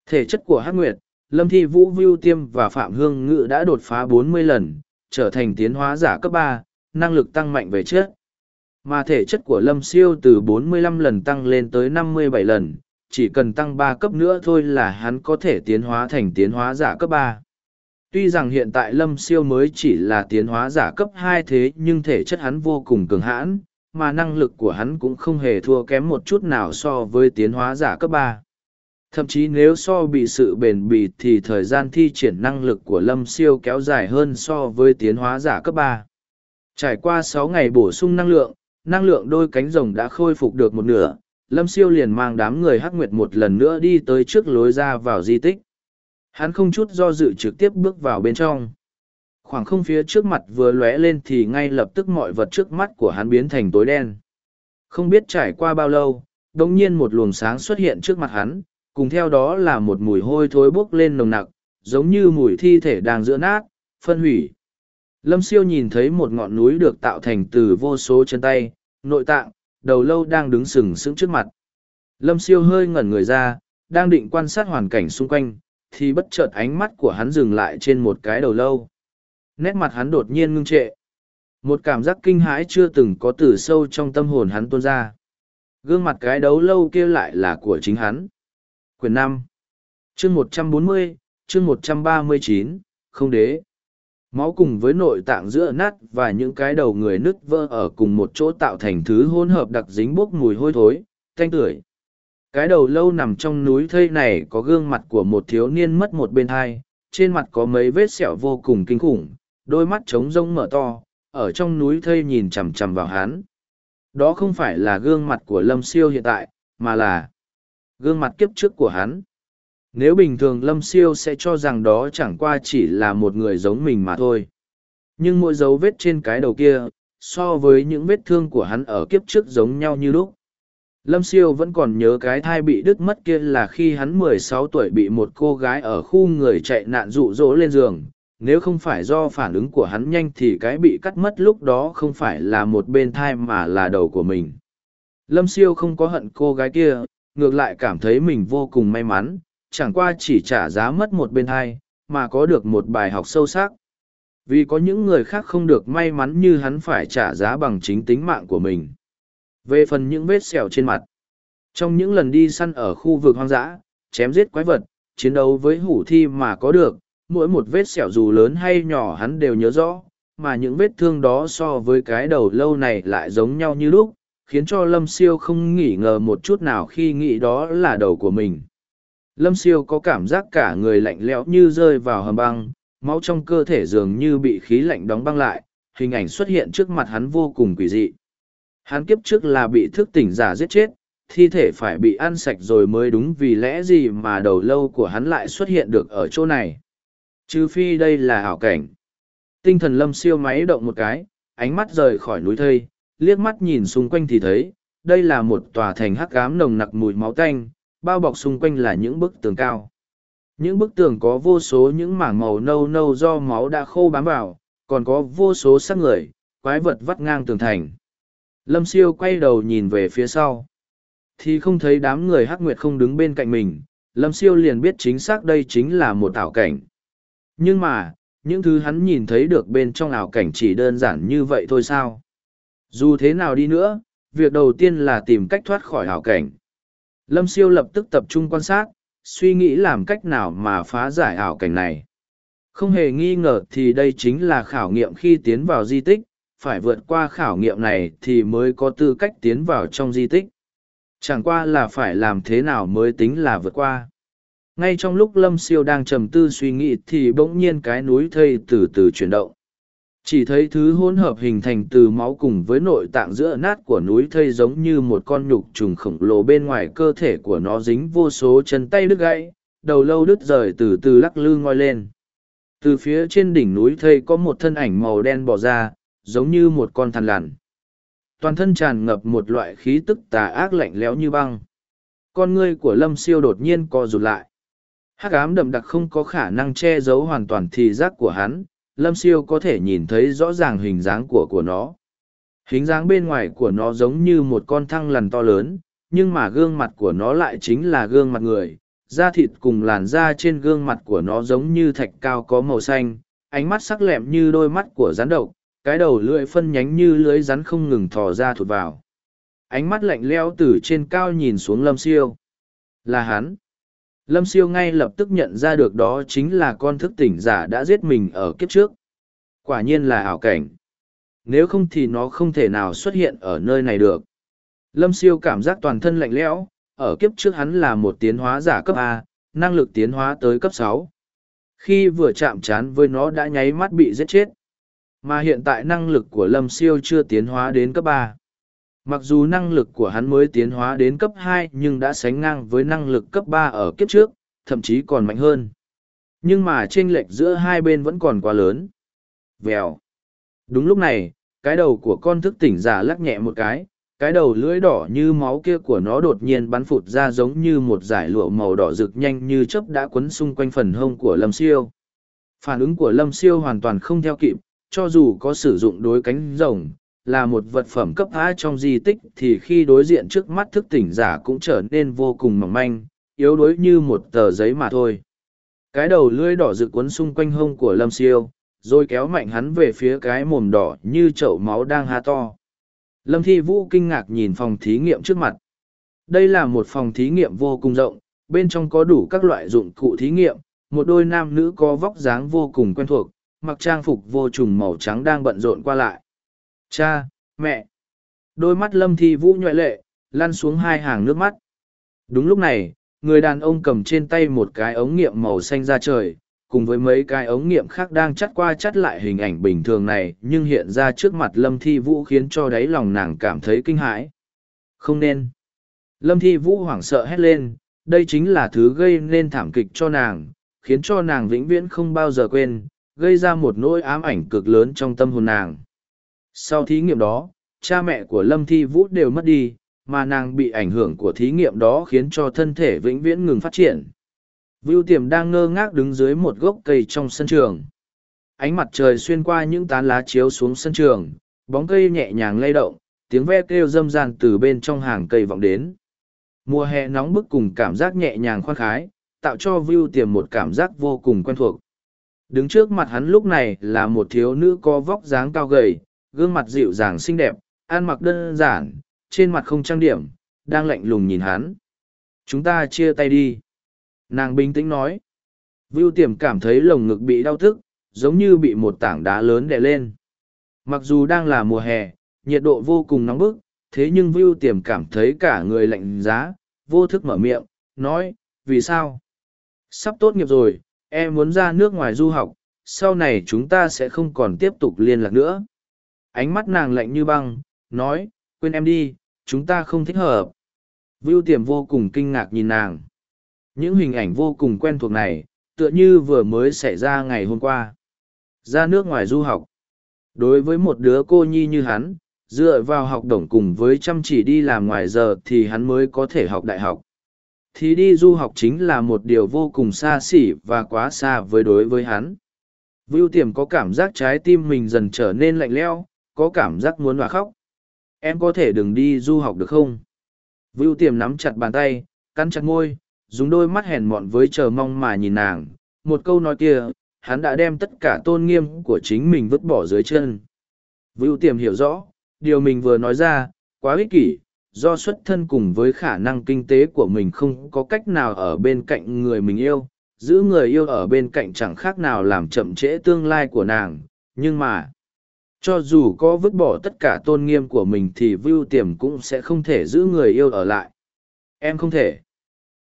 Thể chất của Hắc Nguyệt, Lâm Thi Vũ Vưu Tiêm và Phạm Hương Ngự đã đột phá bốn mươi lần, trở thành tiến hóa giả cấp ba, năng lực tăng mạnh về chất. Mà thể chất của Lâm Siêu từ bốn mươi lăm lần tăng lên tới năm mươi bảy lần, chỉ cần tăng ba cấp nữa thôi là hắn có thể tiến hóa thành tiến hóa giả cấp ba. Tuy rằng hiện tại Lâm Siêu mới chỉ là tiến hóa giả cấp hai thế nhưng thể chất hắn vô cùng cường hãn, mà năng lực của hắn cũng không hề thua kém một chút nào so với tiến hóa giả cấp ba. Thậm chí nếu so bị sự bền bỉ thì thời gian thi triển năng lực của lâm siêu kéo dài hơn so với tiến hóa giả cấp ba. Trải qua sáu ngày bổ sung năng lượng năng lượng đôi cánh rồng đã khôi phục được một nửa, lâm siêu liền mang đám người hắc nguyệt một lần nữa đi tới trước lối ra vào di tích. Hắn không chút do dự trực tiếp bước vào bên trong khoảng không phía trước mặt vừa lóe lên thì ngay lập tức mọi vật trước mắt của hắn biến thành tối đen. Không biết trải qua bao lâu đồng nhiên một luồng sáng xuất hiện trước mặt hắn, cùng theo đó là một mùi hôi thối bốc lên nồng nặc, giống như mùi thi thể đang giữa nát, phân hủy. Lâm siêu nhìn thấy một ngọn núi được tạo thành từ vô số chân tay, nội tạng, đầu lâu đang đứng sừng sững trước mặt. Lâm siêu hơi ngẩn người ra, đang định quan sát hoàn cảnh xung quanh, thì bất chợt ánh mắt của hắn dừng lại trên một cái đầu lâu nét mặt hắn đột nhiên ngưng trệ. một cảm giác kinh hãi chưa từng có từ sâu trong tâm hồn hắn tuôn ra. Gương mặt cái đấu lâu kia lại là của chính hắn. Quyền năm. Chương một trăm bốn mươi, chương một trăm ba mươi chín, không đế. Máu cùng với nội tạng giữa nát và những cái đầu người nứt vỡ ở cùng một chỗ tạo thành thứ hỗn hợp đặc dính bốc mùi hôi thối thanh tưởi. Cái đầu lâu nằm trong núi thây này có gương mặt của một thiếu niên mất một bên hai, trên mặt có mấy vết sẹo vô cùng kinh khủng đôi mắt trống rông mở to, ở trong núi thây nhìn chằm chằm vào hắn. Đó không phải là gương mặt của lâm siêu hiện tại, mà là gương mặt kiếp trước của hắn. Nếu bình thường lâm siêu sẽ cho rằng đó chẳng qua chỉ là một người giống mình mà thôi. Nhưng mỗi dấu vết trên cái đầu kia, so với những vết thương của hắn ở kiếp trước giống nhau như lúc. Lâm siêu vẫn còn nhớ cái thai bị đứt mất kia là khi hắn mười sáu tuổi bị một cô gái ở khu người chạy nạn rụ rỗ lên giường nếu không phải do phản ứng của hắn nhanh thì cái bị cắt mất lúc đó không phải là một bên thai mà là đầu của mình. Lâm siêu không có hận cô gái kia, ngược lại cảm thấy mình vô cùng may mắn, chẳng qua chỉ trả giá mất một bên thai, mà có được một bài học sâu sắc. Vì có những người khác không được may mắn như hắn phải trả giá bằng chính tính mạng của mình. Về phần những vết sẹo trên mặt, trong những lần đi săn ở khu vực hoang dã, chém giết quái vật, chiến đấu với hủ thi mà có được mỗi một vết sẹo dù lớn hay nhỏ hắn đều nhớ rõ, mà những vết thương đó so với cái đầu lâu này lại giống nhau như lúc, khiến cho lâm siêu không nghỉ ngờ một chút nào khi nghĩ đó là đầu của mình. Lâm siêu có cảm giác cả người lạnh lẽo như rơi vào hầm băng, máu trong cơ thể dường như bị khí lạnh đóng băng lại, hình ảnh xuất hiện trước mặt hắn vô cùng quỷ dị. Hắn kiếp trước là bị thức tỉnh giả giết chết, thi thể phải bị ăn sạch rồi mới đúng vì lẽ gì mà đầu lâu của hắn lại xuất hiện được ở chỗ này chứ phi đây là ảo cảnh. Tinh thần lâm siêu máy động một cái, ánh mắt rời khỏi núi thây, liếc mắt nhìn xung quanh thì thấy, đây là một tòa thành hắc cám nồng nặc mùi máu tanh, bao bọc xung quanh là những bức tường cao. Những bức tường có vô số những mảng màu nâu nâu do máu đã khô bám vào, còn có vô số xác người, quái vật vắt ngang tường thành. Lâm siêu quay đầu nhìn về phía sau. Thì không thấy đám người hắc nguyệt không đứng bên cạnh mình, lâm siêu liền biết chính xác đây chính là một ảo cảnh nhưng mà, những thứ hắn nhìn thấy được bên trong ảo cảnh chỉ đơn giản như vậy thôi sao? Dù thế nào đi nữa, việc đầu tiên là tìm cách thoát khỏi ảo cảnh. Lâm siêu lập tức tập trung quan sát, suy nghĩ làm cách nào mà phá giải ảo cảnh này. Không hề nghi ngờ thì đây chính là khảo nghiệm khi tiến vào di tích, phải vượt qua khảo nghiệm này thì mới có tư cách tiến vào trong di tích. Chẳng qua là phải làm thế nào mới tính là vượt qua ngay trong lúc lâm siêu đang trầm tư suy nghĩ thì bỗng nhiên cái núi thây từ từ chuyển động. Chỉ thấy thứ hỗn hợp hình thành từ máu cùng với nội tạng giữa nát của núi thây giống như một con nhục trùng khổng lồ bên ngoài cơ thể của nó dính vô số chân tay đứt gãy, đầu lâu đứt rời từ từ lắc lư ngoi lên. Từ phía trên đỉnh núi thây có một thân ảnh màu đen bỏ ra, giống như một con thằn lằn. Toàn thân tràn ngập một loại khí tức tà ác lạnh lẽo như băng. Con ngươi của lâm siêu đột nhiên co rụt lại hắc ám đậm đặc không có khả năng che giấu hoàn toàn thì giác của hắn, lâm siêu có thể nhìn thấy rõ ràng hình dáng của của nó. Hình dáng bên ngoài của nó giống như một con thăng lằn to lớn, nhưng mà gương mặt của nó lại chính là gương mặt người. Da thịt cùng làn da trên gương mặt của nó giống như thạch cao có màu xanh, ánh mắt sắc lẹm như đôi mắt của rắn độc, cái đầu lưỡi phân nhánh như lưới rắn không ngừng thò ra thụt vào. Ánh mắt lạnh leo từ trên cao nhìn xuống lâm siêu. Là hắn lâm siêu ngay lập tức nhận ra được đó chính là con thức tỉnh giả đã giết mình ở kiếp trước. Quả nhiên là ảo cảnh. Nếu không thì nó không thể nào xuất hiện ở nơi này được. Lâm siêu cảm giác toàn thân lạnh lẽo, ở kiếp trước hắn là một tiến hóa giả cấp a, năng lực tiến hóa tới cấp sáu. Khi vừa chạm trán với nó đã nháy mắt bị giết chết. Mà hiện tại năng lực của lâm siêu chưa tiến hóa đến cấp ba mặc dù năng lực của hắn mới tiến hóa đến cấp hai nhưng đã sánh ngang với năng lực cấp ba ở kiếp trước, thậm chí còn mạnh hơn. Nhưng mà t r ê n lệch giữa hai bên vẫn còn quá lớn. Vèo. Đúng lúc này, cái đầu của con thức tỉnh giả lắc nhẹ một cái cái đầu lưỡi đỏ như máu kia của nó đột nhiên bắn phụt ra giống như một giải lụa màu đỏ rực nhanh như chớp đã quấn xung quanh phần hông của lâm siêu. Phản ứng của lâm siêu hoàn toàn không theo kịp, cho dù có sử dụng đối cánh rồng là một vật phẩm cấp A trong di tích thì khi đối diện trước mắt thức tỉnh giả cũng trở nên vô cùng mỏng manh, yếu đuối như một tờ giấy mà thôi. Cái đầu lưỡi đỏ dự cuốn xung quanh hông của Lâm Siêu, rồi kéo mạnh hắn về phía cái mồm đỏ như chậu máu đang há to. Lâm Thi Vũ kinh ngạc nhìn phòng thí nghiệm trước mặt. Đây là một phòng thí nghiệm vô cùng rộng, bên trong có đủ các loại dụng cụ thí nghiệm, một đôi nam nữ có vóc dáng vô cùng quen thuộc, mặc trang phục vô trùng màu trắng đang bận rộn qua lại. Cha, mẹ. Đôi mắt Lâm Thi Vũ nhuệ lệ, lăn xuống hai hàng nước mắt. Đúng lúc này, người đàn ông cầm trên tay một cái ống nghiệm màu xanh ra trời, cùng với mấy cái ống nghiệm khác đang chắt qua chắt lại hình ảnh bình thường này nhưng hiện ra trước mặt lâm thi vũ khiến cho đáy lòng nàng cảm thấy kinh hãi không nên lâm thi vũ hoảng sợ hét lên đây chính là thứ gây nên thảm kịch cho nàng khiến cho nàng vĩnh viễn không bao giờ quên gây ra một nỗi ám ảnh cực lớn trong tâm hồn nàng sau thí nghiệm đó cha mẹ của lâm thi vũ đều mất đi mà nàng bị ảnh hưởng của thí nghiệm đó khiến cho thân thể vĩnh viễn ngừng phát triển Vưu tiềm đang ngơ ngác đứng dưới một gốc cây trong sân trường. Ánh mặt trời xuyên qua những tán lá chiếu xuống sân trường, bóng cây nhẹ nhàng lay động, tiếng ve kêu râm ran từ bên trong hàng cây vọng đến. Mùa hè nóng bức cùng cảm giác nhẹ nhàng khoan khái, tạo cho Vưu tiềm một cảm giác vô cùng quen thuộc. Đứng trước mặt hắn lúc này là một thiếu nữ có vóc dáng cao gầy, gương mặt dịu dàng xinh đẹp, ăn mặc đơn giản, trên mặt không trang điểm, đang lạnh lùng nhìn hắn. Chúng ta chia tay đi. Nàng bình tĩnh nói. Vưu tiềm cảm thấy lồng ngực bị đau thức, giống như bị một tảng đá lớn đè lên. Mặc dù đang là mùa hè, nhiệt độ vô cùng nóng bức, thế nhưng Vưu tiềm cảm thấy cả người lạnh giá, vô thức mở miệng, nói, vì sao? Sắp tốt nghiệp rồi, em muốn ra nước ngoài du học, sau này chúng ta sẽ không còn tiếp tục liên lạc nữa. Ánh mắt nàng lạnh như băng, nói, quên em đi, chúng ta không thích hợp. Vưu tiềm vô cùng kinh ngạc nhìn nàng. Những hình ảnh vô cùng quen thuộc này, tựa như vừa mới xảy ra ngày hôm qua. Ra nước ngoài du học. Đối với một đứa cô nhi như hắn, dựa vào học đồng cùng với chăm chỉ đi làm ngoài giờ thì hắn mới có thể học đại học. Thì đi du học chính là một điều vô cùng xa xỉ và quá xa với đối với hắn. Vưu tiềm có cảm giác trái tim mình dần trở nên lạnh leo, có cảm giác muốn hòa khóc. Em có thể đừng đi du học được không? Vưu tiềm nắm chặt bàn tay, cắn chặt môi, dùng đôi mắt hèn mọn với chờ mong mà nhìn nàng một câu nói kia hắn đã đem tất cả tôn nghiêm của chính mình vứt bỏ dưới chân vưu tiềm hiểu rõ điều mình vừa nói ra quá ích kỷ do xuất thân cùng với khả năng kinh tế của mình không có cách nào ở bên cạnh người mình yêu giữ người yêu ở bên cạnh chẳng khác nào làm chậm trễ tương lai của nàng nhưng mà cho dù có vứt bỏ tất cả tôn nghiêm của mình thì vưu tiềm cũng sẽ không thể giữ người yêu ở lại em không thể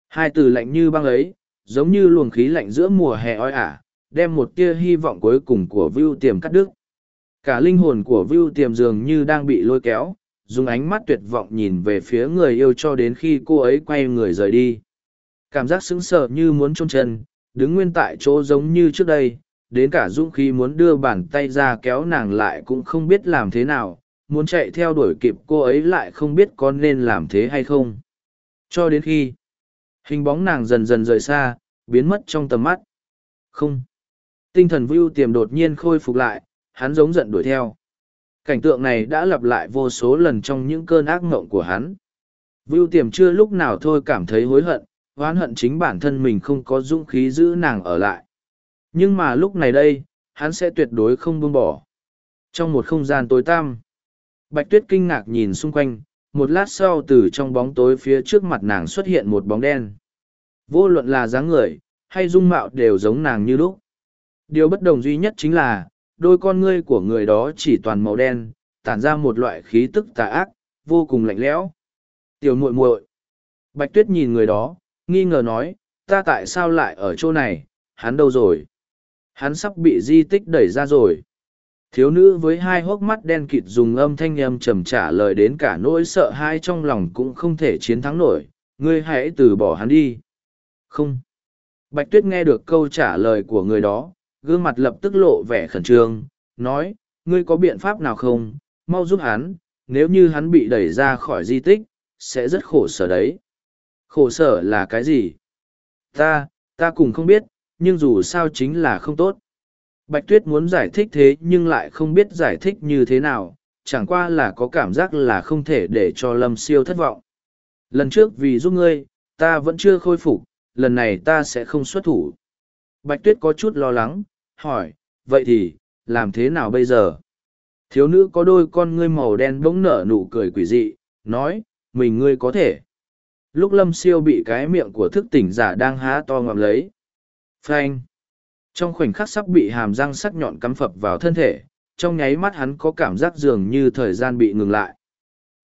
Hai từ lạnh như băng ấy, giống như luồng khí lạnh giữa mùa hè oi ả, đem một tia hy vọng cuối cùng của Vưu Tiềm cắt đứt. Cả linh hồn của Vưu Tiềm dường như đang bị lôi kéo, dùng ánh mắt tuyệt vọng nhìn về phía người yêu cho đến khi cô ấy quay người rời đi. Cảm giác sững sờ như muốn trôn chân, đứng nguyên tại chỗ giống như trước đây, đến cả dũng khí muốn đưa bàn tay ra kéo nàng lại cũng không biết làm thế nào, muốn chạy theo đuổi kịp cô ấy lại không biết có nên làm thế hay không. Cho đến khi, Hình bóng nàng dần dần rời xa, biến mất trong tầm mắt. Không. Tinh thần Vưu tiềm đột nhiên khôi phục lại, hắn giống giận đuổi theo. Cảnh tượng này đã lặp lại vô số lần trong những cơn ác mộng của hắn. Vưu tiềm chưa lúc nào thôi cảm thấy hối hận, oán hận chính bản thân mình không có dũng khí giữ nàng ở lại. Nhưng mà lúc này đây, hắn sẽ tuyệt đối không buông bỏ. Trong một không gian tối tăm, Bạch Tuyết kinh ngạc nhìn xung quanh, một lát sau từ trong bóng tối phía trước mặt nàng xuất hiện một bóng đen. Vô luận là dáng người hay dung mạo đều giống nàng như lúc. Điều bất đồng duy nhất chính là đôi con ngươi của người đó chỉ toàn màu đen tản ra một loại khí tức tà ác vô cùng lạnh lẽo. Tiểu muội muội bạch tuyết nhìn người đó nghi ngờ nói ta tại sao lại ở chỗ này? Hắn đâu rồi? Hắn sắp bị di tích đẩy ra rồi. Thiếu nữ với hai hốc mắt đen kịt dùng âm thanh âm trầm trả lời đến cả nỗi sợ hãi trong lòng cũng không thể chiến thắng nổi. Ngươi hãy từ bỏ hắn đi. Không. Bạch tuyết nghe được câu trả lời của người đó, gương mặt lập tức lộ vẻ khẩn trương, nói, ngươi có biện pháp nào không? Mau giúp hắn, nếu như hắn bị đẩy ra khỏi di tích, sẽ rất khổ sở đấy. Khổ sở là cái gì? Ta ta cùng không biết nhưng dù sao chính là không tốt Bạch Tuyết muốn giải thích thế nhưng lại không biết giải thích như thế nào, chẳng qua là có cảm giác là không thể để cho Lâm Siêu thất vọng. Lần trước vì giúp ngươi, ta vẫn chưa khôi phục, lần này ta sẽ không xuất thủ. Bạch Tuyết có chút lo lắng, hỏi, vậy thì, làm thế nào bây giờ? Thiếu nữ có đôi con ngươi màu đen bỗng nở nụ cười quỷ dị, nói, mình ngươi có thể. Lúc lâm siêu bị cái miệng của thức tỉnh giả đang há to ngọm lấy. Phanh. Trong khoảnh khắc sắp bị hàm răng sắc nhọn cắm phập vào thân thể, trong nháy mắt hắn có cảm giác dường như thời gian bị ngừng lại.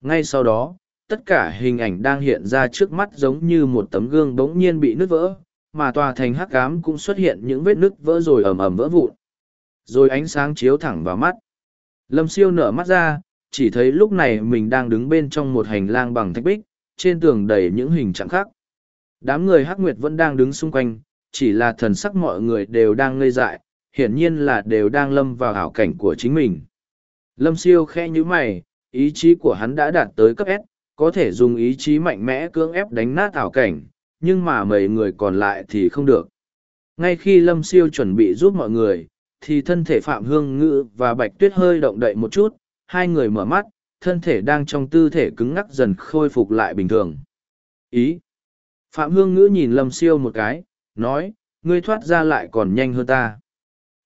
Ngay sau đó, tất cả hình ảnh đang hiện ra trước mắt giống như một tấm gương bỗng nhiên bị nứt vỡ, mà tòa thành hắc ám cũng xuất hiện những vết nứt vỡ rồi ầm ầm vỡ vụn. Rồi ánh sáng chiếu thẳng vào mắt. Lâm siêu nở mắt ra, chỉ thấy lúc này mình đang đứng bên trong một hành lang bằng thạch bích, trên tường đầy những hình trạng khác. Đám người hắc nguyệt vẫn đang đứng xung quanh, chỉ là thần sắc mọi người đều đang ngây dại, hiển nhiên là đều đang lâm vào ảo cảnh của chính mình. Lâm siêu khe như mày, ý chí của hắn đã đạt tới cấp S, có thể dùng ý chí mạnh mẽ cưỡng ép đánh nát ảo cảnh, nhưng mà mấy người còn lại thì không được. Ngay khi Lâm siêu chuẩn bị giúp mọi người, thì thân thể Phạm Hương Ngữ và Bạch Tuyết hơi động đậy một chút, hai người mở mắt, thân thể đang trong tư thể cứng ngắc dần khôi phục lại bình thường. Ý. Phạm Hương Ngữ nhìn Lâm siêu một cái, nói, ngươi thoát ra lại còn nhanh hơn ta.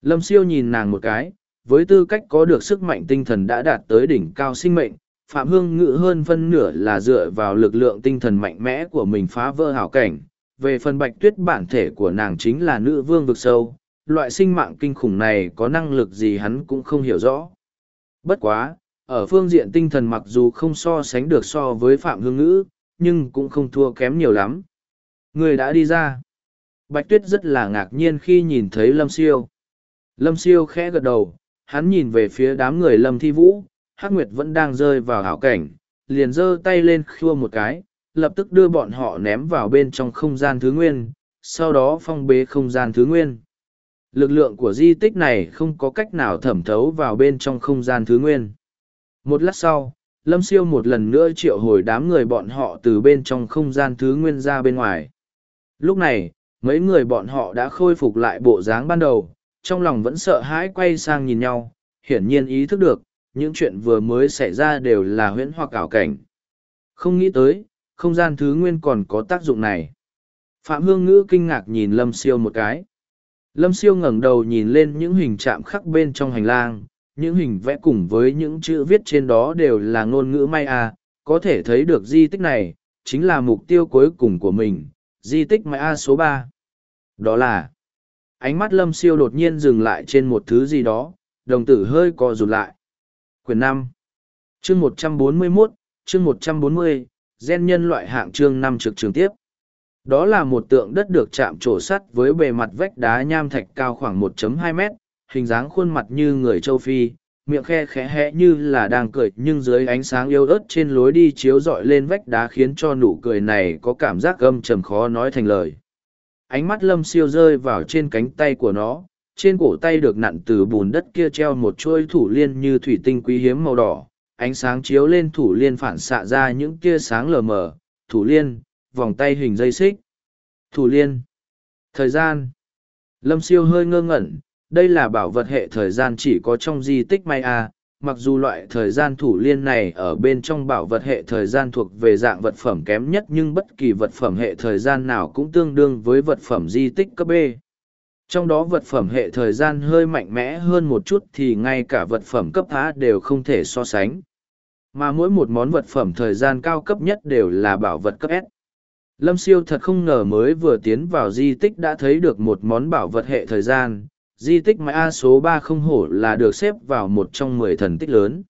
Lâm siêu nhìn nàng một cái, với tư cách có được sức mạnh tinh thần đã đạt tới đỉnh cao sinh mệnh, Phạm Hương Ngự hơn phân nửa là dựa vào lực lượng tinh thần mạnh mẽ của mình phá vỡ hảo cảnh. Về phần bạch tuyết bản thể của nàng chính là nữ vương vực sâu, loại sinh mạng kinh khủng này có năng lực gì hắn cũng không hiểu rõ. Bất quá, ở phương diện tinh thần mặc dù không so sánh được so với Phạm Hương Ngữ, nhưng cũng không thua kém nhiều lắm. Người đã đi ra. Bạch Tuyết rất là ngạc nhiên khi nhìn thấy Lâm Siêu. Lâm Siêu khẽ gật đầu, hắn nhìn về phía đám người Lâm Thi Vũ, Hắc Nguyệt vẫn đang rơi vào hảo cảnh, liền giơ tay lên khua một cái, lập tức đưa bọn họ ném vào bên trong không gian thứ nguyên, sau đó phong bế không gian thứ nguyên. Lực lượng của di tích này không có cách nào thẩm thấu vào bên trong không gian thứ nguyên. Một lát sau, Lâm Siêu một lần nữa triệu hồi đám người bọn họ từ bên trong không gian thứ nguyên ra bên ngoài. Lúc này, mấy người bọn họ đã khôi phục lại bộ dáng ban đầu, trong lòng vẫn sợ hãi quay sang nhìn nhau, hiển nhiên ý thức được, những chuyện vừa mới xảy ra đều là huyễn hoặc ảo cảnh. Không nghĩ tới, không gian thứ nguyên còn có tác dụng này. Phạm Hương Ngữ kinh ngạc nhìn Lâm Siêu một cái. Lâm Siêu ngẩng đầu nhìn lên những hình chạm khắc bên trong hành lang, những hình vẽ cùng với những chữ viết trên đó đều là ngôn ngữ Maya, có thể thấy được di tích này, chính là mục tiêu cuối cùng của mình, di tích Maya số ba. Đó là, ánh mắt Lâm Siêu đột nhiên dừng lại trên một thứ gì đó, đồng tử hơi co rụt lại. Quyền năm chương một trăm bốn mươi 141, chương một trăm bốn mươi gen nhân loại hạng chương năm trực trường tiếp. Đó là một tượng đất được chạm trổ sắt với bề mặt vách đá nham thạch cao khoảng 1.2 mét, hình dáng khuôn mặt như người châu Phi, miệng khe khẽ hẽ như là đang cười nhưng dưới ánh sáng yếu ớt trên lối đi chiếu rọi lên vách đá khiến cho nụ cười này có cảm giác gâm trầm khó nói thành lời. Ánh mắt lâm siêu rơi vào trên cánh tay của nó, trên cổ tay được nặn từ bùn đất kia treo một chuôi thủ liên như thủy tinh quý hiếm màu đỏ, ánh sáng chiếu lên thủ liên phản xạ ra những tia sáng lờ mờ, thủ liên, vòng tay hình dây xích. Thủ liên. Thời gian. Lâm siêu hơi ngơ ngẩn, đây là bảo vật hệ thời gian chỉ có trong di tích may a mặc dù loại thời gian thủ liên này ở bên trong bảo vật hệ thời gian thuộc về dạng vật phẩm kém nhất nhưng bất kỳ vật phẩm hệ thời gian nào cũng tương đương với vật phẩm di tích cấp b. Trong đó vật phẩm hệ thời gian hơi mạnh mẽ hơn một chút thì ngay cả vật phẩm cấp a đều không thể so sánh. Mà mỗi một món vật phẩm thời gian cao cấp nhất đều là bảo vật cấp s. Lâm siêu thật không ngờ mới vừa tiến vào di tích đã thấy được một món bảo vật hệ thời gian di tích mã số ba không hổ là được xếp vào một trong mười thần tích lớn.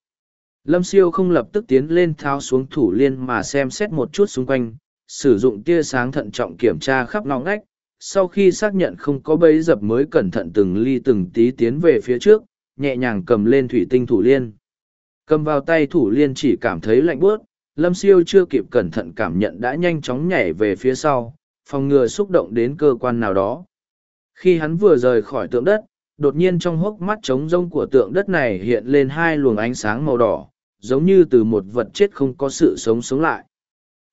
Lâm siêu không lập tức tiến lên thao xuống thủ liên mà xem xét một chút xung quanh, sử dụng tia sáng thận trọng kiểm tra khắp ngõ ngách. Sau khi xác nhận không có bẫy dập mới cẩn thận từng ly từng tí tiến về phía trước, nhẹ nhàng cầm lên thủy tinh thủ liên. Cầm vào tay thủ liên chỉ cảm thấy lạnh buốt, lâm siêu chưa kịp cẩn thận cảm nhận đã nhanh chóng nhảy về phía sau, phòng ngừa xúc động đến cơ quan nào đó khi hắn vừa rời khỏi tượng đất, đột nhiên trong hốc mắt trống rông của tượng đất này hiện lên hai luồng ánh sáng màu đỏ, giống như từ một vật chết không có sự sống sống lại.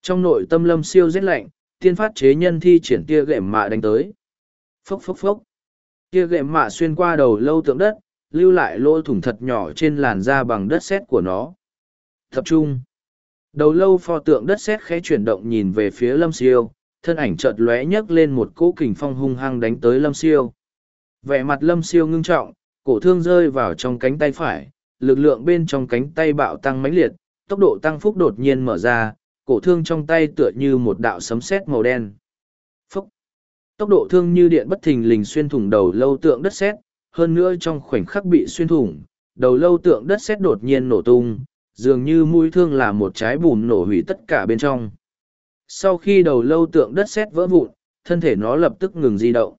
Trong nội tâm lâm siêu rét lạnh, tiên phát chế nhân thi triển tia gệm mạ đánh tới. Phốc phốc phốc. Tia gệm mạ xuyên qua đầu lâu tượng đất, lưu lại lỗ thủng thật nhỏ trên làn da bằng đất sét của nó. Tập trung. Đầu lâu pho tượng đất sét khẽ chuyển động nhìn về phía lâm siêu thân ảnh chợt lóe nhấc lên một cỗ kình phong hung hăng đánh tới lâm siêu vẻ mặt lâm siêu ngưng trọng Cổ thương rơi vào trong cánh tay phải, lực lượng bên trong cánh tay bạo tăng mãnh liệt, tốc độ tăng phúc đột nhiên mở ra, cổ thương trong tay tựa như một đạo sấm sét màu đen. Phúc! Tốc độ thương như điện bất thình lình xuyên thủng đầu lâu tượng đất sét, hơn nữa trong khoảnh khắc bị xuyên thủng, đầu lâu tượng đất sét đột nhiên nổ tung, dường như mũi thương là một trái bùn nổ hủy tất cả bên trong. Sau khi đầu lâu tượng đất sét vỡ vụn, thân thể nó lập tức ngừng di động.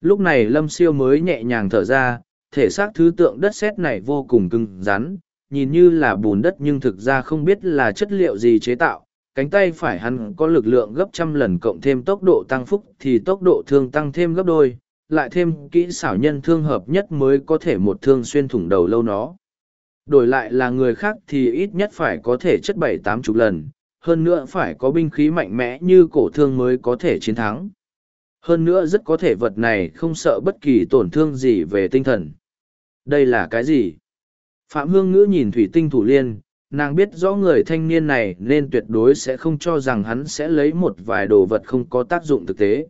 Lúc này Lâm Siêu mới nhẹ nhàng thở ra, thể xác thứ tượng đất sét này vô cùng cứng rắn, nhìn như là bùn đất nhưng thực ra không biết là chất liệu gì chế tạo. Cánh tay phải hắn có lực lượng gấp trăm lần cộng thêm tốc độ tăng phúc thì tốc độ thương tăng thêm gấp đôi, lại thêm kỹ xảo nhân thương hợp nhất mới có thể một thương xuyên thủng đầu lâu nó. Đổi lại là người khác thì ít nhất phải có thể chất bảy tám chục lần, hơn nữa phải có binh khí mạnh mẽ như cổ thương mới có thể chiến thắng. Hơn nữa rất có thể vật này không sợ bất kỳ tổn thương gì về tinh thần. Đây là cái gì? Phạm Hương Ngữ nhìn Thủy Tinh Thủ Liên, nàng biết rõ người thanh niên này nên tuyệt đối sẽ không cho rằng hắn sẽ lấy một vài đồ vật không có tác dụng thực tế.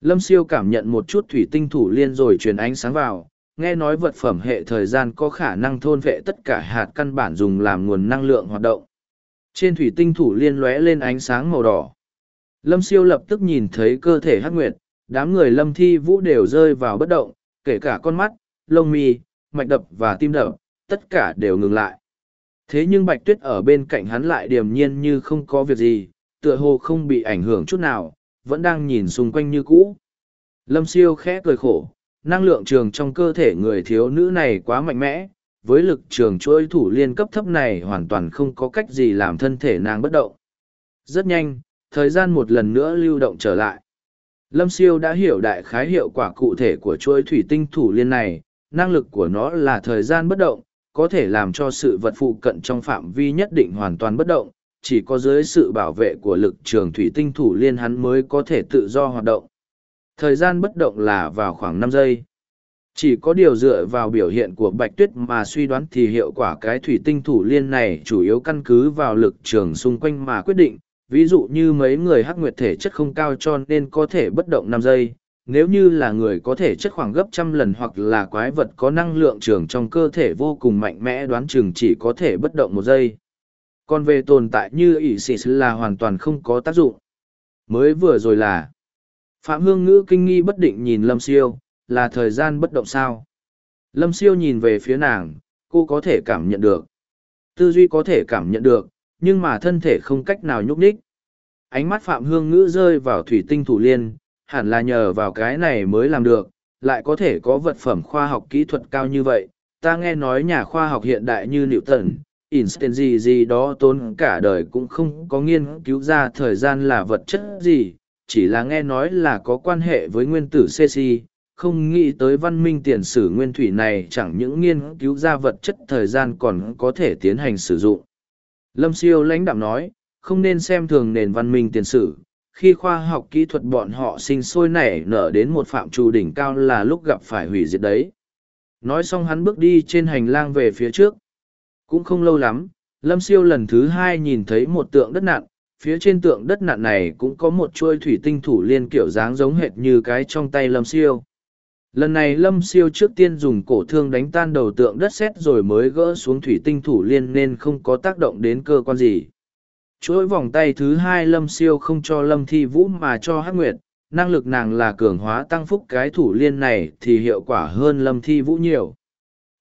Lâm Siêu cảm nhận một chút Thủy Tinh Thủ Liên rồi truyền ánh sáng vào, nghe nói vật phẩm hệ thời gian có khả năng thôn vệ tất cả hạt căn bản dùng làm nguồn năng lượng hoạt động. Trên Thủy Tinh Thủ Liên lóe lên ánh sáng màu đỏ. Lâm Siêu lập tức nhìn thấy cơ thể hắc nguyệt, đám người Lâm Thi Vũ đều rơi vào bất động, kể cả con mắt, lông mi, mạch đập và tim đập, tất cả đều ngừng lại. Thế nhưng Bạch Tuyết ở bên cạnh hắn lại điềm nhiên như không có việc gì, tựa hồ không bị ảnh hưởng chút nào, vẫn đang nhìn xung quanh như cũ. Lâm siêu khẽ cười khổ, năng lượng trường trong cơ thể người thiếu nữ này quá mạnh mẽ, với lực trường chuỗi thủ liên cấp thấp này hoàn toàn không có cách gì làm thân thể nàng bất động. Rất nhanh, thời gian một lần nữa lưu động trở lại. Lâm siêu đã hiểu đại khái hiệu quả cụ thể của chuỗi thủy tinh thủ liên này, năng lực của nó là thời gian bất động, có thể làm cho sự vật phụ cận trong phạm vi nhất định hoàn toàn bất động, chỉ có dưới sự bảo vệ của lực trường thủy tinh thủ liên hắn mới có thể tự do hoạt động. Thời gian bất động là vào khoảng năm giây. Chỉ có điều dựa vào biểu hiện của bạch tuyết mà suy đoán thì hiệu quả cái thủy tinh thủ liên này chủ yếu căn cứ vào lực trường xung quanh mà quyết định. Ví dụ như mấy người hắc nguyệt thể chất không cao cho nên có thể bất động năm giây, nếu như là người có thể chất khoảng gấp trăm lần hoặc là quái vật có năng lượng trường trong cơ thể vô cùng mạnh mẽ đoán chừng chỉ có thể bất động một giây. Còn về tồn tại như ỷ xì là hoàn toàn không có tác dụng. Mới vừa rồi là phạm hương ngữ kinh nghi bất định nhìn lâm siêu là thời gian bất động sao? Lâm siêu nhìn về phía nàng cô có thể cảm nhận được. Tư duy có thể cảm nhận được nhưng mà thân thể không cách nào nhúc nhích. Ánh mắt phạm hương ngữ rơi vào thủy tinh thủ liên hẳn là nhờ vào cái này mới làm được, lại có thể có vật phẩm khoa học kỹ thuật cao như vậy. Ta nghe nói nhà khoa học hiện đại như Newton, Einstein gì gì đó tốn cả đời cũng không có nghiên cứu ra thời gian là vật chất gì, chỉ là nghe nói là có quan hệ với nguyên tử cc không nghĩ tới văn minh tiền sử nguyên thủy này chẳng những nghiên cứu ra vật chất thời gian còn có thể tiến hành sử dụng. Lâm Siêu lãnh đạm nói, không nên xem thường nền văn minh tiền sử, khi khoa học kỹ thuật bọn họ sinh sôi nảy nở đến một phạm trù đỉnh cao là lúc gặp phải hủy diệt đấy. Nói xong hắn bước đi trên hành lang về phía trước. Cũng không lâu lắm lâm siêu lần thứ hai nhìn thấy một tượng đất nặn. Phía trên tượng đất nặn này cũng có một chuôi thủy tinh thủ liên kiểu dáng giống hệt như cái trong tay lâm siêu lần này lâm siêu trước tiên dùng cổ thương đánh tan đầu tượng đất sét rồi mới gỡ xuống thủy tinh thủ liên nên không có tác động đến cơ quan gì. Chuỗi vòng tay thứ hai lâm siêu không cho lâm thi vũ mà cho hắc nguyệt. Năng lực nàng là cường hóa tăng phúc cái thủ liên này thì hiệu quả hơn lâm thi vũ nhiều.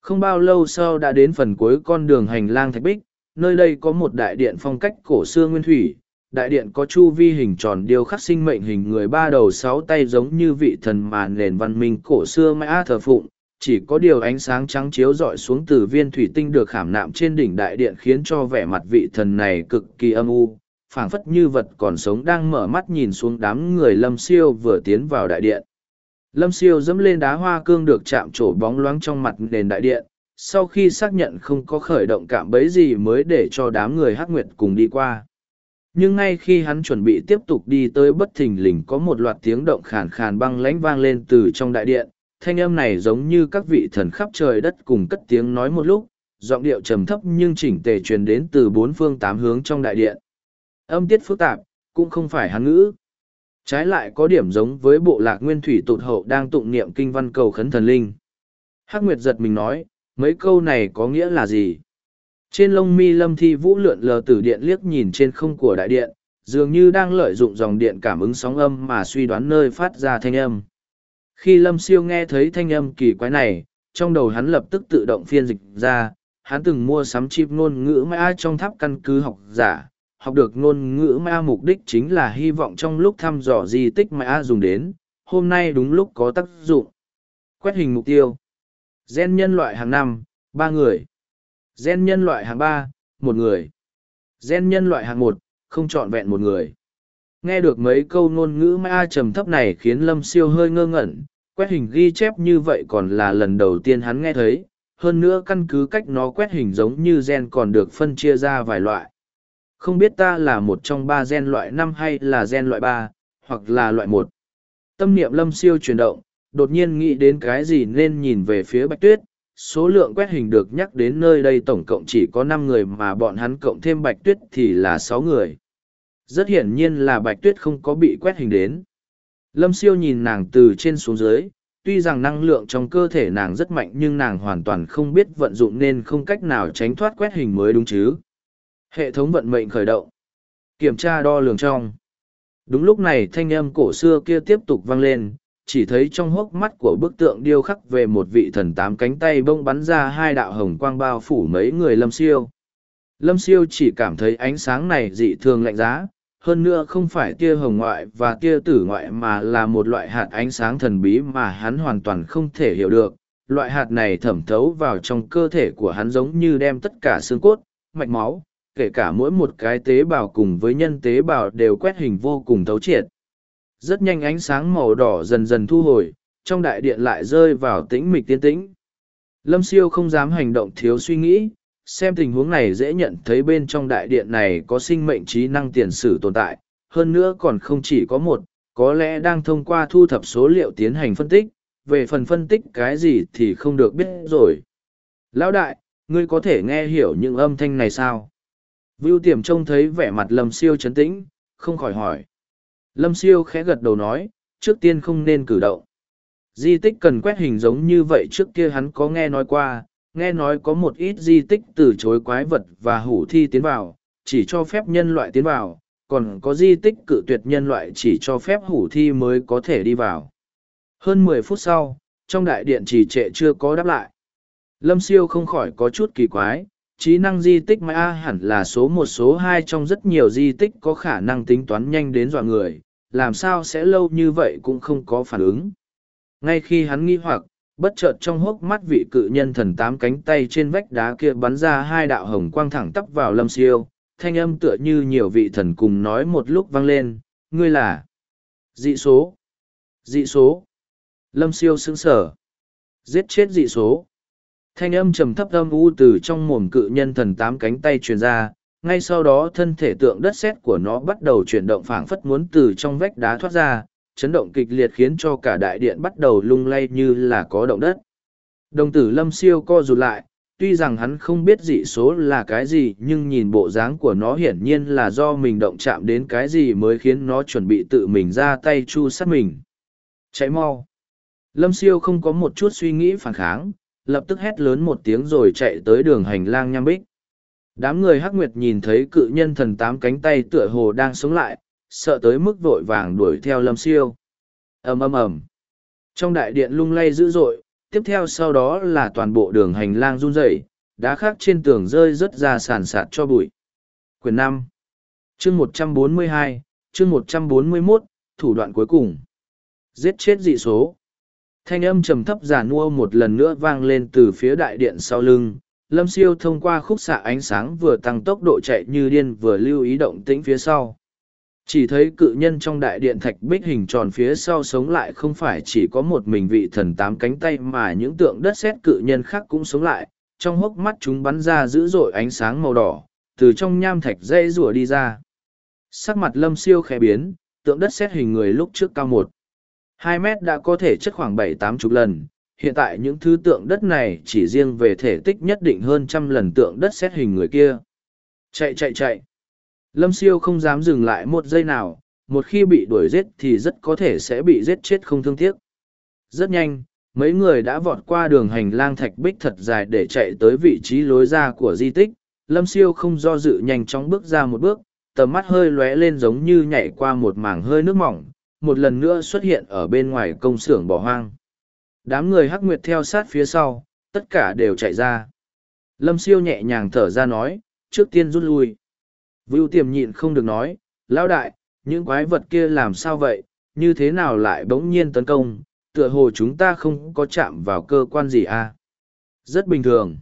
Không bao lâu sau đã đến phần cuối con đường hành lang thạch bích. Nơi đây có một đại điện phong cách cổ xưa nguyên thủy đại điện có chu vi hình tròn điêu khắc sinh mệnh hình người ba đầu sáu tay giống như vị thần mà nền văn minh cổ xưa mã thờ phụng. Chỉ có điều ánh sáng trắng chiếu rọi xuống từ viên thủy tinh được khảm nạm trên đỉnh đại điện khiến cho vẻ mặt vị thần này cực kỳ âm u, phảng phất như vật còn sống đang mở mắt nhìn xuống đám người lâm siêu vừa tiến vào đại điện. Lâm siêu dẫm lên đá hoa cương được chạm trổ bóng loáng trong mặt nền đại điện, sau khi xác nhận không có khởi động cạm bấy gì mới để cho đám người hắc nguyệt cùng đi qua nhưng ngay khi hắn chuẩn bị tiếp tục đi tới bất thình lình có một loạt tiếng động khàn khàn băng lãnh vang lên từ trong đại điện thanh âm này giống như các vị thần khắp trời đất cùng cất tiếng nói một lúc, giọng điệu trầm thấp nhưng chỉnh tề truyền đến từ bốn phương tám hướng trong đại điện. Âm tiết phức tạp, cũng không phải hán ngữ. Trái lại có điểm giống với bộ lạc nguyên thủy tụt hậu đang tụng niệm kinh văn cầu khấn thần linh. Hắc Nguyệt giật mình nói, mấy câu này có nghĩa là gì? Trên lông mi lâm thi vũ lượn lờ tử điện liếc nhìn trên không của đại điện, dường như đang lợi dụng dòng điện cảm ứng sóng âm mà suy đoán nơi phát ra thanh âm. Khi lâm siêu nghe thấy thanh âm kỳ quái này, trong đầu hắn lập tức tự động phiên dịch ra, hắn từng mua sắm chip ngôn ngữ Ma trong tháp căn cứ học giả, học được ngôn ngữ Ma mục đích chính là hy vọng trong lúc thăm dò di tích Ma dùng đến, hôm nay đúng lúc có tác dụng. Quét hình mục tiêu. Gen nhân loại hàng năm, ba người. Gen nhân loại hàng ba, một người. Gen nhân loại hàng một, không trọn vẹn một người. Nghe được mấy câu ngôn ngữ ma trầm thấp này khiến Lâm Siêu hơi ngơ ngẩn, quét hình ghi chép như vậy còn là lần đầu tiên hắn nghe thấy, hơn nữa căn cứ cách nó quét hình giống như gen còn được phân chia ra vài loại. Không biết ta là một trong ba gen loại năm hay là gen loại ba, hoặc là loại một. Tâm niệm lâm siêu chuyển động, đột nhiên nghĩ đến cái gì nên nhìn về phía bạch tuyết. Số lượng quét hình được nhắc đến nơi đây tổng cộng chỉ có năm người mà bọn hắn cộng thêm bạch tuyết thì là sáu người. Rất hiển nhiên là bạch tuyết không có bị quét hình đến. Lâm siêu nhìn nàng từ trên xuống dưới, tuy rằng năng lượng trong cơ thể nàng rất mạnh nhưng nàng hoàn toàn không biết vận dụng nên không cách nào tránh thoát quét hình mới đúng chứ. Hệ thống vận mệnh khởi động. Kiểm tra đo lường trong. Đúng lúc này thanh âm cổ xưa kia tiếp tục vang lên, chỉ thấy trong hốc mắt của bức tượng điêu khắc về một vị thần tám cánh tay bông bắn ra hai đạo hồng quang bao phủ mấy người lâm siêu. Lâm siêu chỉ cảm thấy ánh sáng này dị thường lạnh giá, hơn nữa không phải tia hồng ngoại và tia tử ngoại mà là một loại hạt ánh sáng thần bí mà hắn hoàn toàn không thể hiểu được. Loại hạt này thẩm thấu vào trong cơ thể của hắn giống như đem tất cả xương cốt, mạch máu, kể cả mỗi một cái tế bào cùng với nhân tế bào đều quét hình vô cùng thấu triệt. Rất nhanh ánh sáng màu đỏ dần dần thu hồi, trong đại điện lại rơi vào tĩnh mịch tiên tĩnh. Lâm siêu không dám hành động thiếu suy nghĩ, xem tình huống này dễ nhận thấy bên trong đại điện này có sinh mệnh trí năng tiền sử tồn tại, hơn nữa còn không chỉ có một, có lẽ đang thông qua thu thập số liệu tiến hành phân tích, về phần phân tích cái gì thì không được biết rồi. Lão đại, ngươi có thể nghe hiểu những âm thanh này sao? Vưu tiềm trông thấy vẻ mặt lâm siêu chấn tĩnh, không khỏi hỏi. Lâm siêu khẽ gật đầu nói, trước tiên không nên cử động. Di tích cần quét hình giống như vậy trước kia hắn có nghe nói qua, nghe nói có một ít di tích từ chối quái vật và hủ thi tiến vào, chỉ cho phép nhân loại tiến vào, còn có di tích cự tuyệt nhân loại chỉ cho phép hủ thi mới có thể đi vào. Hơn mười phút sau, trong đại điện trì trệ chưa có đáp lại. Lâm siêu không khỏi có chút kỳ quái, trí năng di tích Maya hẳn là số một số hai trong rất nhiều di tích có khả năng tính toán nhanh đến dọa người, làm sao sẽ lâu như vậy cũng không có phản ứng. Ngay khi hắn nghi hoặc, bất chợt trong hốc mắt vị cự nhân thần tám cánh tay trên vách đá kia bắn ra hai đạo hồng quang thẳng tắp vào lâm siêu thanh âm tựa như nhiều vị thần cùng nói một lúc vang lên ngươi là dị số dị số lâm siêu sững sở giết chết dị số thanh âm trầm thấp âm u từ trong mồm cự nhân thần tám cánh tay truyền ra ngay sau đó thân thể tượng đất sét của nó bắt đầu chuyển động phảng phất muốn từ trong vách đá thoát ra chấn động kịch liệt khiến cho cả đại điện bắt đầu lung lay như là có động đất. Đồng tử lâm siêu co rụt lại, tuy rằng hắn không biết dị số là cái gì nhưng nhìn bộ dáng của nó hiển nhiên là do mình động chạm đến cái gì mới khiến nó chuẩn bị tự mình ra tay chu sát mình. Chạy mau! Lâm siêu không có một chút suy nghĩ phản kháng, lập tức hét lớn một tiếng rồi chạy tới đường hành lang nham bích. Đám người hắc nguyệt nhìn thấy cự nhân thần tám cánh tay tựa hồ đang sống lại, sợ tới mức vội vàng đuổi theo lâm siêu. Ầm ầm ầm. Trong đại điện lung lay dữ dội tiếp theo sau đó là toàn bộ đường hành lang run rẩy đá khác trên tường rơi rớt ra sàn sạt cho bụi. Quyền năm. Chương một trăm bốn mươi hai chương một trăm bốn mươi mốt thủ đoạn cuối cùng. Giết chết dị số. Thanh âm trầm thấp giả nua một lần nữa vang lên từ phía đại điện sau lưng lâm siêu thông qua khúc xạ ánh sáng vừa tăng tốc độ chạy như điên vừa lưu ý động tĩnh phía sau chỉ thấy cự nhân trong đại điện thạch bích hình tròn phía sau sống lại không phải chỉ có một mình vị thần tám cánh tay mà những tượng đất sét cự nhân khác cũng sống lại, trong hốc mắt chúng bắn ra dữ dội ánh sáng màu đỏ, từ trong nham thạch dây rủa đi ra. Sắc mặt lâm siêu khẽ biến, tượng đất sét hình người lúc trước cao một hai mét đã có thể chất khoảng bảy tám chục lần, hiện tại những thứ tượng đất này chỉ riêng về thể tích nhất định hơn trăm lần tượng đất xét hình người kia. Chạy chạy chạy! Lâm siêu không dám dừng lại một giây nào, một khi bị đuổi giết thì rất có thể sẽ bị giết chết không thương tiếc. Rất nhanh, mấy người đã vọt qua đường hành lang thạch bích thật dài để chạy tới vị trí lối ra của di tích lâm siêu không do dự nhanh chóng bước ra một bước tầm mắt hơi lóe lên giống như nhảy qua một mảng hơi nước mỏng một lần nữa xuất hiện ở bên ngoài công xưởng bỏ hoang đám người hắc nguyệt theo sát phía sau, tất cả đều chạy ra. Lâm siêu nhẹ nhàng thở ra nói, trước tiên rút lui. Vưu tiềm nhịn không được nói, lão đại, những quái vật kia làm sao vậy? Như thế nào lại bỗng nhiên tấn công? Tựa hồ chúng ta không có chạm vào cơ quan gì à? Rất bình thường.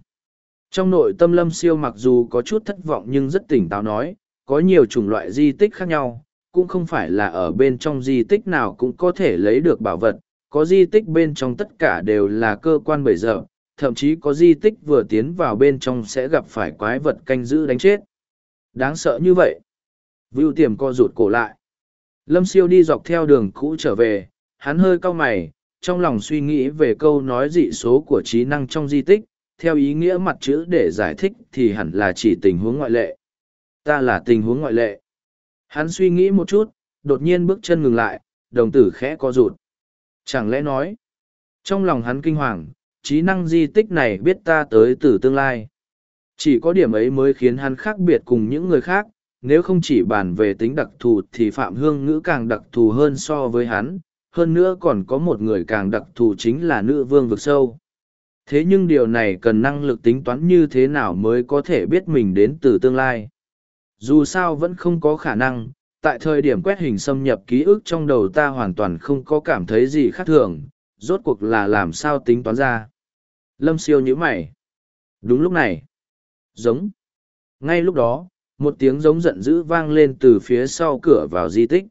Trong nội tâm lâm siêu mặc dù có chút thất vọng nhưng rất tỉnh táo nói, có nhiều chủng loại di tích khác nhau, cũng không phải là ở bên trong di tích nào cũng có thể lấy được bảo vật có di tích bên trong tất cả đều là cơ quan bể dở thậm chí có di tích vừa tiến vào bên trong sẽ gặp phải quái vật canh giữ đánh chết. Đáng sợ như vậy. Vưu tiềm co rụt cổ lại. Lâm siêu đi dọc theo đường cũ trở về, hắn hơi cau mày, trong lòng suy nghĩ về câu nói dị số của trí năng trong di tích, theo ý nghĩa mặt chữ để giải thích thì hẳn là chỉ tình huống ngoại lệ. Ta là tình huống ngoại lệ. Hắn suy nghĩ một chút, đột nhiên bước chân ngừng lại, đồng tử khẽ co rụt chẳng lẽ nói, trong lòng hắn kinh hoàng, trí năng di tích này biết ta tới từ tương lai. Chỉ có điểm ấy mới khiến hắn khác biệt cùng những người khác, nếu không chỉ bàn về tính đặc thù thì phạm hương ngữ càng đặc thù hơn so với hắn, hơn nữa còn có một người càng đặc thù chính là nữ vương vực sâu. Thế nhưng điều này cần năng lực tính toán như thế nào mới có thể biết mình đến từ tương lai? Dù sao vẫn không có khả năng tại thời điểm quét hình xâm nhập ký ức trong đầu ta hoàn toàn không có cảm thấy gì khác thường, rốt cuộc là làm sao tính toán ra. Lâm siêu nhíu mày. Đúng lúc này. Giống. Ngay lúc đó, một tiếng giống giận dữ vang lên từ phía sau cửa vào di tích.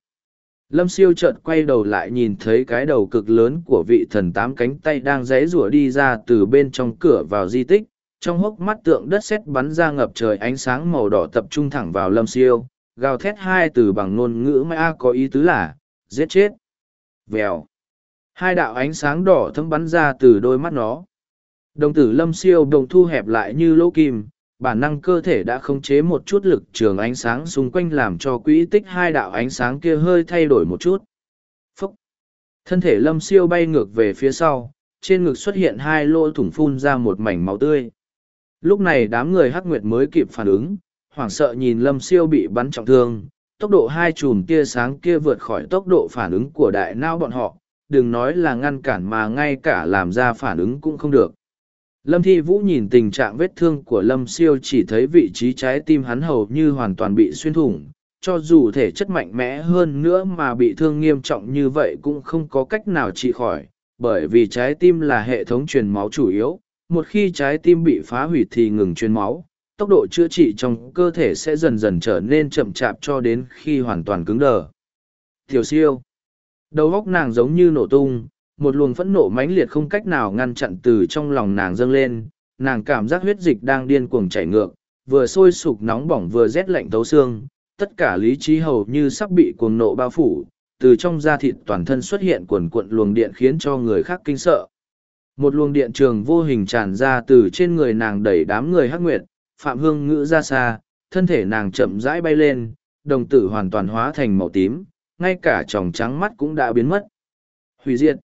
Lâm siêu chợt quay đầu lại nhìn thấy cái đầu cực lớn của vị thần tám cánh tay đang rẽ rủa đi ra từ bên trong cửa vào di tích, trong hốc mắt tượng đất sét bắn ra ngập trời ánh sáng màu đỏ tập trung thẳng vào lâm siêu gào thét hai từ bằng ngôn ngữ ma có ý tứ là giết chết vèo hai đạo ánh sáng đỏ thấm bắn ra từ đôi mắt nó đồng tử lâm siêu đồng thu hẹp lại như lỗ kim bản năng cơ thể đã khống chế một chút lực trường ánh sáng xung quanh làm cho quỹ tích hai đạo ánh sáng kia hơi thay đổi một chút. phốc Thân thể lâm siêu bay ngược về phía sau, trên ngực xuất hiện hai lỗ thủng phun ra một mảnh máu tươi. Lúc này đám người hắc nguyệt mới kịp phản ứng, hoảng sợ nhìn lâm siêu bị bắn trọng thương, tốc độ hai chùm tia sáng kia vượt khỏi tốc độ phản ứng của đại não bọn họ, đừng nói là ngăn cản mà ngay cả làm ra phản ứng cũng không được. Lâm Thi Vũ nhìn tình trạng vết thương của Lâm Siêu chỉ thấy vị trí trái tim hắn hầu như hoàn toàn bị xuyên thủng, cho dù thể chất mạnh mẽ hơn nữa mà bị thương nghiêm trọng như vậy cũng không có cách nào trị khỏi, bởi vì trái tim là hệ thống truyền máu chủ yếu, một khi trái tim bị phá hủy thì ngừng truyền máu, tốc độ chữa trị trong cơ thể sẽ dần dần trở nên chậm chạp cho đến khi hoàn toàn cứng đờ. Tiểu siêu, đầu óc nàng giống như nổ tung, một luồng phẫn nộ mãnh liệt không cách nào ngăn chặn từ trong lòng nàng dâng lên nàng cảm giác huyết dịch đang điên cuồng chảy ngược vừa sôi sục nóng bỏng vừa rét lạnh thấu xương tất cả lý trí hầu như sắp bị cuồng nộ bao phủ từ trong da thịt toàn thân xuất hiện cuồn cuộn luồng điện khiến cho người khác kinh sợ một luồng điện trường vô hình tràn ra từ trên người nàng đẩy đám người hắc nguyệt phạm hương ngữ ra xa, thân thể nàng chậm rãi bay lên, đồng tử hoàn toàn hóa thành màu tím, ngay cả tròng trắng mắt cũng đã biến mất. Hủy diệt.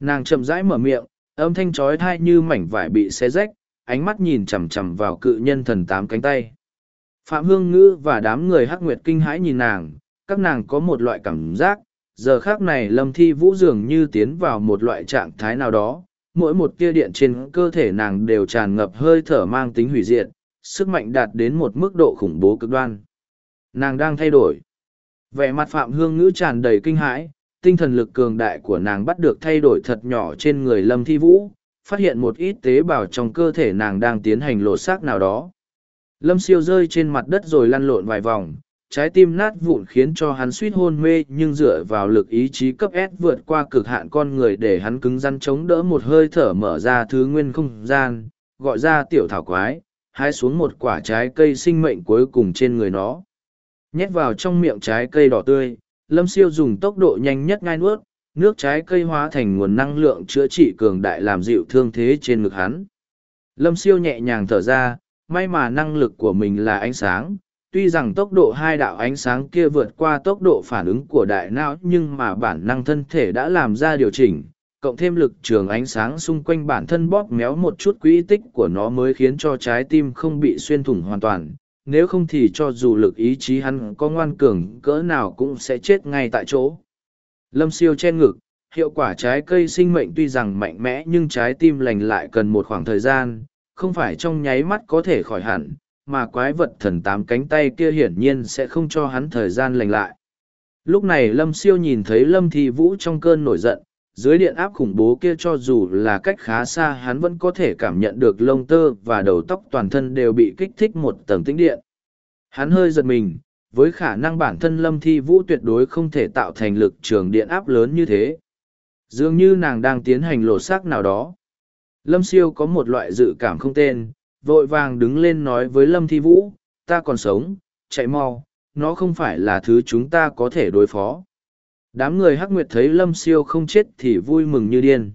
Nàng chậm rãi mở miệng, âm thanh trói thai như mảnh vải bị xé rách, ánh mắt nhìn chằm chằm vào cự nhân thần tám cánh tay. Phạm hương ngữ và đám người hắc nguyệt kinh hãi nhìn nàng, các nàng có một loại cảm giác, giờ khác này lâm thi vũ dường như tiến vào một loại trạng thái nào đó, mỗi một tia điện trên cơ thể nàng đều tràn ngập hơi thở mang tính hủy diệt sức mạnh đạt đến một mức độ khủng bố cực đoan. Nàng đang thay đổi. Vẻ mặt phạm hương ngữ tràn đầy kinh hãi, tinh thần lực cường đại của nàng bắt được thay đổi thật nhỏ trên người lâm thi vũ, phát hiện một ít tế bào trong cơ thể nàng đang tiến hành lột xác nào đó. Lâm siêu rơi trên mặt đất rồi lăn lộn vài vòng, trái tim nát vụn khiến cho hắn suýt hôn mê nhưng dựa vào lực ý chí cấp s vượt qua cực hạn con người để hắn cứng rắn chống đỡ một hơi thở mở ra thứ nguyên không gian, gọi ra tiểu thảo quái hái xuống một quả trái cây sinh mệnh cuối cùng trên người nó. Nhét vào trong miệng trái cây đỏ tươi, lâm siêu dùng tốc độ nhanh nhất ngai nuốt, nước trái cây hóa thành nguồn năng lượng chữa trị cường đại làm dịu thương thế trên ngực hắn. Lâm siêu nhẹ nhàng thở ra, may mà năng lực của mình là ánh sáng, tuy rằng tốc độ hai đạo ánh sáng kia vượt qua tốc độ phản ứng của đại não nhưng mà bản năng thân thể đã làm ra điều chỉnh cộng thêm lực trường ánh sáng xung quanh bản thân bóp méo một chút quỹ tích của nó mới khiến cho trái tim không bị xuyên thủng hoàn toàn. Nếu không thì cho dù lực ý chí hắn có ngoan cường, cỡ nào cũng sẽ chết ngay tại chỗ. Lâm siêu che ngực, hiệu quả trái cây sinh mệnh tuy rằng mạnh mẽ nhưng trái tim lành lại cần một khoảng thời gian, không phải trong nháy mắt có thể khỏi hẳn, mà quái vật thần tám cánh tay kia hiển nhiên sẽ không cho hắn thời gian lành lại. Lúc này lâm siêu nhìn thấy lâm thi vũ trong cơn nổi giận dưới điện áp khủng bố kia cho dù là cách khá xa, hắn vẫn có thể cảm nhận được lông tơ và đầu tóc toàn thân đều bị kích thích một tầng tĩnh điện. Hắn hơi giật mình, với khả năng bản thân lâm thi vũ tuyệt đối không thể tạo thành lực trường điện áp lớn như thế. Dường như nàng đang tiến hành lột xác nào đó. Lâm siêu có một loại dự cảm không tên, vội vàng đứng lên nói với lâm thi vũ, ta còn sống, chạy mau, nó không phải là thứ chúng ta có thể đối phó đám người hắc nguyệt thấy lâm siêu không chết thì vui mừng như điên.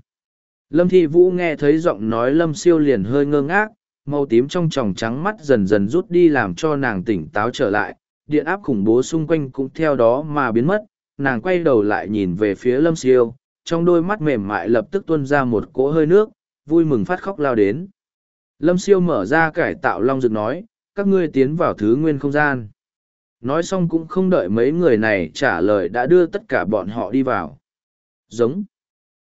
Lâm thi vũ nghe thấy giọng nói lâm siêu liền hơi ngơ ngác, màu tím trong tròng trắng mắt dần dần rút đi làm cho nàng tỉnh táo trở lại, điện áp khủng bố xung quanh cũng theo đó mà biến mất, nàng quay đầu lại nhìn về phía lâm siêu, trong đôi mắt mềm mại lập tức tuôn ra một cỗ hơi nước, vui mừng phát khóc lao đến. Lâm siêu mở ra cải tạo long rực nói, các ngươi tiến vào thứ nguyên không gian nói xong cũng không đợi mấy người này trả lời đã đưa tất cả bọn họ đi vào. Giống.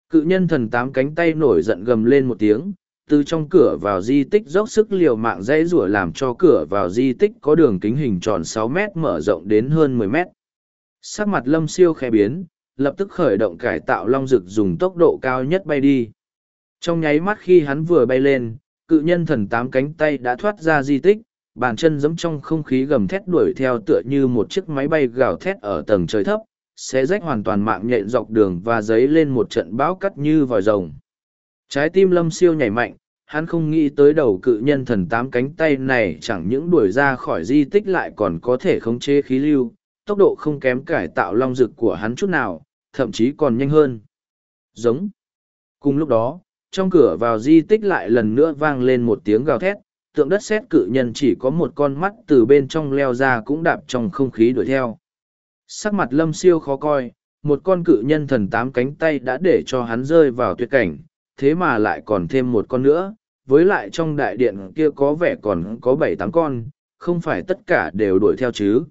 Cự nhân thần tám cánh tay nổi giận gầm lên một tiếng, từ trong cửa vào di tích dốc sức liều mạng dãy rủa làm cho cửa vào di tích có đường kính hình tròn sáu mét mở rộng đến hơn mười mét. Sắc mặt lâm siêu khẽ biến, lập tức khởi động cải tạo long rực dùng tốc độ cao nhất bay đi. Trong nháy mắt khi hắn vừa bay lên, cự nhân thần tám cánh tay đã thoát ra di tích bàn chân giẫm trong không khí gầm thét đuổi theo tựa như một chiếc máy bay gào thét ở tầng trời thấp sẽ rách hoàn toàn mạng nhện dọc đường và giấy lên một trận bão cắt như vòi rồng. Trái tim lâm siêu nhảy mạnh, hắn không nghĩ tới đầu cự nhân thần tám cánh tay này chẳng những đuổi ra khỏi di tích lại còn có thể khống chế khí lưu, tốc độ không kém cải tạo long dực của hắn chút nào, thậm chí còn nhanh hơn. Giống. Cùng lúc đó, trong cửa vào di tích lại lần nữa vang lên một tiếng gào thét tượng đất sét cự nhân chỉ có một con mắt từ bên trong leo ra cũng đạp trong không khí đuổi theo. Sắc mặt lâm siêu khó coi, một con cự nhân thần tám cánh tay đã để cho hắn rơi vào tuyệt cảnh, thế mà lại còn thêm một con nữa, với lại trong đại điện kia có vẻ còn có bảy tám con, không phải tất cả đều đuổi theo chứ.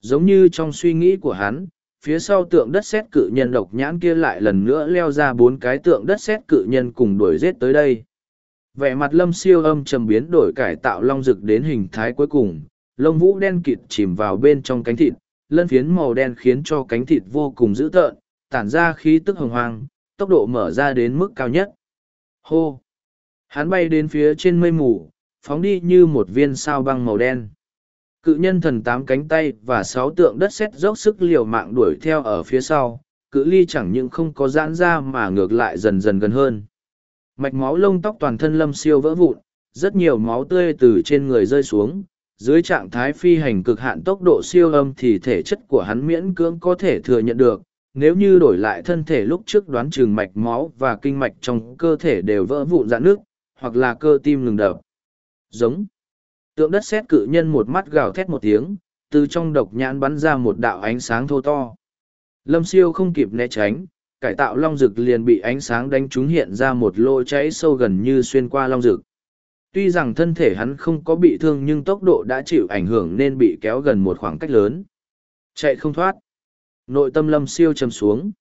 Giống như trong suy nghĩ của hắn, phía sau tượng đất sét cự nhân độc nhãn kia lại lần nữa leo ra bốn cái tượng đất sét cự nhân cùng đuổi giết tới đây vẻ mặt lâm siêu âm trầm biến đổi cải tạo long rực đến hình thái cuối cùng, lông vũ đen kịt chìm vào bên trong cánh thịt, lân phiến màu đen khiến cho cánh thịt vô cùng dữ tợn, tản ra khí tức hồng hoang, tốc độ mở ra đến mức cao nhất. Hô! Hắn bay đến phía trên mây mù, phóng đi như một viên sao băng màu đen. Cự nhân thần tám cánh tay và sáu tượng đất sét dốc sức liều mạng đuổi theo ở phía sau, cự ly chẳng những không có giãn ra mà ngược lại dần dần gần hơn mạch máu lông tóc toàn thân lâm siêu vỡ vụn, rất nhiều máu tươi từ trên người rơi xuống. Dưới trạng thái phi hành cực hạn tốc độ siêu âm thì thể chất của hắn miễn cưỡng có thể thừa nhận được. Nếu như đổi lại thân thể lúc trước đoán chừng mạch máu và kinh mạch trong cơ thể đều vỡ vụn dạn nước hoặc là cơ tim ngừng đập. Giống. Tượng đất xét cự nhân một mắt gào thét một tiếng, từ trong độc nhãn bắn ra một đạo ánh sáng thô to. Lâm siêu không kịp né tránh cải tạo long rực liền bị ánh sáng đánh trúng hiện ra một lỗ cháy sâu gần như xuyên qua long rực tuy rằng thân thể hắn không có bị thương nhưng tốc độ đã chịu ảnh hưởng nên bị kéo gần một khoảng cách lớn. Chạy không thoát. Nội tâm lâm siêu chầm xuống.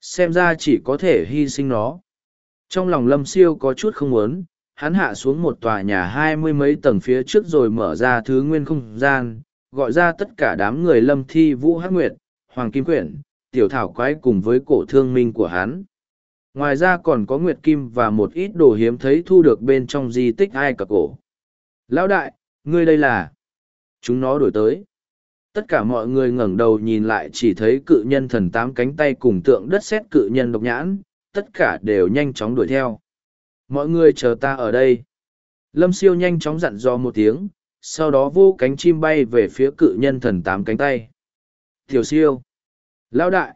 Xem ra chỉ có thể hy sinh nó. Trong lòng lâm siêu có chút không muốn, hắn hạ xuống một tòa nhà hai mươi mấy tầng phía trước rồi mở ra thứ nguyên không gian, gọi ra tất cả đám người lâm thi vũ hắc nguyệt, hoàng kim quyển tiểu thảo quái cùng với cổ thương minh của hắn. Ngoài ra còn có nguyệt kim và một ít đồ hiếm thấy thu được bên trong di tích ai cập cổ. Lão đại, ngươi đây là? Chúng nó đổi tới. Tất cả mọi người ngẩng đầu nhìn lại chỉ thấy cự nhân thần tám cánh tay cùng tượng đất xét cự nhân độc nhãn, tất cả đều nhanh chóng đuổi theo. Mọi người chờ ta ở đây. Lâm siêu nhanh chóng dặn dò một tiếng, sau đó vô cánh chim bay về phía cự nhân thần tám cánh tay. Tiểu siêu lão đại.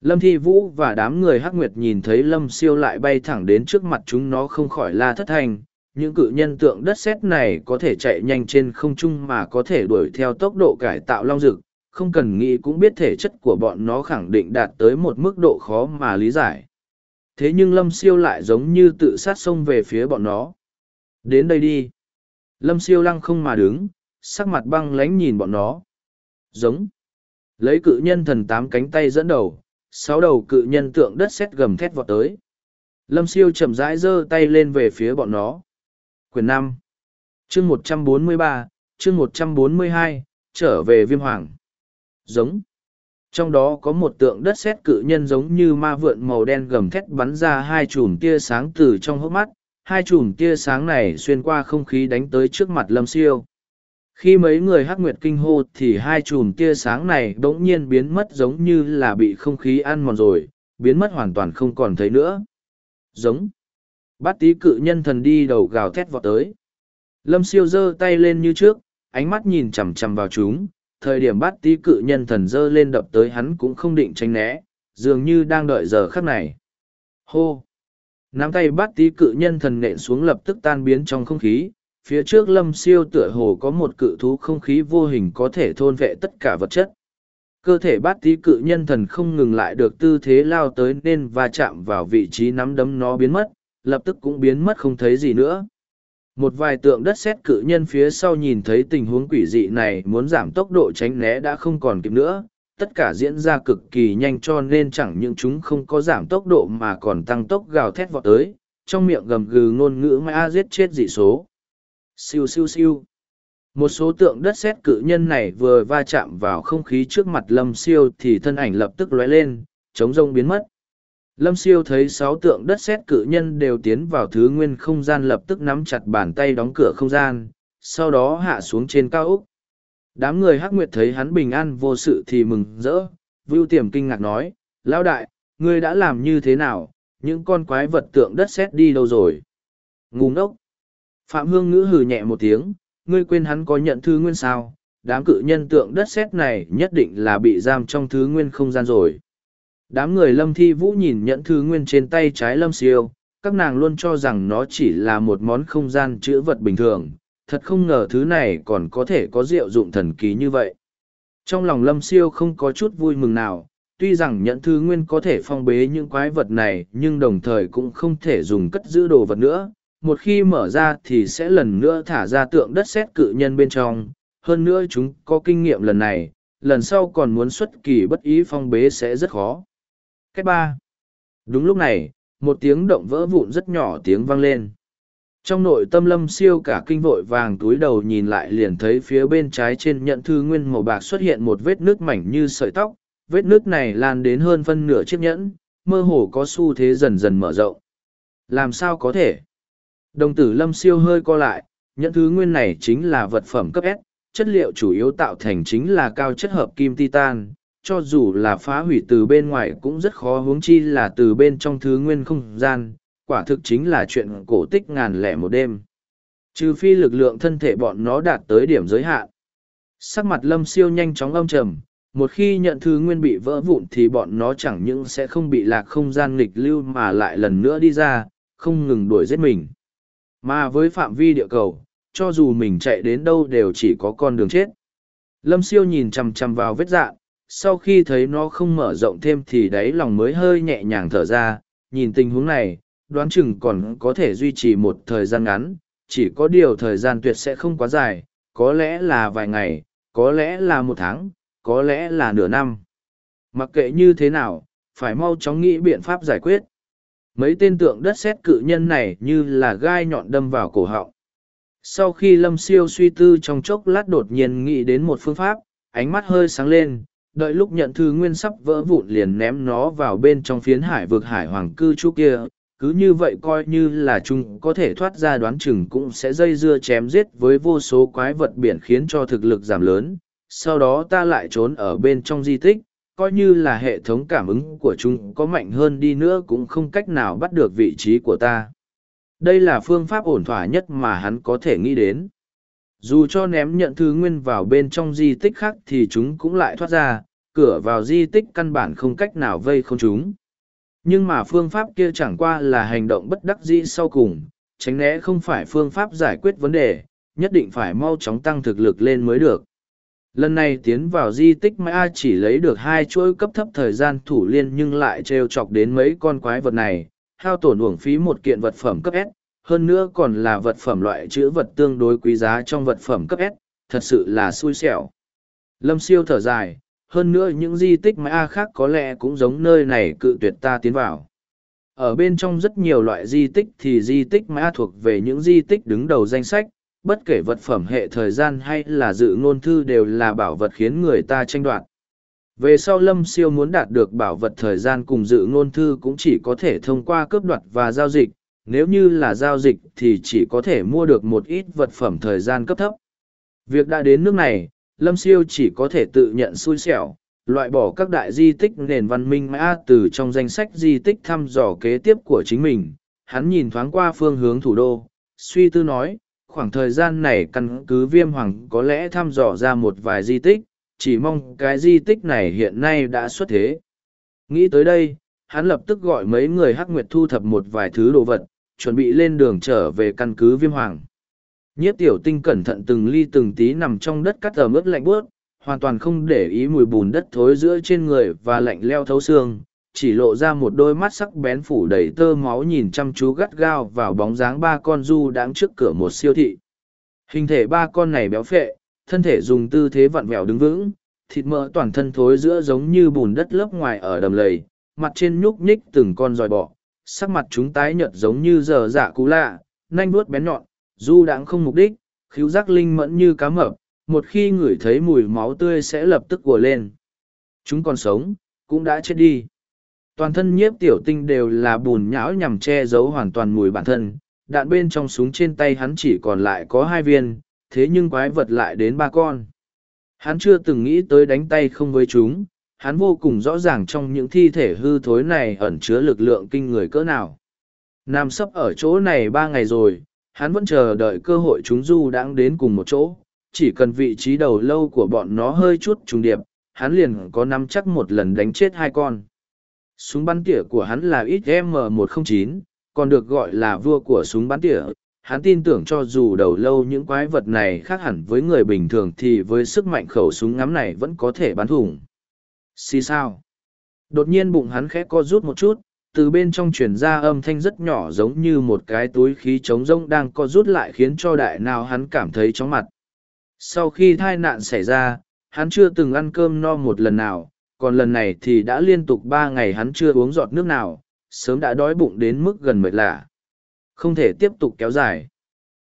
Lâm thi vũ và đám người hắc nguyệt nhìn thấy lâm siêu lại bay thẳng đến trước mặt chúng nó không khỏi la thất thành những cự nhân tượng đất sét này có thể chạy nhanh trên không trung mà có thể đuổi theo tốc độ cải tạo long dực, không cần nghĩ cũng biết thể chất của bọn nó khẳng định đạt tới một mức độ khó mà lý giải. Thế nhưng lâm siêu lại giống như tự sát xông về phía bọn nó. Đến đây đi. Lâm siêu lăng không mà đứng sắc mặt băng lánh nhìn bọn nó. Giống lấy cự nhân thần tám cánh tay dẫn đầu, sáu đầu cự nhân tượng đất sét gầm thét vọt tới. Lâm siêu chậm rãi giơ tay lên về phía bọn nó. Quyền năm. Chương một trăm bốn mươi ba, chương một trăm bốn mươi hai, trở về viêm hoàng. Giống. Trong đó có một tượng đất sét cự nhân giống như ma vượn màu đen gầm thét bắn ra hai chùm tia sáng từ trong hốc mắt. Hai chùm tia sáng này xuyên qua không khí đánh tới trước mặt lâm siêu khi mấy người hắc nguyệt kinh hô thì hai chùm tia sáng này đ ỗ n g nhiên biến mất giống như là bị không khí ăn mòn rồi, biến mất hoàn toàn không còn thấy nữa. Giống. Bát tý cự nhân thần đi đầu gào thét vọt tới. Lâm siêu giơ tay lên như trước, ánh mắt nhìn chằm chằm vào chúng. Thời điểm bát tý cự nhân thần giơ lên đập tới hắn cũng không định tránh né, dường như đang đợi giờ khắc này. Hô. Nắm tay bát tý cự nhân thần nện xuống lập tức tan biến trong không khí phía trước lâm siêu tựa hồ có một cự thú không khí vô hình có thể thôn vệ tất cả vật chất. Cơ thể bát tí cự nhân thần không ngừng lại được tư thế lao tới nên va chạm vào vị trí nắm đấm nó biến mất, lập tức cũng biến mất không thấy gì nữa. Một vài tượng đất xét cự nhân phía sau nhìn thấy tình huống quỷ dị này muốn giảm tốc độ tránh né đã không còn kịp nữa, tất cả diễn ra cực kỳ nhanh cho nên chẳng những chúng không có giảm tốc độ mà còn tăng tốc gào thét vọt tới, trong miệng gầm gừ ngôn ngữ mã giết chết dị số. Siêu siêu siêu. Một số tượng đất sét cự nhân này vừa va chạm vào không khí trước mặt lâm siêu thì thân ảnh lập tức lóe lên, chống rông biến mất. Lâm siêu thấy sáu tượng đất sét cự nhân đều tiến vào thứ nguyên không gian lập tức nắm chặt bàn tay đóng cửa không gian, sau đó hạ xuống trên cao úc. Đám người hắc nguyệt thấy hắn bình an vô sự thì mừng rỡ, vưu tiềm kinh ngạc nói, lão đại, ngươi đã làm như thế nào, những con quái vật tượng đất sét đi đâu rồi? Ngu ngốc! Phạm Hương Ngữ hừ nhẹ một tiếng, ngươi quên hắn có nhận thư nguyên sao, đám cự nhân tượng đất sét này nhất định là bị giam trong thứ nguyên không gian rồi. Đám người lâm thi vũ nhìn nhận thư nguyên trên tay trái lâm siêu, các nàng luôn cho rằng nó chỉ là một món không gian chữ vật bình thường, thật không ngờ thứ này còn có thể có diệu dụng thần kỳ như vậy. Trong lòng lâm siêu không có chút vui mừng nào, tuy rằng nhận thư nguyên có thể phong bế những quái vật này nhưng đồng thời cũng không thể dùng cất giữ đồ vật nữa, một khi mở ra thì sẽ lần nữa thả ra tượng đất xét cự nhân bên trong. Hơn nữa chúng có kinh nghiệm lần này, lần sau còn muốn xuất kỳ bất ý phong bế sẽ rất khó. Cách ba. Đúng lúc này, một tiếng động vỡ vụn rất nhỏ tiếng vang lên. Trong nội tâm lâm siêu cả kinh vội vàng túi đầu nhìn lại liền thấy phía bên trái trên nhận thư nguyên màu bạc xuất hiện một vết nước mảnh như sợi tóc. Vết nước này lan đến hơn phân nửa chiếc nhẫn, mơ hồ có xu thế dần dần mở rộng. Làm sao có thể? Đồng tử lâm siêu hơi co lại, nhận thứ nguyên này chính là vật phẩm cấp S, chất liệu chủ yếu tạo thành chính là cao chất hợp kim titan, cho dù là phá hủy từ bên ngoài cũng rất khó hướng chi là từ bên trong thứ nguyên không gian, quả thực chính là chuyện cổ tích ngàn lẻ một đêm. Trừ phi lực lượng thân thể bọn nó đạt tới điểm giới hạn. Sắc mặt lâm siêu nhanh chóng âm trầm, một khi nhận thứ nguyên bị vỡ vụn thì bọn nó chẳng những sẽ không bị lạc không gian nghịch lưu mà lại lần nữa đi ra, không ngừng đuổi giết mình. Mà với phạm vi địa cầu, cho dù mình chạy đến đâu đều chỉ có con đường chết. Lâm siêu nhìn chằm chằm vào vết dạn, sau khi thấy nó không mở rộng thêm thì đáy lòng mới hơi nhẹ nhàng thở ra, nhìn tình huống này, đoán chừng còn có thể duy trì một thời gian ngắn, chỉ có điều thời gian tuyệt sẽ không quá dài, có lẽ là vài ngày, có lẽ là một tháng, có lẽ là nửa năm. Mặc kệ như thế nào, phải mau chóng nghĩ biện pháp giải quyết mấy tên tượng đất xét cự nhân này như là gai nhọn đâm vào cổ họng. Sau khi lâm siêu suy tư trong chốc lát đột nhiên nghĩ đến một phương pháp, ánh mắt hơi sáng lên, đợi lúc nhận thư nguyên sắp vỡ vụn liền ném nó vào bên trong phiến hải vực hải hoàng cư chú kia, cứ như vậy coi như là chúng có thể thoát ra đoán chừng cũng sẽ dây dưa chém giết với vô số quái vật biển khiến cho thực lực giảm lớn, sau đó ta lại trốn ở bên trong di tích coi như là hệ thống cảm ứng của chúng có mạnh hơn đi nữa cũng không cách nào bắt được vị trí của ta. Đây là phương pháp ổn thỏa nhất mà hắn có thể nghĩ đến. Dù cho ném nhận thứ nguyên vào bên trong di tích khác thì chúng cũng lại thoát ra, cửa vào di tích căn bản không cách nào vây không chúng. Nhưng mà phương pháp kia chẳng qua là hành động bất đắc dĩ sau cùng, tránh né không phải phương pháp giải quyết vấn đề, nhất định phải mau chóng tăng thực lực lên mới được lần này tiến vào di tích mã chỉ lấy được hai chuỗi cấp thấp thời gian thủ liên nhưng lại trêu chọc đến mấy con quái vật này hao tổn uổng phí một kiện vật phẩm cấp S, hơn nữa còn là vật phẩm loại chữ vật tương đối quý giá trong vật phẩm cấp S, thật sự là xui xẻo. Lâm siêu thở dài, hơn nữa những di tích mã khác có lẽ cũng giống nơi này cự tuyệt ta tiến vào. Ở bên trong rất nhiều loại di tích thì di tích mã thuộc về những di tích đứng đầu danh sách, bất kể vật phẩm hệ thời gian hay là dự ngôn thư đều là bảo vật khiến người ta tranh đoạt. Về sau Lâm Siêu muốn đạt được bảo vật thời gian cùng dự ngôn thư cũng chỉ có thể thông qua cướp đoạt và giao dịch, nếu như là giao dịch thì chỉ có thể mua được một ít vật phẩm thời gian cấp thấp. Việc đã đến nước này, Lâm Siêu chỉ có thể tự nhận xui xẻo, loại bỏ các đại di tích nền văn minh mã từ trong danh sách di tích thăm dò kế tiếp của chính mình. Hắn nhìn thoáng qua phương hướng thủ đô, suy tư nói, khoảng thời gian này căn cứ viêm hoàng có lẽ thăm dò ra một vài di tích, chỉ mong cái di tích này hiện nay đã xuất thế. Nghĩ tới đây, hắn lập tức gọi mấy người hắc nguyệt thu thập một vài thứ đồ vật, chuẩn bị lên đường trở về căn cứ viêm hoàng. Nhiếp tiểu tinh cẩn thận từng ly từng tí nằm trong đất cắt ẩm ướt lạnh bước, hoàn toàn không để ý mùi bùn đất thối giữa trên người và lạnh leo thấu xương, chỉ lộ ra một đôi mắt sắc bén phủ đầy tơ máu nhìn chăm chú gắt gao vào bóng dáng ba con du đáng trước cửa một siêu thị. Hình thể ba con này béo phệ, thân thể dùng tư thế vặn vẹo đứng vững, thịt mỡ toàn thân thối giữa giống như bùn đất lớp ngoài ở đầm lầy, mặt trên nhúc nhích từng con dòi bọ, sắc mặt chúng tái nhợt giống như giờ dạ cú lạ, nanh vuốt bén nhọn, du đáng không mục đích, khíu giác linh mẫn như cá mập, một khi ngửi thấy mùi máu tươi sẽ lập tức ùa lên. Chúng còn sống, cũng đã chết đi. Toàn thân nhiếp tiểu tinh đều là bùn nhão nhằm che giấu hoàn toàn mùi bản thân, đạn bên trong súng trên tay hắn chỉ còn lại có hai viên, thế nhưng quái vật lại đến ba con. Hắn chưa từng nghĩ tới đánh tay không với chúng, hắn vô cùng rõ ràng trong những thi thể hư thối này ẩn chứa lực lượng kinh người cỡ nào. Nam sấp ở chỗ này ba ngày rồi, hắn vẫn chờ đợi cơ hội chúng du đãng đến cùng một chỗ, chỉ cần vị trí đầu lâu của bọn nó hơi chút trùng điệp, hắn liền có nắm chắc một lần đánh chết hai con. Súng bắn tỉa của hắn là XM109, còn được gọi là vua của súng bắn tỉa. Hắn tin tưởng cho dù đầu lâu những quái vật này khác hẳn với người bình thường thì với sức mạnh khẩu súng ngắm này vẫn có thể bắn thủng. Xì sao? Đột nhiên bụng hắn khẽ co rút một chút, từ bên trong truyền ra âm thanh rất nhỏ giống như một cái túi khí trống rông đang co rút lại khiến cho đại nào hắn cảm thấy chóng mặt. Sau khi tai nạn xảy ra, hắn chưa từng ăn cơm no một lần nào, còn lần này thì đã liên tục ba ngày hắn chưa uống giọt nước nào, sớm đã đói bụng đến mức gần mệt lạ. Không thể tiếp tục kéo dài.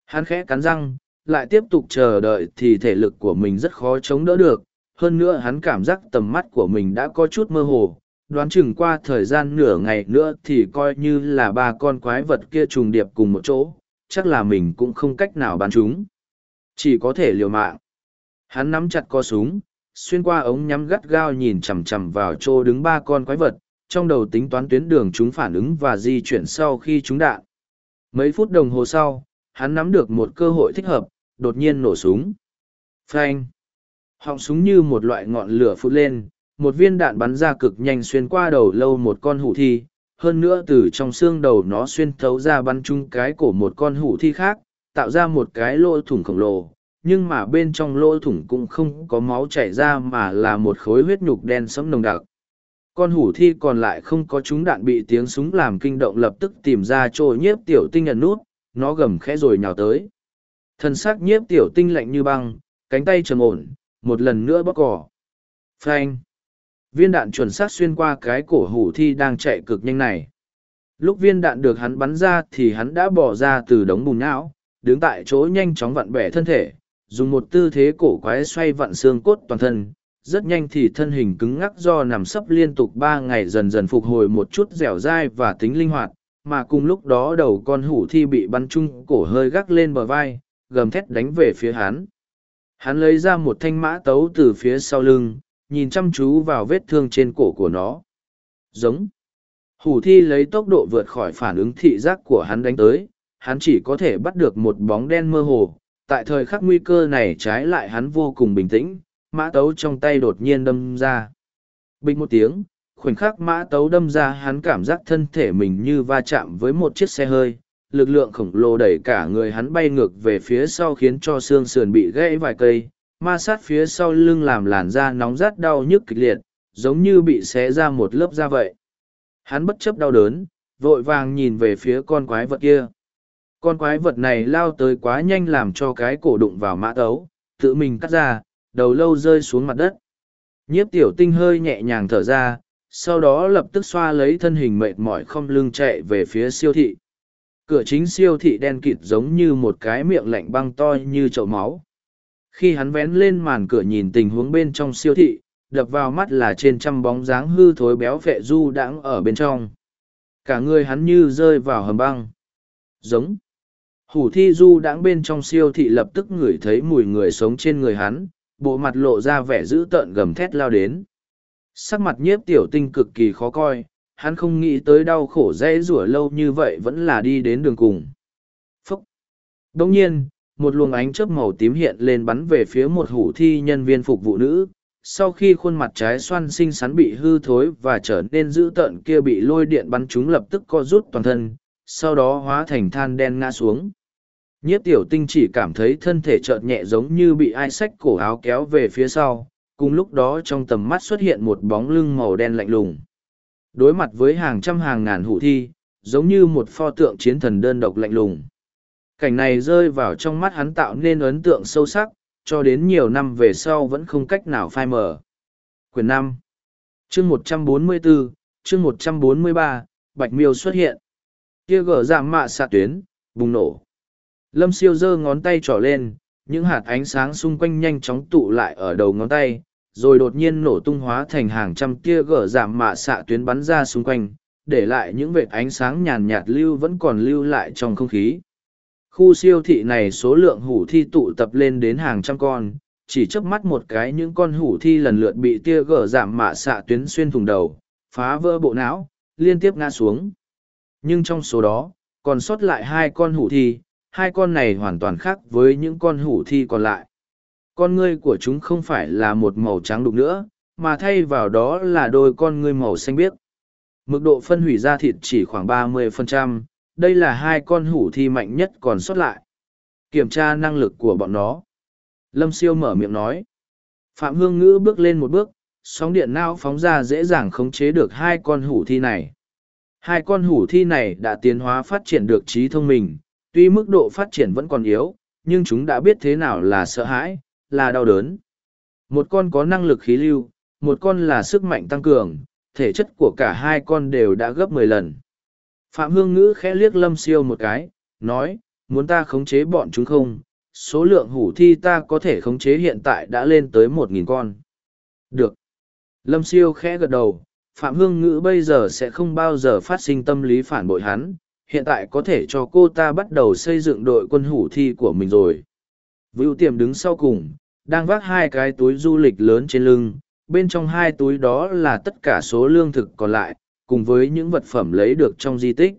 Hắn khẽ cắn răng, lại tiếp tục chờ đợi thì thể lực của mình rất khó chống đỡ được. Hơn nữa hắn cảm giác tầm mắt của mình đã có chút mơ hồ, đoán chừng qua thời gian nửa ngày nữa thì coi như là ba con quái vật kia trùng điệp cùng một chỗ, chắc là mình cũng không cách nào bắn chúng. Chỉ có thể liều mạng. Hắn nắm chặt co súng, xuyên qua ống nhắm gắt gao nhìn chằm chằm vào chỗ đứng ba con quái vật, trong đầu tính toán tuyến đường chúng phản ứng và di chuyển sau khi chúng đạn. Mấy phút đồng hồ sau, hắn nắm được một cơ hội thích hợp, đột nhiên nổ súng. Phanh! Họng súng như một loại ngọn lửa phút lên, một viên đạn bắn ra cực nhanh xuyên qua đầu lâu một con hủ thi, hơn nữa từ trong xương đầu nó xuyên thấu ra bắn chung cái cổ một con hủ thi khác, tạo ra một cái lỗ thủng khổng lồ, nhưng mà bên trong lỗ thủng cũng không có máu chảy ra mà là một khối huyết nhục đen sẫm nồng đặc. Con hủ thi còn lại không có chúng đạn bị tiếng súng làm kinh động lập tức tìm ra chỗ nhiếp tiểu tinh ẩn nút, nó gầm khẽ rồi nhào tới. Thân xác nhiếp tiểu tinh lạnh như băng, cánh tay trầm ổn, một lần nữa bóc cỏ. Phanh! Viên đạn chuẩn xác xuyên qua cái cổ hủ thi đang chạy cực nhanh này. Lúc viên đạn được hắn bắn ra thì hắn đã bỏ ra từ đống bùn não, đứng tại chỗ nhanh chóng vặn bẻ thân thể, dùng một tư thế cổ quái xoay vặn xương cốt toàn thân. Rất nhanh thì thân hình cứng ngắc do nằm sấp liên tục ba ngày dần dần phục hồi một chút dẻo dai và tính linh hoạt, mà cùng lúc đó đầu con hủ thi bị bắn chung cổ hơi gác lên bờ vai, gầm thét đánh về phía hắn. Hắn lấy ra một thanh mã tấu từ phía sau lưng, nhìn chăm chú vào vết thương trên cổ của nó. Giống. Hủ thi lấy tốc độ vượt khỏi phản ứng thị giác của hắn đánh tới, hắn chỉ có thể bắt được một bóng đen mơ hồ. Tại thời khắc nguy cơ này trái lại hắn vô cùng bình tĩnh, mã tấu trong tay đột nhiên đâm ra. Bình một tiếng, khoảnh khắc mã tấu đâm ra hắn cảm giác thân thể mình như va chạm với một chiếc xe hơi. Lực lượng khổng lồ đẩy cả người hắn bay ngược về phía sau khiến cho xương sườn bị gãy vài cây, ma sát phía sau lưng làm làn da nóng rát đau nhức kịch liệt, giống như bị xé ra một lớp da vậy. Hắn bất chấp đau đớn, vội vàng nhìn về phía con quái vật kia. Con quái vật này lao tới quá nhanh làm cho cái cổ đụng vào mã tấu, tự mình cắt ra, đầu lâu rơi xuống mặt đất. Nhiếp tiểu tinh hơi nhẹ nhàng thở ra, sau đó lập tức xoa lấy thân hình mệt mỏi không lưng chạy về phía siêu thị. Cửa chính siêu thị đen kịt giống như một cái miệng lạnh băng to như chậu máu. Khi hắn vén lên màn cửa nhìn tình huống bên trong siêu thị, đập vào mắt là trên trăm bóng dáng hư thối béo vệ du đãng ở bên trong. Cả người hắn như rơi vào hầm băng. Giống. Hủ thi du đãng bên trong siêu thị lập tức ngửi thấy mùi người sống trên người hắn, bộ mặt lộ ra vẻ dữ tợn gầm thét lao đến. Sắc mặt nhiếp tiểu tinh cực kỳ khó coi, hắn không nghĩ tới đau khổ dễ rủa lâu như vậy vẫn là đi đến đường cùng. Phúc! Đồng nhiên, một luồng ánh chớp màu tím hiện lên bắn về phía một hủ thi nhân viên phục vụ nữ. Sau khi khuôn mặt trái xoan xinh xắn bị hư thối và trở nên dữ tợn kia bị lôi điện bắn chúng lập tức co rút toàn thân, sau đó hóa thành than đen ngã xuống. Nhiếp tiểu tinh chỉ cảm thấy thân thể chợt nhẹ giống như bị ai xách cổ áo kéo về phía sau, cùng lúc đó trong tầm mắt xuất hiện một bóng lưng màu đen lạnh lùng. Đối mặt với hàng trăm hàng ngàn hủ thi, giống như một pho tượng chiến thần đơn độc lạnh lùng. Cảnh này rơi vào trong mắt hắn tạo nên ấn tượng sâu sắc, cho đến nhiều năm về sau vẫn không cách nào phai mờ. Quyền năm chương một trăm bốn mươi 144, chương một trăm bốn mươi ba Bạch Miêu xuất hiện. Kia gở giảm mạ xạ tuyến, bùng nổ. Lâm siêu giơ ngón tay trỏ lên, những hạt ánh sáng xung quanh nhanh chóng tụ lại ở đầu ngón tay, rồi đột nhiên nổ tung hóa thành hàng trăm tia gở giảm mạ xạ tuyến bắn ra xung quanh, để lại những vệt ánh sáng nhàn nhạt lưu vẫn còn lưu lại trong không khí. Khu siêu thị này số lượng hủ thi tụ tập lên đến hàng trăm con, chỉ chớp mắt một cái những con hủ thi lần lượt bị tia gở giảm mạ xạ tuyến xuyên thủng đầu, phá vỡ bộ não, liên tiếp ngã xuống. Nhưng trong số đó, còn sót lại hai con hủ thi, hai con này hoàn toàn khác với những con hủ thi còn lại. Con ngươi của chúng không phải là một màu trắng đục nữa, mà thay vào đó là đôi con ngươi màu xanh biếc. Mức độ phân hủy da thịt chỉ khoảng 30%, đây là hai con hủ thi mạnh nhất còn sót lại. Kiểm tra năng lực của bọn nó. Lâm siêu mở miệng nói. Phạm Hương Ngữ bước lên một bước, sóng điện não phóng ra dễ dàng khống chế được hai con hủ thi này. Hai con hủ thi này đã tiến hóa phát triển được trí thông minh, tuy mức độ phát triển vẫn còn yếu, nhưng chúng đã biết thế nào là sợ hãi, là đau đớn. Một con có năng lực khí lưu, một con là sức mạnh tăng cường, thể chất của cả hai con đều đã gấp mười lần. Phạm Hương Ngữ khẽ liếc Lâm Siêu một cái, nói, muốn ta khống chế bọn chúng không? Số lượng hủ thi ta có thể khống chế hiện tại đã lên tới một nghìn con. Được. Lâm Siêu khẽ gật đầu, Phạm Hương Ngữ bây giờ sẽ không bao giờ phát sinh tâm lý phản bội hắn, hiện tại có thể cho cô ta bắt đầu xây dựng đội quân hủ thi của mình rồi. Vưu tiềm đứng sau cùng, đang vác hai cái túi du lịch lớn trên lưng, bên trong hai túi đó là tất cả số lương thực còn lại, cùng với những vật phẩm lấy được trong di tích.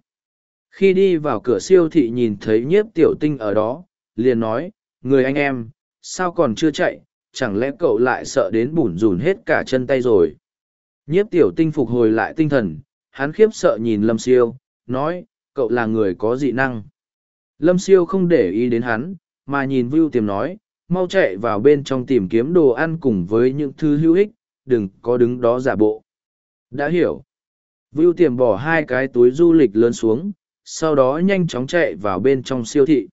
Khi đi vào cửa siêu thị nhìn thấy nhiếp tiểu tinh ở đó, liền nói, người anh em, sao còn chưa chạy, chẳng lẽ cậu lại sợ đến bủn rùn hết cả chân tay rồi. Nhiếp tiểu tinh phục hồi lại tinh thần, hắn khiếp sợ nhìn lâm siêu, nói, cậu là người có dị năng. Lâm siêu không để ý đến hắn, mà nhìn Vưu Tiềm nói, mau chạy vào bên trong tìm kiếm đồ ăn cùng với những thứ hữu ích, đừng có đứng đó giả bộ. Đã hiểu. Vưu Tiềm bỏ hai cái túi du lịch lớn xuống, sau đó nhanh chóng chạy vào bên trong siêu thị.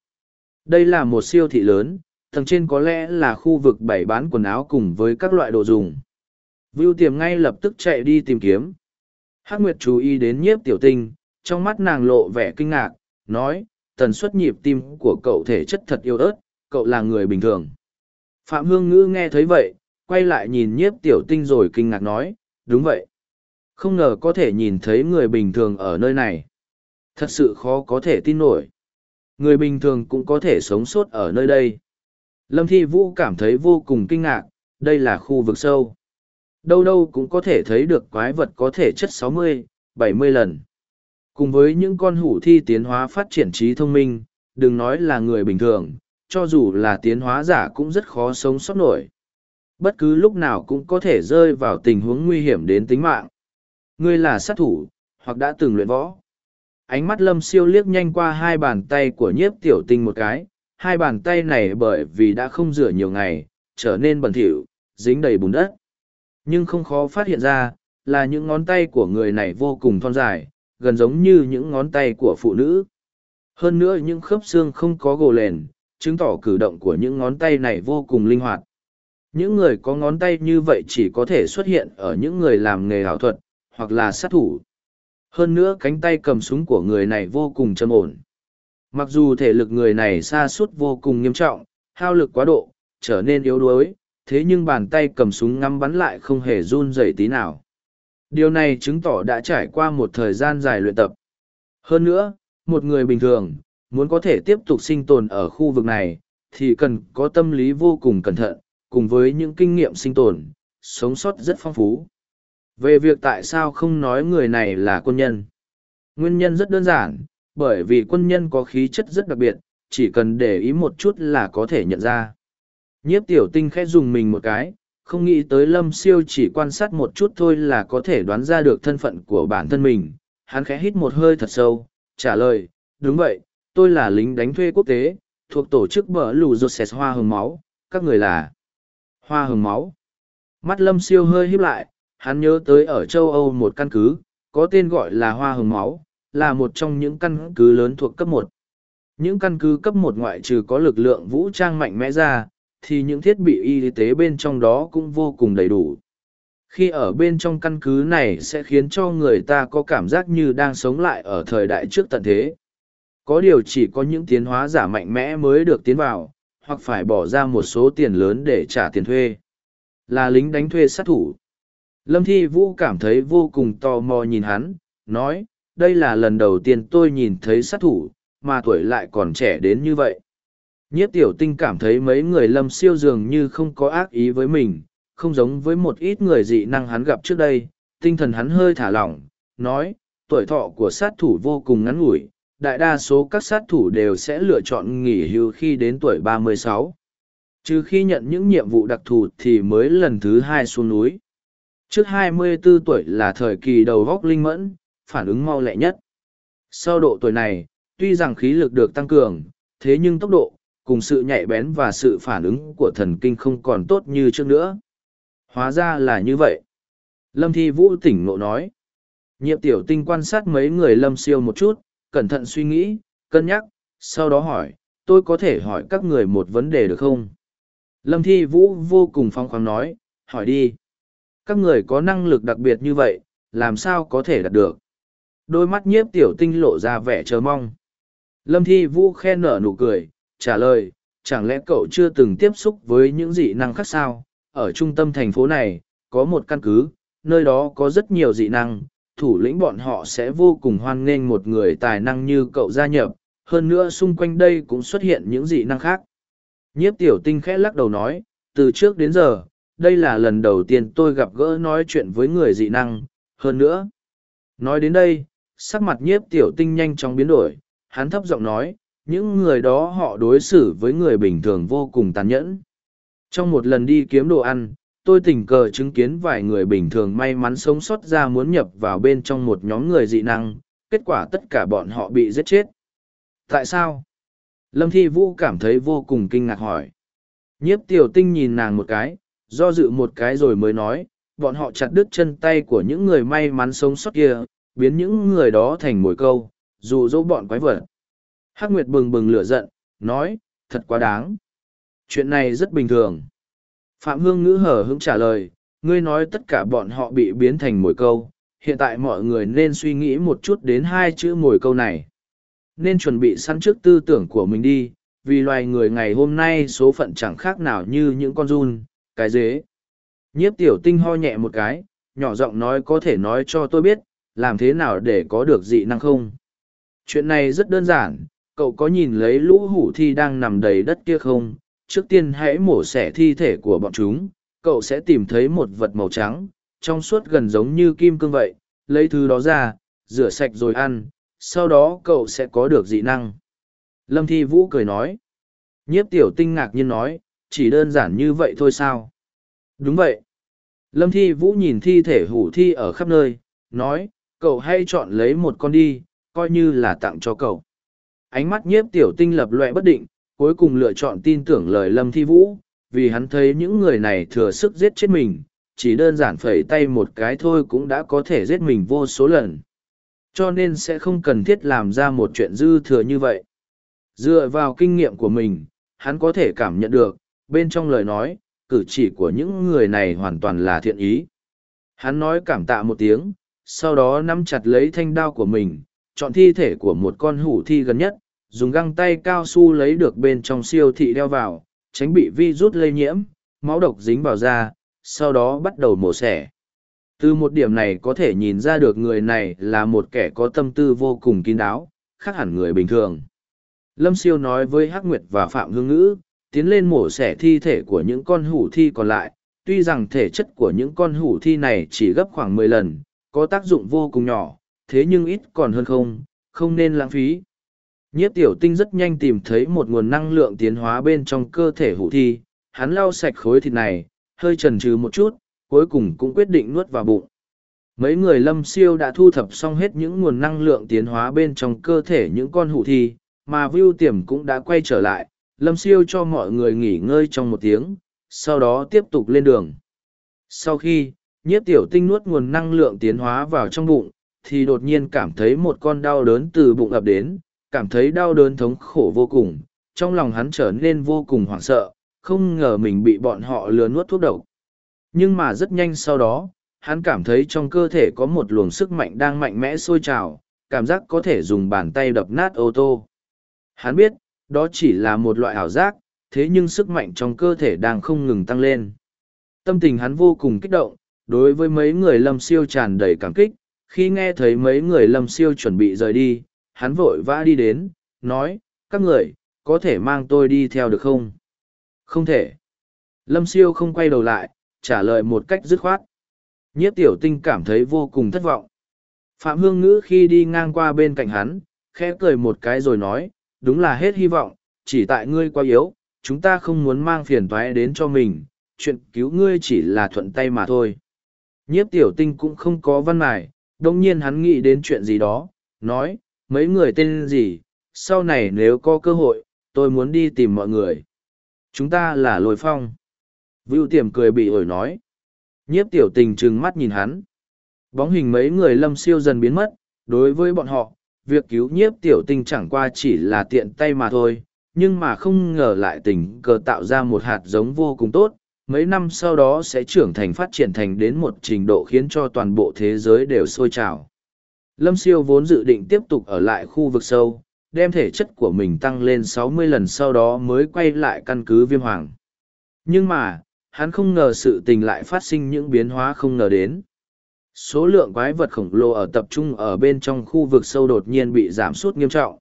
Đây là một siêu thị lớn, tầng trên có lẽ là khu vực bày bán quần áo cùng với các loại đồ dùng. Vưu Tiềm ngay lập tức chạy đi tìm kiếm. Hắc Nguyệt chú ý đến nhiếp tiểu tinh, trong mắt nàng lộ vẻ kinh ngạc, nói, tần suất nhịp tim của cậu thể chất thật yêu ớt, cậu là người bình thường. Phạm Hương Ngữ nghe thấy vậy, quay lại nhìn nhiếp tiểu tinh rồi kinh ngạc nói, đúng vậy. Không ngờ có thể nhìn thấy người bình thường ở nơi này. Thật sự khó có thể tin nổi. Người bình thường cũng có thể sống sót ở nơi đây. Lâm Thi Vũ cảm thấy vô cùng kinh ngạc, đây là khu vực sâu. Đâu đâu cũng có thể thấy được quái vật có thể chất 60, 70 lần. Cùng với những con hủ thi tiến hóa phát triển trí thông minh, đừng nói là người bình thường, cho dù là tiến hóa giả cũng rất khó sống sót nổi. Bất cứ lúc nào cũng có thể rơi vào tình huống nguy hiểm đến tính mạng. Ngươi là sát thủ, hoặc đã từng luyện võ. Ánh mắt lâm siêu liếc nhanh qua hai bàn tay của nhiếp tiểu tinh một cái, hai bàn tay này bởi vì đã không rửa nhiều ngày, trở nên bẩn thỉu, dính đầy bùn đất. Nhưng không khó phát hiện ra, là những ngón tay của người này vô cùng thon dài, gần giống như những ngón tay của phụ nữ. Hơn nữa những khớp xương không có gồ lền, chứng tỏ cử động của những ngón tay này vô cùng linh hoạt. Những người có ngón tay như vậy chỉ có thể xuất hiện ở những người làm nghề ảo thuật, hoặc là sát thủ. Hơn nữa cánh tay cầm súng của người này vô cùng trầm ổn. Mặc dù thể lực người này xa suốt vô cùng nghiêm trọng, hao lực quá độ, trở nên yếu đuối, thế nhưng bàn tay cầm súng ngắm bắn lại không hề run rẩy tí nào. Điều này chứng tỏ đã trải qua một thời gian dài luyện tập. Hơn nữa, một người bình thường, muốn có thể tiếp tục sinh tồn ở khu vực này, thì cần có tâm lý vô cùng cẩn thận, cùng với những kinh nghiệm sinh tồn, sống sót rất phong phú. Về việc tại sao không nói người này là quân nhân. Nguyên nhân rất đơn giản, bởi vì quân nhân có khí chất rất đặc biệt, chỉ cần để ý một chút là có thể nhận ra. Nhiếp tiểu tinh khẽ dùng mình một cái, không nghĩ tới lâm siêu chỉ quan sát một chút thôi là có thể đoán ra được thân phận của bản thân mình. Hắn khẽ hít một hơi thật sâu, trả lời, đúng vậy, tôi là lính đánh thuê quốc tế, thuộc tổ chức bờ lù rột xẹt hoa hồng máu, các người là hoa hồng máu. Mắt lâm siêu hơi híp lại, hắn nhớ tới ở châu Âu một căn cứ, có tên gọi là hoa hồng máu, là một trong những căn cứ lớn thuộc cấp một. Những căn cứ cấp một ngoại trừ có lực lượng vũ trang mạnh mẽ ra, thì những thiết bị y tế bên trong đó cũng vô cùng đầy đủ. Khi ở bên trong căn cứ này sẽ khiến cho người ta có cảm giác như đang sống lại ở thời đại trước tận thế. Có điều chỉ có những tiến hóa giả mạnh mẽ mới được tiến vào, hoặc phải bỏ ra một số tiền lớn để trả tiền thuê. Là lính đánh thuê sát thủ. Lâm Thi Vũ cảm thấy vô cùng tò mò nhìn hắn, nói, đây là lần đầu tiên tôi nhìn thấy sát thủ, mà tuổi lại còn trẻ đến như vậy. Nhiếp tiểu tinh cảm thấy mấy người lâm siêu dường như không có ác ý với mình, không giống với một ít người dị năng hắn gặp trước đây, tinh thần hắn hơi thả lỏng, nói, tuổi thọ của sát thủ vô cùng ngắn ngủi, đại đa số các sát thủ đều sẽ lựa chọn nghỉ hưu khi đến tuổi 36. Trừ khi nhận những nhiệm vụ đặc thù thì mới lần thứ hai xuống núi. Trước 24 tuổi là thời kỳ đầu góc linh mẫn, phản ứng mau lẹ nhất. Sau độ tuổi này, tuy rằng khí lực được tăng cường, thế nhưng tốc độ, cùng sự nhạy bén và sự phản ứng của thần kinh không còn tốt như trước nữa. Hóa ra là như vậy. Lâm Thi Vũ tỉnh ngộ nói. Nhiệm tiểu tinh quan sát mấy người lâm siêu một chút, cẩn thận suy nghĩ, cân nhắc, sau đó hỏi, tôi có thể hỏi các người một vấn đề được không? Lâm Thi Vũ vô cùng phong khoáng nói, hỏi đi. Các người có năng lực đặc biệt như vậy, làm sao có thể đạt được? Đôi mắt nhiếp tiểu tinh lộ ra vẻ chờ mong. Lâm Thi Vũ khen nở nụ cười, trả lời, chẳng lẽ cậu chưa từng tiếp xúc với những dị năng khác sao? Ở trung tâm thành phố này, có một căn cứ, nơi đó có rất nhiều dị năng, thủ lĩnh bọn họ sẽ vô cùng hoan nghênh một người tài năng như cậu gia nhập, hơn nữa xung quanh đây cũng xuất hiện những dị năng khác. Nhiếp tiểu tinh khẽ lắc đầu nói, từ trước đến giờ, đây là lần đầu tiên tôi gặp gỡ nói chuyện với người dị năng, hơn nữa. Nói đến đây, sắc mặt nhiếp tiểu tinh nhanh chóng biến đổi, hắn thấp giọng nói, những người đó họ đối xử với người bình thường vô cùng tàn nhẫn. Trong một lần đi kiếm đồ ăn, tôi tình cờ chứng kiến vài người bình thường may mắn sống sót ra muốn nhập vào bên trong một nhóm người dị năng, kết quả tất cả bọn họ bị giết chết. Tại sao? Lâm Thi Vũ cảm thấy vô cùng kinh ngạc hỏi. Nhiếp tiểu tinh nhìn nàng một cái, do dự một cái rồi mới nói, bọn họ chặt đứt chân tay của những người may mắn sống sót kia, biến những người đó thành mồi câu, dù dỗ bọn quái vật. Hắc Nguyệt bừng bừng lửa giận, nói, thật quá đáng. Chuyện này rất bình thường. Phạm Hương ngữ hở hững trả lời, ngươi nói tất cả bọn họ bị biến thành mồi câu, hiện tại mọi người nên suy nghĩ một chút đến hai chữ mồi câu này. Nên chuẩn bị sẵn trước tư tưởng của mình đi, vì loài người ngày hôm nay số phận chẳng khác nào như những con run, cái dế. Nhiếp tiểu tinh ho nhẹ một cái, nhỏ giọng nói có thể nói cho tôi biết, làm thế nào để có được dị năng không? Chuyện này rất đơn giản, cậu có nhìn lấy lũ hủ thi đang nằm đầy đất kia không? Trước tiên hãy mổ xẻ thi thể của bọn chúng, cậu sẽ tìm thấy một vật màu trắng, trong suốt gần giống như kim cương vậy, lấy thứ đó ra, rửa sạch rồi ăn, sau đó cậu sẽ có được dị năng. Lâm Thi Vũ cười nói. Nhiếp tiểu tinh ngạc nhiên nói, chỉ đơn giản như vậy thôi sao? Đúng vậy. Lâm Thi Vũ nhìn thi thể hủ thi ở khắp nơi, nói, cậu hay chọn lấy một con đi, coi như là tặng cho cậu. Ánh mắt nhiếp tiểu tinh lập loẹ bất định, cuối cùng lựa chọn tin tưởng lời Lâm Thi Vũ, vì hắn thấy những người này thừa sức giết chết mình, chỉ đơn giản phẩy tay một cái thôi cũng đã có thể giết mình vô số lần. Cho nên sẽ không cần thiết làm ra một chuyện dư thừa như vậy. Dựa vào kinh nghiệm của mình, hắn có thể cảm nhận được, bên trong lời nói, cử chỉ của những người này hoàn toàn là thiện ý. Hắn nói cảm tạ một tiếng, sau đó nắm chặt lấy thanh đao của mình, chọn thi thể của một con hủ thi gần nhất, dùng găng tay cao su lấy được bên trong siêu thị đeo vào, tránh bị vi rút lây nhiễm, máu độc dính vào da, sau đó bắt đầu mổ xẻ. Từ một điểm này có thể nhìn ra được người này là một kẻ có tâm tư vô cùng kín đáo, khác hẳn người bình thường. Lâm Siêu nói với Hắc Nguyệt và Phạm Hương Ngữ, tiến lên mổ xẻ thi thể của những con hủ thi còn lại, tuy rằng thể chất của những con hủ thi này chỉ gấp khoảng mười lần, có tác dụng vô cùng nhỏ, thế nhưng ít còn hơn không, không nên lãng phí. Nhiếp tiểu tinh rất nhanh tìm thấy một nguồn năng lượng tiến hóa bên trong cơ thể hủ thi, hắn lau sạch khối thịt này, hơi chần chừ một chút, cuối cùng cũng quyết định nuốt vào bụng. Mấy người lâm siêu đã thu thập xong hết những nguồn năng lượng tiến hóa bên trong cơ thể những con hủ thi, mà Vưu Tiềm cũng đã quay trở lại, lâm siêu cho mọi người nghỉ ngơi trong một tiếng, sau đó tiếp tục lên đường. Sau khi, nhiếp tiểu tinh nuốt nguồn năng lượng tiến hóa vào trong bụng, thì đột nhiên cảm thấy một con đau đớn từ bụng ập đến, cảm thấy đau đớn thống khổ vô cùng, trong lòng hắn trở nên vô cùng hoảng sợ, không ngờ mình bị bọn họ lừa nuốt thuốc độc. Nhưng mà rất nhanh sau đó, hắn cảm thấy trong cơ thể có một luồng sức mạnh đang mạnh mẽ sôi trào, cảm giác có thể dùng bàn tay đập nát ô tô. Hắn biết, đó chỉ là một loại ảo giác, thế nhưng sức mạnh trong cơ thể đang không ngừng tăng lên. Tâm tình hắn vô cùng kích động, đối với mấy người lâm siêu tràn đầy cảm kích, khi nghe thấy mấy người lâm siêu chuẩn bị rời đi, hắn vội vã đi đến, nói, các người, có thể mang tôi đi theo được không? Không thể. Lâm siêu không quay đầu lại, trả lời một cách dứt khoát. Nhiếp tiểu tinh cảm thấy vô cùng thất vọng. Phạm Hương Ngữ khi đi ngang qua bên cạnh hắn, khẽ cười một cái rồi nói, đúng là hết hy vọng, chỉ tại ngươi quá yếu, chúng ta không muốn mang phiền toái đến cho mình, chuyện cứu ngươi chỉ là thuận tay mà thôi. Nhiếp tiểu tinh cũng không có văn mải, đồng nhiên hắn nghĩ đến chuyện gì đó, nói, mấy người tên gì, sau này nếu có cơ hội, tôi muốn đi tìm mọi người. Chúng ta là lôi phong. Vưu tiềm cười bị ổi nói. Nhiếp tiểu tình trừng mắt nhìn hắn. Bóng hình mấy người lâm siêu dần biến mất, đối với bọn họ, việc cứu nhiếp tiểu Tình chẳng qua chỉ là tiện tay mà thôi, nhưng mà không ngờ lại tình cờ tạo ra một hạt giống vô cùng tốt, mấy năm sau đó sẽ trưởng thành phát triển thành đến một trình độ khiến cho toàn bộ thế giới đều sôi trào. Lâm siêu vốn dự định tiếp tục ở lại khu vực sâu, đem thể chất của mình tăng lên 60 lần sau đó mới quay lại căn cứ viêm hoàng. Nhưng mà, hắn không ngờ sự tình lại phát sinh những biến hóa không ngờ đến. Số lượng quái vật khổng lồ ở tập trung ở bên trong khu vực sâu đột nhiên bị giảm sút nghiêm trọng.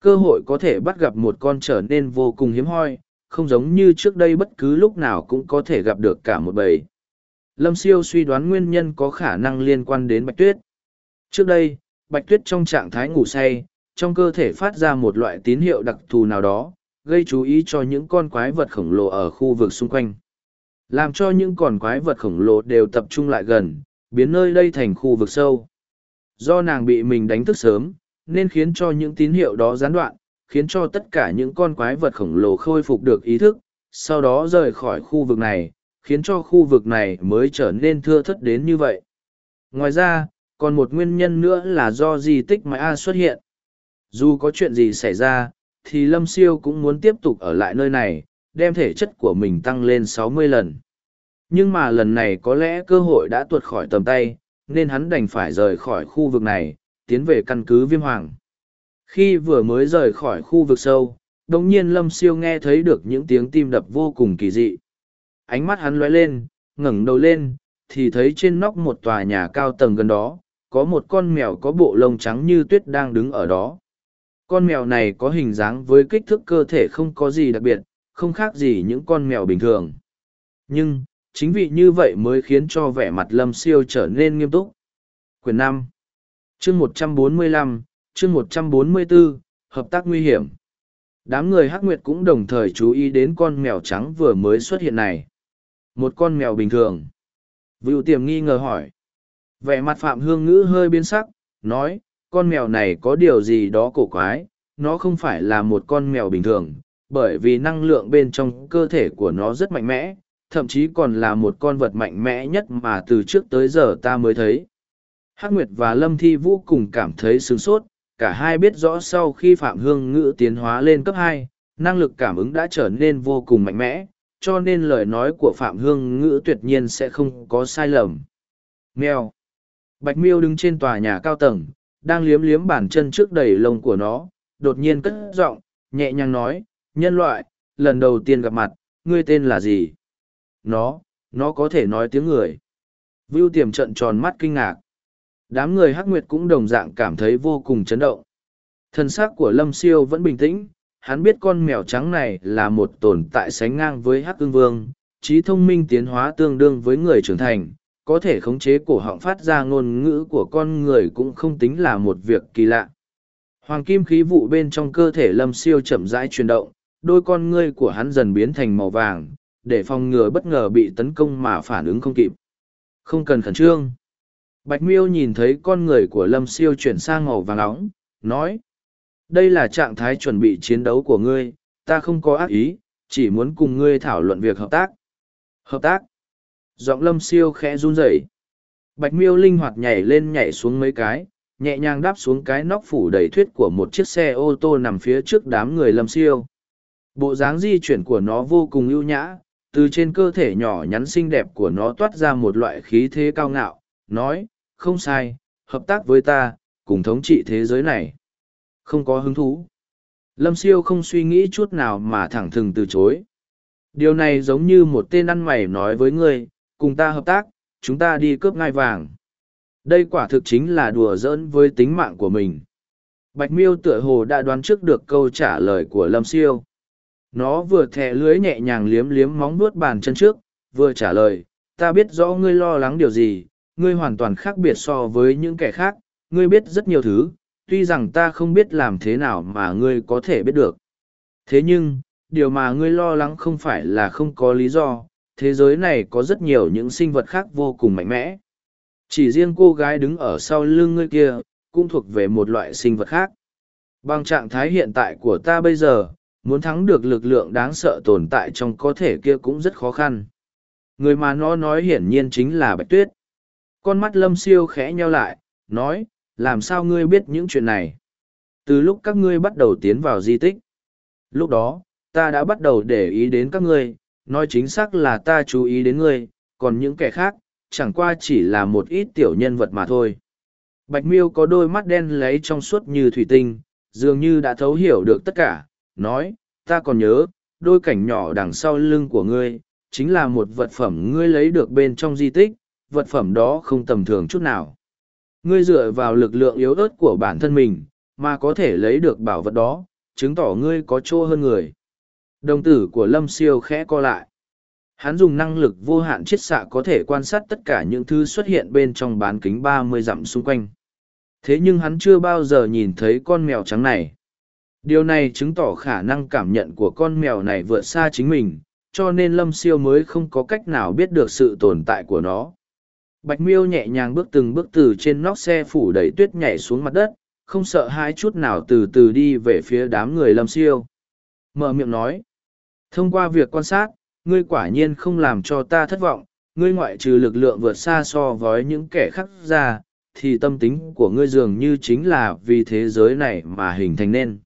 Cơ hội có thể bắt gặp một con trở nên vô cùng hiếm hoi, không giống như trước đây bất cứ lúc nào cũng có thể gặp được cả một bầy. Lâm Siêu suy đoán nguyên nhân có khả năng liên quan đến Bạch Tuyết. Trước đây, Bạch Tuyết trong trạng thái ngủ say, trong cơ thể phát ra một loại tín hiệu đặc thù nào đó, gây chú ý cho những con quái vật khổng lồ ở khu vực xung quanh. Làm cho những con quái vật khổng lồ đều tập trung lại gần, biến nơi đây thành khu vực sâu. Do nàng bị mình đánh thức sớm, nên khiến cho những tín hiệu đó gián đoạn, khiến cho tất cả những con quái vật khổng lồ khôi phục được ý thức, sau đó rời khỏi khu vực này, khiến cho khu vực này mới trở nên thưa thất đến như vậy. Ngoài ra, còn một nguyên nhân nữa là do di tích mãi A xuất hiện. Dù có chuyện gì xảy ra, thì Lâm Siêu cũng muốn tiếp tục ở lại nơi này, đem thể chất của mình tăng lên sáu mươi lần. Nhưng mà lần này có lẽ cơ hội đã tuột khỏi tầm tay, nên hắn đành phải rời khỏi khu vực này, tiến về căn cứ viêm hoàng. Khi vừa mới rời khỏi khu vực sâu, đồng nhiên Lâm Siêu nghe thấy được những tiếng tim đập vô cùng kỳ dị. Ánh mắt hắn lóe lên, ngẩng đầu lên, thì thấy trên nóc một tòa nhà cao tầng gần đó, có một con mèo có bộ lông trắng như tuyết đang đứng ở đó. Con mèo này có hình dáng với kích thước cơ thể không có gì đặc biệt, không khác gì những con mèo bình thường. Nhưng, chính vì như vậy mới khiến cho vẻ mặt lâm siêu trở nên nghiêm túc. Quyền năm chương một trăm bốn mươi lăm chương một trăm bốn mươi bốn hợp tác nguy hiểm. Đám người Hắc Nguyệt cũng đồng thời chú ý đến con mèo trắng vừa mới xuất hiện này. Một con mèo bình thường. vựu tiềm nghi ngờ hỏi. Vẻ mặt Phạm Hương Ngữ hơi biến sắc, nói, con mèo này có điều gì đó cổ quái, nó không phải là một con mèo bình thường, bởi vì năng lượng bên trong cơ thể của nó rất mạnh mẽ, thậm chí còn là một con vật mạnh mẽ nhất mà từ trước tới giờ ta mới thấy. Hắc Nguyệt và Lâm Thi Vũ cùng cảm thấy sướng sốt, cả hai biết rõ sau khi Phạm Hương Ngữ tiến hóa lên cấp hai, năng lực cảm ứng đã trở nên vô cùng mạnh mẽ, cho nên lời nói của Phạm Hương Ngữ tuyệt nhiên sẽ không có sai lầm. Mèo Bạch Miêu đứng trên tòa nhà cao tầng, đang liếm liếm bàn chân trước đầy lông của nó, đột nhiên cất giọng, nhẹ nhàng nói, nhân loại, lần đầu tiên gặp mặt, ngươi tên là gì? Nó, nó có thể nói tiếng người. Vưu tiềm trận tròn mắt kinh ngạc. Đám người hắc nguyệt cũng đồng dạng cảm thấy vô cùng chấn động. Thân xác của Lâm Siêu vẫn bình tĩnh, hắn biết con mèo trắng này là một tồn tại sánh ngang với hắc ương vương, trí thông minh tiến hóa tương đương với người trưởng thành, có thể khống chế cổ họng phát ra ngôn ngữ của con người cũng không tính là một việc kỳ lạ. Hoàng kim khí vụ bên trong cơ thể lâm siêu chậm rãi chuyển động, đôi con ngươi của hắn dần biến thành màu vàng, để phòng ngừa bất ngờ bị tấn công mà phản ứng không kịp. Không cần khẩn trương. Bạch miêu nhìn thấy con người của lâm siêu chuyển sang màu vàng nóng, nói. Đây là trạng thái chuẩn bị chiến đấu của ngươi, ta không có ác ý, chỉ muốn cùng ngươi thảo luận việc hợp tác. Hợp tác. Giọng lâm siêu khẽ run rẩy. Bạch miêu linh hoạt nhảy lên nhảy xuống mấy cái, nhẹ nhàng đáp xuống cái nóc phủ đầy thuyết của một chiếc xe ô tô nằm phía trước đám người lâm siêu. Bộ dáng di chuyển của nó vô cùng ưu nhã, từ trên cơ thể nhỏ nhắn xinh đẹp của nó toát ra một loại khí thế cao ngạo, nói, không sai, hợp tác với ta, cùng thống trị thế giới này. Không có hứng thú. Lâm siêu không suy nghĩ chút nào mà thẳng thừng từ chối. Điều này giống như một tên ăn mày nói với ngươi, cùng ta hợp tác, chúng ta đi cướp ngai vàng. Đây quả thực chính là đùa giỡn với tính mạng của mình. Bạch miêu tựa hồ đã đoán trước được câu trả lời của Lâm Siêu. Nó vừa thẻ lưới nhẹ nhàng liếm liếm móng vuốt bàn chân trước, vừa trả lời, ta biết rõ ngươi lo lắng điều gì, ngươi hoàn toàn khác biệt so với những kẻ khác, ngươi biết rất nhiều thứ, tuy rằng ta không biết làm thế nào mà ngươi có thể biết được. Thế nhưng, điều mà ngươi lo lắng không phải là không có lý do, thế giới này có rất nhiều những sinh vật khác vô cùng mạnh mẽ. Chỉ riêng cô gái đứng ở sau lưng ngươi kia, cũng thuộc về một loại sinh vật khác. Bằng trạng thái hiện tại của ta bây giờ, muốn thắng được lực lượng đáng sợ tồn tại trong có thể kia cũng rất khó khăn. Người mà nó nói hiển nhiên chính là Bạch Tuyết. Con mắt lâm siêu khẽ nheo lại, nói, làm sao ngươi biết những chuyện này? Từ lúc các ngươi bắt đầu tiến vào di tích. Lúc đó, ta đã bắt đầu để ý đến các ngươi, nói chính xác là ta chú ý đến ngươi, còn những kẻ khác, chẳng qua chỉ là một ít tiểu nhân vật mà thôi. Bạch miêu có đôi mắt đen lấy trong suốt như thủy tinh, dường như đã thấu hiểu được tất cả, nói, ta còn nhớ, đôi cảnh nhỏ đằng sau lưng của ngươi, chính là một vật phẩm ngươi lấy được bên trong di tích, vật phẩm đó không tầm thường chút nào. Ngươi dựa vào lực lượng yếu ớt của bản thân mình, mà có thể lấy được bảo vật đó, chứng tỏ ngươi có chỗ hơn người. Đồng tử của Lâm Siêu khẽ co lại. Hắn dùng năng lực vô hạn chiết xạ có thể quan sát tất cả những thứ xuất hiện bên trong bán kính ba mươi dặm xung quanh. Thế nhưng hắn chưa bao giờ nhìn thấy con mèo trắng này. Điều này chứng tỏ khả năng cảm nhận của con mèo này vượt xa chính mình, cho nên Lâm Siêu mới không có cách nào biết được sự tồn tại của nó. Bạch miêu nhẹ nhàng bước từng bước từ trên nóc xe phủ đầy tuyết nhảy xuống mặt đất, không sợ hãi chút nào từ từ đi về phía đám người Lâm Siêu. Mở miệng nói. Thông qua việc quan sát, ngươi quả nhiên không làm cho ta thất vọng, ngươi ngoại trừ lực lượng vượt xa so với những kẻ khác ra, thì tâm tính của ngươi dường như chính là vì thế giới này mà hình thành nên.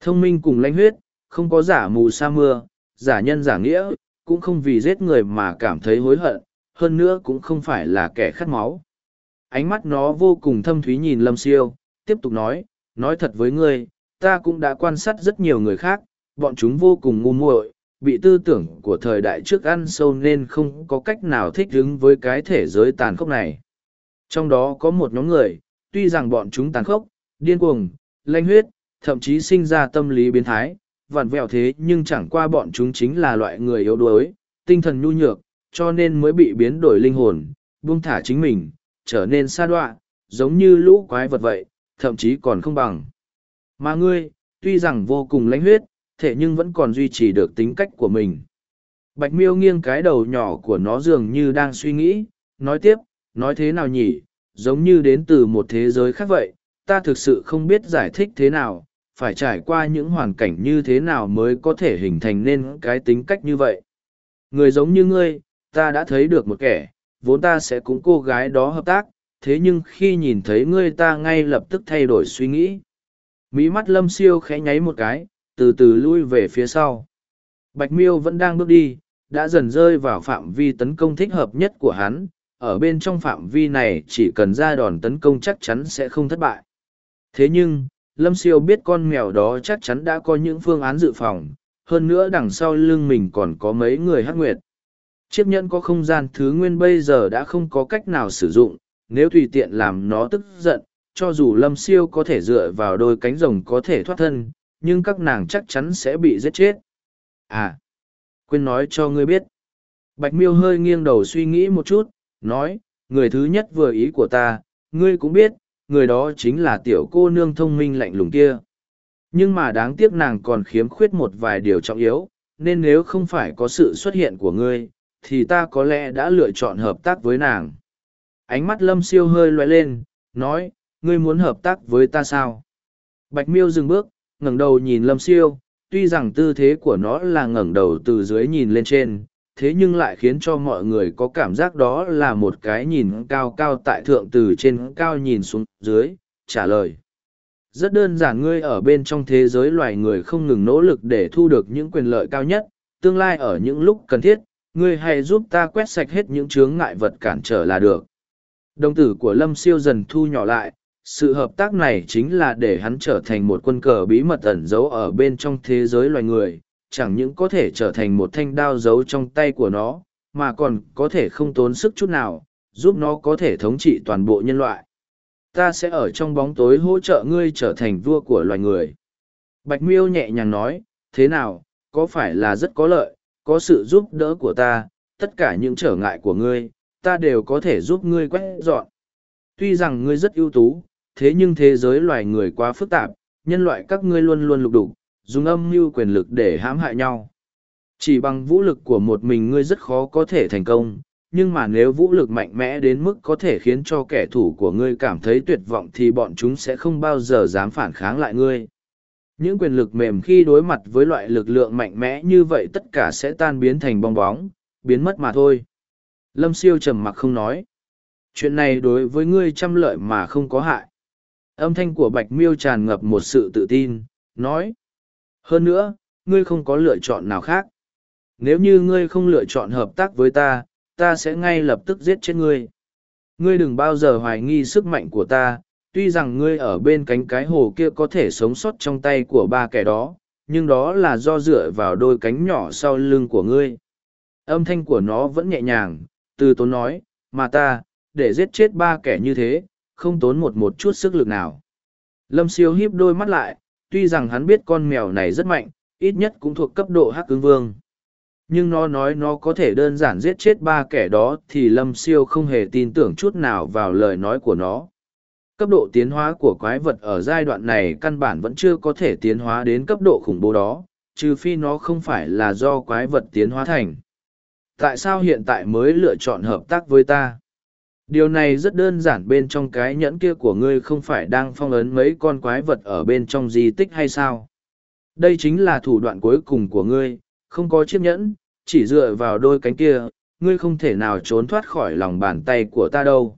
Thông minh cùng lãnh huyết, không có giả mù sa mưa, giả nhân giả nghĩa, cũng không vì giết người mà cảm thấy hối hận, hơn nữa cũng không phải là kẻ khát máu. Ánh mắt nó vô cùng thâm thúy nhìn Lâm Siêu, tiếp tục nói, nói thật với ngươi, ta cũng đã quan sát rất nhiều người khác, bọn chúng vô cùng ngu muội, bị tư tưởng của thời đại trước ăn sâu nên không có cách nào thích ứng với cái thể giới tàn khốc này. Trong đó có một nhóm người, tuy rằng bọn chúng tàn khốc, điên cuồng, lanh huyết, thậm chí sinh ra tâm lý biến thái, vặn vẹo thế nhưng chẳng qua bọn chúng chính là loại người yếu đuối, tinh thần nhu nhược, cho nên mới bị biến đổi linh hồn, buông thả chính mình, trở nên xa đoạ, giống như lũ quái vật vậy, thậm chí còn không bằng. Mà ngươi, tuy rằng vô cùng lãnh huyết, thể nhưng vẫn còn duy trì được tính cách của mình. Bạch miêu nghiêng cái đầu nhỏ của nó dường như đang suy nghĩ, nói tiếp, nói thế nào nhỉ, giống như đến từ một thế giới khác vậy, ta thực sự không biết giải thích thế nào, phải trải qua những hoàn cảnh như thế nào mới có thể hình thành nên cái tính cách như vậy. Người giống như ngươi, ta đã thấy được một kẻ, vốn ta sẽ cùng cô gái đó hợp tác, thế nhưng khi nhìn thấy ngươi ta ngay lập tức thay đổi suy nghĩ. Mỹ mắt lâm siêu khẽ nháy một cái, từ từ lui về phía sau. Bạch miêu vẫn đang bước đi, đã dần rơi vào phạm vi tấn công thích hợp nhất của hắn. Ở bên trong phạm vi này chỉ cần ra đòn tấn công chắc chắn sẽ không thất bại. Thế nhưng, Lâm Siêu biết con mèo đó chắc chắn đã có những phương án dự phòng, hơn nữa đằng sau lưng mình còn có mấy người hắc nguyệt. Chiếc nhẫn có không gian thứ nguyên bây giờ đã không có cách nào sử dụng, nếu tùy tiện làm nó tức giận, cho dù Lâm Siêu có thể dựa vào đôi cánh rồng có thể thoát thân, nhưng các nàng chắc chắn sẽ bị giết chết. À, quên nói cho ngươi biết. Bạch miêu hơi nghiêng đầu suy nghĩ một chút, nói, người thứ nhất vừa ý của ta, ngươi cũng biết, người đó chính là tiểu cô nương thông minh lạnh lùng kia. Nhưng mà đáng tiếc nàng còn khiếm khuyết một vài điều trọng yếu, nên nếu không phải có sự xuất hiện của ngươi, thì ta có lẽ đã lựa chọn hợp tác với nàng. Ánh mắt lâm siêu hơi loay lên, nói, ngươi muốn hợp tác với ta sao? Bạch miêu dừng bước, ngẩng đầu nhìn lâm siêu, tuy rằng tư thế của nó là ngẩng đầu từ dưới nhìn lên trên, thế nhưng lại khiến cho mọi người có cảm giác đó là một cái nhìn cao cao tại thượng từ trên cao nhìn xuống dưới, trả lời. Rất đơn giản ngươi ở bên trong thế giới loài người không ngừng nỗ lực để thu được những quyền lợi cao nhất, tương lai ở những lúc cần thiết, ngươi hãy giúp ta quét sạch hết những chướng ngại vật cản trở là được. Đồng tử của Lâm Siêu dần thu nhỏ lại, sự hợp tác này chính là để hắn trở thành một quân cờ bí mật ẩn giấu ở bên trong thế giới loài người, chẳng những có thể trở thành một thanh đao giấu trong tay của nó, mà còn có thể không tốn sức chút nào, giúp nó có thể thống trị toàn bộ nhân loại. Ta sẽ ở trong bóng tối hỗ trợ ngươi trở thành vua của loài người. Bạch miêu nhẹ nhàng nói, thế nào, có phải là rất có lợi, có sự giúp đỡ của ta, tất cả những trở ngại của ngươi, ta đều có thể giúp ngươi quét dọn. Tuy rằng ngươi rất ưu tú, thế nhưng thế giới loài người quá phức tạp, nhân loại các ngươi luôn luôn lục đục, dùng âm mưu quyền lực để hãm hại nhau. Chỉ bằng vũ lực của một mình ngươi rất khó có thể thành công, nhưng mà nếu vũ lực mạnh mẽ đến mức có thể khiến cho kẻ thủ của ngươi cảm thấy tuyệt vọng thì bọn chúng sẽ không bao giờ dám phản kháng lại ngươi. Những quyền lực mềm khi đối mặt với loại lực lượng mạnh mẽ như vậy tất cả sẽ tan biến thành bong bóng, biến mất mà thôi. Lâm siêu trầm mặc không nói. Chuyện này đối với ngươi trăm lợi mà không có hại. Âm thanh của Bạch Miêu tràn ngập một sự tự tin, nói. Hơn nữa, ngươi không có lựa chọn nào khác. Nếu như ngươi không lựa chọn hợp tác với ta, ta sẽ ngay lập tức giết chết ngươi. Ngươi đừng bao giờ hoài nghi sức mạnh của ta, tuy rằng ngươi ở bên cánh cái hồ kia có thể sống sót trong tay của ba kẻ đó, nhưng đó là do dựa vào đôi cánh nhỏ sau lưng của ngươi. Âm thanh của nó vẫn nhẹ nhàng, từ tốn nói, mà ta, để giết chết ba kẻ như thế, không tốn một một chút sức lực nào. Lâm siêu híp đôi mắt lại, tuy rằng hắn biết con mèo này rất mạnh, ít nhất cũng thuộc cấp độ hắc ứng vương. Nhưng nó nói nó có thể đơn giản giết chết ba kẻ đó thì Lâm siêu không hề tin tưởng chút nào vào lời nói của nó. Cấp độ tiến hóa của quái vật ở giai đoạn này căn bản vẫn chưa có thể tiến hóa đến cấp độ khủng bố đó, trừ phi nó không phải là do quái vật tiến hóa thành. Tại sao hiện tại mới lựa chọn hợp tác với ta? Điều này rất đơn giản bên trong cái nhẫn kia của ngươi không phải đang phong ấn mấy con quái vật ở bên trong di tích hay sao? Đây chính là thủ đoạn cuối cùng của ngươi, không có chiếc nhẫn, chỉ dựa vào đôi cánh kia, ngươi không thể nào trốn thoát khỏi lòng bàn tay của ta đâu.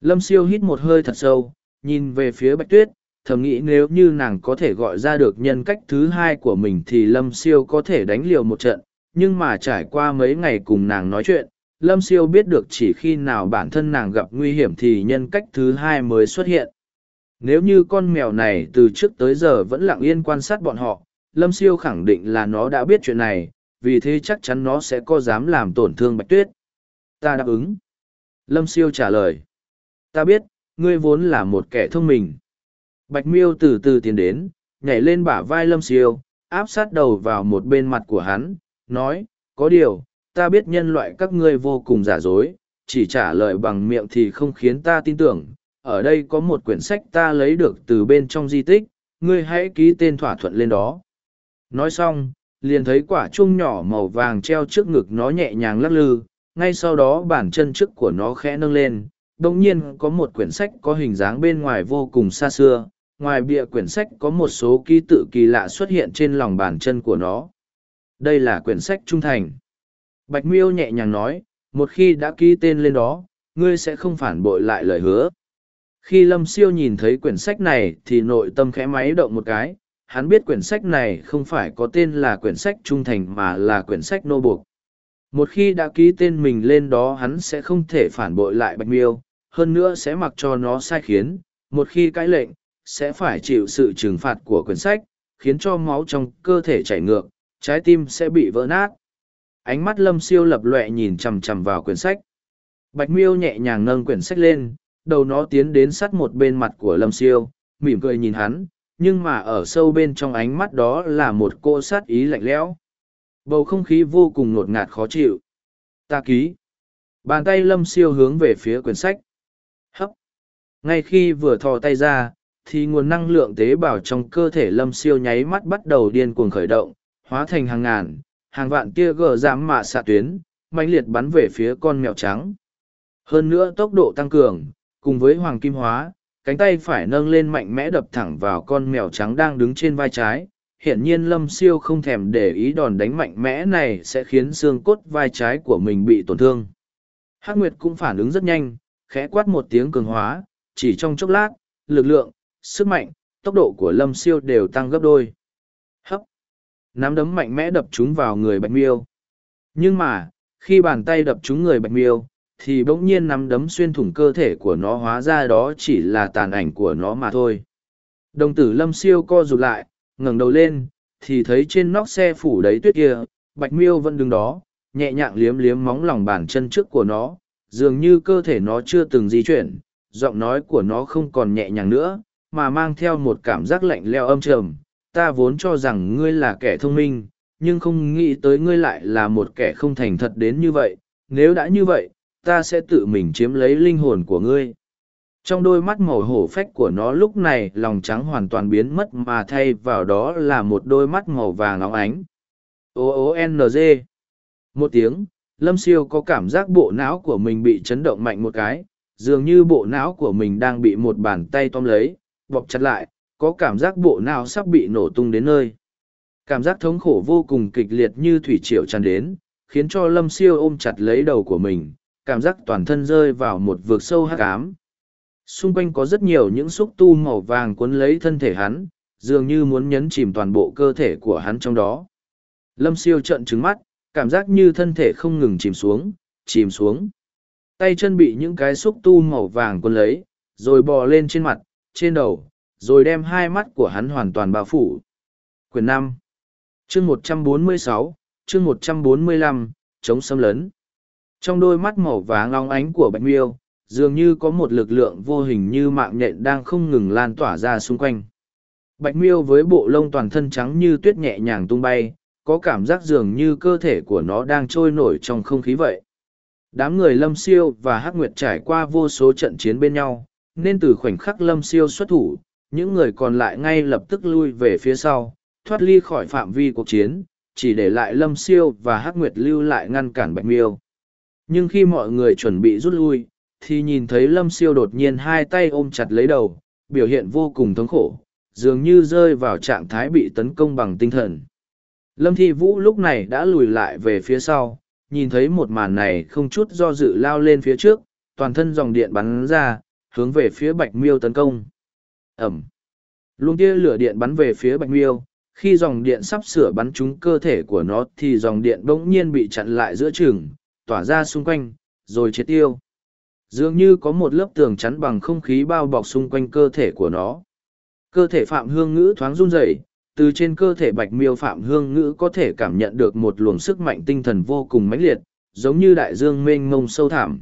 Lâm siêu hít một hơi thật sâu, nhìn về phía bạch tuyết, thầm nghĩ nếu như nàng có thể gọi ra được nhân cách thứ hai của mình thì lâm siêu có thể đánh liều một trận, nhưng mà trải qua mấy ngày cùng nàng nói chuyện lâm siêu biết được chỉ khi nào bản thân nàng gặp nguy hiểm thì nhân cách thứ hai mới xuất hiện. Nếu như con mèo này từ trước tới giờ vẫn lặng yên quan sát bọn họ, lâm siêu khẳng định là nó đã biết chuyện này, vì thế chắc chắn nó sẽ có dám làm tổn thương bạch tuyết. Ta đáp ứng. Lâm siêu trả lời. Ta biết, ngươi vốn là một kẻ thông minh. Bạch miêu từ từ tiến đến, nhảy lên bả vai lâm siêu, áp sát đầu vào một bên mặt của hắn, nói, có điều ta biết nhân loại các ngươi vô cùng giả dối, chỉ trả lời bằng miệng thì không khiến ta tin tưởng. Ở đây có một quyển sách ta lấy được từ bên trong di tích, ngươi hãy ký tên thỏa thuận lên đó. Nói xong, liền thấy quả chuông nhỏ màu vàng treo trước ngực nó nhẹ nhàng lắc lư, ngay sau đó bàn chân trước của nó khẽ nâng lên. Đồng nhiên có một quyển sách có hình dáng bên ngoài vô cùng xa xưa, ngoài bìa quyển sách có một số ký tự kỳ lạ xuất hiện trên lòng bàn chân của nó. Đây là quyển sách trung thành. Bạch miêu nhẹ nhàng nói, một khi đã ký tên lên đó, ngươi sẽ không phản bội lại lời hứa. Khi Lâm Siêu nhìn thấy quyển sách này thì nội tâm khẽ máy động một cái, hắn biết quyển sách này không phải có tên là quyển sách trung thành mà là quyển sách nô buộc. Một khi đã ký tên mình lên đó hắn sẽ không thể phản bội lại Bạch Miêu, hơn nữa sẽ mặc cho nó sai khiến, một khi cãi lệnh, sẽ phải chịu sự trừng phạt của quyển sách, khiến cho máu trong cơ thể chảy ngược, trái tim sẽ bị vỡ nát. Ánh mắt Lâm Siêu lập loẹ nhìn chằm chằm vào quyển sách. Bạch Miêu nhẹ nhàng nâng quyển sách lên, đầu nó tiến đến sát một bên mặt của Lâm Siêu, mỉm cười nhìn hắn, nhưng mà ở sâu bên trong ánh mắt đó là một cô sát ý lạnh lẽo. Bầu không khí vô cùng ngột ngạt khó chịu. Ta ký. Bàn tay Lâm Siêu hướng về phía quyển sách. Hấp. Ngay khi vừa thò tay ra, thì nguồn năng lượng tế bào trong cơ thể Lâm Siêu nháy mắt bắt đầu điên cuồng khởi động, hóa thành hàng ngàn, hàng vạn tia gờ giảm mạ xạ tuyến, mãnh liệt bắn về phía con mèo trắng. Hơn nữa tốc độ tăng cường, cùng với hoàng kim hóa, cánh tay phải nâng lên mạnh mẽ đập thẳng vào con mèo trắng đang đứng trên vai trái. Hiển nhiên Lâm Siêu không thèm để ý đòn đánh mạnh mẽ này sẽ khiến xương cốt vai trái của mình bị tổn thương. Hắc Nguyệt cũng phản ứng rất nhanh, khẽ quát một tiếng cường hóa, chỉ trong chốc lát, lực lượng, sức mạnh, tốc độ của Lâm Siêu đều tăng gấp đôi. Nắm đấm mạnh mẽ đập chúng vào người Bạch Miêu. Nhưng mà, khi bàn tay đập chúng người Bạch Miêu, thì bỗng nhiên nắm đấm xuyên thủng cơ thể của nó hóa ra đó chỉ là tàn ảnh của nó mà thôi. Đồng tử lâm siêu co rụt lại, ngẩng đầu lên, thì thấy trên nóc xe phủ đấy tuyết kia, bạch miêu vẫn đứng đó, nhẹ nhàng liếm liếm móng lòng bàn chân trước của nó, dường như cơ thể nó chưa từng di chuyển, giọng nói của nó không còn nhẹ nhàng nữa, mà mang theo một cảm giác lạnh leo âm trầm. Ta vốn cho rằng ngươi là kẻ thông minh, nhưng không nghĩ tới ngươi lại là một kẻ không thành thật đến như vậy. Nếu đã như vậy, ta sẽ tự mình chiếm lấy linh hồn của ngươi. Trong đôi mắt màu hổ phách của nó lúc này lòng trắng hoàn toàn biến mất mà thay vào đó là một đôi mắt màu vàng óng ánh. Ô ô n g. Một tiếng lâm siêu có cảm giác bộ não của mình bị chấn động mạnh một cái dường như bộ não của mình đang bị một bàn tay tóm lấy bọc chặt lại có cảm giác bộ não sắp bị nổ tung đến nơi cảm giác thống khổ vô cùng kịch liệt như thủy triều tràn đến khiến cho lâm siêu ôm chặt lấy đầu của mình cảm giác toàn thân rơi vào một vực sâu hát cám. Xung quanh có rất nhiều những xúc tu màu vàng cuốn lấy thân thể hắn, dường như muốn nhấn chìm toàn bộ cơ thể của hắn trong đó. Lâm siêu trợn trứng mắt, cảm giác như thân thể không ngừng chìm xuống, chìm xuống. Tay chân bị những cái xúc tu màu vàng cuốn lấy, rồi bò lên trên mặt, trên đầu, rồi đem hai mắt của hắn hoàn toàn bao phủ. Quyền năm. Chương một trăm bốn mươi sáu, chương một trăm bốn mươi lăm, chống xâm lấn. Trong đôi mắt màu vàng long ánh của bạch miêu, dường như có một lực lượng vô hình như mạng nhện đang không ngừng lan tỏa ra xung quanh. Bạch miêu với bộ lông toàn thân trắng như tuyết nhẹ nhàng tung bay, có cảm giác dường như cơ thể của nó đang trôi nổi trong không khí vậy. Đám người lâm siêu và hắc nguyệt trải qua vô số trận chiến bên nhau, nên từ khoảnh khắc lâm siêu xuất thủ những người còn lại ngay lập tức lui về phía sau, thoát ly khỏi phạm vi cuộc chiến, chỉ để lại lâm siêu và hắc nguyệt lưu lại ngăn cản bạch miêu. Nhưng khi mọi người chuẩn bị rút lui, thì nhìn thấy lâm siêu đột nhiên hai tay ôm chặt lấy đầu, biểu hiện vô cùng thống khổ, dường như rơi vào trạng thái bị tấn công bằng tinh thần. Lâm thi vũ lúc này đã lùi lại về phía sau, nhìn thấy một màn này không chút do dự lao lên phía trước, toàn thân dòng điện bắn ra, hướng về phía bạch miêu tấn công ẩm luồng tia lửa điện bắn về phía bạch miêu khi dòng điện sắp sửa bắn trúng cơ thể của nó thì dòng điện bỗng nhiên bị chặn lại giữa chừng tỏa ra xung quanh, rồi triệt tiêu. Dường như có một lớp tường chắn bằng không khí bao bọc xung quanh cơ thể của nó. Cơ thể Phạm Hương Ngữ thoáng run rẩy, từ trên cơ thể Bạch Miêu Phạm Hương Ngữ có thể cảm nhận được một luồng sức mạnh tinh thần vô cùng mãnh liệt, giống như đại dương mênh mông sâu thẳm.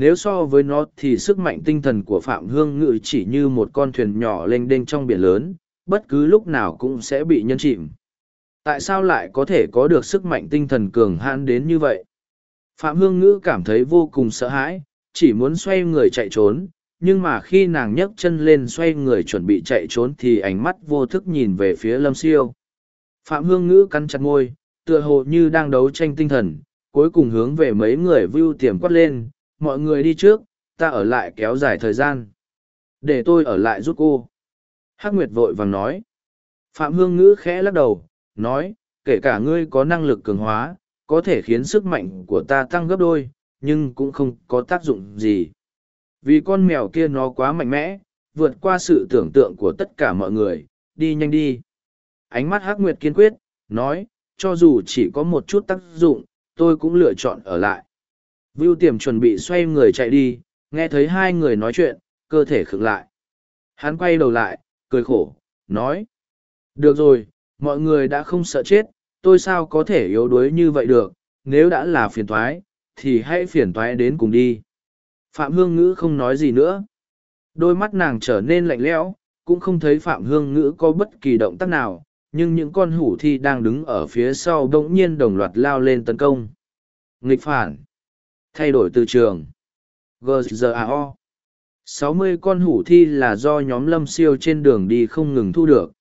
Nếu so với nó thì sức mạnh tinh thần của Phạm Hương ngự chỉ như một con thuyền nhỏ lênh đênh trong biển lớn, bất cứ lúc nào cũng sẽ bị nhân chìm. Tại sao lại có thể có được sức mạnh tinh thần cường hãn đến như vậy? Phạm Hương Ngữ cảm thấy vô cùng sợ hãi, chỉ muốn xoay người chạy trốn, nhưng mà khi nàng nhấc chân lên xoay người chuẩn bị chạy trốn thì ánh mắt vô thức nhìn về phía Lâm Siêu. Phạm Hương Ngữ cắn chặt môi, tựa hồ như đang đấu tranh tinh thần, cuối cùng hướng về mấy người view tiềm quát lên, mọi người đi trước, ta ở lại kéo dài thời gian. Để tôi ở lại giúp cô. Hắc Nguyệt vội vàng nói. Phạm Hương Ngữ khẽ lắc đầu, nói, kể cả ngươi có năng lực cường hóa, có thể khiến sức mạnh của ta tăng gấp đôi, nhưng cũng không có tác dụng gì. Vì con mèo kia nó quá mạnh mẽ, vượt qua sự tưởng tượng của tất cả mọi người, đi nhanh đi. Ánh mắt Hắc Nguyệt kiên quyết, nói, cho dù chỉ có một chút tác dụng, tôi cũng lựa chọn ở lại. Vưu tiềm chuẩn bị xoay người chạy đi, nghe thấy hai người nói chuyện, cơ thể khựng lại. Hắn quay đầu lại, cười khổ, nói. Được rồi, mọi người đã không sợ chết, tôi sao có thể yếu đuối như vậy được, nếu đã là phiền thoái, thì hãy phiền thoái đến cùng đi. Phạm Hương Ngữ không nói gì nữa. Đôi mắt nàng trở nên lạnh lẽo, cũng không thấy Phạm Hương Ngữ có bất kỳ động tác nào, nhưng những con hủ thi đang đứng ở phía sau bỗng nhiên đồng loạt lao lên tấn công. Nghịch phản. Thay đổi từ trường. GZAO. 60 con hủ thi là do nhóm lâm siêu trên đường đi không ngừng thu được.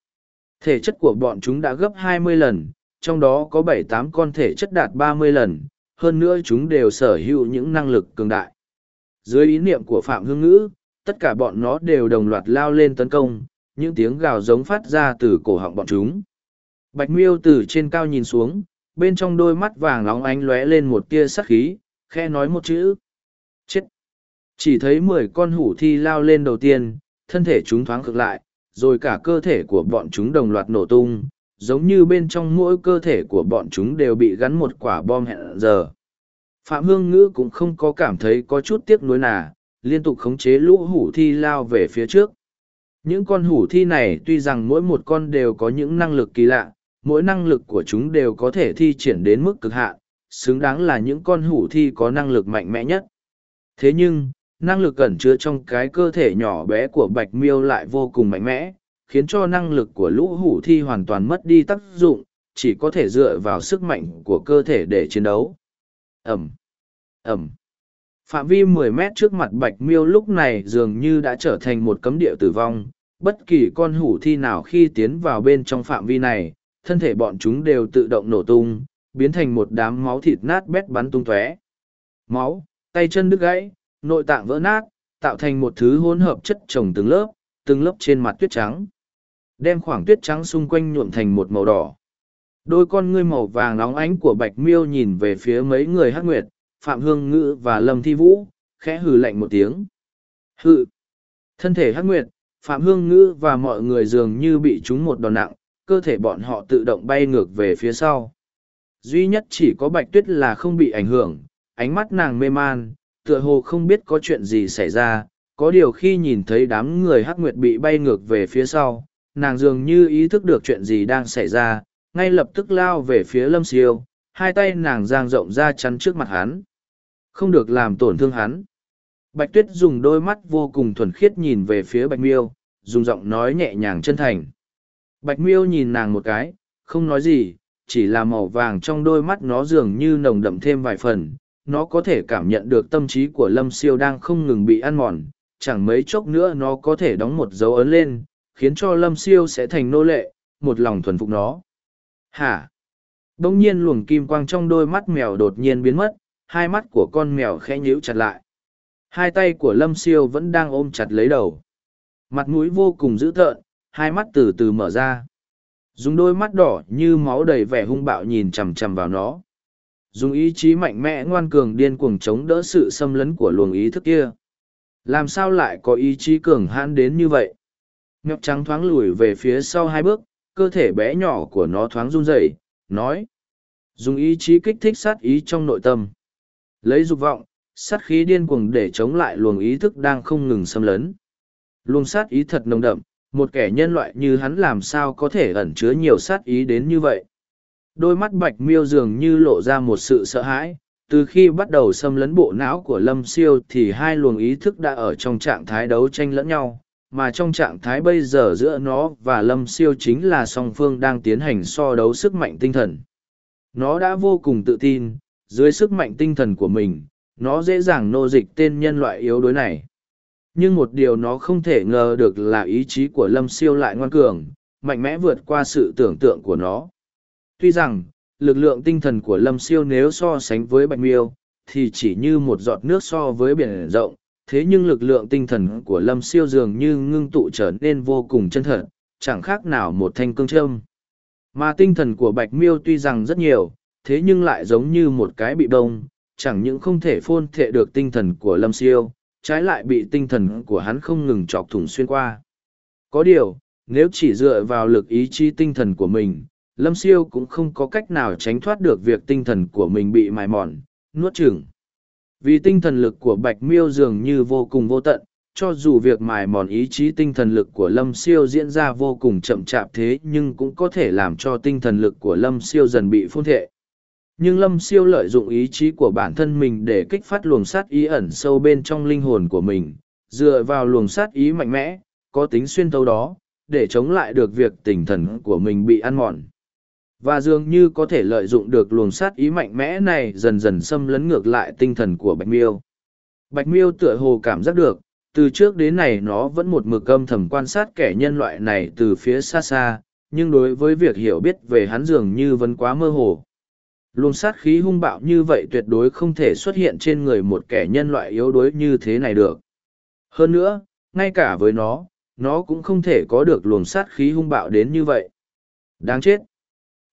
Thể chất của bọn chúng đã gấp 20 lần, trong đó có 7-8 con thể chất đạt 30 lần, hơn nữa chúng đều sở hữu những năng lực cường đại. Dưới ý niệm của Phạm Hương Ngữ, tất cả bọn nó đều đồng loạt lao lên tấn công, những tiếng gào giống phát ra từ cổ họng bọn chúng. Bạch miêu từ trên cao nhìn xuống, bên trong đôi mắt vàng nóng ánh lóe lên một tia sắc khí, khe nói một chữ. Chết! Chỉ thấy mười con hủ thi lao lên đầu tiên, thân thể chúng thoáng cực lại, rồi cả cơ thể của bọn chúng đồng loạt nổ tung, giống như bên trong mỗi cơ thể của bọn chúng đều bị gắn một quả bom hẹn giờ. Phạm Hương Ngữ cũng không có cảm thấy có chút tiếc nuối nà, liên tục khống chế lũ hủ thi lao về phía trước. Những con hủ thi này tuy rằng mỗi một con đều có những năng lực kỳ lạ, mỗi năng lực của chúng đều có thể thi triển đến mức cực hạn, xứng đáng là những con hủ thi có năng lực mạnh mẽ nhất. Thế nhưng, năng lực ẩn chứa trong cái cơ thể nhỏ bé của bạch miêu lại vô cùng mạnh mẽ, khiến cho năng lực của lũ hủ thi hoàn toàn mất đi tác dụng, chỉ có thể dựa vào sức mạnh của cơ thể để chiến đấu. Ẩm! Ẩm! Phạm vi 10 mét trước mặt bạch miêu lúc này dường như đã trở thành một cấm địa tử vong, bất kỳ con hủ thi nào khi tiến vào bên trong phạm vi này, thân thể bọn chúng đều tự động nổ tung, biến thành một đám máu thịt nát bét bắn tung tóe. Máu, tay chân đứt gãy, nội tạng vỡ nát, tạo thành một thứ hỗn hợp chất trồng từng lớp, từng lớp trên mặt tuyết trắng. Đem khoảng tuyết trắng xung quanh nhuộm thành một màu đỏ. Đôi con ngươi màu vàng nóng ánh của Bạch Miêu nhìn về phía mấy người Hắc Nguyệt, Phạm Hương Ngữ và Lâm Thi Vũ, khẽ hừ lạnh một tiếng. Hừ. Thân thể Hắc Nguyệt, Phạm Hương Ngữ và mọi người dường như bị trúng một đòn nặng, cơ thể bọn họ tự động bay ngược về phía sau. Duy nhất chỉ có Bạch Tuyết là không bị ảnh hưởng, ánh mắt nàng mê man, tựa hồ không biết có chuyện gì xảy ra, có điều khi nhìn thấy đám người hắc nguyệt bị bay ngược về phía sau, nàng dường như ý thức được chuyện gì đang xảy ra, ngay lập tức lao về phía lâm siêu, hai tay nàng giang rộng ra chắn trước mặt hắn. Không được làm tổn thương hắn. Bạch tuyết dùng đôi mắt vô cùng thuần khiết nhìn về phía bạch miêu, dùng giọng nói nhẹ nhàng chân thành. Bạch miêu nhìn nàng một cái, không nói gì, chỉ là màu vàng trong đôi mắt nó dường như nồng đậm thêm vài phần, nó có thể cảm nhận được tâm trí của lâm siêu đang không ngừng bị ăn mòn chẳng mấy chốc nữa nó có thể đóng một dấu ấn lên khiến cho lâm siêu sẽ thành nô lệ một lòng thuần phục nó. Hả? Đ ỗ n g nhiên luồng kim quang trong đôi mắt mèo đột nhiên biến mất hai mắt của con mèo khẽ nhíu chặt lại. Hai tay của lâm siêu vẫn đang ôm chặt lấy đầu. Mặt mũi vô cùng dữ tợn hai mắt từ từ mở ra dùng đôi mắt đỏ như máu đầy vẻ hung bạo nhìn chằm chằm vào nó. Dùng ý chí mạnh mẽ ngoan cường điên cuồng chống đỡ sự xâm lấn của luồng ý thức kia. Làm sao lại có ý chí cường hãn đến như vậy? Nhóc trắng thoáng lùi về phía sau hai bước, cơ thể bé nhỏ của nó thoáng run rẩy, nói. Dùng ý chí kích thích sát ý trong nội tâm. Lấy dục vọng, sát khí điên cuồng để chống lại luồng ý thức đang không ngừng xâm lấn. Luồng sát ý thật nồng đậm một kẻ nhân loại như hắn làm sao có thể ẩn chứa nhiều sát ý đến như vậy? Đôi mắt bạch miêu dường như lộ ra một sự sợ hãi, từ khi bắt đầu xâm lấn bộ não của lâm siêu thì hai luồng ý thức đã ở trong trạng thái đấu tranh lẫn nhau, mà trong trạng thái bây giờ giữa nó và lâm siêu chính là song phương đang tiến hành so đấu sức mạnh tinh thần. Nó đã vô cùng tự tin, dưới sức mạnh tinh thần của mình, nó dễ dàng nô dịch tên nhân loại yếu đuối này nhưng một điều nó không thể ngờ được là ý chí của lâm siêu lại ngoan cường mạnh mẽ vượt qua sự tưởng tượng của nó Tuy rằng, lực lượng tinh thần của Lâm Siêu nếu so sánh với Bạch Miêu, thì chỉ như một giọt nước so với biển rộng, thế nhưng lực lượng tinh thần của Lâm Siêu dường như ngưng tụ trở nên vô cùng chân thật, chẳng khác nào một thanh cương trâm. Mà tinh thần của Bạch Miêu tuy rằng rất nhiều, thế nhưng lại giống như một cái bị bông, chẳng những không thể phôn thệ được tinh thần của lâm siêu trái lại bị tinh thần của hắn không ngừng chọc thủng xuyên qua. Có điều, nếu chỉ dựa vào lực ý chí tinh thần của mình, lâm siêu cũng không có cách nào tránh thoát được việc tinh thần của mình bị mài mòn, nuốt chửng. Vì tinh thần lực của bạch miêu dường như vô cùng vô tận, cho dù việc mài mòn ý chí tinh thần lực của lâm siêu diễn ra vô cùng chậm chạp thế nhưng cũng có thể làm cho tinh thần lực của lâm siêu dần bị phun thệ nhưng lâm siêu lợi dụng ý chí của bản thân mình để kích phát luồng sát ý ẩn sâu bên trong linh hồn của mình, dựa vào luồng sát ý mạnh mẽ, có tính xuyên tấu đó, để chống lại được việc tinh thần của mình bị ăn mòn. Và dường như có thể lợi dụng được luồng sát ý mạnh mẽ này dần dần xâm lấn ngược lại tinh thần của bạch miêu. Bạch miêu tựa hồ cảm giác được, từ trước đến nay nó vẫn một mực âm thầm quan sát kẻ nhân loại này từ phía xa xa, nhưng đối với việc hiểu biết về hắn dường như vẫn quá mơ hồ luồng sát khí hung bạo như vậy tuyệt đối không thể xuất hiện trên người một kẻ nhân loại yếu đuối như thế này được. Hơn nữa, ngay cả với nó nó cũng không thể có được luồng sát khí hung bạo đến như vậy. Đáng chết.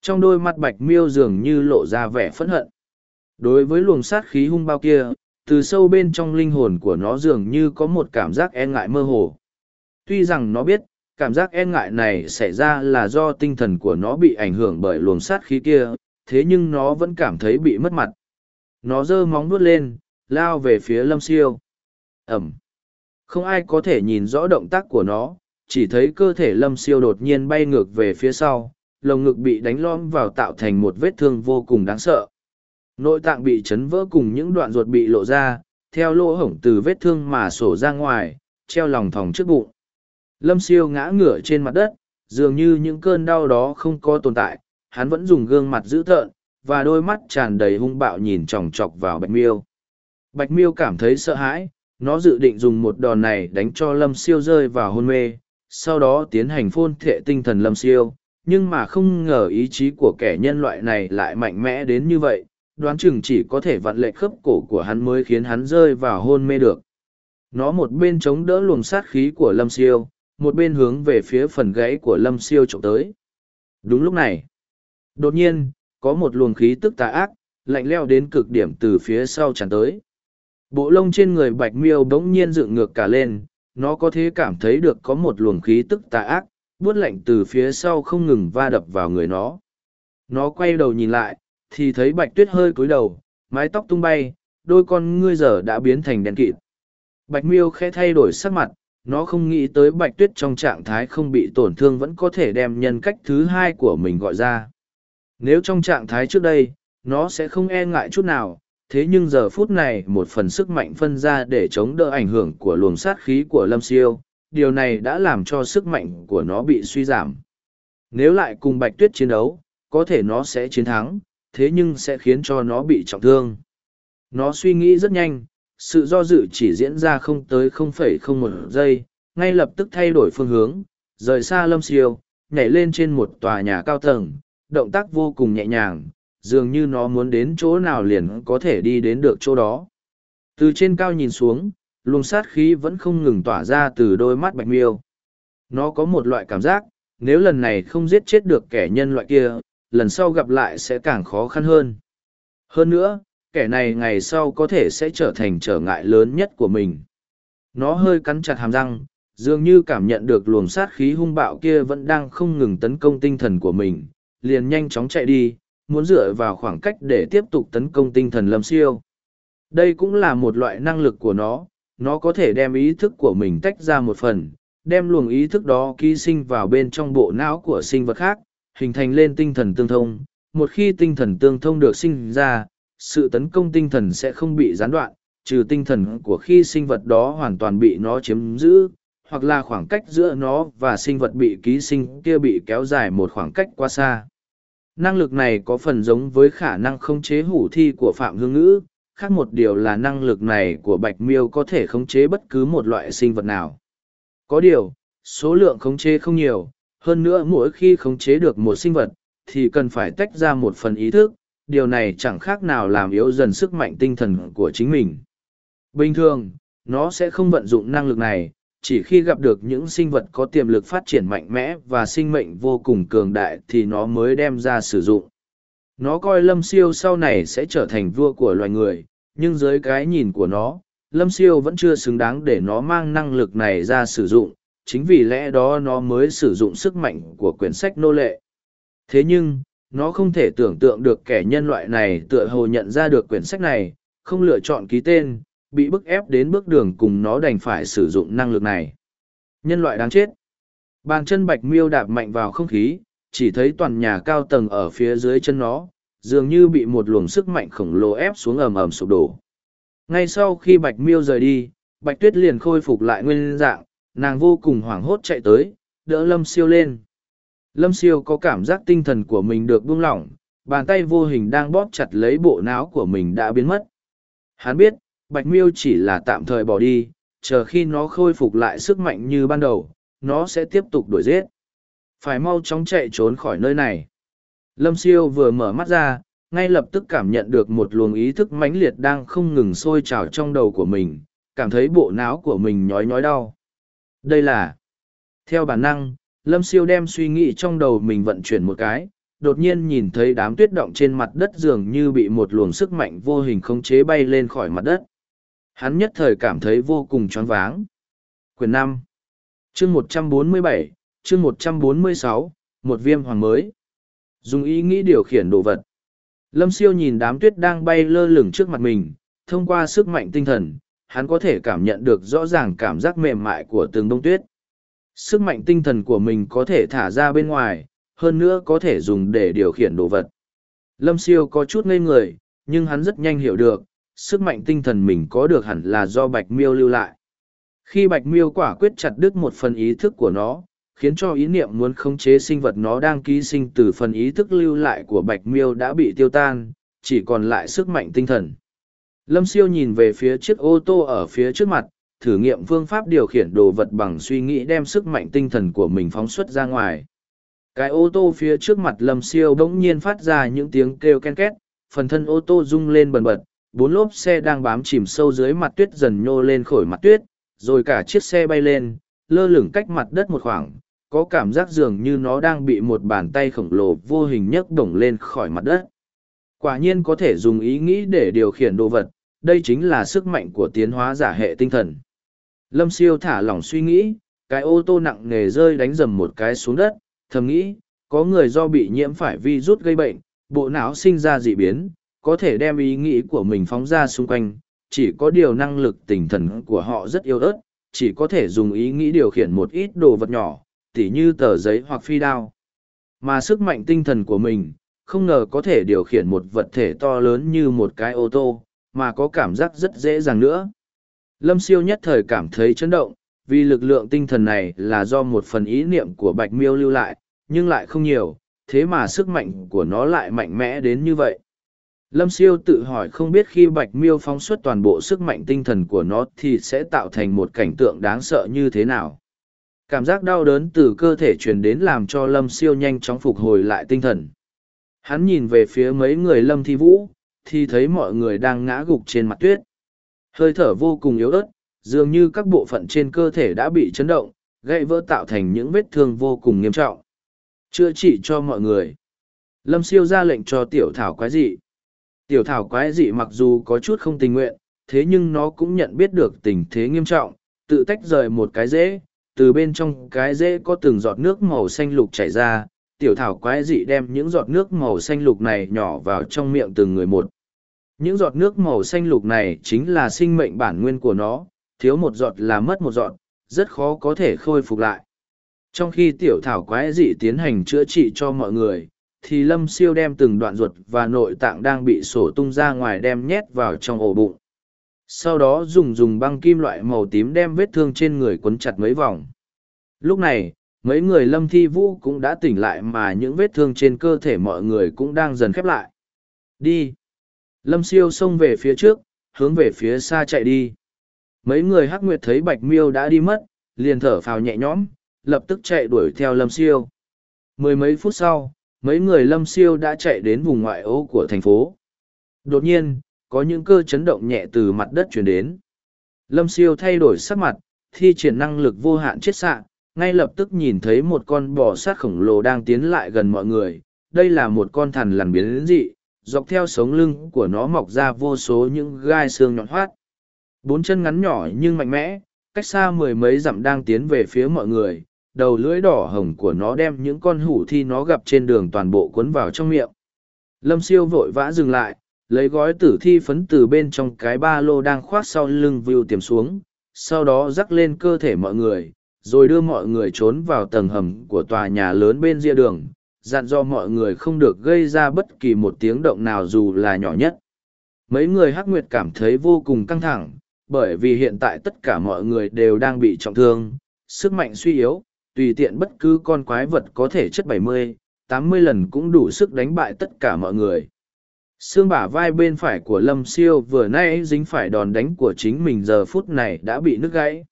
Trong đôi mắt bạch miêu dường như lộ ra vẻ phẫn hận. Đối với luồng sát khí hung bao kia, từ sâu bên trong linh hồn của nó dường như có một cảm giác e ngại mơ hồ. Tuy rằng nó biết, cảm giác e ngại này xảy ra là do tinh thần của nó bị ảnh hưởng bởi luồng sát khí kia thế nhưng nó vẫn cảm thấy bị mất mặt. Nó giơ móng nuốt lên, lao về phía lâm siêu. Ẩm. Không ai có thể nhìn rõ động tác của nó, chỉ thấy cơ thể lâm siêu đột nhiên bay ngược về phía sau, lồng ngực bị đánh lom vào tạo thành một vết thương vô cùng đáng sợ. Nội tạng bị chấn vỡ cùng những đoạn ruột bị lộ ra, theo lỗ hổng từ vết thương mà sổ ra ngoài, treo lòng thòng trước bụng. Lâm siêu ngã ngửa trên mặt đất, dường như những cơn đau đó không có tồn tại hắn vẫn dùng gương mặt dữ tợn, và đôi mắt tràn đầy hung bạo nhìn chòng chọc vào bạch miêu. Bạch miêu cảm thấy sợ hãi, nó dự định dùng một đòn này đánh cho lâm siêu rơi vào hôn mê, sau đó tiến hành phôn thệ tinh thần lâm siêu, nhưng mà không ngờ ý chí của kẻ nhân loại này lại mạnh mẽ đến như vậy, đoán chừng chỉ có thể vặn lệ khớp cổ của hắn mới khiến hắn rơi vào hôn mê được. Nó một bên chống đỡ luồng sát khí của lâm siêu, một bên hướng về phía phần gãy của lâm siêu trộm tới. Đúng lúc này đột nhiên, có một luồng khí tức tà ác, lạnh leo đến cực điểm từ phía sau tràn tới. Bộ lông trên người bạch miêu bỗng nhiên dựng ngược cả lên, nó có thể cảm thấy được có một luồng khí tức tà ác, buốt lạnh từ phía sau không ngừng va đập vào người nó. Nó quay đầu nhìn lại, thì thấy bạch tuyết hơi cúi đầu, mái tóc tung bay, đôi con ngươi giờ đã biến thành đèn kịt. Bạch miêu khẽ thay đổi sắc mặt, nó không nghĩ tới bạch tuyết trong trạng thái không bị tổn thương vẫn có thể đem nhân cách thứ hai của mình gọi ra nếu trong trạng thái trước đây nó sẽ không e ngại chút nào thế nhưng giờ phút này một phần sức mạnh phân ra để chống đỡ ảnh hưởng của luồng sát khí của lâm siêu điều này đã làm cho sức mạnh của nó bị suy giảm nếu lại cùng bạch tuyết chiến đấu có thể nó sẽ chiến thắng thế nhưng sẽ khiến cho nó bị trọng thương. Nó suy nghĩ rất nhanh, sự do dự chỉ diễn ra không tới 0,01 giây, ngay lập tức thay đổi phương hướng, rời xa lâm siêu, nhảy lên trên một tòa nhà cao tầng, động tác vô cùng nhẹ nhàng, dường như nó muốn đến chỗ nào liền có thể đi đến được chỗ đó. Từ trên cao nhìn xuống, luồng sát khí vẫn không ngừng tỏa ra từ đôi mắt bạch miêu. Nó có một loại cảm giác, nếu lần này không giết chết được kẻ nhân loại kia, lần sau gặp lại sẽ càng khó khăn hơn. Hơn nữa, kẻ này ngày sau có thể sẽ trở thành trở ngại lớn nhất của mình. Nó hơi cắn chặt hàm răng, dường như cảm nhận được luồng sát khí hung bạo kia vẫn đang không ngừng tấn công tinh thần của mình, liền nhanh chóng chạy đi, muốn dựa vào khoảng cách để tiếp tục tấn công tinh thần lâm siêu. Đây cũng là một loại năng lực của nó, nó có thể đem ý thức của mình tách ra một phần, đem luồng ý thức đó ký sinh vào bên trong bộ não của sinh vật khác, hình thành lên tinh thần tương thông. Một khi tinh thần tương thông được sinh ra, sự tấn công tinh thần sẽ không bị gián đoạn, trừ tinh thần của khi sinh vật đó hoàn toàn bị nó chiếm giữ, hoặc là khoảng cách giữa nó và sinh vật bị ký sinh kia bị kéo dài một khoảng cách quá xa. Năng lực này có phần giống với khả năng khống chế hủ thi của Phạm Hương Ngữ, khác một điều là năng lực này của Bạch Miêu có thể khống chế bất cứ một loại sinh vật nào. Có điều, số lượng khống chế không nhiều, hơn nữa mỗi khi khống chế được một sinh vật thì cần phải tách ra một phần ý thức điều này chẳng khác nào làm yếu dần sức mạnh tinh thần của chính mình bình thường nó sẽ không vận dụng năng lực này chỉ khi gặp được những sinh vật có tiềm lực phát triển mạnh mẽ và sinh mệnh vô cùng cường đại thì nó mới đem ra sử dụng nó coi lâm siêu sau này sẽ trở thành vua của loài người nhưng dưới cái nhìn của nó, Lâm Siêu vẫn chưa xứng đáng để nó mang năng lực này ra sử dụng, chính vì lẽ đó nó mới sử dụng sức mạnh của quyển sách nô lệ. Thế nhưng, nó không thể tưởng tượng được kẻ nhân loại này tựa hồ nhận ra được quyển sách này, không lựa chọn ký tên, bị bức ép đến bước đường cùng nó đành phải sử dụng năng lực này. Nhân loại đáng chết. Bàn chân bạch miêu đạp mạnh vào không khí, chỉ thấy toàn nhà cao tầng ở phía dưới chân nó, dường như bị một luồng sức mạnh khổng lồ ép xuống ầm ầm sụp đổ. Ngay sau khi bạch miêu rời đi, bạch tuyết liền khôi phục lại nguyên dạng, nàng vô cùng hoảng hốt chạy tới, đỡ lâm siêu lên. Lâm siêu có cảm giác tinh thần của mình được buông lỏng, bàn tay vô hình đang bóp chặt lấy bộ não của mình đã biến mất. Hắn biết, bạch miêu chỉ là tạm thời bỏ đi, chờ khi nó khôi phục lại sức mạnh như ban đầu, nó sẽ tiếp tục đuổi giết. Phải mau chóng chạy trốn khỏi nơi này. Lâm siêu vừa mở mắt ra, ngay lập tức cảm nhận được một luồng ý thức mãnh liệt đang không ngừng sôi trào trong đầu của mình, cảm thấy bộ não của mình nhói nhói đau. Đây là... Theo bản năng, Lâm siêu đem suy nghĩ trong đầu mình vận chuyển một cái, đột nhiên nhìn thấy đám tuyết động trên mặt đất dường như bị một luồng sức mạnh vô hình khống chế bay lên khỏi mặt đất. Hắn nhất thời cảm thấy vô cùng choáng váng. Quyền năm. Chương một trăm bốn mươi bảy, chương một trăm bốn mươi sáu, một viêm hoàng mới. Dùng ý nghĩ điều khiển đồ vật. Lâm siêu nhìn đám tuyết đang bay lơ lửng trước mặt mình, thông qua sức mạnh tinh thần, hắn có thể cảm nhận được rõ ràng cảm giác mềm mại của từng bông tuyết. Sức mạnh tinh thần của mình có thể thả ra bên ngoài, hơn nữa có thể dùng để điều khiển đồ vật. Lâm siêu có chút ngây người, nhưng hắn rất nhanh hiểu được sức mạnh tinh thần mình có được hẳn là do bạch miêu lưu lại. Khi bạch miêu quả quyết chặt đứt một phần ý thức của nó, khiến cho ý niệm muốn khống chế sinh vật nó đang ký sinh từ phần ý thức lưu lại của bạch miêu đã bị tiêu tan, chỉ còn lại sức mạnh tinh thần. Lâm siêu nhìn về phía chiếc ô tô ở phía trước mặt, thử nghiệm phương pháp điều khiển đồ vật bằng suy nghĩ đem sức mạnh tinh thần của mình phóng xuất ra ngoài. Cái ô tô phía trước mặt lâm siêu bỗng nhiên phát ra những tiếng kêu ken két, phần thân ô tô rung lên bần bật bốn lốp xe đang bám chìm sâu dưới mặt tuyết dần nhô lên khỏi mặt tuyết, rồi cả chiếc xe bay lên, lơ lửng cách mặt đất một khoảng, có cảm giác dường như nó đang bị một bàn tay khổng lồ vô hình nhấc bổng lên khỏi mặt đất. Quả nhiên có thể dùng ý nghĩ để điều khiển đồ vật, đây chính là sức mạnh của tiến hóa giả hệ tinh thần. Lâm siêu thả lỏng suy nghĩ, cái ô tô nặng nề rơi đánh dầm một cái xuống đất, thầm nghĩ, có người do bị nhiễm phải vi rút gây bệnh, bộ não sinh ra dị biến có thể đem ý nghĩ của mình phóng ra xung quanh chỉ có điều năng lực tinh thần của họ rất yếu ớt chỉ có thể dùng ý nghĩ điều khiển một ít đồ vật nhỏ tỉ như tờ giấy hoặc phi đao. Mà sức mạnh tinh thần của mình, không ngờ có thể điều khiển một vật thể to lớn như một cái ô tô, mà có cảm giác rất dễ dàng nữa. Lâm siêu nhất thời cảm thấy chấn động, vì lực lượng tinh thần này là do một phần ý niệm của Bạch Miêu lưu lại, nhưng lại không nhiều, thế mà sức mạnh của nó lại mạnh mẽ đến như vậy. Lâm siêu tự hỏi không biết khi Bạch Miêu phóng xuất toàn bộ sức mạnh tinh thần của nó thì sẽ tạo thành một cảnh tượng đáng sợ như thế nào. Cảm giác đau đớn từ cơ thể truyền đến làm cho Lâm siêu nhanh chóng phục hồi lại tinh thần. Hắn nhìn về phía mấy người Lâm Thi Vũ, thì thấy mọi người đang ngã gục trên mặt tuyết. Hơi thở vô cùng yếu ớt, dường như các bộ phận trên cơ thể đã bị chấn động, gãy vỡ tạo thành những vết thương vô cùng nghiêm trọng. Chữa trị cho mọi người. Lâm siêu ra lệnh cho tiểu thảo quái dị. Tiểu thảo quái dị mặc dù có chút không tình nguyện, thế nhưng nó cũng nhận biết được tình thế nghiêm trọng, tự tách rời một cái dễ, từ bên trong cái rễ có từng giọt nước màu xanh lục chảy ra, tiểu thảo quái dị đem những giọt nước màu xanh lục này nhỏ vào trong miệng từng người một. Những giọt nước màu xanh lục này chính là sinh mệnh bản nguyên của nó, thiếu một giọt là mất một giọt, rất khó có thể khôi phục lại. Trong khi tiểu thảo quái dị tiến hành chữa trị cho mọi người, thì lâm siêu đem từng đoạn ruột và nội tạng đang bị sổ tung ra ngoài đem nhét vào trong ổ bụng. Sau đó dùng dùng băng kim loại màu tím đem vết thương trên người quấn chặt mấy vòng. Lúc này, mấy người lâm thi vũ cũng đã tỉnh lại mà những vết thương trên cơ thể mọi người cũng đang dần khép lại. Đi. Lâm siêu xông về phía trước, hướng về phía xa chạy đi. Mấy người hắc nguyệt thấy bạch miêu đã đi mất, liền thở phào nhẹ nhõm, lập tức chạy đuổi theo lâm siêu. Mười mấy phút sau mấy người lâm siêu đã chạy đến vùng ngoại ô của thành phố đột nhiên có những cơ chấn động nhẹ từ mặt đất chuyển đến. Lâm siêu thay đổi sắc mặt, thi triển năng lực vô hạn chiết xạ, ngay lập tức nhìn thấy một con bò sát khổng lồ đang tiến lại gần mọi người. Đây là một con thằn lằn biến dị, dọc theo sống lưng của nó mọc ra vô số những gai xương nhọn hoắt. Bốn chân ngắn nhỏ nhưng mạnh mẽ, cách xa mười mấy dặm đang tiến về phía mọi người, đầu lưỡi đỏ hồng của nó đem những con hủ thi nó gặp trên đường toàn bộ cuốn vào trong miệng. Lâm siêu vội vã dừng lại, lấy gói tử thi phấn từ bên trong cái ba lô đang khoác sau lưng view tiềm xuống, sau đó rắc lên cơ thể mọi người, rồi đưa mọi người trốn vào tầng hầm của tòa nhà lớn bên ria đường, dặn do mọi người không được gây ra bất kỳ một tiếng động nào dù là nhỏ nhất. Mấy người hắc nguyệt cảm thấy vô cùng căng thẳng, bởi vì hiện tại tất cả mọi người đều đang bị trọng thương, sức mạnh suy yếu, tùy tiện bất cứ con quái vật có thể chất 70, 80 lần cũng đủ sức đánh bại tất cả mọi người. Xương bả vai bên phải của Lâm Siêu vừa nay dính phải đòn đánh của chính mình giờ phút này đã bị nứt gãy.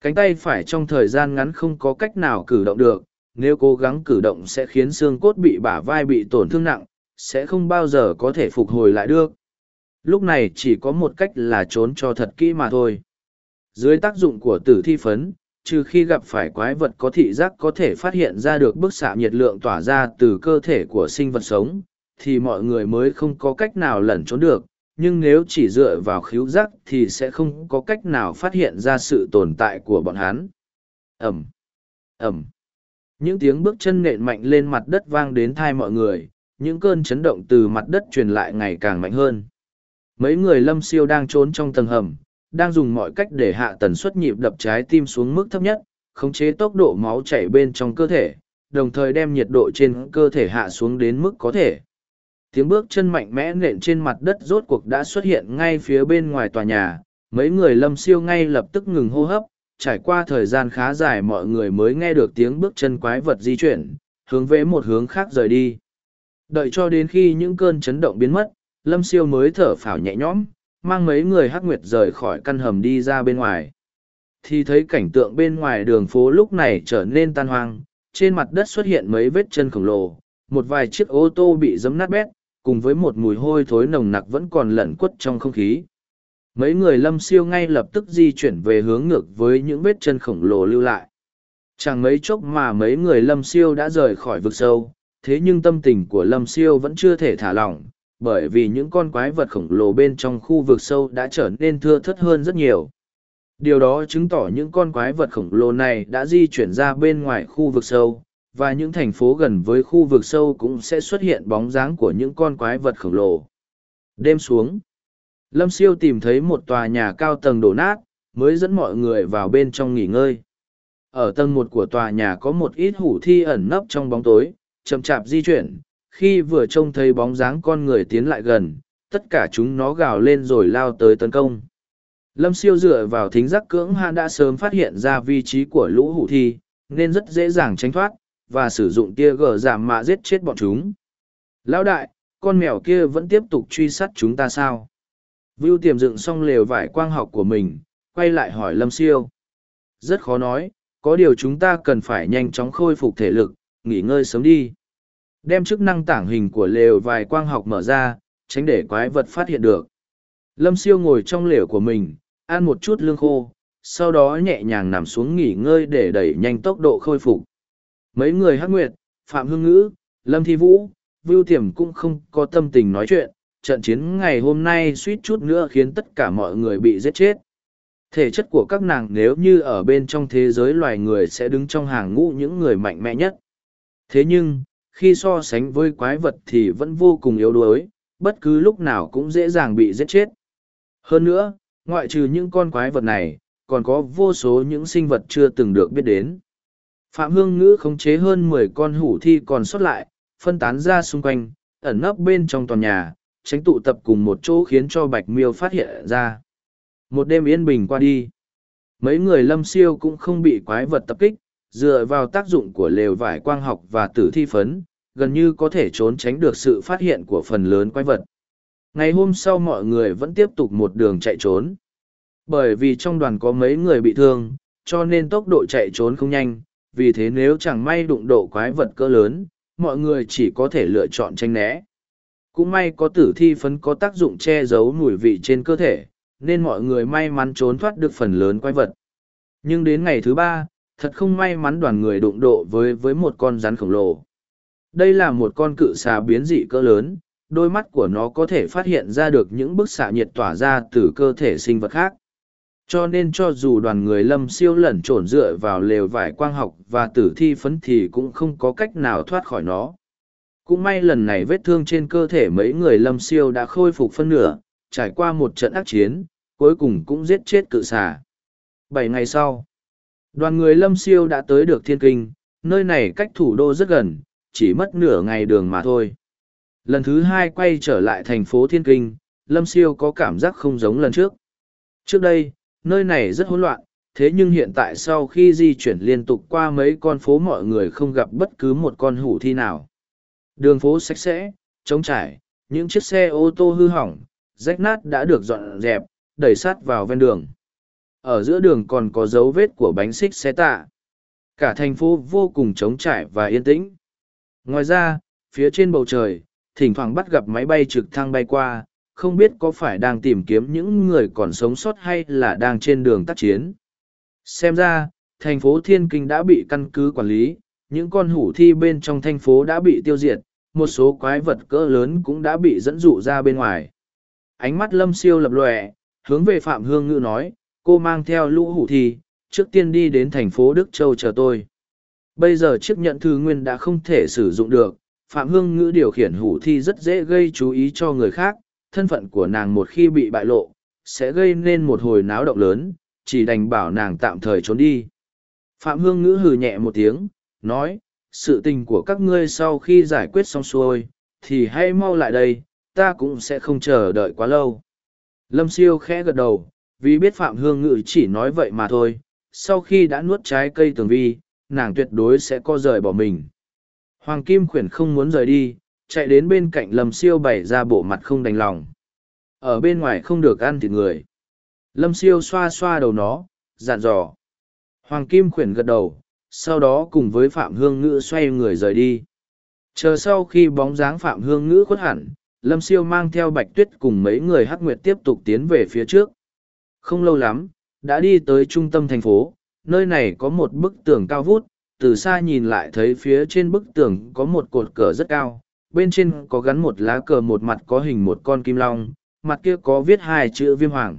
Cánh tay phải trong thời gian ngắn không có cách nào cử động được, nếu cố gắng cử động sẽ khiến xương cốt bị bả vai bị tổn thương nặng, sẽ không bao giờ có thể phục hồi lại được. Lúc này chỉ có một cách là trốn cho thật kỹ mà thôi. Dưới tác dụng của tử thi phấn, trừ khi gặp phải quái vật có thị giác có thể phát hiện ra được bức xạ nhiệt lượng tỏa ra từ cơ thể của sinh vật sống, thì mọi người mới không có cách nào lẩn trốn được. Nhưng nếu chỉ dựa vào khíu giác thì sẽ không có cách nào phát hiện ra sự tồn tại của bọn hắn. Ẩm! Ẩm! Những tiếng bước chân nện mạnh lên mặt đất vang đến thai mọi người, những cơn chấn động từ mặt đất truyền lại ngày càng mạnh hơn. Mấy người lâm siêu đang trốn trong tầng hầm, đang dùng mọi cách để hạ tần suất nhịp đập trái tim xuống mức thấp nhất, khống chế tốc độ máu chảy bên trong cơ thể, đồng thời đem nhiệt độ trên cơ thể hạ xuống đến mức có thể. Tiếng bước chân mạnh mẽ nện trên mặt đất rốt cuộc đã xuất hiện ngay phía bên ngoài tòa nhà, mấy người lâm siêu ngay lập tức ngừng hô hấp, trải qua thời gian khá dài mọi người mới nghe được tiếng bước chân quái vật di chuyển, hướng về một hướng khác rời đi. Đợi cho đến khi những cơn chấn động biến mất, lâm siêu mới thở phào nhẹ nhõm, mang mấy người hắc nguyệt rời khỏi căn hầm đi ra bên ngoài. Thì thấy cảnh tượng bên ngoài đường phố lúc này trở nên tan hoang, trên mặt đất xuất hiện mấy vết chân khổng lồ, một vài chiếc ô tô bị giấm nát bét, cùng với một mùi hôi thối nồng nặc vẫn còn lẩn quất trong không khí. Mấy người lâm siêu ngay lập tức di chuyển về hướng ngược với những vết chân khổng lồ lưu lại. Chẳng mấy chốc mà mấy người lâm siêu đã rời khỏi vực sâu, thế nhưng tâm tình của lâm siêu vẫn chưa thể thả lỏng, bởi vì những con quái vật khổng lồ bên trong khu vực sâu đã trở nên thưa thất hơn rất nhiều. Điều đó chứng tỏ những con quái vật khổng lồ này đã di chuyển ra bên ngoài khu vực sâu, và những thành phố gần với khu vực sâu cũng sẽ xuất hiện bóng dáng của những con quái vật khổng lồ. Đêm xuống, Lâm Siêu tìm thấy một tòa nhà cao tầng đổ nát, mới dẫn mọi người vào bên trong nghỉ ngơi. Ở tầng một của tòa nhà có một ít hủ thi ẩn nấp trong bóng tối, chậm chạp di chuyển, khi vừa trông thấy bóng dáng con người tiến lại gần, tất cả chúng nó gào lên rồi lao tới tấn công. Lâm siêu dựa vào thính giác cưỡng hạ đã sớm phát hiện ra vị trí của lũ hủ thi, nên rất dễ dàng tránh thoát, và sử dụng tia gờ giảm mạ giết chết bọn chúng. Lão đại, con mèo kia vẫn tiếp tục truy sát chúng ta sao? Vưu tiềm dựng xong lều vải quang học của mình, quay lại hỏi Lâm siêu. Rất khó nói, có điều chúng ta cần phải nhanh chóng khôi phục thể lực, nghỉ ngơi sớm đi. Đem chức năng tảng hình của lều vài quang học mở ra, tránh để quái vật phát hiện được. Lâm siêu ngồi trong lều của mình, ăn một chút lương khô, sau đó nhẹ nhàng nằm xuống nghỉ ngơi để đẩy nhanh tốc độ khôi phục. Mấy người hắc nguyệt, Phạm Hương Ngữ, Lâm Thi Vũ, Vưu Tiềm cũng không có tâm tình nói chuyện, trận chiến ngày hôm nay suýt chút nữa khiến tất cả mọi người bị giết chết. Thể chất của các nàng nếu như ở bên trong thế giới loài người sẽ đứng trong hàng ngũ những người mạnh mẽ nhất. Thế nhưng, khi so sánh với quái vật thì vẫn vô cùng yếu đuối, bất cứ lúc nào cũng dễ dàng bị giết chết. Hơn nữa, ngoại trừ những con quái vật này, còn có vô số những sinh vật chưa từng được biết đến. Phạm Hương Ngữ khống chế hơn mười con hủ thi còn sót lại, phân tán ra xung quanh, ẩn nấp bên trong toàn nhà, tránh tụ tập cùng một chỗ khiến cho Bạch Miêu phát hiện ra. Một đêm yên bình qua đi. Mấy người lâm siêu cũng không bị quái vật tập kích, dựa vào tác dụng của lều vải quang học và tử thi phấn, gần như có thể trốn tránh được sự phát hiện của phần lớn quái vật. Ngày hôm sau mọi người vẫn tiếp tục một đường chạy trốn. Bởi vì trong đoàn có mấy người bị thương, cho nên tốc độ chạy trốn không nhanh, vì thế nếu chẳng may đụng độ quái vật cỡ lớn, mọi người chỉ có thể lựa chọn tranh né. Cũng may có tử thi phấn có tác dụng che giấu mùi vị trên cơ thể, nên mọi người may mắn trốn thoát được phần lớn quái vật. Nhưng đến ngày thứ ba, thật không may mắn đoàn người đụng độ với với một con rắn khổng lồ đây là một con cự xà biến dị cỡ lớn, đôi mắt của nó có thể phát hiện ra được những bức xạ nhiệt tỏa ra từ cơ thể sinh vật khác. Cho nên cho dù đoàn người lâm siêu lẩn trổn dựa vào lều vải quang học và tử thi phấn thì cũng không có cách nào thoát khỏi nó. Cũng may lần này vết thương trên cơ thể mấy người lâm siêu đã khôi phục phân nửa, trải qua một trận ác chiến, cuối cùng cũng giết chết cự xà. Bảy ngày sau, đoàn người lâm siêu đã tới được thiên kinh, nơi này cách thủ đô rất gần chỉ mất nửa ngày đường mà thôi. Lần thứ hai quay trở lại thành phố thiên kinh, lâm siêu có cảm giác không giống lần trước. Trước đây, nơi này rất hỗn loạn, thế nhưng hiện tại sau khi di chuyển liên tục qua mấy con phố mọi người không gặp bất cứ một con hủ thi nào. Đường phố sạch sẽ, trống trải, những chiếc xe ô tô hư hỏng, rách nát đã được dọn dẹp, đẩy sát vào ven đường. Ở giữa đường còn có dấu vết của bánh xích xe tạ. Cả thành phố vô cùng trống trải và yên tĩnh ngoài ra, phía trên bầu trời, thỉnh thoảng bắt gặp máy bay trực thăng bay qua, không biết có phải đang tìm kiếm những người còn sống sót hay là đang trên đường tác chiến. Xem ra, thành phố thiên kinh đã bị căn cứ quản lý, những con hủ thi bên trong thành phố đã bị tiêu diệt, một số quái vật cỡ lớn cũng đã bị dẫn dụ ra bên ngoài. Ánh mắt lâm siêu lập lòe, hướng về phạm hương ngữ nói, cô mang theo lũ hủ thi, trước tiên đi đến thành phố đức châu chờ tôi bây giờ chiếc nhận thư nguyên đã không thể sử dụng được, phạm hương ngữ điều khiển hủ thi rất dễ gây chú ý cho người khác, thân phận của nàng một khi bị bại lộ, sẽ gây nên một hồi náo động lớn, chỉ đành bảo nàng tạm thời trốn đi. Phạm hương ngữ hừ nhẹ một tiếng, nói, sự tình của các ngươi sau khi giải quyết xong xuôi, thì hãy mau lại đây, ta cũng sẽ không chờ đợi quá lâu. Lâm siêu khẽ gật đầu, vì biết phạm hương ngữ chỉ nói vậy mà thôi, sau khi đã nuốt trái cây tường vi nàng tuyệt đối sẽ co rời bỏ mình. Hoàng kim khuyển không muốn rời đi, chạy đến bên cạnh lâm siêu bày ra bộ mặt không đành lòng. Ở bên ngoài không được ăn thịt người. Lâm siêu xoa xoa đầu nó, dặn dò. Hoàng kim khuyển gật đầu, sau đó cùng với phạm hương ngữ xoay người rời đi. Chờ sau khi bóng dáng phạm hương ngữ khuất hẳn, lâm siêu mang theo bạch tuyết cùng mấy người hắc nguyệt tiếp tục tiến về phía trước. Không lâu lắm, đã đi tới trung tâm thành phố nơi này có một bức tường cao vút, từ xa nhìn lại thấy phía trên bức tường có một cột cờ rất cao, bên trên có gắn một lá cờ một mặt có hình một con kim long, mặt kia có viết hai chữ viêm hoàng.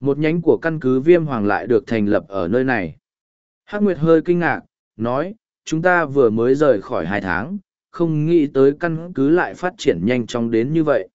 Một nhánh của căn cứ viêm hoàng lại được thành lập ở nơi này. Hắc nguyệt hơi kinh ngạc, nói, chúng ta vừa mới rời khỏi hai tháng, không nghĩ tới căn cứ lại phát triển nhanh chóng đến như vậy.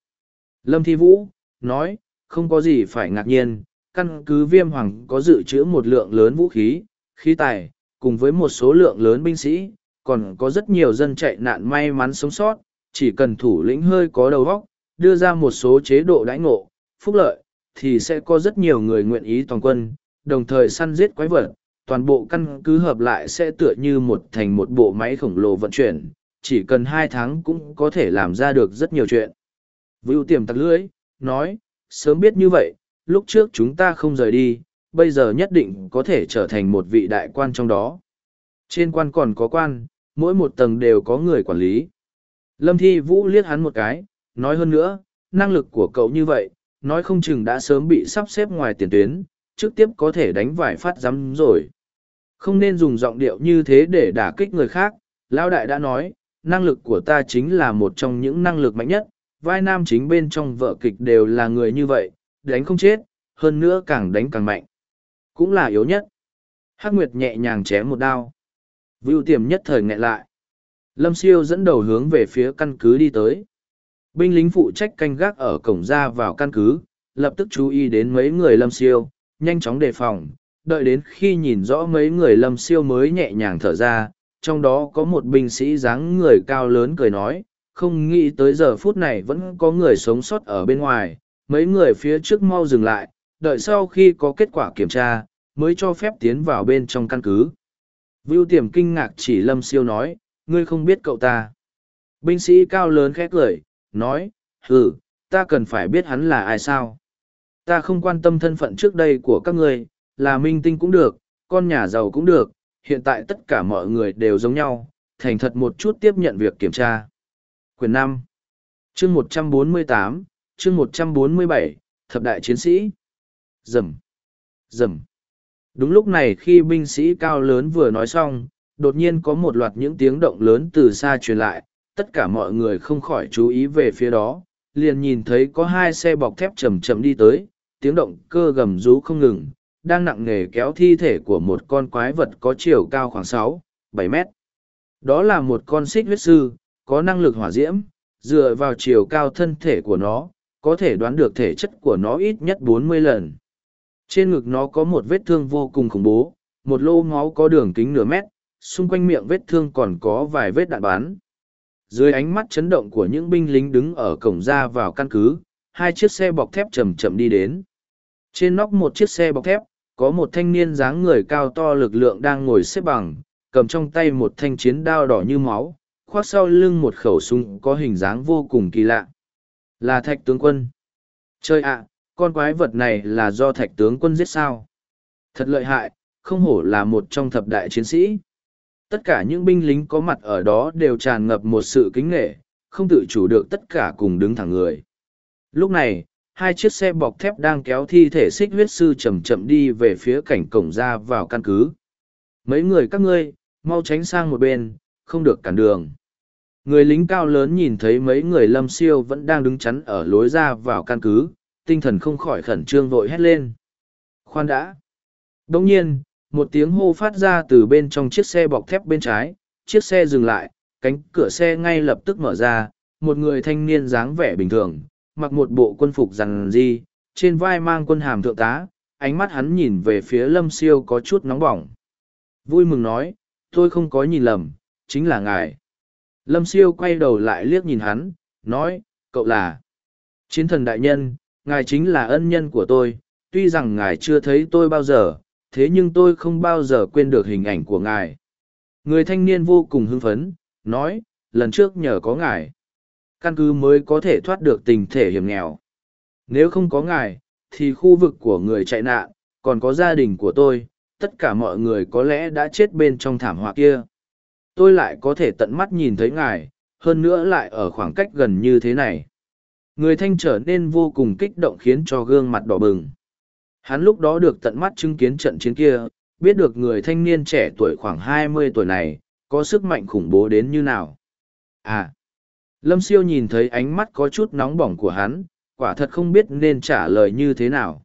Lâm thi vũ nói, không có gì phải ngạc nhiên căn cứ viêm hoàng có dự trữ một lượng lớn vũ khí khí tài cùng với một số lượng lớn binh sĩ còn có rất nhiều dân chạy nạn may mắn sống sót chỉ cần thủ lĩnh hơi có đầu óc, đưa ra một số chế độ đãi ngộ, phúc lợi, thì sẽ có rất nhiều người nguyện ý toàn quân, đồng thời săn giết quái vật. Toàn bộ căn cứ hợp lại sẽ tựa như một thành một bộ máy khổng lồ vận chuyển, chỉ cần hai tháng cũng có thể làm ra được rất nhiều chuyện. Vưu tiềm tặc lưỡi, nói, sớm biết như vậy, lúc trước chúng ta không rời đi, bây giờ nhất định có thể trở thành một vị đại quan trong đó. Trên quan còn có quan, mỗi một tầng đều có người quản lý. Lâm Thi Vũ liếc hắn một cái, nói hơn nữa, năng lực của cậu như vậy, nói không chừng đã sớm bị sắp xếp ngoài tiền tuyến, trực tiếp có thể đánh vải phát rắm rồi. Không nên dùng giọng điệu như thế để đả kích người khác, Lão Đại đã nói, năng lực của ta chính là một trong những năng lực mạnh nhất, vai nam chính bên trong vợ kịch đều là người như vậy, đánh không chết, hơn nữa càng đánh càng mạnh. Cũng là yếu nhất. Hắc Nguyệt nhẹ nhàng chém một đao. Vưu tiềm nhất thời nghẹn lại. Lâm siêu dẫn đầu hướng về phía căn cứ đi tới. Binh lính phụ trách canh gác ở cổng ra vào căn cứ, lập tức chú ý đến mấy người lâm siêu, nhanh chóng đề phòng, đợi đến khi nhìn rõ mấy người lâm siêu mới nhẹ nhàng thở ra, trong đó có một binh sĩ dáng người cao lớn cười nói, không nghĩ tới giờ phút này vẫn có người sống sót ở bên ngoài, mấy người phía trước mau dừng lại, đợi sau khi có kết quả kiểm tra, mới cho phép tiến vào bên trong căn cứ. Vưu tiềm kinh ngạc chỉ lâm siêu nói, ngươi không biết cậu ta. Binh sĩ cao lớn khẽ lời nói, hừ, ta cần phải biết hắn là ai sao. Ta không quan tâm thân phận trước đây của các ngươi, là minh tinh cũng được, con nhà giàu cũng được, hiện tại tất cả mọi người đều giống nhau, thành thật một chút tiếp nhận việc kiểm tra. Quyền 5 chương 148, chương một trăm bốn mươi bảy, thập đại chiến sĩ. Dầm, dầm. Đúng lúc này khi binh sĩ cao lớn vừa nói xong, đột nhiên có một loạt những tiếng động lớn từ xa truyền lại, tất cả mọi người không khỏi chú ý về phía đó, liền nhìn thấy có hai xe bọc thép chầm chậm đi tới, tiếng động cơ gầm rú không ngừng, đang nặng nề kéo thi thể của một con quái vật có chiều cao khoảng sáu, bảy mét. Đó là một con xích huyết sư, có năng lực hỏa diễm, dựa vào chiều cao thân thể của nó, có thể đoán được thể chất của nó ít nhất bốn mươi lần. Trên ngực nó có một vết thương vô cùng khủng bố, một lô máu có đường kính nửa mét, xung quanh miệng vết thương còn có vài vết đạn bắn. Dưới ánh mắt chấn động của những binh lính đứng ở cổng ra vào căn cứ, hai chiếc xe bọc thép chậm chậm đi đến. Trên nóc một chiếc xe bọc thép, có một thanh niên dáng người cao to lực lượng đang ngồi xếp bằng, cầm trong tay một thanh chiến đao đỏ như máu, khoác sau lưng một khẩu súng có hình dáng vô cùng kỳ lạ. Là thạch tướng quân. Chơi ạ, con quái vật này là do thạch tướng quân giết sao? Thật lợi hại, không hổ là một trong thập đại chiến sĩ. Tất cả những binh lính có mặt ở đó đều tràn ngập một sự kính nghệ, không tự chủ được tất cả cùng đứng thẳng người. Lúc này, hai chiếc xe bọc thép đang kéo thi thể xích huyết sư chậm chậm đi về phía cảnh cổng ra vào căn cứ. Mấy người các ngươi, mau tránh sang một bên, không được cản đường. Người lính cao lớn nhìn thấy mấy người lâm siêu vẫn đang đứng chắn ở lối ra vào căn cứ, tinh thần không khỏi khẩn trương vội hét lên. Khoan đã. Đồng nhiên, một tiếng hô phát ra từ bên trong chiếc xe bọc thép bên trái, chiếc xe dừng lại, cánh cửa xe ngay lập tức mở ra, một người thanh niên dáng vẻ bình thường, mặc một bộ quân phục rằng di, trên vai mang quân hàm thượng tá, ánh mắt hắn nhìn về phía lâm siêu có chút nóng bỏng. Vui mừng nói, tôi không có nhìn lầm, chính là ngài. Lâm siêu quay đầu lại liếc nhìn hắn, nói, cậu là chiến thần đại nhân, ngài chính là ân nhân của tôi, tuy rằng ngài chưa thấy tôi bao giờ, thế nhưng tôi không bao giờ quên được hình ảnh của ngài. Người thanh niên vô cùng hưng phấn, nói, lần trước nhờ có ngài, căn cứ mới có thể thoát được tình thể hiểm nghèo. Nếu không có ngài, thì khu vực của người chạy nạn, còn có gia đình của tôi, tất cả mọi người có lẽ đã chết bên trong thảm họa kia. Tôi lại có thể tận mắt nhìn thấy ngài, hơn nữa lại ở khoảng cách gần như thế này. Người thanh trở nên vô cùng kích động khiến cho gương mặt đỏ bừng. Hắn lúc đó được tận mắt chứng kiến trận chiến kia, biết được người thanh niên trẻ tuổi khoảng hai mươi tuổi này, có sức mạnh khủng bố đến như nào. À! Lâm siêu nhìn thấy ánh mắt có chút nóng bỏng của hắn, quả thật không biết nên trả lời như thế nào.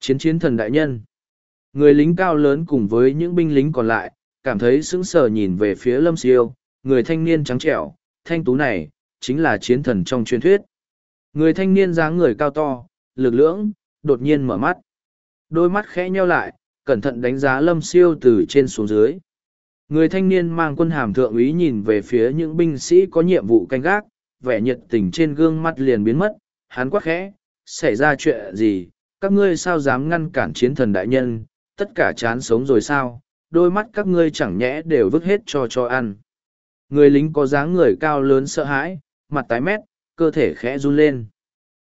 Chiến chiến thần đại nhân. Người lính cao lớn cùng với những binh lính còn lại, cảm thấy sững sờ nhìn về phía lâm siêu, người thanh niên trắng trẻo, thanh tú này, chính là chiến thần trong truyền thuyết. Người thanh niên dáng người cao to, lực lưỡng, đột nhiên mở mắt. Đôi mắt khẽ nheo lại, cẩn thận đánh giá lâm siêu từ trên xuống dưới. Người thanh niên mang quân hàm thượng úy nhìn về phía những binh sĩ có nhiệm vụ canh gác, vẻ nhiệt tình trên gương mặt liền biến mất, hắn quắc khẽ, xảy ra chuyện gì, các ngươi sao dám ngăn cản chiến thần đại nhân, tất cả chán sống rồi sao, đôi mắt các ngươi chẳng nhẽ đều vứt hết cho cho ăn. Người lính có dáng người cao lớn sợ hãi, mặt tái mét, cơ thể khẽ run lên.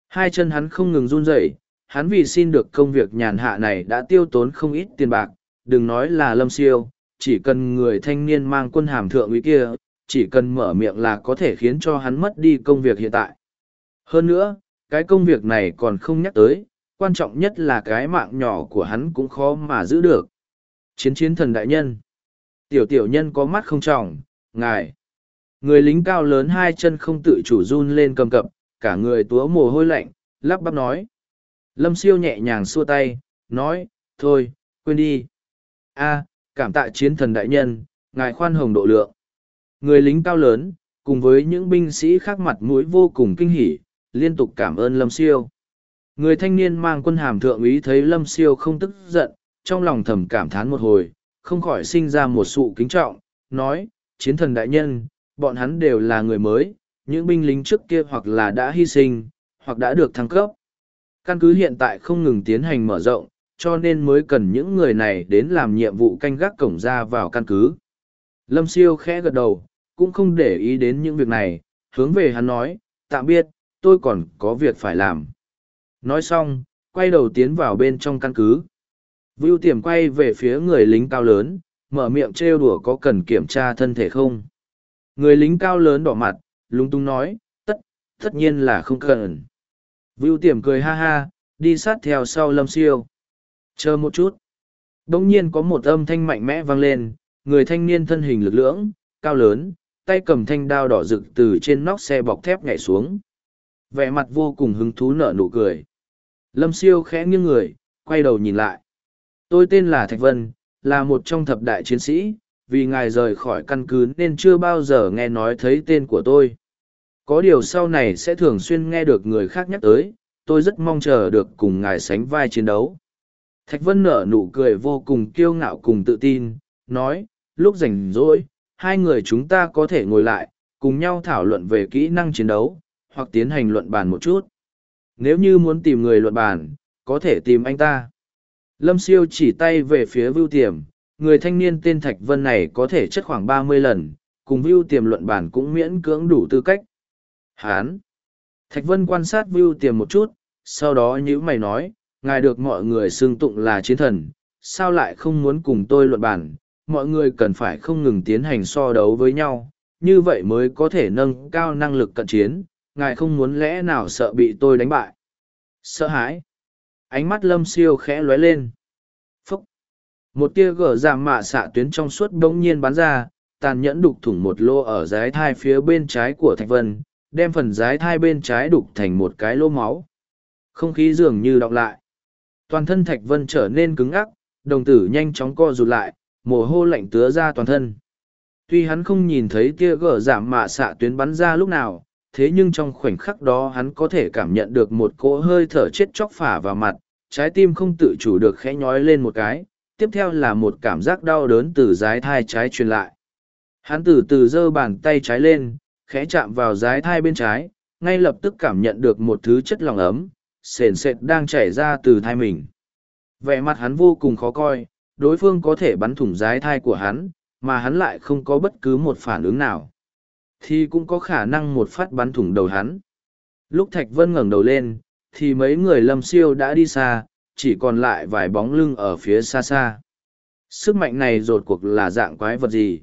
Hai chân hắn không ngừng run rẩy, hắn vì xin được công việc nhàn hạ này đã tiêu tốn không ít tiền bạc, đừng nói là lâm siêu, chỉ cần người thanh niên mang quân hàm thượng úy kia, chỉ cần mở miệng là có thể khiến cho hắn mất đi công việc hiện tại. Hơn nữa, cái công việc này còn không nhắc tới, quan trọng nhất là cái mạng nhỏ của hắn cũng khó mà giữ được. Chiến chiến thần đại nhân. Tiểu tiểu nhân có mắt không trọng, ngài. Người lính cao lớn hai chân không tự chủ run lên cầm cập, cả người túa mồ hôi lạnh, lắp bắp nói. Lâm siêu nhẹ nhàng xua tay, nói, thôi, quên đi. a cảm tạ chiến thần đại nhân, ngài khoan hồng độ lượng. Người lính cao lớn, cùng với những binh sĩ khác mặt mũi vô cùng kinh hỉ, liên tục cảm ơn Lâm siêu. Người thanh niên mang quân hàm thượng úy thấy Lâm siêu không tức giận, trong lòng thầm cảm thán một hồi, không khỏi sinh ra một sự kính trọng, nói, chiến thần đại nhân, bọn hắn đều là người mới, những binh lính trước kia hoặc là đã hy sinh, hoặc đã được thăng cấp. Căn cứ hiện tại không ngừng tiến hành mở rộng, cho nên mới cần những người này đến làm nhiệm vụ canh gác cổng ra vào căn cứ. Lâm siêu khẽ gật đầu, cũng không để ý đến những việc này, hướng về hắn nói, tạm biệt, tôi còn có việc phải làm. Nói xong, quay đầu tiến vào bên trong căn cứ. Vưu tiềm quay về phía người lính cao lớn, mở miệng trêu đùa có cần kiểm tra thân thể không. Người lính cao lớn đỏ mặt, lung tung nói, tất, tất nhiên là không cần. Vưu tiềm cười ha ha, đi sát theo sau lâm siêu. Chờ một chút. Đông nhiên có một âm thanh mạnh mẽ vang lên, người thanh niên thân hình lực lưỡng, cao lớn, tay cầm thanh đao đỏ rực từ trên nóc xe bọc thép nhảy xuống. Vẻ mặt vô cùng hứng thú nở nụ cười. Lâm siêu khẽ nghiêng người, quay đầu nhìn lại. Tôi tên là Thạch Vân, là một trong thập đại chiến sĩ, vì ngài rời khỏi căn cứ nên chưa bao giờ nghe nói thấy tên của tôi. Có điều sau này sẽ thường xuyên nghe được người khác nhắc tới, tôi rất mong chờ được cùng ngài sánh vai chiến đấu. Thạch Vân nở nụ cười vô cùng kiêu ngạo cùng tự tin, nói, lúc rảnh rỗi, hai người chúng ta có thể ngồi lại, cùng nhau thảo luận về kỹ năng chiến đấu, hoặc tiến hành luận bàn một chút. Nếu như muốn tìm người luận bàn, có thể tìm anh ta. Lâm Siêu chỉ tay về phía Vưu Tiềm, người thanh niên tên Thạch Vân này có thể chất khoảng ba mươi lần, cùng Vưu Tiềm luận bản cũng miễn cưỡng đủ tư cách. Hán! Thạch Vân quan sát Vưu Tiềm một chút, sau đó nhữ mày nói, ngài được mọi người xưng tụng là chiến thần, sao lại không muốn cùng tôi luận bản? mọi người cần phải không ngừng tiến hành so đấu với nhau, như vậy mới có thể nâng cao năng lực cận chiến, ngài không muốn lẽ nào sợ bị tôi đánh bại. Sợ hãi. Ánh mắt lâm siêu khẽ lóe lên. phốc Một tia gở giảm mạ xạ tuyến trong suốt bỗng nhiên bắn ra, tàn nhẫn đục thủng một lô ở dái thai phía bên trái của Thạch Vân, đem phần dái thai bên trái đục thành một cái lô máu. Không khí dường như đọng lại. Toàn thân Thạch Vân trở nên cứng ắc, đồng tử nhanh chóng co rụt lại, mồ hô lạnh tứa ra toàn thân. Tuy hắn không nhìn thấy tia gở giảm mạ xạ tuyến bắn ra lúc nào, thế nhưng trong khoảnh khắc đó hắn có thể cảm nhận được một cỗ hơi thở chết chóc phả vào mặt, trái tim không tự chủ được khẽ nhói lên một cái, tiếp theo là một cảm giác đau đớn từ dái thai trái truyền lại. Hắn từ từ giơ bàn tay trái lên, khẽ chạm vào dái thai bên trái, ngay lập tức cảm nhận được một thứ chất lòng ấm, sền sệt đang chảy ra từ thai mình. Vẻ mặt hắn vô cùng khó coi, đối phương có thể bắn thủng dái thai của hắn, mà hắn lại không có bất cứ một phản ứng nào thì cũng có khả năng một phát bắn thủng đầu hắn. Lúc Thạch Vân ngẩng đầu lên, thì mấy người lâm siêu đã đi xa, chỉ còn lại vài bóng lưng ở phía xa xa. Sức mạnh này rột cuộc là dạng quái vật gì?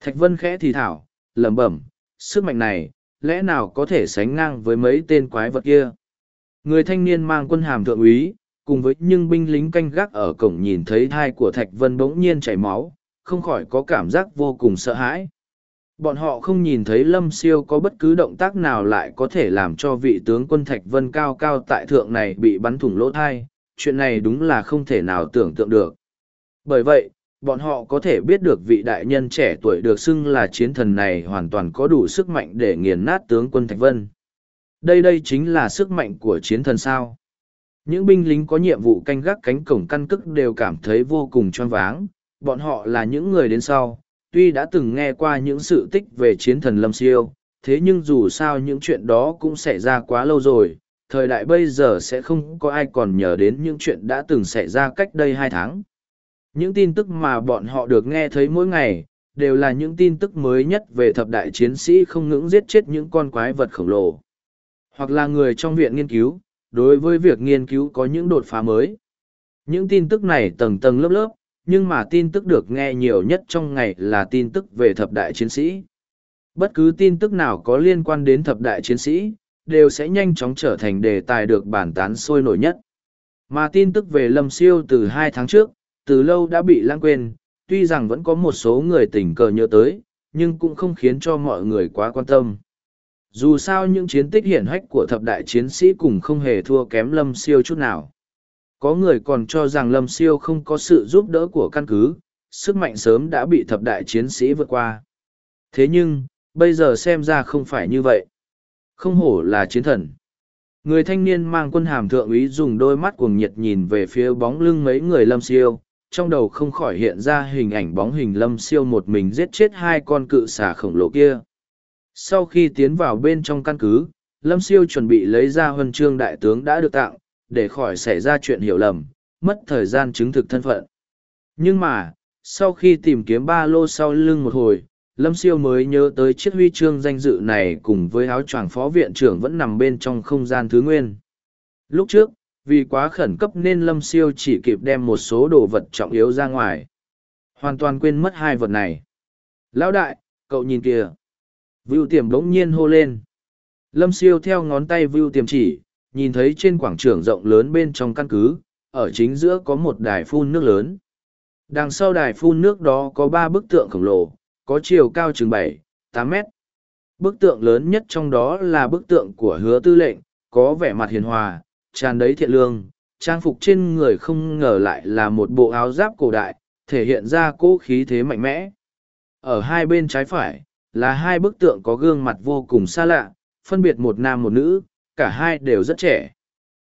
Thạch Vân khẽ thì thảo, lẩm bẩm, sức mạnh này, lẽ nào có thể sánh ngang với mấy tên quái vật kia? Người thanh niên mang quân hàm thượng úy, cùng với những binh lính canh gác ở cổng nhìn thấy thai của Thạch Vân bỗng nhiên chảy máu, không khỏi có cảm giác vô cùng sợ hãi. Bọn họ không nhìn thấy Lâm Siêu có bất cứ động tác nào lại có thể làm cho vị tướng quân Thạch Vân cao cao tại thượng này bị bắn thủng lỗ thai, chuyện này đúng là không thể nào tưởng tượng được. Bởi vậy, bọn họ có thể biết được vị đại nhân trẻ tuổi được xưng là chiến thần này hoàn toàn có đủ sức mạnh để nghiền nát tướng quân Thạch Vân. Đây đây chính là sức mạnh của chiến thần sao. Những binh lính có nhiệm vụ canh gác cánh cổng căn cức đều cảm thấy vô cùng choáng váng, bọn họ là những người đến sau, tuy đã từng nghe qua những sự tích về chiến thần lâm siêu, thế nhưng dù sao những chuyện đó cũng xảy ra quá lâu rồi, thời đại bây giờ sẽ không có ai còn nhớ đến những chuyện đã từng xảy ra cách đây hai tháng. Những tin tức mà bọn họ được nghe thấy mỗi ngày, đều là những tin tức mới nhất về thập đại chiến sĩ không ngưỡng giết chết những con quái vật khổng lồ. Hoặc là người trong viện nghiên cứu, đối với việc nghiên cứu có những đột phá mới. Những tin tức này tầng tầng lớp lớp nhưng mà tin tức được nghe nhiều nhất trong ngày là tin tức về thập đại chiến sĩ. Bất cứ tin tức nào có liên quan đến thập đại chiến sĩ, đều sẽ nhanh chóng trở thành đề tài được bản tán sôi nổi nhất. Mà tin tức về Lâm Siêu từ hai tháng trước, từ lâu đã bị lãng quên, tuy rằng vẫn có một số người tình cờ nhớ tới, nhưng cũng không khiến cho mọi người quá quan tâm. Dù sao những chiến tích hiển hách của thập đại chiến sĩ cũng không hề thua kém Lâm Siêu chút nào. Có người còn cho rằng Lâm Siêu không có sự giúp đỡ của căn cứ, sức mạnh sớm đã bị thập đại chiến sĩ vượt qua. Thế nhưng, bây giờ xem ra không phải như vậy. Không hổ là chiến thần. Người thanh niên mang quân hàm thượng úy dùng đôi mắt cuồng nhiệt nhìn về phía bóng lưng mấy người Lâm Siêu, trong đầu không khỏi hiện ra hình ảnh bóng hình Lâm Siêu một mình giết chết hai con cự xà khổng lồ kia. Sau khi tiến vào bên trong căn cứ, Lâm Siêu chuẩn bị lấy ra huân chương đại tướng đã được tặng, để khỏi xảy ra chuyện hiểu lầm, mất thời gian chứng thực thân phận. Nhưng mà, sau khi tìm kiếm ba lô sau lưng một hồi, Lâm Siêu mới nhớ tới chiếc huy chương danh dự này cùng với áo choàng phó viện trưởng vẫn nằm bên trong không gian thứ nguyên. Lúc trước, vì quá khẩn cấp nên Lâm Siêu chỉ kịp đem một số đồ vật trọng yếu ra ngoài. Hoàn toàn quên mất hai vật này. Lão đại, cậu nhìn kìa. Vưu tiềm đống nhiên hô lên. Lâm Siêu theo ngón tay Vưu tiềm chỉ, nhìn thấy trên quảng trường rộng lớn bên trong căn cứ, ở chính giữa có một đài phun nước lớn. Đằng sau đài phun nước đó có ba bức tượng khổng lồ, có chiều cao chừng bảy, tám mét. Bức tượng lớn nhất trong đó là bức tượng của hứa tư lệnh, có vẻ mặt hiền hòa, tràn đầy thiện lương, trang phục trên người không ngờ lại là một bộ áo giáp cổ đại, thể hiện ra cỗ khí thế mạnh mẽ. Ở hai bên trái phải, là hai bức tượng có gương mặt vô cùng xa lạ, phân biệt một nam một nữ, cả hai đều rất trẻ.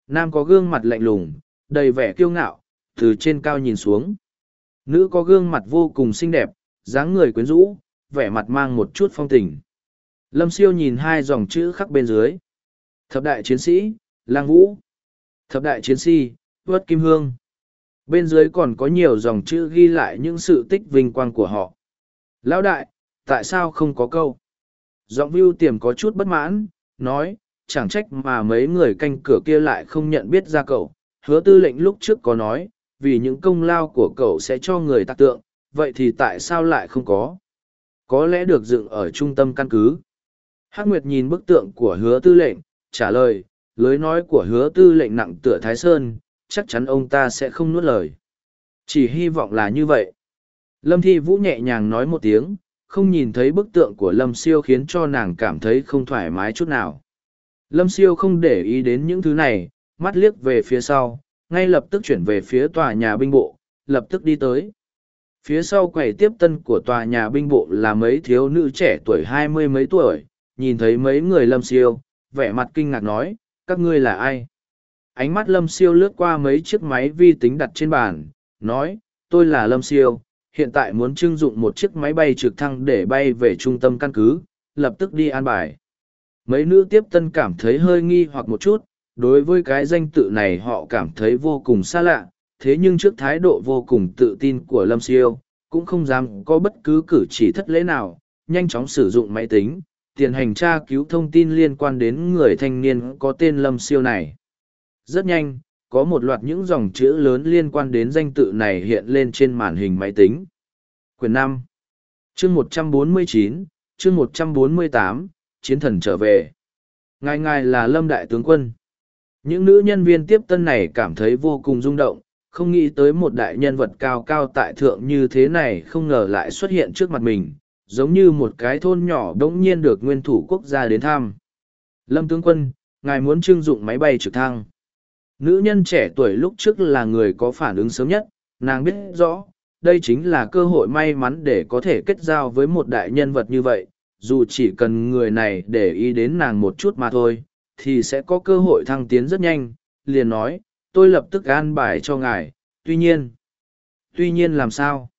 Nam có gương mặt lạnh lùng, đầy vẻ kiêu ngạo, từ trên cao nhìn xuống. Nữ có gương mặt vô cùng xinh đẹp, dáng người quyến rũ, vẻ mặt mang một chút phong tình. Lâm siêu nhìn hai dòng chữ khắc bên dưới. Thập đại chiến sĩ, lang vũ. Thập đại chiến sĩ, vớt kim hương. Bên dưới còn có nhiều dòng chữ ghi lại những sự tích vinh quang của họ. Lão đại, tại sao không có câu? Giọng view tiềm có chút bất mãn, nói, chẳng trách mà mấy người canh cửa kia lại không nhận biết ra cậu. Hứa tư lệnh lúc trước có nói, vì những công lao của cậu sẽ cho người tạc tượng, vậy thì tại sao lại không có? Có lẽ được dựng ở trung tâm căn cứ. Hắc Nguyệt nhìn bức tượng của hứa tư lệnh, trả lời, lối nói của hứa tư lệnh nặng tựa Thái Sơn, chắc chắn ông ta sẽ không nuốt lời. Chỉ hy vọng là như vậy. Lâm Thi Vũ nhẹ nhàng nói một tiếng, không nhìn thấy bức tượng của Lâm Siêu khiến cho nàng cảm thấy không thoải mái chút nào. Lâm Siêu không để ý đến những thứ này, mắt liếc về phía sau, ngay lập tức chuyển về phía tòa nhà binh bộ, lập tức đi tới. Phía sau quầy tiếp tân của tòa nhà binh bộ là mấy thiếu nữ trẻ tuổi hai mươi mấy tuổi, nhìn thấy mấy người Lâm Siêu, vẻ mặt kinh ngạc nói, các ngươi là ai? Ánh mắt Lâm Siêu lướt qua mấy chiếc máy vi tính đặt trên bàn, nói, tôi là Lâm Siêu, hiện tại muốn trưng dụng một chiếc máy bay trực thăng để bay về trung tâm căn cứ, lập tức đi an bài. Mấy nữ tiếp tân cảm thấy hơi nghi hoặc một chút, đối với cái danh tự này họ cảm thấy vô cùng xa lạ, thế nhưng trước thái độ vô cùng tự tin của Lâm Siêu, cũng không dám có bất cứ cử chỉ thất lễ nào, nhanh chóng sử dụng máy tính, tiền hành tra cứu thông tin liên quan đến người thanh niên có tên Lâm Siêu này. Rất nhanh, có một loạt những dòng chữ lớn liên quan đến danh tự này hiện lên trên màn hình máy tính. Quyền năm Chương 149, chương 148, chiến thần trở về. Ngài ngài là Lâm Đại Tướng Quân. Những nữ nhân viên tiếp tân này cảm thấy vô cùng rung động, không nghĩ tới một đại nhân vật cao cao tại thượng như thế này không ngờ lại xuất hiện trước mặt mình, giống như một cái thôn nhỏ đống nhiên được nguyên thủ quốc gia đến thăm. Lâm tướng quân, ngài muốn trưng dụng máy bay trực thăng. Nữ nhân trẻ tuổi lúc trước là người có phản ứng sớm nhất, nàng biết rõ, đây chính là cơ hội may mắn để có thể kết giao với một đại nhân vật như vậy, dù chỉ cần người này để ý đến nàng một chút mà thôi, thì sẽ có cơ hội thăng tiến rất nhanh, liền nói, tôi lập tức an bài cho ngài, tuy nhiên. Tuy nhiên làm sao?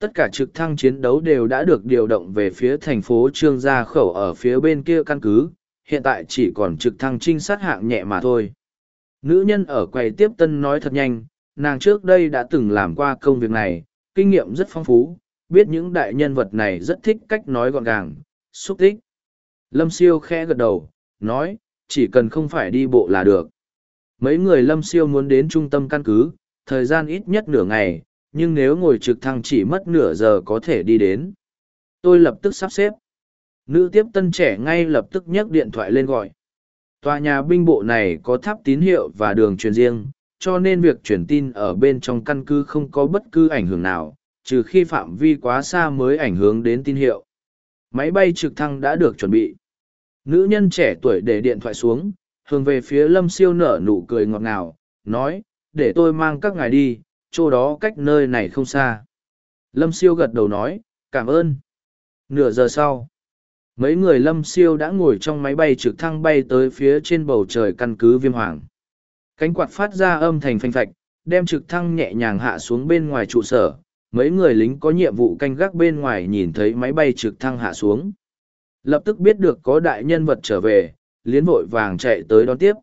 Tất cả trực thăng chiến đấu đều đã được điều động về phía thành phố Trương Gia Khẩu ở phía bên kia căn cứ, hiện tại chỉ còn trực thăng trinh sát hạng nhẹ mà thôi. Nữ nhân ở quầy tiếp tân nói thật nhanh, nàng trước đây đã từng làm qua công việc này, kinh nghiệm rất phong phú, biết những đại nhân vật này rất thích cách nói gọn gàng, xúc tích. Lâm siêu khẽ gật đầu, nói, chỉ cần không phải đi bộ là được. Mấy người lâm siêu muốn đến trung tâm căn cứ, thời gian ít nhất nửa ngày, nhưng nếu ngồi trực thăng chỉ mất nửa giờ có thể đi đến. Tôi lập tức sắp xếp. Nữ tiếp tân trẻ ngay lập tức nhấc điện thoại lên gọi. Tòa nhà binh bộ này có tháp tín hiệu và đường truyền riêng, cho nên việc truyền tin ở bên trong căn cứ không có bất cứ ảnh hưởng nào, trừ khi phạm vi quá xa mới ảnh hưởng đến tín hiệu. Máy bay trực thăng đã được chuẩn bị. Nữ nhân trẻ tuổi để điện thoại xuống, hướng về phía lâm siêu nở nụ cười ngọt ngào, nói, để tôi mang các ngài đi, chỗ đó cách nơi này không xa. Lâm siêu gật đầu nói, cảm ơn. Nửa giờ sau, mấy người lâm siêu đã ngồi trong máy bay trực thăng bay tới phía trên bầu trời căn cứ viêm hoàng. Cánh quạt phát ra âm thành phanh phạch, đem trực thăng nhẹ nhàng hạ xuống bên ngoài trụ sở. Mấy người lính có nhiệm vụ canh gác bên ngoài nhìn thấy máy bay trực thăng hạ xuống. Lập tức biết được có đại nhân vật trở về, liến vội vàng chạy tới đón tiếp.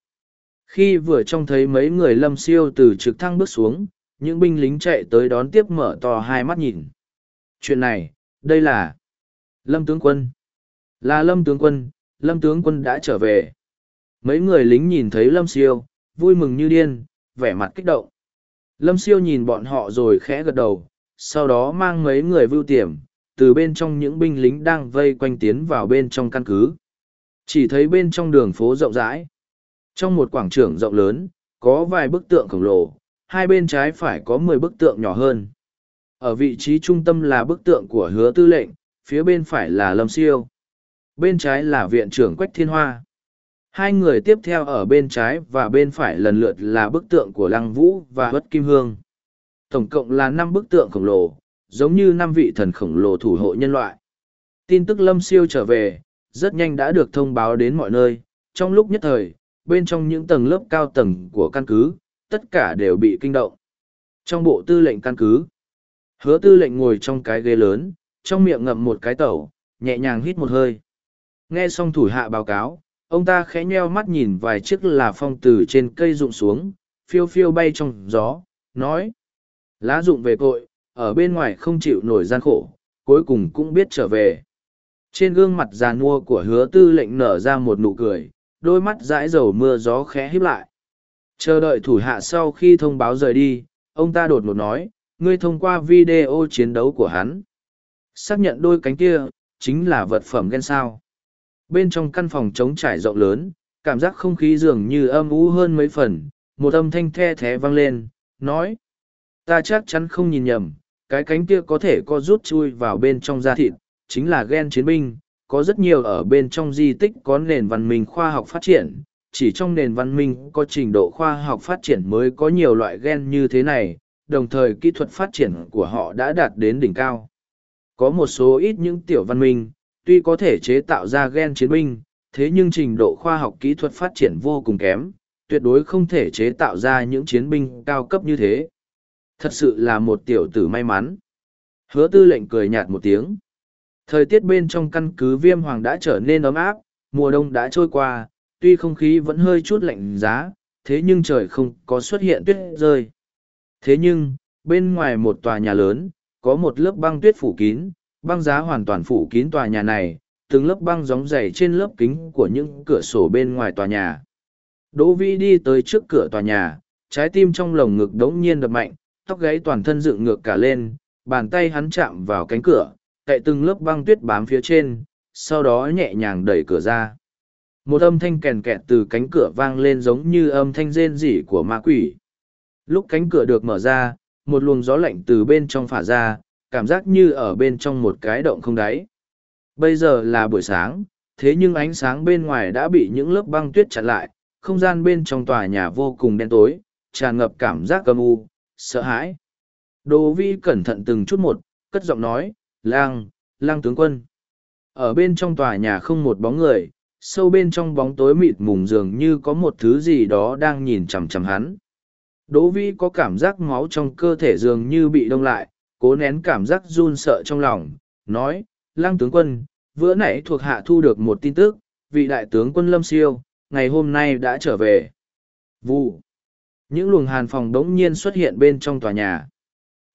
Khi vừa trông thấy mấy người lâm siêu từ trực thăng bước xuống, những binh lính chạy tới đón tiếp mở to hai mắt nhìn. Chuyện này, đây là Lâm tướng quân. Là Lâm tướng quân, Lâm tướng quân đã trở về. Mấy người lính nhìn thấy Lâm siêu, vui mừng như điên, vẻ mặt kích động. Lâm siêu nhìn bọn họ rồi khẽ gật đầu, sau đó mang mấy người vưu tiềm, từ bên trong những binh lính đang vây quanh tiến vào bên trong căn cứ. Chỉ thấy bên trong đường phố rộng rãi. Trong một quảng trường rộng lớn, có vài bức tượng khổng lồ, hai bên trái phải có mười bức tượng nhỏ hơn. Ở vị trí trung tâm là bức tượng của hứa tư lệnh, phía bên phải là lâm siêu, Bên trái là viện trưởng Quách Thiên Hoa. Hai người tiếp theo ở bên trái và bên phải lần lượt là bức tượng của Lăng Vũ và Bất Kim Hương. Tổng cộng là năm bức tượng khổng lồ, giống như năm vị thần khổng lồ thủ hộ nhân loại. Tin tức Lâm Siêu trở về, rất nhanh đã được thông báo đến mọi nơi. Trong lúc nhất thời, bên trong những tầng lớp cao tầng của căn cứ, tất cả đều bị kinh động. Trong bộ tư lệnh căn cứ, hứa tư lệnh ngồi trong cái ghế lớn, trong miệng ngậm một cái tẩu, nhẹ nhàng hít một hơi. Nghe xong thủ hạ báo cáo, ông ta khẽ nheo mắt nhìn vài chiếc là phong từ trên cây rụng xuống, phiêu phiêu bay trong gió, nói. Lá Dụng về cội, ở bên ngoài không chịu nổi gian khổ, cuối cùng cũng biết trở về. Trên gương mặt già nua của hứa tư lệnh nở ra một nụ cười, đôi mắt dãi dầu mưa gió khẽ híp lại. Chờ đợi thủ hạ sau khi thông báo rời đi, ông ta đột ngột nói, ngươi thông qua video chiến đấu của hắn. Xác nhận đôi cánh kia, chính là vật phẩm ghen sao. Bên trong căn phòng trống trải rộng lớn, cảm giác không khí dường như âm ú hơn mấy phần, một âm thanh the thé vang lên, nói. Ta chắc chắn không nhìn nhầm, cái cánh kia có thể co rút chui vào bên trong da thịt, chính là gen chiến binh, có rất nhiều ở bên trong di tích có nền văn minh khoa học phát triển, chỉ trong nền văn minh có trình độ khoa học phát triển mới có nhiều loại gen như thế này, đồng thời kỹ thuật phát triển của họ đã đạt đến đỉnh cao. Có một số ít những tiểu văn minh, tuy có thể chế tạo ra gen chiến binh, thế nhưng trình độ khoa học kỹ thuật phát triển vô cùng kém, tuyệt đối không thể chế tạo ra những chiến binh cao cấp như thế. Thật sự là một tiểu tử may mắn. Hứa tư lệnh cười nhạt một tiếng. Thời tiết bên trong căn cứ viêm hoàng đã trở nên ấm áp, mùa đông đã trôi qua, tuy không khí vẫn hơi chút lạnh giá, thế nhưng trời không có xuất hiện tuyết rơi. Thế nhưng, bên ngoài một tòa nhà lớn, có một lớp băng tuyết phủ kín, băng giá hoàn toàn phủ kín tòa nhà này, từng lớp băng gióng dày trên lớp kính của những cửa sổ bên ngoài tòa nhà. Đỗ Vĩ đi tới trước cửa tòa nhà, trái tim trong lồng ngực đống nhiên đập mạnh, tóc gáy toàn thân dựng ngược cả lên, bàn tay hắn chạm vào cánh cửa, cậy từng lớp băng tuyết bám phía trên, sau đó nhẹ nhàng đẩy cửa ra. Một âm thanh kèn kẹt từ cánh cửa vang lên giống như âm thanh rên rỉ của ma quỷ. Lúc cánh cửa được mở ra, một luồng gió lạnh từ bên trong phả ra, cảm giác như ở bên trong một cái động không đáy. Bây giờ là buổi sáng, thế nhưng ánh sáng bên ngoài đã bị những lớp băng tuyết chặn lại, không gian bên trong tòa nhà vô cùng đen tối, tràn ngập cảm giác âm u, sợ hãi. Đồ vi cẩn thận từng chút một, cất giọng nói, lang, lang tướng quân. Ở bên trong tòa nhà không một bóng người, sâu bên trong bóng tối mịt mùng dường như có một thứ gì đó đang nhìn chằm chằm hắn. Đỗ Vi có cảm giác máu trong cơ thể dường như bị đông lại, cố nén cảm giác run sợ trong lòng, nói, lang tướng quân, vừa nãy thuộc hạ thu được một tin tức, vị đại tướng quân Lâm Siêu, ngày hôm nay đã trở về. Vụ. Những luồng hàn phòng đống nhiên xuất hiện bên trong tòa nhà.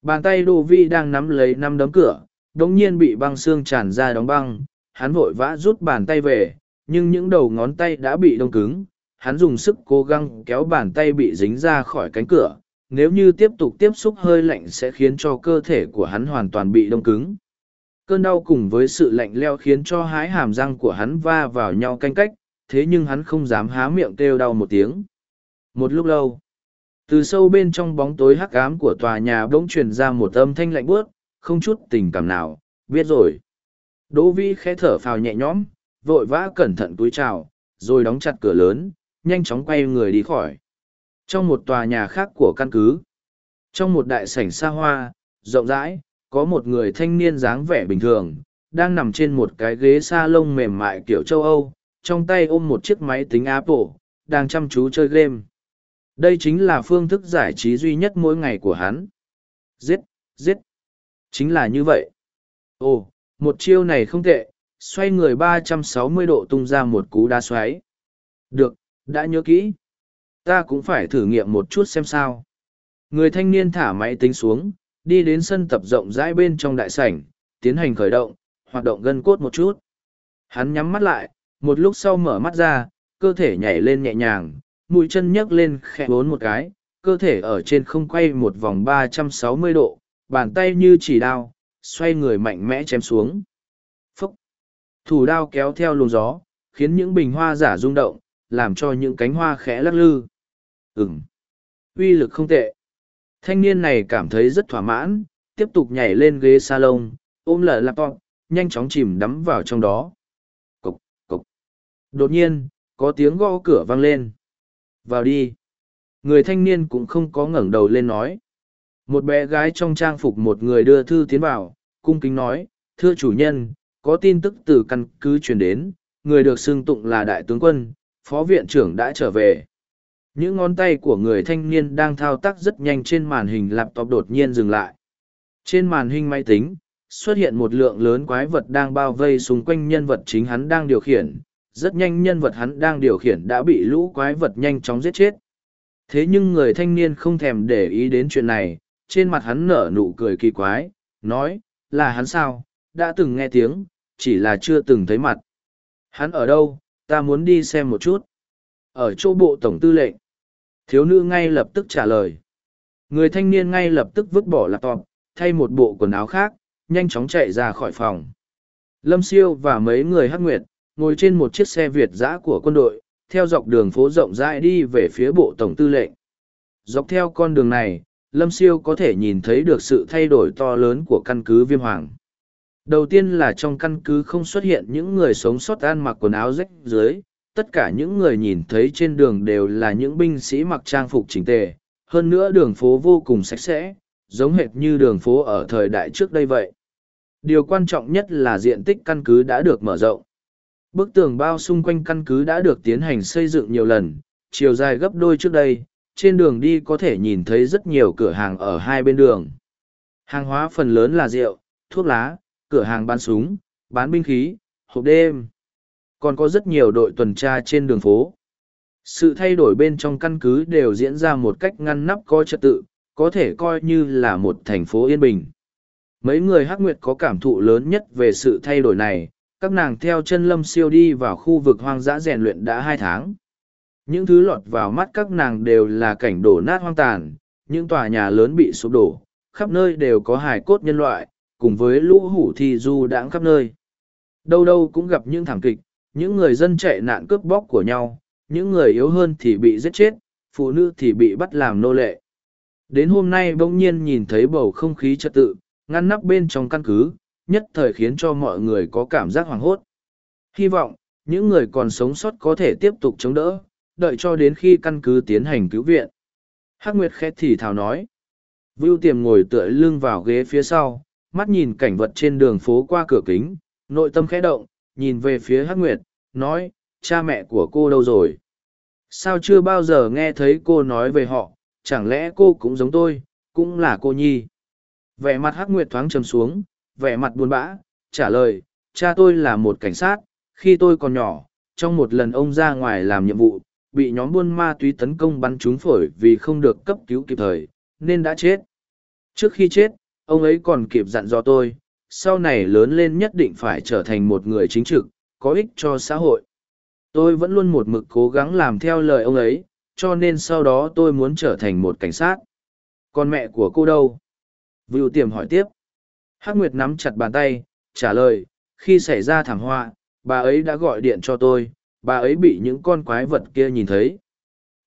Bàn tay đô Vi đang nắm lấy năm đấm cửa, đống nhiên bị băng xương tràn ra đóng băng, hắn vội vã rút bàn tay về, nhưng những đầu ngón tay đã bị đông cứng, hắn dùng sức cố gắng kéo bàn tay bị dính ra khỏi cánh cửa, nếu như tiếp tục tiếp xúc hơi lạnh sẽ khiến cho cơ thể của hắn hoàn toàn bị đông cứng. Cơn đau cùng với sự lạnh leo khiến cho hái hàm răng của hắn va vào nhau canh cách, thế nhưng hắn không dám há miệng kêu đau một tiếng. Một lúc lâu, từ sâu bên trong bóng tối hắc ám của tòa nhà bỗng truyền ra một âm thanh lạnh buốt, không chút tình cảm nào, biết rồi. Đỗ Vi khẽ thở phào nhẹ nhõm, vội vã cẩn thận túi trào, rồi đóng chặt cửa lớn, nhanh chóng quay người đi khỏi. Trong một tòa nhà khác của căn cứ, trong một đại sảnh xa hoa, rộng rãi, có một người thanh niên dáng vẻ bình thường, đang nằm trên một cái ghế sa lông mềm mại kiểu châu Âu, trong tay ôm một chiếc máy tính Apple, đang chăm chú chơi game. Đây chính là phương thức giải trí duy nhất mỗi ngày của hắn. Giết, giết. Chính là như vậy. Ồ, một chiêu này không tệ, xoay người 360 độ tung ra một cú đá xoáy. Được, đã nhớ kỹ. Ta cũng phải thử nghiệm một chút xem sao. Người thanh niên thả máy tính xuống, đi đến sân tập rộng rãi bên trong đại sảnh, tiến hành khởi động, hoạt động gân cốt một chút. Hắn nhắm mắt lại, một lúc sau mở mắt ra, cơ thể nhảy lên nhẹ nhàng, mũi chân nhấc lên khẽ bốn một cái, cơ thể ở trên không quay một vòng 360 độ, bàn tay như chỉ đao, xoay người mạnh mẽ chém xuống. Phúc! Thủ đao kéo theo luồng gió, khiến những bình hoa giả rung động, làm cho những cánh hoa khẽ lắc lư. Ừm! uy lực không tệ. Thanh niên này cảm thấy rất thỏa mãn, tiếp tục nhảy lên ghế salon, ôm lở laptop, nhanh chóng chìm đắm vào trong đó. Cục! Đột nhiên, có tiếng gõ cửa vang lên. Vào đi. Người thanh niên cũng không có ngẩng đầu lên nói. Một bé gái trong trang phục một người đưa thư tiến vào, cung kính nói, thưa chủ nhân, có tin tức từ căn cứ truyền đến, người được xưng tụng là đại tướng quân, phó viện trưởng đã trở về. Những ngón tay của người thanh niên đang thao tác rất nhanh trên màn hình laptop đột nhiên dừng lại. Trên màn hình máy tính, xuất hiện một lượng lớn quái vật đang bao vây xung quanh nhân vật chính hắn đang điều khiển. Rất nhanh nhân vật hắn đang điều khiển đã bị lũ quái vật nhanh chóng giết chết. Thế nhưng người thanh niên không thèm để ý đến chuyện này, trên mặt hắn nở nụ cười kỳ quái, nói, là hắn sao, đã từng nghe tiếng, chỉ là chưa từng thấy mặt. Hắn ở đâu, ta muốn đi xem một chút. Ở chỗ bộ tổng tư lệnh. Thiếu nữ ngay lập tức trả lời. Người thanh niên ngay lập tức vứt bỏ laptop, thay một bộ quần áo khác, nhanh chóng chạy ra khỏi phòng. Lâm Siêu và mấy người hắc nguyệt, ngồi trên một chiếc xe Việt giã của quân đội, theo dọc đường phố rộng rãi đi về phía bộ tổng tư lệnh. Dọc theo con đường này, Lâm Siêu có thể nhìn thấy được sự thay đổi to lớn của căn cứ viêm hoàng. Đầu tiên là trong căn cứ không xuất hiện những người sống sót ăn mặc quần áo rách dưới, tất cả những người nhìn thấy trên đường đều là những binh sĩ mặc trang phục chỉnh tề, hơn nữa đường phố vô cùng sạch sẽ, giống hệt như đường phố ở thời đại trước đây vậy. Điều quan trọng nhất là diện tích căn cứ đã được mở rộng. Bức tường bao xung quanh căn cứ đã được tiến hành xây dựng nhiều lần, chiều dài gấp đôi trước đây, trên đường đi có thể nhìn thấy rất nhiều cửa hàng ở hai bên đường. Hàng hóa phần lớn là rượu, thuốc lá, cửa hàng bán súng, bán binh khí, hộp đêm. Còn có rất nhiều đội tuần tra trên đường phố. Sự thay đổi bên trong căn cứ đều diễn ra một cách ngăn nắp có trật tự, có thể coi như là một thành phố yên bình. Mấy người hắc nguyệt có cảm thụ lớn nhất về sự thay đổi này, các nàng theo chân lâm siêu đi vào khu vực hoang dã rèn luyện đã hai tháng. Những thứ lọt vào mắt các nàng đều là cảnh đổ nát hoang tàn, những tòa nhà lớn bị sụp đổ, khắp nơi đều có hài cốt nhân loại, cùng với lũ hủ thi du đãng khắp nơi. Đâu đâu cũng gặp những thảm kịch, những người dân chạy nạn cướp bóc của nhau, những người yếu hơn thì bị giết chết, phụ nữ thì bị bắt làm nô lệ. Đến hôm nay bỗng nhiên nhìn thấy bầu không khí trật tự, ngăn nắp bên trong căn cứ, nhất thời khiến cho mọi người có cảm giác hoảng hốt. Hy vọng, những người còn sống sót có thể tiếp tục chống đỡ, đợi cho đến khi căn cứ tiến hành cứu viện. Hắc Nguyệt khẽ thì thào nói. Vưu tiềm ngồi tựa lưng vào ghế phía sau, mắt nhìn cảnh vật trên đường phố qua cửa kính, nội tâm khẽ động, nhìn về phía Hắc Nguyệt, nói, cha mẹ của cô đâu rồi? Sao chưa bao giờ nghe thấy cô nói về họ, chẳng lẽ cô cũng giống tôi, cũng là cô nhi? Vẻ mặt Hắc Nguyệt thoáng trầm xuống, vẻ mặt buồn bã, trả lời, cha tôi là một cảnh sát, khi tôi còn nhỏ, trong một lần ông ra ngoài làm nhiệm vụ, bị nhóm buôn ma túy tấn công bắn trúng phổi vì không được cấp cứu kịp thời, nên đã chết. Trước khi chết, ông ấy còn kịp dặn dò tôi, sau này lớn lên nhất định phải trở thành một người chính trực, có ích cho xã hội. Tôi vẫn luôn một mực cố gắng làm theo lời ông ấy, cho nên sau đó tôi muốn trở thành một cảnh sát. Còn mẹ của cô đâu? Vưu tiềm hỏi tiếp. Hắc Nguyệt nắm chặt bàn tay, trả lời, khi xảy ra thảm họa, bà ấy đã gọi điện cho tôi, bà ấy bị những con quái vật kia nhìn thấy.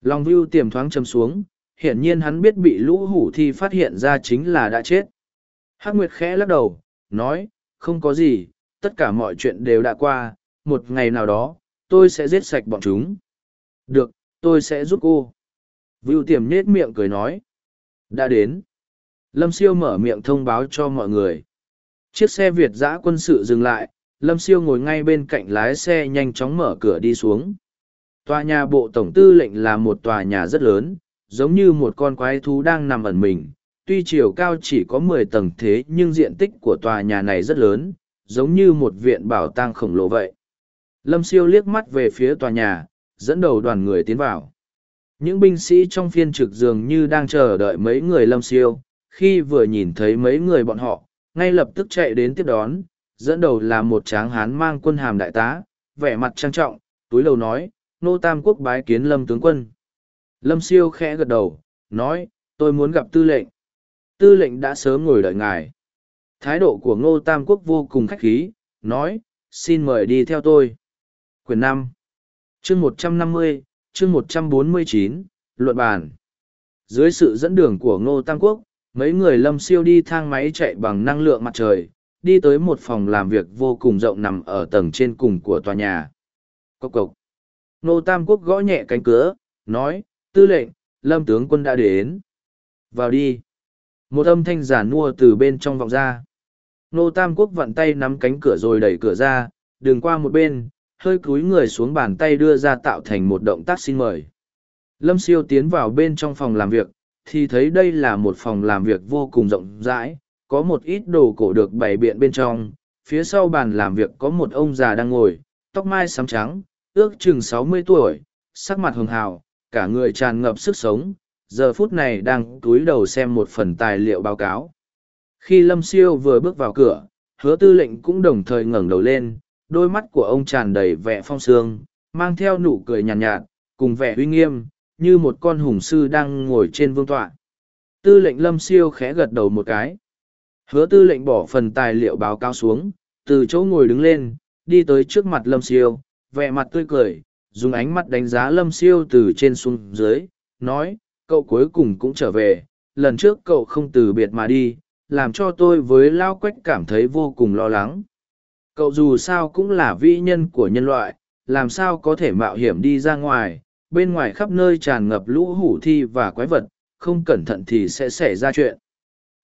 Long Vưu tiềm thoáng châm xuống, hiển nhiên hắn biết bị lũ hủ thi phát hiện ra chính là đã chết. Hắc Nguyệt khẽ lắc đầu, nói, không có gì, tất cả mọi chuyện đều đã qua, một ngày nào đó, tôi sẽ giết sạch bọn chúng. Được, tôi sẽ giúp cô. Vưu tiềm nết miệng cười nói. Đã đến. Lâm Siêu mở miệng thông báo cho mọi người. Chiếc xe Việt giã quân sự dừng lại, Lâm Siêu ngồi ngay bên cạnh lái xe nhanh chóng mở cửa đi xuống. Tòa nhà bộ tổng tư lệnh là một tòa nhà rất lớn, giống như một con quái thú đang nằm ẩn mình. Tuy chiều cao chỉ có mười tầng thế nhưng diện tích của tòa nhà này rất lớn, giống như một viện bảo tàng khổng lồ vậy. Lâm Siêu liếc mắt về phía tòa nhà, dẫn đầu đoàn người tiến vào. Những binh sĩ trong phiên trực dường như đang chờ đợi mấy người Lâm Siêu, khi vừa nhìn thấy mấy người bọn họ, ngay lập tức chạy đến tiếp đón, dẫn đầu là một tráng hán mang quân hàm đại tá, vẻ mặt trang trọng, túi lầu nói, nô tam quốc bái kiến lâm tướng quân. Lâm siêu khẽ gật đầu, nói, tôi muốn gặp tư lệnh. Tư lệnh đã sớm ngồi đợi ngài. Thái độ của ngô tam quốc vô cùng khách khí, nói, xin mời đi theo tôi. Quyền năm chương một trăm năm mươi chương một trăm bốn mươi chín luận bàn. Dưới sự dẫn đường của ngô tam quốc, mấy người lâm siêu đi thang máy chạy bằng năng lượng mặt trời đi tới một phòng làm việc vô cùng rộng nằm ở tầng trên cùng của tòa nhà Cộc cộc. Nô Tam Quốc gõ nhẹ cánh cửa, nói, tư lệnh, lâm tướng quân đã đến. Vào đi. Một âm thanh giả nua từ bên trong vọng ra. Nô Tam Quốc vặn tay nắm cánh cửa rồi đẩy cửa ra, đường qua một bên, hơi cúi người xuống bàn tay đưa ra tạo thành một động tác xin mời. Lâm siêu tiến vào bên trong phòng làm việc, thì thấy đây là một phòng làm việc vô cùng rộng rãi, có một ít đồ cổ được bày biện bên trong, phía sau bàn làm việc có một ông già đang ngồi, tóc mai xám trắng, ước chừng sáu mươi tuổi, sắc mặt hường hào, cả người tràn ngập sức sống, giờ phút này đang túi đầu xem một phần tài liệu báo cáo. Khi Lâm Siêu vừa bước vào cửa, hứa tư lệnh cũng đồng thời ngẩng đầu lên, đôi mắt của ông tràn đầy vẻ phong sương, mang theo nụ cười nhàn nhạt, nhạt, cùng vẻ uy nghiêm, như một con hùng sư đang ngồi trên vương tọa. Tư lệnh Lâm Siêu khẽ gật đầu một cái. Hứa tư lệnh bỏ phần tài liệu báo cáo xuống, từ chỗ ngồi đứng lên, đi tới trước mặt Lâm Siêu, vẻ mặt tươi cười, dùng ánh mắt đánh giá Lâm Siêu từ trên xuống dưới, nói, cậu cuối cùng cũng trở về, lần trước cậu không từ biệt mà đi, làm cho tôi với Lao Quách cảm thấy vô cùng lo lắng. Cậu dù sao cũng là vĩ nhân của nhân loại, làm sao có thể mạo hiểm đi ra ngoài, bên ngoài khắp nơi tràn ngập lũ hủ thi và quái vật, không cẩn thận thì sẽ xảy ra chuyện.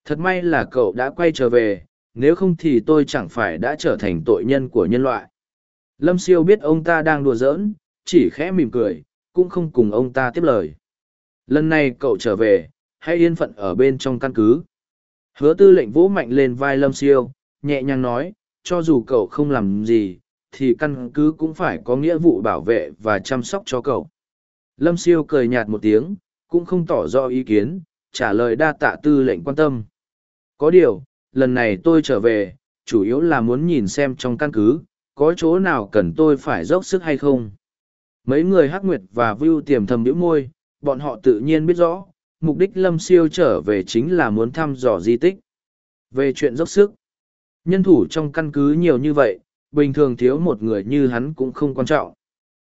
Thật may là cậu đã quay trở về, nếu không thì tôi chẳng phải đã trở thành tội nhân của nhân loại. Lâm siêu biết ông ta đang đùa giỡn, chỉ khẽ mỉm cười, cũng không cùng ông ta tiếp lời. Lần này cậu trở về, hãy yên phận ở bên trong căn cứ. Hứa tư lệnh vỗ mạnh lên vai Lâm siêu, nhẹ nhàng nói, cho dù cậu không làm gì, thì căn cứ cũng phải có nghĩa vụ bảo vệ và chăm sóc cho cậu. Lâm siêu cười nhạt một tiếng, cũng không tỏ rõ ý kiến, trả lời đa tạ tư lệnh quan tâm. Có điều, lần này tôi trở về, chủ yếu là muốn nhìn xem trong căn cứ, có chỗ nào cần tôi phải dốc sức hay không. Mấy người Hắc Nguyệt và Vưu tiềm thầm biểu môi, bọn họ tự nhiên biết rõ, mục đích Lâm Siêu trở về chính là muốn thăm dò di tích. Về chuyện dốc sức, nhân thủ trong căn cứ nhiều như vậy, bình thường thiếu một người như hắn cũng không quan trọng.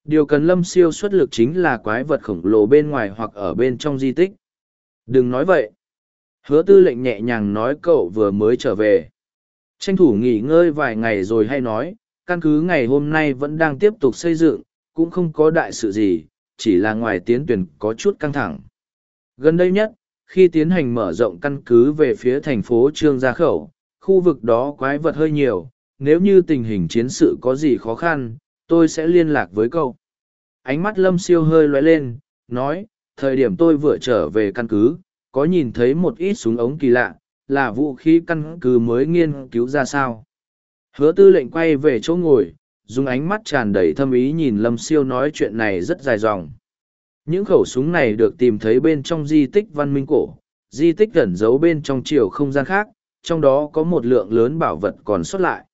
Điều cần Lâm Siêu xuất lực chính là quái vật khổng lồ bên ngoài hoặc ở bên trong di tích. Đừng nói vậy. Hứa tư lệnh nhẹ nhàng nói cậu vừa mới trở về. Tranh thủ nghỉ ngơi vài ngày rồi hay nói, căn cứ ngày hôm nay vẫn đang tiếp tục xây dựng, cũng không có đại sự gì, chỉ là ngoài tiến tuyển có chút căng thẳng. Gần đây nhất, khi tiến hành mở rộng căn cứ về phía thành phố Trương Gia Khẩu, khu vực đó quái vật hơi nhiều, nếu như tình hình chiến sự có gì khó khăn, tôi sẽ liên lạc với cậu. Ánh mắt Lâm Siêu hơi lóe lên, nói, thời điểm tôi vừa trở về căn cứ, có nhìn thấy một ít súng ống kỳ lạ, là vũ khí căn cứ mới nghiên cứu ra sao. Hứa tư lệnh quay về chỗ ngồi, dùng ánh mắt tràn đầy thâm ý nhìn Lâm Siêu nói chuyện này rất dài dòng. Những khẩu súng này được tìm thấy bên trong di tích văn minh cổ, di tích gần giấu bên trong chiều không gian khác, trong đó có một lượng lớn bảo vật còn xuất lại.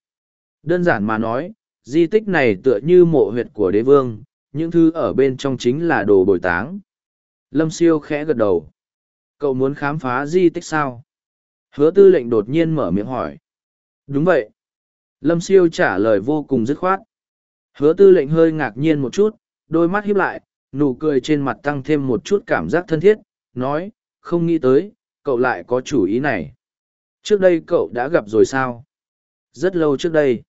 Đơn giản mà nói, di tích này tựa như mộ huyệt của đế vương, những thứ ở bên trong chính là đồ bồi táng. Lâm siêu khẽ gật đầu. Cậu muốn khám phá di tích sao? Hứa tư lệnh đột nhiên mở miệng hỏi. Đúng vậy. Lâm siêu trả lời vô cùng dứt khoát. Hứa tư lệnh hơi ngạc nhiên một chút, đôi mắt híp lại, nụ cười trên mặt tăng thêm một chút cảm giác thân thiết, nói, không nghĩ tới, cậu lại có chủ ý này. Trước đây cậu đã gặp rồi sao? Rất lâu trước đây.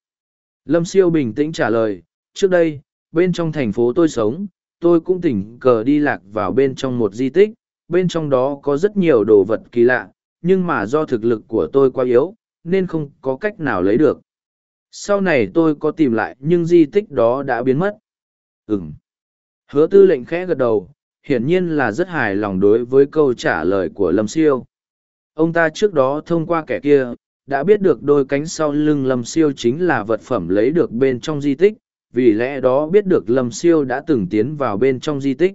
Lâm siêu bình tĩnh trả lời, trước đây, bên trong thành phố tôi sống, tôi cũng tình cờ đi lạc vào bên trong một di tích, bên trong đó có rất nhiều đồ vật kỳ lạ, nhưng mà do thực lực của tôi quá yếu, nên không có cách nào lấy được. Sau này tôi có tìm lại nhưng di tích đó đã biến mất. Ừm. Hứa tư lệnh khẽ gật đầu, hiển nhiên là rất hài lòng đối với câu trả lời của Lâm Siêu. Ông ta trước đó thông qua kẻ kia, đã biết được đôi cánh sau lưng Lâm Siêu chính là vật phẩm lấy được bên trong di tích, vì lẽ đó biết được Lâm Siêu đã từng tiến vào bên trong di tích.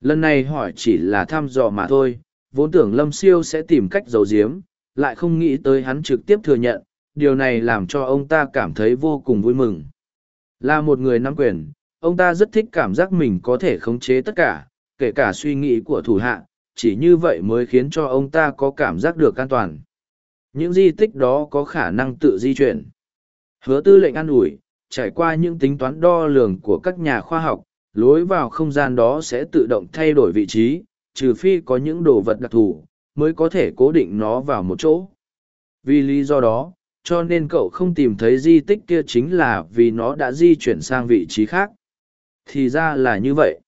Lần này hỏi chỉ là thăm dò mà thôi, vốn tưởng Lâm Siêu sẽ tìm cách giấu giếm, lại không nghĩ tới hắn trực tiếp thừa nhận, điều này làm cho ông ta cảm thấy vô cùng vui mừng. Là một người nắm quyền, ông ta rất thích cảm giác mình có thể khống chế tất cả, kể cả suy nghĩ của thủ hạ, chỉ như vậy mới khiến cho ông ta có cảm giác được an toàn. Những di tích đó có khả năng tự di chuyển. Hứa tư lệnh an ủi, trải qua những tính toán đo lường của các nhà khoa học, lối vào không gian đó sẽ tự động thay đổi vị trí, trừ phi có những đồ vật đặc thù, mới có thể cố định nó vào một chỗ. Vì lý do đó, cho nên cậu không tìm thấy di tích kia chính là vì nó đã di chuyển sang vị trí khác. thì ra là như vậy.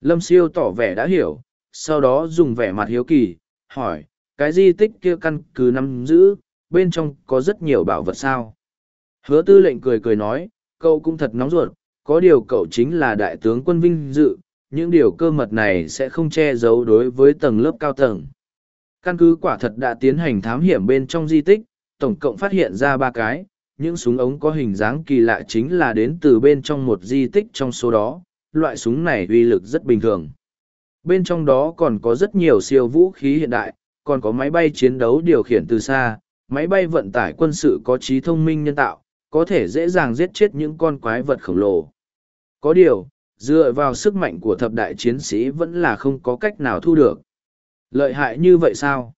Lâm siêu tỏ vẻ đã hiểu, sau đó dùng vẻ mặt hiếu kỳ, hỏi, cái di tích kia căn cứ nắm giữ, bên trong có rất nhiều bảo vật sao. Hứa tư lệnh cười cười nói, cậu cũng thật nóng ruột, có điều cậu chính là đại tướng quân vinh dự, những điều cơ mật này sẽ không che giấu đối với tầng lớp cao tầng. Căn cứ quả thật đã tiến hành thám hiểm bên trong di tích, tổng cộng phát hiện ra ba cái, những súng ống có hình dáng kỳ lạ chính là đến từ bên trong một di tích trong số đó, loại súng này uy lực rất bình thường. Bên trong đó còn có rất nhiều siêu vũ khí hiện đại, còn có máy bay chiến đấu điều khiển từ xa, máy bay vận tải quân sự có trí thông minh nhân tạo, có thể dễ dàng giết chết những con quái vật khổng lồ. Có điều, dựa vào sức mạnh của thập đại chiến sĩ vẫn là không có cách nào thu được. Lợi hại như vậy sao?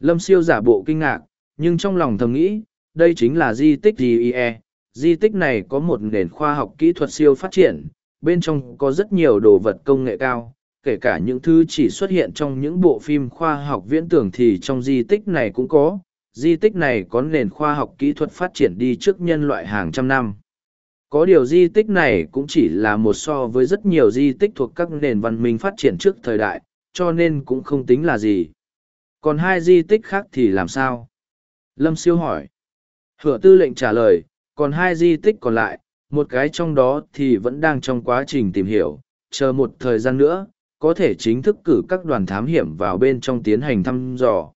Lâm siêu giả bộ kinh ngạc, nhưng trong lòng thầm nghĩ, đây chính là di tích GIE. Di tích này có một nền khoa học kỹ thuật siêu phát triển, bên trong có rất nhiều đồ vật công nghệ cao, kể cả những thứ chỉ xuất hiện trong những bộ phim khoa học viễn tưởng thì trong di tích này cũng có. Di tích này có nền khoa học kỹ thuật phát triển đi trước nhân loại hàng trăm năm. Có điều di tích này cũng chỉ là một so với rất nhiều di tích thuộc các nền văn minh phát triển trước thời đại, cho nên cũng không tính là gì. Còn hai di tích khác thì làm sao? Lâm siêu hỏi. Hửa tư lệnh trả lời, còn hai di tích còn lại, một cái trong đó thì vẫn đang trong quá trình tìm hiểu, chờ một thời gian nữa, có thể chính thức cử các đoàn thám hiểm vào bên trong tiến hành thăm dò.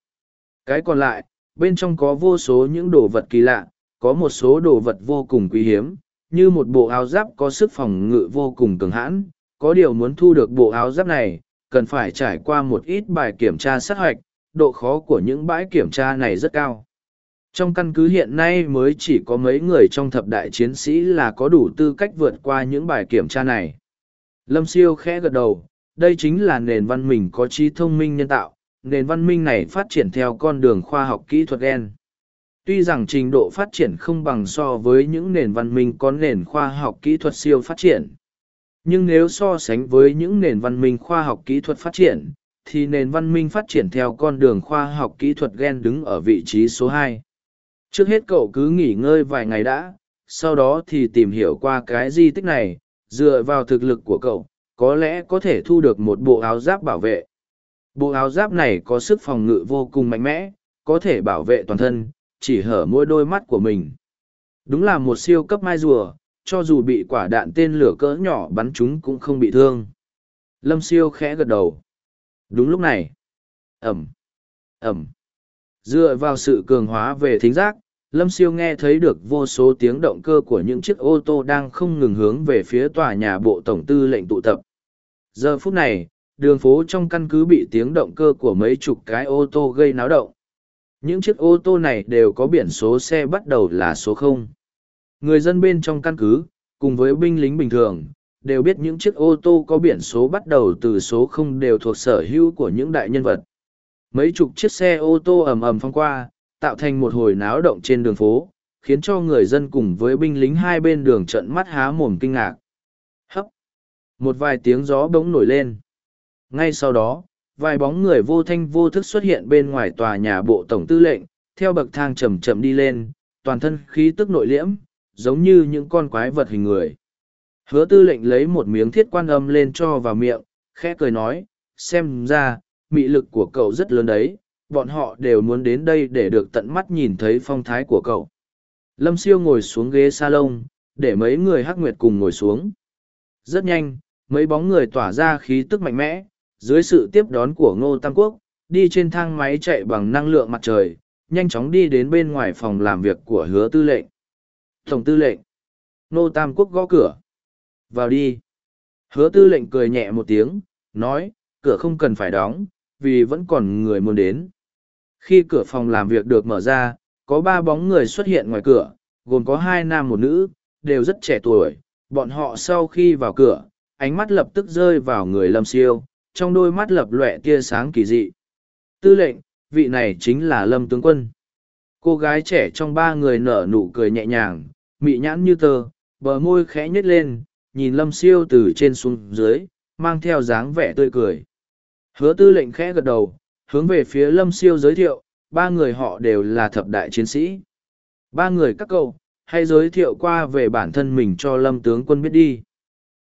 Cái còn lại, bên trong có vô số những đồ vật kỳ lạ, có một số đồ vật vô cùng quý hiếm, như một bộ áo giáp có sức phòng ngự vô cùng cường hãn. Có điều muốn thu được bộ áo giáp này, cần phải trải qua một ít bài kiểm tra sát hoạch, độ khó của những bãi kiểm tra này rất cao. Trong căn cứ hiện nay mới chỉ có mấy người trong thập đại chiến sĩ là có đủ tư cách vượt qua những bài kiểm tra này. Lâm siêu khẽ gật đầu, đây chính là nền văn minh có trí thông minh nhân tạo, nền văn minh này phát triển theo con đường khoa học kỹ thuật gen. Tuy rằng trình độ phát triển không bằng so với những nền văn minh có nền khoa học kỹ thuật siêu phát triển. Nhưng nếu so sánh với những nền văn minh khoa học kỹ thuật phát triển, thì nền văn minh phát triển theo con đường khoa học kỹ thuật gen đứng ở vị trí số hai. Trước hết cậu cứ nghỉ ngơi vài ngày đã, sau đó thì tìm hiểu qua cái di tích này, dựa vào thực lực của cậu, có lẽ có thể thu được một bộ áo giáp bảo vệ. Bộ áo giáp này có sức phòng ngự vô cùng mạnh mẽ, có thể bảo vệ toàn thân, chỉ hở mỗi đôi mắt của mình. Đúng là một siêu cấp mai rùa, cho dù bị quả đạn tên lửa cỡ nhỏ bắn chúng cũng không bị thương. Lâm siêu khẽ gật đầu. Đúng lúc này. Ẩm. Ẩm. Dựa vào sự cường hóa về thính giác, Lâm siêu nghe thấy được vô số tiếng động cơ của những chiếc ô tô đang không ngừng hướng về phía tòa nhà bộ tổng tư lệnh tụ tập. Giờ phút này, đường phố trong căn cứ bị tiếng động cơ của mấy chục cái ô tô gây náo động. Những chiếc ô tô này đều có biển số xe bắt đầu là số không. Người dân bên trong căn cứ, cùng với binh lính bình thường, đều biết những chiếc ô tô có biển số bắt đầu từ số không đều thuộc sở hữu của những đại nhân vật. Mấy chục chiếc xe ô tô ầm ầm phong qua, tạo thành một hồi náo động trên đường phố, khiến cho người dân cùng với binh lính hai bên đường trận mắt há mồm kinh ngạc. Hấp! Một vài tiếng gió bỗng nổi lên. Ngay sau đó, vài bóng người vô thanh vô thức xuất hiện bên ngoài tòa nhà bộ tổng tư lệnh, theo bậc thang chậm chậm đi lên, toàn thân khí tức nội liễm, giống như những con quái vật hình người. Hứa tư lệnh lấy một miếng thiết quan âm lên cho vào miệng, khẽ cười nói, xem ra, mị lực của cậu rất lớn đấy, bọn họ đều muốn đến đây để được tận mắt nhìn thấy phong thái của cậu. Lâm siêu ngồi xuống ghế salon, để mấy người hắc nguyệt cùng ngồi xuống. Rất nhanh, mấy bóng người tỏa ra khí tức mạnh mẽ, dưới sự tiếp đón của ngô tam quốc, đi trên thang máy chạy bằng năng lượng mặt trời, nhanh chóng đi đến bên ngoài phòng làm việc của hứa tư lệnh. Tổng tư lệnh. Ngô tam quốc gõ cửa. Vào đi. Hứa tư lệnh cười nhẹ một tiếng, nói, cửa không cần phải đóng, vì vẫn còn người muốn đến. Khi cửa phòng làm việc được mở ra, có ba bóng người xuất hiện ngoài cửa, gồm có hai nam một nữ, đều rất trẻ tuổi. Bọn họ sau khi vào cửa, ánh mắt lập tức rơi vào người lâm siêu, trong đôi mắt lập lọe tia sáng kỳ dị. Tư lệnh, vị này chính là lâm tướng quân. Cô gái trẻ trong ba người nở nụ cười nhẹ nhàng, mị nhãn như tơ, bờ môi khẽ nhếch lên, nhìn lâm siêu từ trên xuống dưới, mang theo dáng vẻ tươi cười. Hứa tư lệnh khẽ gật đầu, hướng về phía lâm siêu giới thiệu, ba người họ đều là thập đại chiến sĩ. Ba người các cậu, hãy giới thiệu qua về bản thân mình cho lâm tướng quân biết đi.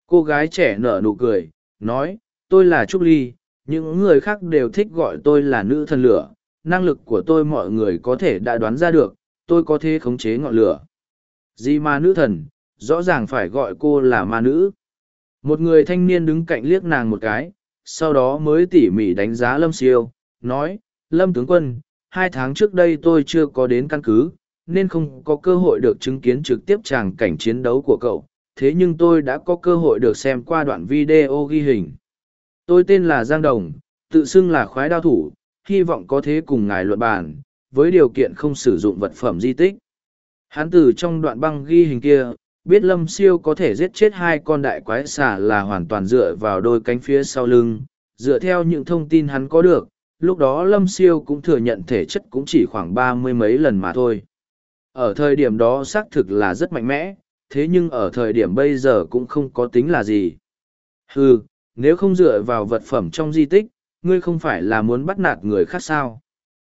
cô gái trẻ nở nụ cười nói tôi là trúc ly, những người khác đều thích gọi tôi là nữ thần lửa, năng lực của tôi mọi người có thể đã đoán ra được, tôi có thể khống chế ngọn lửa. Di ma nữ thần, rõ ràng phải gọi cô là ma nữ. Một người thanh niên đứng cạnh liếc nàng một cái, sau đó mới tỉ mỉ đánh giá lâm siêu, nói, lâm tướng quân, hai tháng trước đây tôi chưa có đến căn cứ, nên không có cơ hội được chứng kiến trực tiếp tràng cảnh chiến đấu của cậu, thế nhưng tôi đã có cơ hội được xem qua đoạn video ghi hình tôi tên là giang đồng, tự xưng là khoái đao thủ, hy vọng có thể cùng ngài luận bàn, với điều kiện không sử dụng vật phẩm di tích. Hắn từ trong đoạn băng ghi hình kia, biết lâm siêu có thể giết chết hai con đại quái xả là hoàn toàn dựa vào đôi cánh phía sau lưng. Dựa theo những thông tin hắn có được, lúc đó lâm siêu cũng thừa nhận thể chất cũng chỉ khoảng ba mươi mấy lần mà thôi. Ở thời điểm đó xác thực là rất mạnh mẽ, thế nhưng ở thời điểm bây giờ cũng không có tính là gì. Ừ nếu không dựa vào vật phẩm trong di tích, ngươi không phải là muốn bắt nạt người khác sao?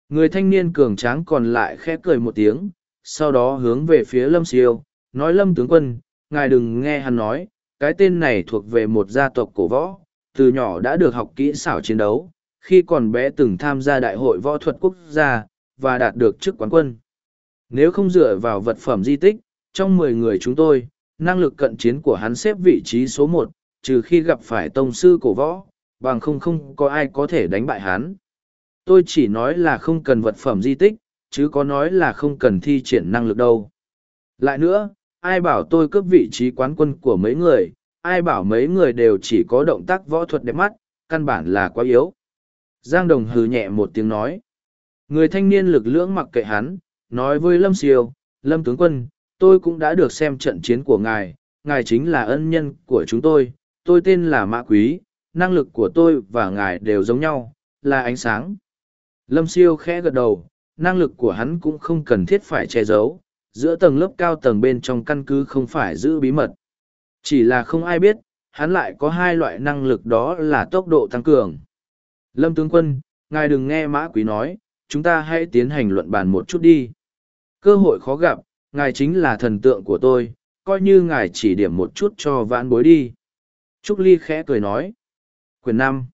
Người thanh niên cường tráng còn lại khẽ cười một tiếng, sau đó hướng về phía lâm siêu, nói, lâm tướng quân, ngài đừng nghe hắn nói, cái tên này thuộc về một gia tộc cổ võ, từ nhỏ đã được học kỹ xảo chiến đấu, khi còn bé từng tham gia đại hội võ thuật quốc gia và đạt được chức quán quân. Nếu không dựa vào vật phẩm di tích, trong mười người chúng tôi, năng lực cận chiến của hắn xếp vị trí số một trừ khi gặp phải tông sư cổ võ, bằng không không có ai có thể đánh bại hắn. Tôi chỉ nói là không cần vật phẩm di tích, chứ có nói là không cần thi triển năng lực đâu. Lại nữa, ai bảo tôi cướp vị trí quán quân của mấy người, ai bảo mấy người đều chỉ có động tác võ thuật đẹp mắt, căn bản là quá yếu. Giang đồng hừ nhẹ một tiếng nói. Người thanh niên lực lưỡng mặc kệ hắn, nói với lâm siêu, lâm tướng quân, tôi cũng đã được xem trận chiến của ngài ngài chính là ân nhân của chúng tôi tôi tên là mã quý, năng lực của tôi và ngài đều giống nhau, là ánh sáng. Lâm siêu khẽ gật đầu, năng lực của hắn cũng không cần thiết phải che giấu, giữa tầng lớp cao tầng bên trong căn cứ không phải giữ bí mật. Chỉ là không ai biết, hắn lại có hai loại năng lực đó là tốc độ tăng cường. Lâm tướng quân, ngài đừng nghe mã quý nói, chúng ta hãy tiến hành luận bàn một chút đi. Cơ hội khó gặp, ngài chính là thần tượng của tôi, coi như ngài chỉ điểm một chút cho vãn bối đi trúc ly khẽ cười nói. Quyền năm.